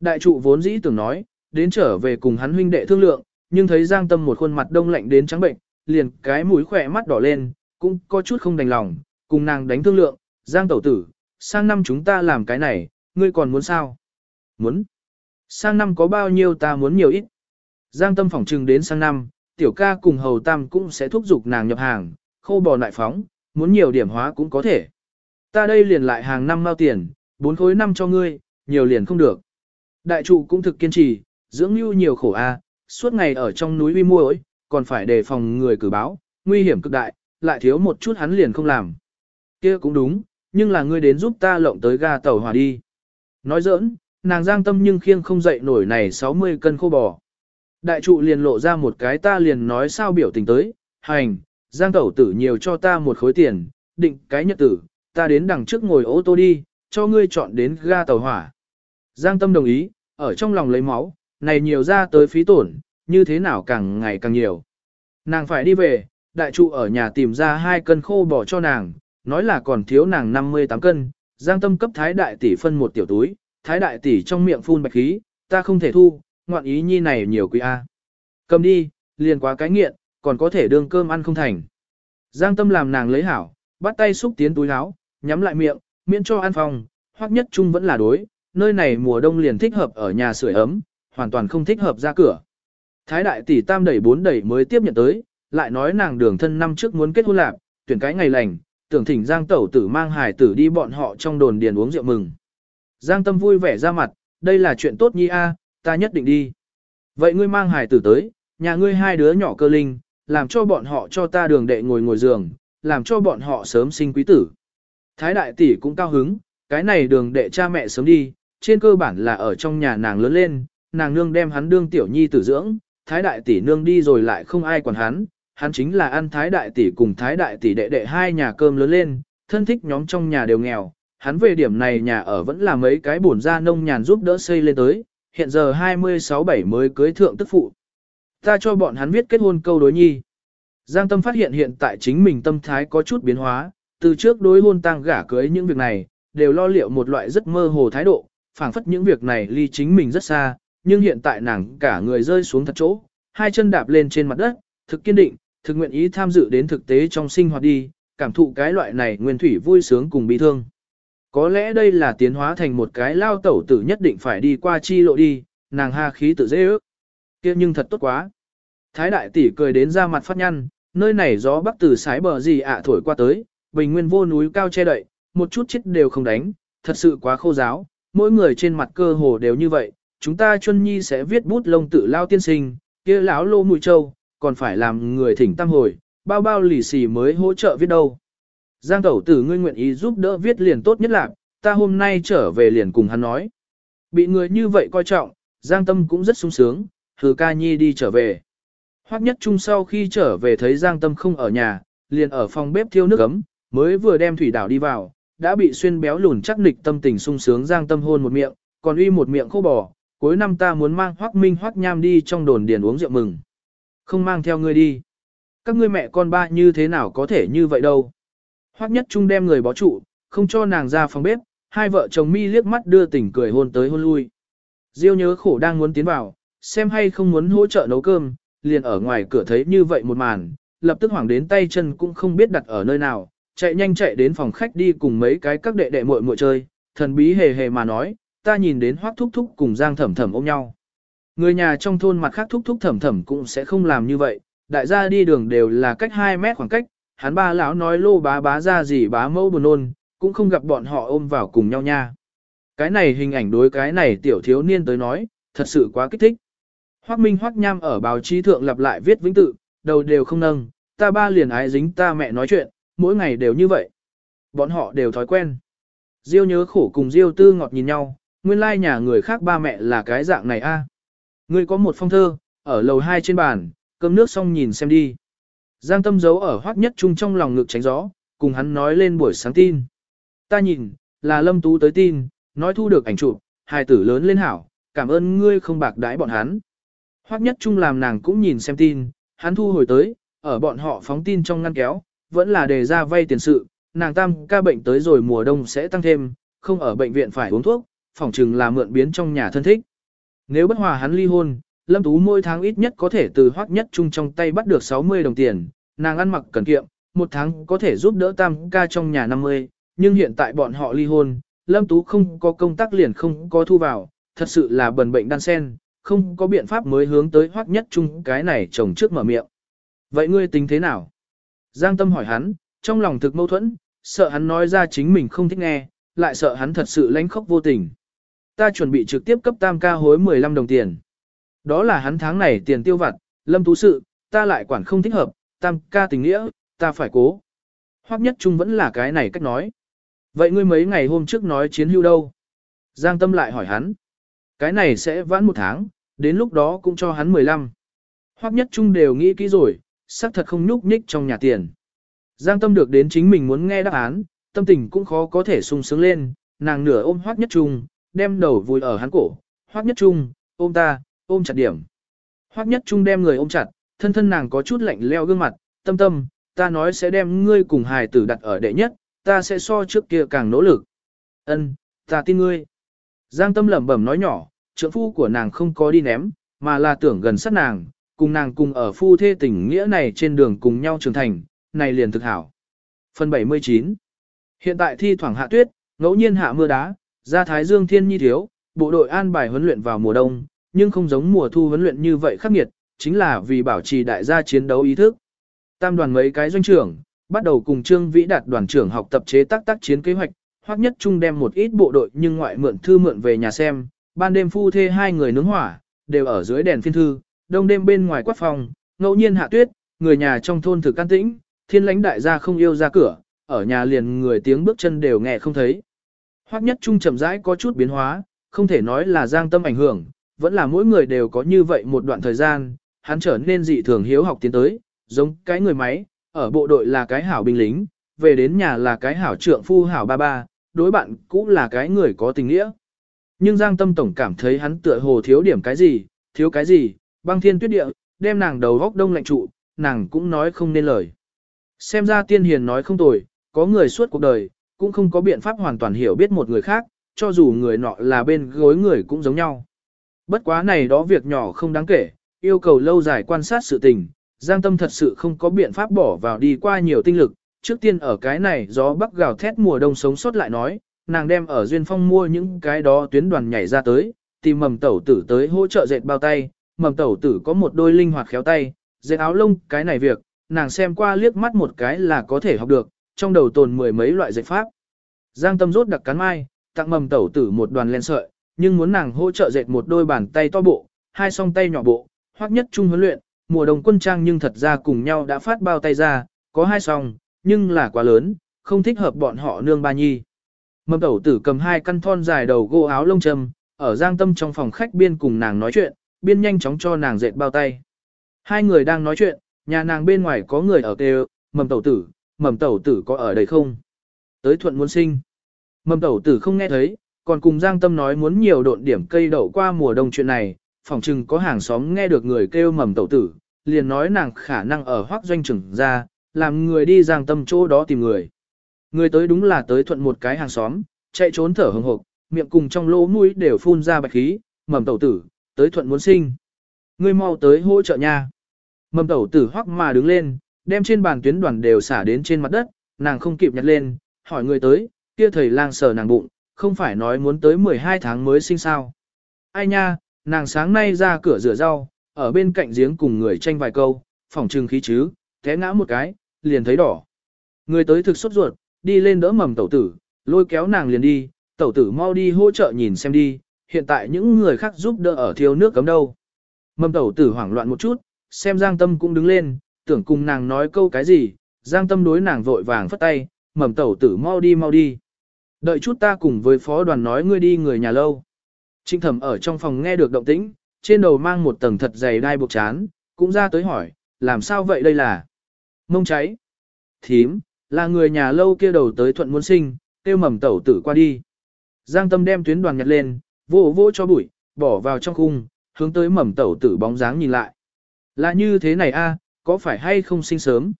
Đại trụ vốn dĩ tưởng nói, đến trở về cùng hắn huynh đệ thương lượng, nhưng thấy Giang Tâm một khuôn mặt đông lạnh đến trắng bệnh, liền cái mũi khỏe mắt đỏ lên, cũng có chút không đành lòng, cùng nàng đánh thương lượng, Giang tẩu tử, sang năm chúng ta làm cái này, ngươi còn muốn sao? Muốn. Sang năm có bao nhiêu ta muốn nhiều ít. Giang Tâm phỏng trừng đến sang năm, tiểu ca cùng hầu tam cũng sẽ thúc giục nàng nhập hàng, khô bò lại phóng, muốn nhiều điểm hóa cũng có thể. Ta đây liền lại hàng năm mao tiền, bốn khối năm cho ngươi, nhiều liền không được. Đại trụ cũng thực kiên trì, dưỡng lưu nhiều khổ a, suốt ngày ở trong núi uy muội, còn phải đề phòng người cử báo, nguy hiểm cực đại, lại thiếu một chút hắn liền không làm. Kia cũng đúng, nhưng là ngươi đến giúp ta lộng tới ga tàu hỏa đi. Nói giỡn, nàng giang tâm nhưng khiêng không dậy nổi này 60 cân khô bò. Đại trụ liền lộ ra một cái ta liền nói sao biểu tình tới, hành, giang tẩu tử nhiều cho ta một khối tiền, định cái nhật tử, ta đến đằng trước ngồi ô tô đi, cho ngươi chọn đến ga tàu hỏa. Giang tâm đồng ý, ở trong lòng lấy máu, này nhiều ra tới phí tổn, như thế nào càng ngày càng nhiều. Nàng phải đi về, đại trụ ở nhà tìm ra hai cân khô bỏ cho nàng, nói là còn thiếu nàng 58 cân, giang tâm cấp thái đại tỷ phân một tiểu túi, thái đại tỷ trong miệng phun bạch khí, ta không thể thu, ngoạn ý nhi này nhiều quý A. Cầm đi, liền quá cái nghiện, còn có thể đương cơm ăn không thành. Giang tâm làm nàng lấy hảo, bắt tay xúc tiến túi áo, nhắm lại miệng, miễn cho ăn phòng, hoặc nhất chung vẫn là đối, nơi này mùa đông liền thích hợp ở nhà sưởi ấm, hoàn toàn không thích hợp ra cửa. Thái đại tỷ tam đẩy bốn đẩy mới tiếp nhận tới, lại nói nàng đường thân năm trước muốn kết hôn lạc, tuyển cái ngày lành, tưởng thỉnh Giang tẩu tử mang hài tử đi bọn họ trong đồn điền uống rượu mừng. Giang tâm vui vẻ ra mặt, đây là chuyện tốt nhi a, ta nhất định đi. Vậy ngươi mang hài tử tới, nhà ngươi hai đứa nhỏ cơ linh, làm cho bọn họ cho ta đường đệ ngồi ngồi giường, làm cho bọn họ sớm sinh quý tử. Thái đại tỷ cũng cao hứng, cái này đường đệ cha mẹ sớm đi, trên cơ bản là ở trong nhà nàng lớn lên, nàng nương đem hắn đương tiểu nhi tử dưỡng, thái đại tỷ nương đi rồi lại không ai quản hắn, hắn chính là ăn thái đại tỷ cùng thái đại tỷ đệ đệ hai nhà cơm lớn lên, thân thích nhóm trong nhà đều nghèo, hắn về điểm này nhà ở vẫn là mấy cái bổn ra nông nhàn giúp đỡ xây lên tới, hiện giờ 26-7 mới cưới thượng tức phụ. Ta cho bọn hắn viết kết hôn câu đối nhi. Giang Tâm phát hiện hiện tại chính mình tâm thái có chút biến hóa, từ trước đối hôn tang gả cưới những việc này, đều lo liệu một loại rất mơ hồ thái độ, phảng phất những việc này ly chính mình rất xa, nhưng hiện tại nàng cả người rơi xuống thật chỗ, hai chân đạp lên trên mặt đất, thực kiên định, thực nguyện ý tham dự đến thực tế trong sinh hoạt đi, cảm thụ cái loại này nguyên thủy vui sướng cùng bi thương. Có lẽ đây là tiến hóa thành một cái lao tẩu tử nhất định phải đi qua chi lộ đi, nàng ha khí tự dễ ước. kia nhưng thật tốt quá. Thái đại tỷ cười đến ra mặt phát nhăn, nơi này gió bắc từ sái bờ gì ạ thổi qua tới, bình nguyên vô núi cao che đậy, một chút chết đều không đánh, thật sự quá khô giáo, mỗi người trên mặt cơ hồ đều như vậy, chúng ta chuân nhi sẽ viết bút lông tự lao tiên sinh, kia lão lô mùi châu, còn phải làm người thỉnh tăng hồi, bao bao lì xì mới hỗ trợ viết đâu. Giang tẩu tử ngươi nguyện ý giúp đỡ viết liền tốt nhất là, ta hôm nay trở về liền cùng hắn nói. Bị người như vậy coi trọng, Giang tâm cũng rất sung sướng, hừ ca nhi đi trở về. Hoắc nhất trung sau khi trở về thấy Giang tâm không ở nhà, liền ở phòng bếp thiêu nước ấm, mới vừa đem thủy đảo đi vào, đã bị xuyên béo lùn chắc nịch tâm tình sung sướng Giang tâm hôn một miệng, còn uy một miệng khô bò, cuối năm ta muốn mang Hoắc Minh Hoắc Nham đi trong đồn điền uống rượu mừng. Không mang theo ngươi đi. Các ngươi mẹ con ba như thế nào có thể như vậy đâu. Hoắc nhất trung đem người bó trụ, không cho nàng ra phòng bếp, hai vợ chồng mi liếc mắt đưa tỉnh cười hôn tới hôn lui. Diêu nhớ khổ đang muốn tiến vào, xem hay không muốn hỗ trợ nấu cơm, liền ở ngoài cửa thấy như vậy một màn, lập tức hoảng đến tay chân cũng không biết đặt ở nơi nào, chạy nhanh chạy đến phòng khách đi cùng mấy cái các đệ đệ muội muội chơi, thần bí hề hề mà nói, ta nhìn đến hoắc thúc thúc cùng giang thẩm thẩm ôm nhau. Người nhà trong thôn mặt khác thúc thúc thẩm thẩm cũng sẽ không làm như vậy, đại gia đi đường đều là cách 2 mét khoảng cách, hắn ba lão nói lô bá bá ra gì bá mẫu buồn nôn, cũng không gặp bọn họ ôm vào cùng nhau nha. Cái này hình ảnh đối cái này tiểu thiếu niên tới nói, thật sự quá kích thích. Hoắc Minh Hoắc Nham ở báo chí thượng lặp lại viết vĩnh tự, đầu đều không nâng, ta ba liền ái dính ta mẹ nói chuyện, mỗi ngày đều như vậy. Bọn họ đều thói quen. Diêu nhớ khổ cùng Diêu tư ngọt nhìn nhau, nguyên lai nhà người khác ba mẹ là cái dạng này a. Ngươi có một phong thơ, ở lầu hai trên bàn, cơm nước xong nhìn xem đi. Giang tâm giấu ở hoác nhất Trung trong lòng ngực tránh gió, cùng hắn nói lên buổi sáng tin. Ta nhìn, là lâm tú tới tin, nói thu được ảnh chụp, hài tử lớn lên hảo, cảm ơn ngươi không bạc đãi bọn hắn. Hoác nhất Trung làm nàng cũng nhìn xem tin, hắn thu hồi tới, ở bọn họ phóng tin trong ngăn kéo, vẫn là đề ra vay tiền sự, nàng tam ca bệnh tới rồi mùa đông sẽ tăng thêm, không ở bệnh viện phải uống thuốc, phòng chừng là mượn biến trong nhà thân thích. Nếu bất hòa hắn ly hôn, Lâm Tú mỗi tháng ít nhất có thể từ hoắc nhất Trung trong tay bắt được 60 đồng tiền, nàng ăn mặc cần kiệm, một tháng có thể giúp đỡ tam ca trong nhà 50, nhưng hiện tại bọn họ ly hôn, Lâm Tú không có công tác liền không có thu vào, thật sự là bần bệnh đan sen, không có biện pháp mới hướng tới hoắc nhất chung cái này chồng trước mở miệng. Vậy ngươi tính thế nào? Giang Tâm hỏi hắn, trong lòng thực mâu thuẫn, sợ hắn nói ra chính mình không thích nghe, lại sợ hắn thật sự lánh khóc vô tình. Ta chuẩn bị trực tiếp cấp tam ca hối 15 đồng tiền. Đó là hắn tháng này tiền tiêu vặt, lâm tú sự, ta lại quản không thích hợp, tam ca tình nghĩa, ta phải cố. Hoắc nhất trung vẫn là cái này cách nói. Vậy ngươi mấy ngày hôm trước nói chiến hưu đâu? Giang tâm lại hỏi hắn. Cái này sẽ vãn một tháng, đến lúc đó cũng cho hắn 15. Hoắc nhất trung đều nghĩ kỹ rồi, xác thật không nhúc nhích trong nhà tiền. Giang tâm được đến chính mình muốn nghe đáp án, tâm tình cũng khó có thể sung sướng lên, nàng nửa ôm Hoắc nhất trung, đem đầu vùi ở hắn cổ. Hoắc nhất trung, ôm ta, ôm chặt điểm. Hoắc nhất trung đem người ôm chặt, thân thân nàng có chút lạnh leo gương mặt, tâm tâm, ta nói sẽ đem ngươi cùng hài tử đặt ở đệ nhất, ta sẽ so trước kia càng nỗ lực. Ân, ta tin ngươi. Giang tâm lẩm bẩm nói nhỏ, trưởng phu của nàng không có đi ném, mà là tưởng gần sát nàng, cùng nàng cùng ở phu thê tình nghĩa này trên đường cùng nhau trưởng thành, này liền thực hảo. Phần 79 Hiện tại thi thoảng hạ tuyết, ngẫu nhiên hạ mưa đá, ra thái dương thiên nhi thiếu, bộ đội an bài huấn luyện vào mùa đông, nhưng không giống mùa thu huấn luyện như vậy khắc nghiệt, chính là vì bảo trì đại gia chiến đấu ý thức. Tam đoàn mấy cái doanh trưởng, bắt đầu cùng Trương Vĩ đạt đoàn trưởng học tập chế tác tác chiến kế hoạch, hoặc nhất trung đem một ít bộ đội nhưng ngoại mượn thư mượn về nhà xem, ban đêm phu thê hai người nướng hỏa, đều ở dưới đèn phiên thư, đông đêm bên ngoài quát phòng, ngẫu nhiên hạ tuyết, người nhà trong thôn thực can tĩnh, thiên lãnh đại gia không yêu ra cửa, ở nhà liền người tiếng bước chân đều nghe không thấy. Hoắc nhất trung chậm rãi có chút biến hóa, không thể nói là giang tâm ảnh hưởng, vẫn là mỗi người đều có như vậy một đoạn thời gian, hắn trở nên dị thường hiếu học tiến tới, giống cái người máy, ở bộ đội là cái hảo binh lính, về đến nhà là cái hảo trượng phu hảo ba ba, đối bạn cũng là cái người có tình nghĩa. Nhưng Giang Tâm Tổng cảm thấy hắn tựa hồ thiếu điểm cái gì, thiếu cái gì, băng thiên tuyết địa, đem nàng đầu góc đông lạnh trụ, nàng cũng nói không nên lời. Xem ra tiên hiền nói không tồi, có người suốt cuộc đời, cũng không có biện pháp hoàn toàn hiểu biết một người khác, cho dù người nọ là bên gối người cũng giống nhau. Bất quá này đó việc nhỏ không đáng kể, yêu cầu lâu dài quan sát sự tình, Giang Tâm thật sự không có biện pháp bỏ vào đi qua nhiều tinh lực, trước tiên ở cái này gió bắc gào thét mùa đông sống sót lại nói, nàng đem ở Duyên Phong mua những cái đó tuyến đoàn nhảy ra tới, tìm mầm tẩu tử tới hỗ trợ dệt bao tay, mầm tẩu tử có một đôi linh hoạt khéo tay, dệt áo lông, cái này việc, nàng xem qua liếc mắt một cái là có thể học được, trong đầu tồn mười mấy loại dệt pháp. Giang Tâm rốt đặc cắn mai, tặng mầm tẩu tử một đoàn len sợi, nhưng muốn nàng hỗ trợ dệt một đôi bàn tay to bộ, hai song tay nhỏ bộ, hoặc nhất chung huấn luyện, mùa đông quân trang nhưng thật ra cùng nhau đã phát bao tay ra, có hai song, nhưng là quá lớn, không thích hợp bọn họ nương ba nhi. Mầm tẩu tử cầm hai căn thon dài đầu gỗ áo lông trầm, ở giang tâm trong phòng khách biên cùng nàng nói chuyện, biên nhanh chóng cho nàng dệt bao tay. Hai người đang nói chuyện, nhà nàng bên ngoài có người ở kêu, mầm tẩu tử, mầm tẩu tử có ở đây không? Tới thuận muốn sinh. Mầm tẩu tử không nghe thấy, còn cùng Giang Tâm nói muốn nhiều độn điểm cây đậu qua mùa đông chuyện này, phòng chừng có hàng xóm nghe được người kêu mầm tẩu tử, liền nói nàng khả năng ở hoác doanh trưởng ra, làm người đi Giang Tâm chỗ đó tìm người. Người tới đúng là tới thuận một cái hàng xóm, chạy trốn thở hừng hực, miệng cùng trong lỗ mũi đều phun ra bạch khí, mầm tẩu tử, tới thuận muốn sinh. Ngươi mau tới hỗ trợ nha. Mầm tẩu tử hoắc mà đứng lên, đem trên bàn tuyến đoàn đều xả đến trên mặt đất, nàng không kịp nhặt lên, hỏi người tới, kia thầy lang sờ nàng bụng, không phải nói muốn tới 12 tháng mới sinh sao. Ai nha, nàng sáng nay ra cửa rửa rau, ở bên cạnh giếng cùng người tranh vài câu, phỏng trừng khí chứ, té ngã một cái, liền thấy đỏ. Người tới thực sốt ruột, đi lên đỡ mầm tẩu tử, lôi kéo nàng liền đi, tẩu tử mau đi hỗ trợ nhìn xem đi, hiện tại những người khác giúp đỡ ở thiếu nước cấm đâu. Mầm tẩu tử hoảng loạn một chút, xem Giang Tâm cũng đứng lên, tưởng cùng nàng nói câu cái gì, Giang Tâm đối nàng vội vàng phất tay, mầm tẩu tử mau đi mau đi. Đợi chút ta cùng với phó đoàn nói ngươi đi người nhà lâu. Trinh thẩm ở trong phòng nghe được động tĩnh, trên đầu mang một tầng thật dày đai buộc chán, cũng ra tới hỏi, làm sao vậy đây là? Mông cháy. Thím, là người nhà lâu kia đầu tới thuận muốn sinh, tiêu mầm tẩu tử qua đi. Giang tâm đem tuyến đoàn nhặt lên, vô vô cho bụi, bỏ vào trong khung, hướng tới mầm tẩu tử bóng dáng nhìn lại. Là như thế này a, có phải hay không sinh sớm?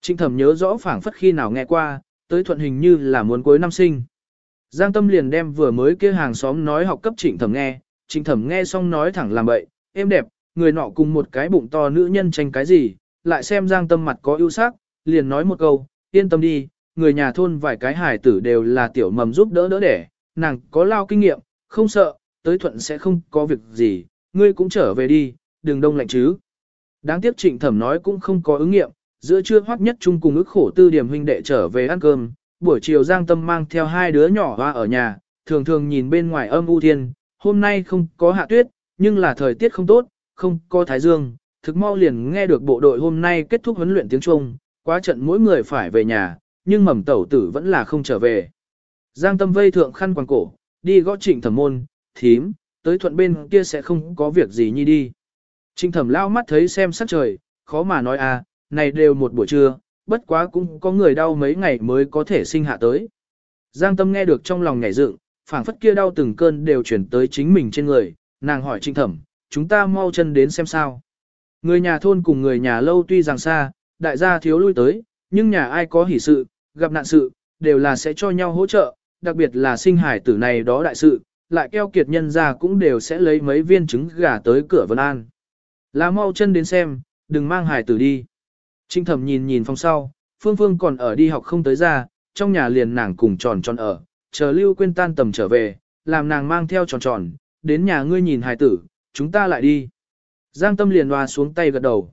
Trịnh thẩm nhớ rõ phảng phất khi nào nghe qua, tới thuận hình như là muốn cuối năm sinh. Giang tâm liền đem vừa mới kia hàng xóm nói học cấp trịnh thẩm nghe, Trịnh thẩm nghe xong nói thẳng làm bậy, em đẹp, người nọ cùng một cái bụng to nữ nhân tranh cái gì, lại xem giang tâm mặt có ưu sắc, liền nói một câu, yên tâm đi, người nhà thôn vài cái hải tử đều là tiểu mầm giúp đỡ đỡ đẻ, nàng có lao kinh nghiệm, không sợ, tới thuận sẽ không có việc gì, ngươi cũng trở về đi, đừng đông lạnh chứ. Đáng tiếc trịnh thẩm nói cũng không có ứng nghiệm, giữa trưa hoắc nhất chung cùng ức khổ tư điểm huynh đệ trở về ăn cơm, buổi chiều giang tâm mang theo hai đứa nhỏ hoa ở nhà, thường thường nhìn bên ngoài âm u thiên, hôm nay không có hạ tuyết, nhưng là thời tiết không tốt, không có thái dương, thực mau liền nghe được bộ đội hôm nay kết thúc huấn luyện tiếng Trung, quá trận mỗi người phải về nhà, nhưng mầm tẩu tử vẫn là không trở về. Giang tâm vây thượng khăn quàng cổ, đi gõ trịnh thẩm môn, thím, tới thuận bên kia sẽ không có việc gì nhi đi. Trịnh thẩm lao mắt thấy xem sắc trời, khó mà nói à, này đều một buổi trưa, bất quá cũng có người đau mấy ngày mới có thể sinh hạ tới. Giang tâm nghe được trong lòng nhảy dựng, phảng phất kia đau từng cơn đều chuyển tới chính mình trên người, nàng hỏi trinh thẩm, chúng ta mau chân đến xem sao. Người nhà thôn cùng người nhà lâu tuy rằng xa, đại gia thiếu lui tới, nhưng nhà ai có hỷ sự, gặp nạn sự, đều là sẽ cho nhau hỗ trợ, đặc biệt là sinh hải tử này đó đại sự, lại keo kiệt nhân ra cũng đều sẽ lấy mấy viên trứng gà tới cửa Vân An. Là mau chân đến xem, đừng mang hải tử đi. Trinh thẩm nhìn nhìn phòng sau, Phương Phương còn ở đi học không tới ra, trong nhà liền nàng cùng tròn tròn ở, chờ Lưu Quyên tan tầm trở về, làm nàng mang theo tròn tròn, đến nhà ngươi nhìn hài tử, chúng ta lại đi. Giang tâm liền hoa xuống tay gật đầu.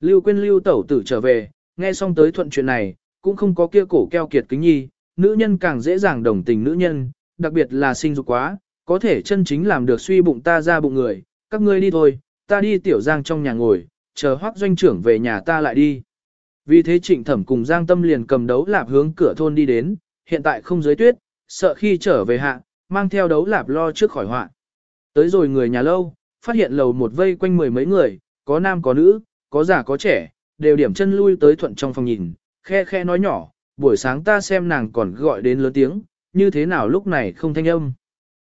Lưu Quyên Lưu tẩu tử trở về, nghe xong tới thuận chuyện này, cũng không có kia cổ keo kiệt kính nhi, nữ nhân càng dễ dàng đồng tình nữ nhân, đặc biệt là sinh dục quá, có thể chân chính làm được suy bụng ta ra bụng người, các ngươi đi thôi, ta đi tiểu giang trong nhà ngồi, chờ hoác doanh trưởng về nhà ta lại đi. Vì thế trịnh thẩm cùng giang tâm liền cầm đấu lạp hướng cửa thôn đi đến, hiện tại không dưới tuyết, sợ khi trở về hạ, mang theo đấu lạp lo trước khỏi họa. Tới rồi người nhà lâu, phát hiện lầu một vây quanh mười mấy người, có nam có nữ, có già có trẻ, đều điểm chân lui tới thuận trong phòng nhìn, khe khe nói nhỏ, buổi sáng ta xem nàng còn gọi đến lớn tiếng, như thế nào lúc này không thanh âm.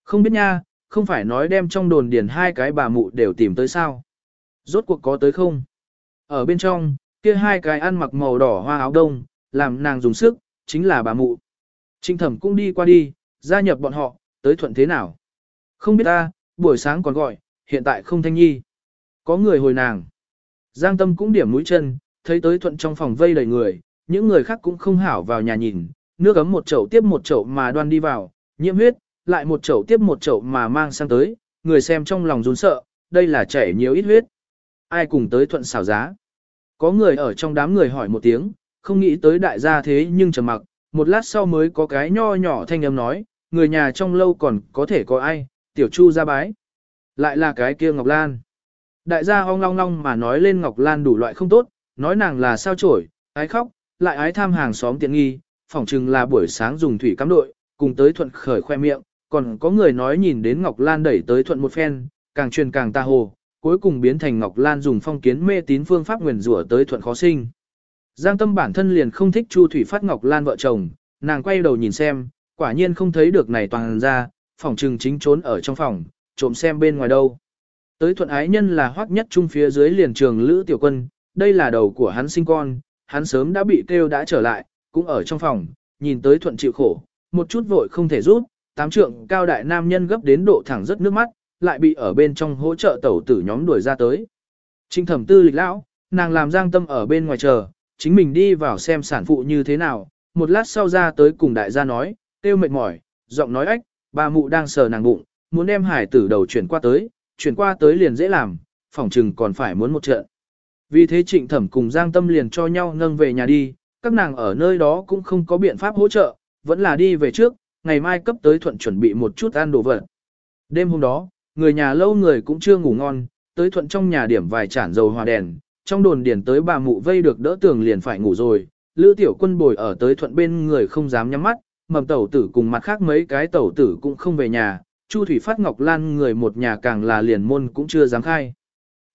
Không biết nha, không phải nói đem trong đồn điền hai cái bà mụ đều tìm tới sao. Rốt cuộc có tới không? Ở bên trong, kia hai cái ăn mặc màu đỏ hoa áo đông, làm nàng dùng sức, chính là bà mụ. Trinh thẩm cũng đi qua đi, gia nhập bọn họ, tới thuận thế nào? Không biết ta, buổi sáng còn gọi, hiện tại không thanh nhi. Có người hồi nàng. Giang tâm cũng điểm mũi chân, thấy tới thuận trong phòng vây đầy người, những người khác cũng không hảo vào nhà nhìn, nước ấm một chậu tiếp một chậu mà đoan đi vào, nhiễm huyết, lại một chậu tiếp một chậu mà mang sang tới, người xem trong lòng run sợ, đây là chảy nhiều ít huyết. Ai cùng tới thuận xảo giá. Có người ở trong đám người hỏi một tiếng, không nghĩ tới đại gia thế nhưng trầm mặc, một lát sau mới có cái nho nhỏ thanh âm nói, người nhà trong lâu còn có thể có ai, tiểu chu ra bái. Lại là cái kia Ngọc Lan. Đại gia ong long long mà nói lên Ngọc Lan đủ loại không tốt, nói nàng là sao chổi, ái khóc, lại ái tham hàng xóm tiện nghi, phỏng chừng là buổi sáng dùng thủy cắm đội, cùng tới thuận khởi khoe miệng, còn có người nói nhìn đến Ngọc Lan đẩy tới thuận một phen, càng truyền càng ta hồ, cuối cùng biến thành Ngọc Lan dùng phong kiến mê tín phương pháp nguyền rủa tới thuận khó sinh. Giang tâm bản thân liền không thích Chu Thủy Phát Ngọc Lan vợ chồng, nàng quay đầu nhìn xem, quả nhiên không thấy được này toàn ra, phòng trừng chính trốn ở trong phòng, trộm xem bên ngoài đâu. Tới thuận ái nhân là hoắc nhất trung phía dưới liền trường Lữ Tiểu Quân, đây là đầu của hắn sinh con, hắn sớm đã bị kêu đã trở lại, cũng ở trong phòng, nhìn tới thuận chịu khổ, một chút vội không thể rút, tám trượng cao đại nam nhân gấp đến độ thẳng rất nước mắt, lại bị ở bên trong hỗ trợ tẩu tử nhóm đuổi ra tới. Trinh thẩm tư lịch lão, nàng làm giang tâm ở bên ngoài chờ, chính mình đi vào xem sản phụ như thế nào, một lát sau ra tới cùng đại gia nói, tiêu mệt mỏi, giọng nói ách, bà mụ đang sờ nàng bụng, muốn đem hải tử đầu chuyển qua tới, chuyển qua tới liền dễ làm, phỏng chừng còn phải muốn một trận. Vì thế trịnh thẩm cùng Giang Tâm liền cho nhau nâng về nhà đi, các nàng ở nơi đó cũng không có biện pháp hỗ trợ, vẫn là đi về trước, ngày mai cấp tới thuận chuẩn bị một chút ăn đồ vật. Đêm hôm đó, người nhà lâu người cũng chưa ngủ ngon, tới thuận trong nhà điểm vài chản dầu hòa đèn, trong đồn điển tới bà mụ vây được đỡ tường liền phải ngủ rồi, lữ tiểu quân bồi ở tới thuận bên người không dám nhắm mắt, mầm tẩu tử cùng mặt khác mấy cái tẩu tử cũng không về nhà, Chu Thủy Phát Ngọc Lan người một nhà càng là liền môn cũng chưa dám khai.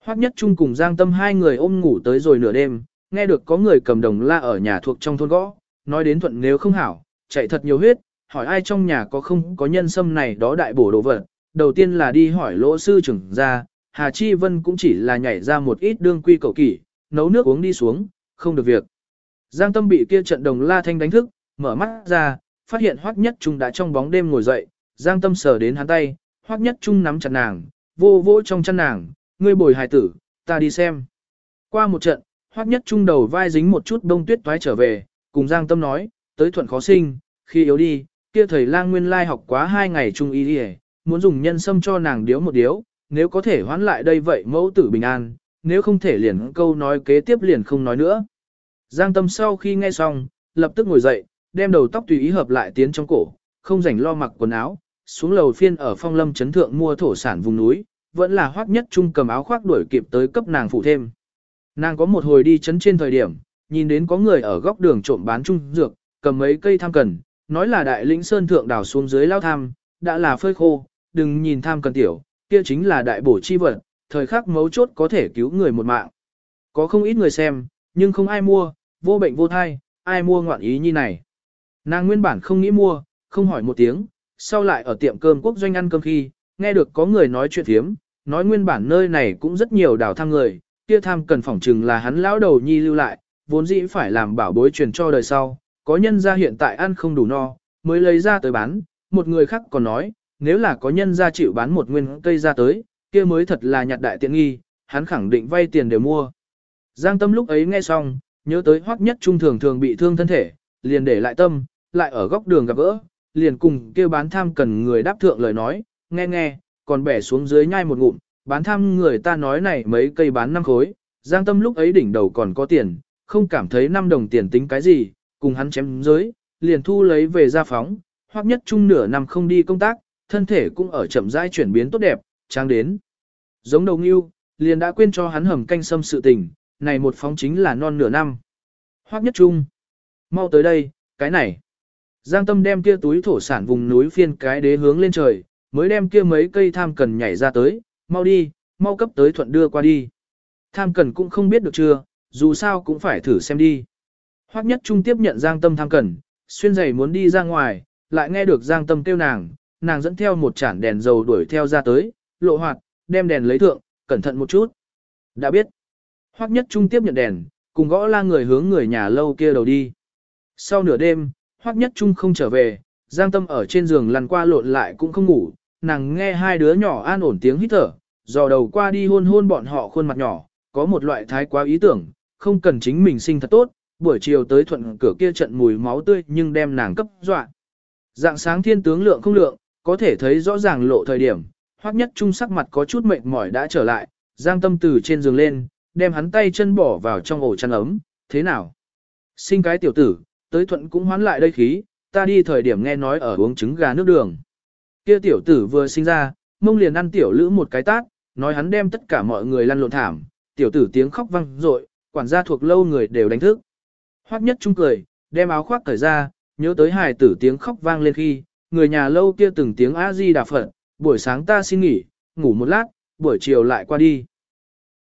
Hoắc Nhất Trung cùng Giang Tâm hai người ôm ngủ tới rồi nửa đêm, nghe được có người cầm đồng la ở nhà thuộc trong thôn gõ, nói đến thuận nếu không hảo, chạy thật nhiều huyết, hỏi ai trong nhà có không có nhân sâm này đó đại bổ đồ vật. Đầu tiên là đi hỏi lỗ sư trưởng ra, Hà Chi Vân cũng chỉ là nhảy ra một ít đương quy cầu kỷ, nấu nước uống đi xuống, không được việc. Giang Tâm bị kia trận đồng la thanh đánh thức, mở mắt ra, phát hiện Hoắc Nhất Trung đã trong bóng đêm ngồi dậy, Giang Tâm sờ đến hắn tay, Hoắc Nhất Trung nắm chặt nàng, vô vô trong chân nàng, ngươi bồi hài tử, ta đi xem. Qua một trận, Hoắc Nhất Trung đầu vai dính một chút đông tuyết toái trở về, cùng Giang Tâm nói, tới thuận khó sinh, khi yếu đi, kia thầy lang nguyên lai học quá hai ngày trung y đi muốn dùng nhân sâm cho nàng điếu một điếu, nếu có thể hoán lại đây vậy mẫu tử bình an, nếu không thể liền câu nói kế tiếp liền không nói nữa. Giang Tâm sau khi nghe xong, lập tức ngồi dậy, đem đầu tóc tùy ý hợp lại tiến trong cổ, không rảnh lo mặc quần áo, xuống lầu phiên ở phong lâm chấn thượng mua thổ sản vùng núi, vẫn là hoác nhất trung cầm áo khoác đuổi kịp tới cấp nàng phụ thêm. Nàng có một hồi đi chấn trên thời điểm, nhìn đến có người ở góc đường trộm bán trung dược, cầm mấy cây tham cần, nói là đại lĩnh sơn thượng đào xuống dưới lao tham, đã là phơi khô, đừng nhìn tham cần tiểu, kia chính là đại bổ chi vật, thời khắc mấu chốt có thể cứu người một mạng. Có không ít người xem, nhưng không ai mua, vô bệnh vô thai, ai mua ngoạn ý như này. Nàng nguyên bản không nghĩ mua, không hỏi một tiếng, sau lại ở tiệm cơm quốc doanh ăn cơm khi, nghe được có người nói chuyện thiếm, nói nguyên bản nơi này cũng rất nhiều đào tham người, kia tham cần phỏng chừng là hắn lão đầu nhi lưu lại, vốn dĩ phải làm bảo bối truyền cho đời sau, có nhân ra hiện tại ăn không đủ no, mới lấy ra tới bán, một người khác còn nói, nếu là có nhân ra chịu bán một nguyên cây ra tới, kia mới thật là nhặt đại tiện nghi, hắn khẳng định vay tiền để mua. Giang tâm lúc ấy nghe xong, nhớ tới hoắc nhất trung thường thường bị thương thân thể, liền để lại tâm, lại ở góc đường gặp gỡ, liền cùng kêu bán tham cần người đáp thượng lời nói, nghe nghe, còn bẻ xuống dưới nhai một ngụm, bán tham người ta nói này mấy cây bán năm khối, giang tâm lúc ấy đỉnh đầu còn có tiền, không cảm thấy 5 đồng tiền tính cái gì, cùng hắn chém dưới, liền thu lấy về ra phóng, Hoắc nhất Trung nửa năm không đi công tác, thân thể cũng ở chậm rãi chuyển biến tốt đẹp, trang đến. Giống đầu nghiêu, liền đã quên cho hắn hầm canh sâm sự tình, này một phóng chính là non nửa năm. Hoắc nhất trung, mau tới đây, cái này. Giang tâm đem kia túi thổ sản vùng núi phiên cái đế hướng lên trời, mới đem kia mấy cây tham cần nhảy ra tới, mau đi, mau cấp tới thuận đưa qua đi. Tham cần cũng không biết được chưa, dù sao cũng phải thử xem đi. Hoắc nhất trung tiếp nhận Giang tâm tham cần, xuyên giày muốn đi ra ngoài, lại nghe được Giang tâm kêu nàng, nàng dẫn theo một chản đèn dầu đuổi theo ra tới, lộ hoạt, đem đèn lấy thượng, cẩn thận một chút. Đã biết. Hoắc nhất trung tiếp nhận đèn, cùng gõ la người hướng người nhà lâu kia đầu đi. Sau nửa đêm, Hoắc nhất trung không trở về, Giang Tâm ở trên giường lăn qua lộn lại cũng không ngủ, nàng nghe hai đứa nhỏ an ổn tiếng hít thở, dò đầu qua đi hôn hôn bọn họ khuôn mặt nhỏ, có một loại thái quá ý tưởng, không cần chính mình sinh thật tốt, buổi chiều tới thuận cửa kia trận mùi máu tươi nhưng đem nàng cấp dọa. Dạng sáng thiên tướng lượng không lượng, có thể thấy rõ ràng lộ thời điểm, Hoắc nhất trung sắc mặt có chút mệt mỏi đã trở lại, Giang Tâm từ trên giường lên, đem hắn tay chân bỏ vào trong ổ chăn ấm, thế nào? Sinh cái tiểu tử, tới thuận cũng hoán lại đây khí, ta đi thời điểm nghe nói ở uống trứng gà nước đường. Kia tiểu tử vừa sinh ra, mông liền ăn tiểu lữ một cái tát, nói hắn đem tất cả mọi người lăn lộn thảm, tiểu tử tiếng khóc vang dội, quản gia thuộc lâu người đều đánh thức. Hoắc nhất trung cười, đem áo khoác cởi ra, nhớ tới hài tử tiếng khóc vang lên khi, người nhà lâu kia từng tiếng a di đà phật, buổi sáng ta xin nghỉ, ngủ một lát, buổi chiều lại qua đi.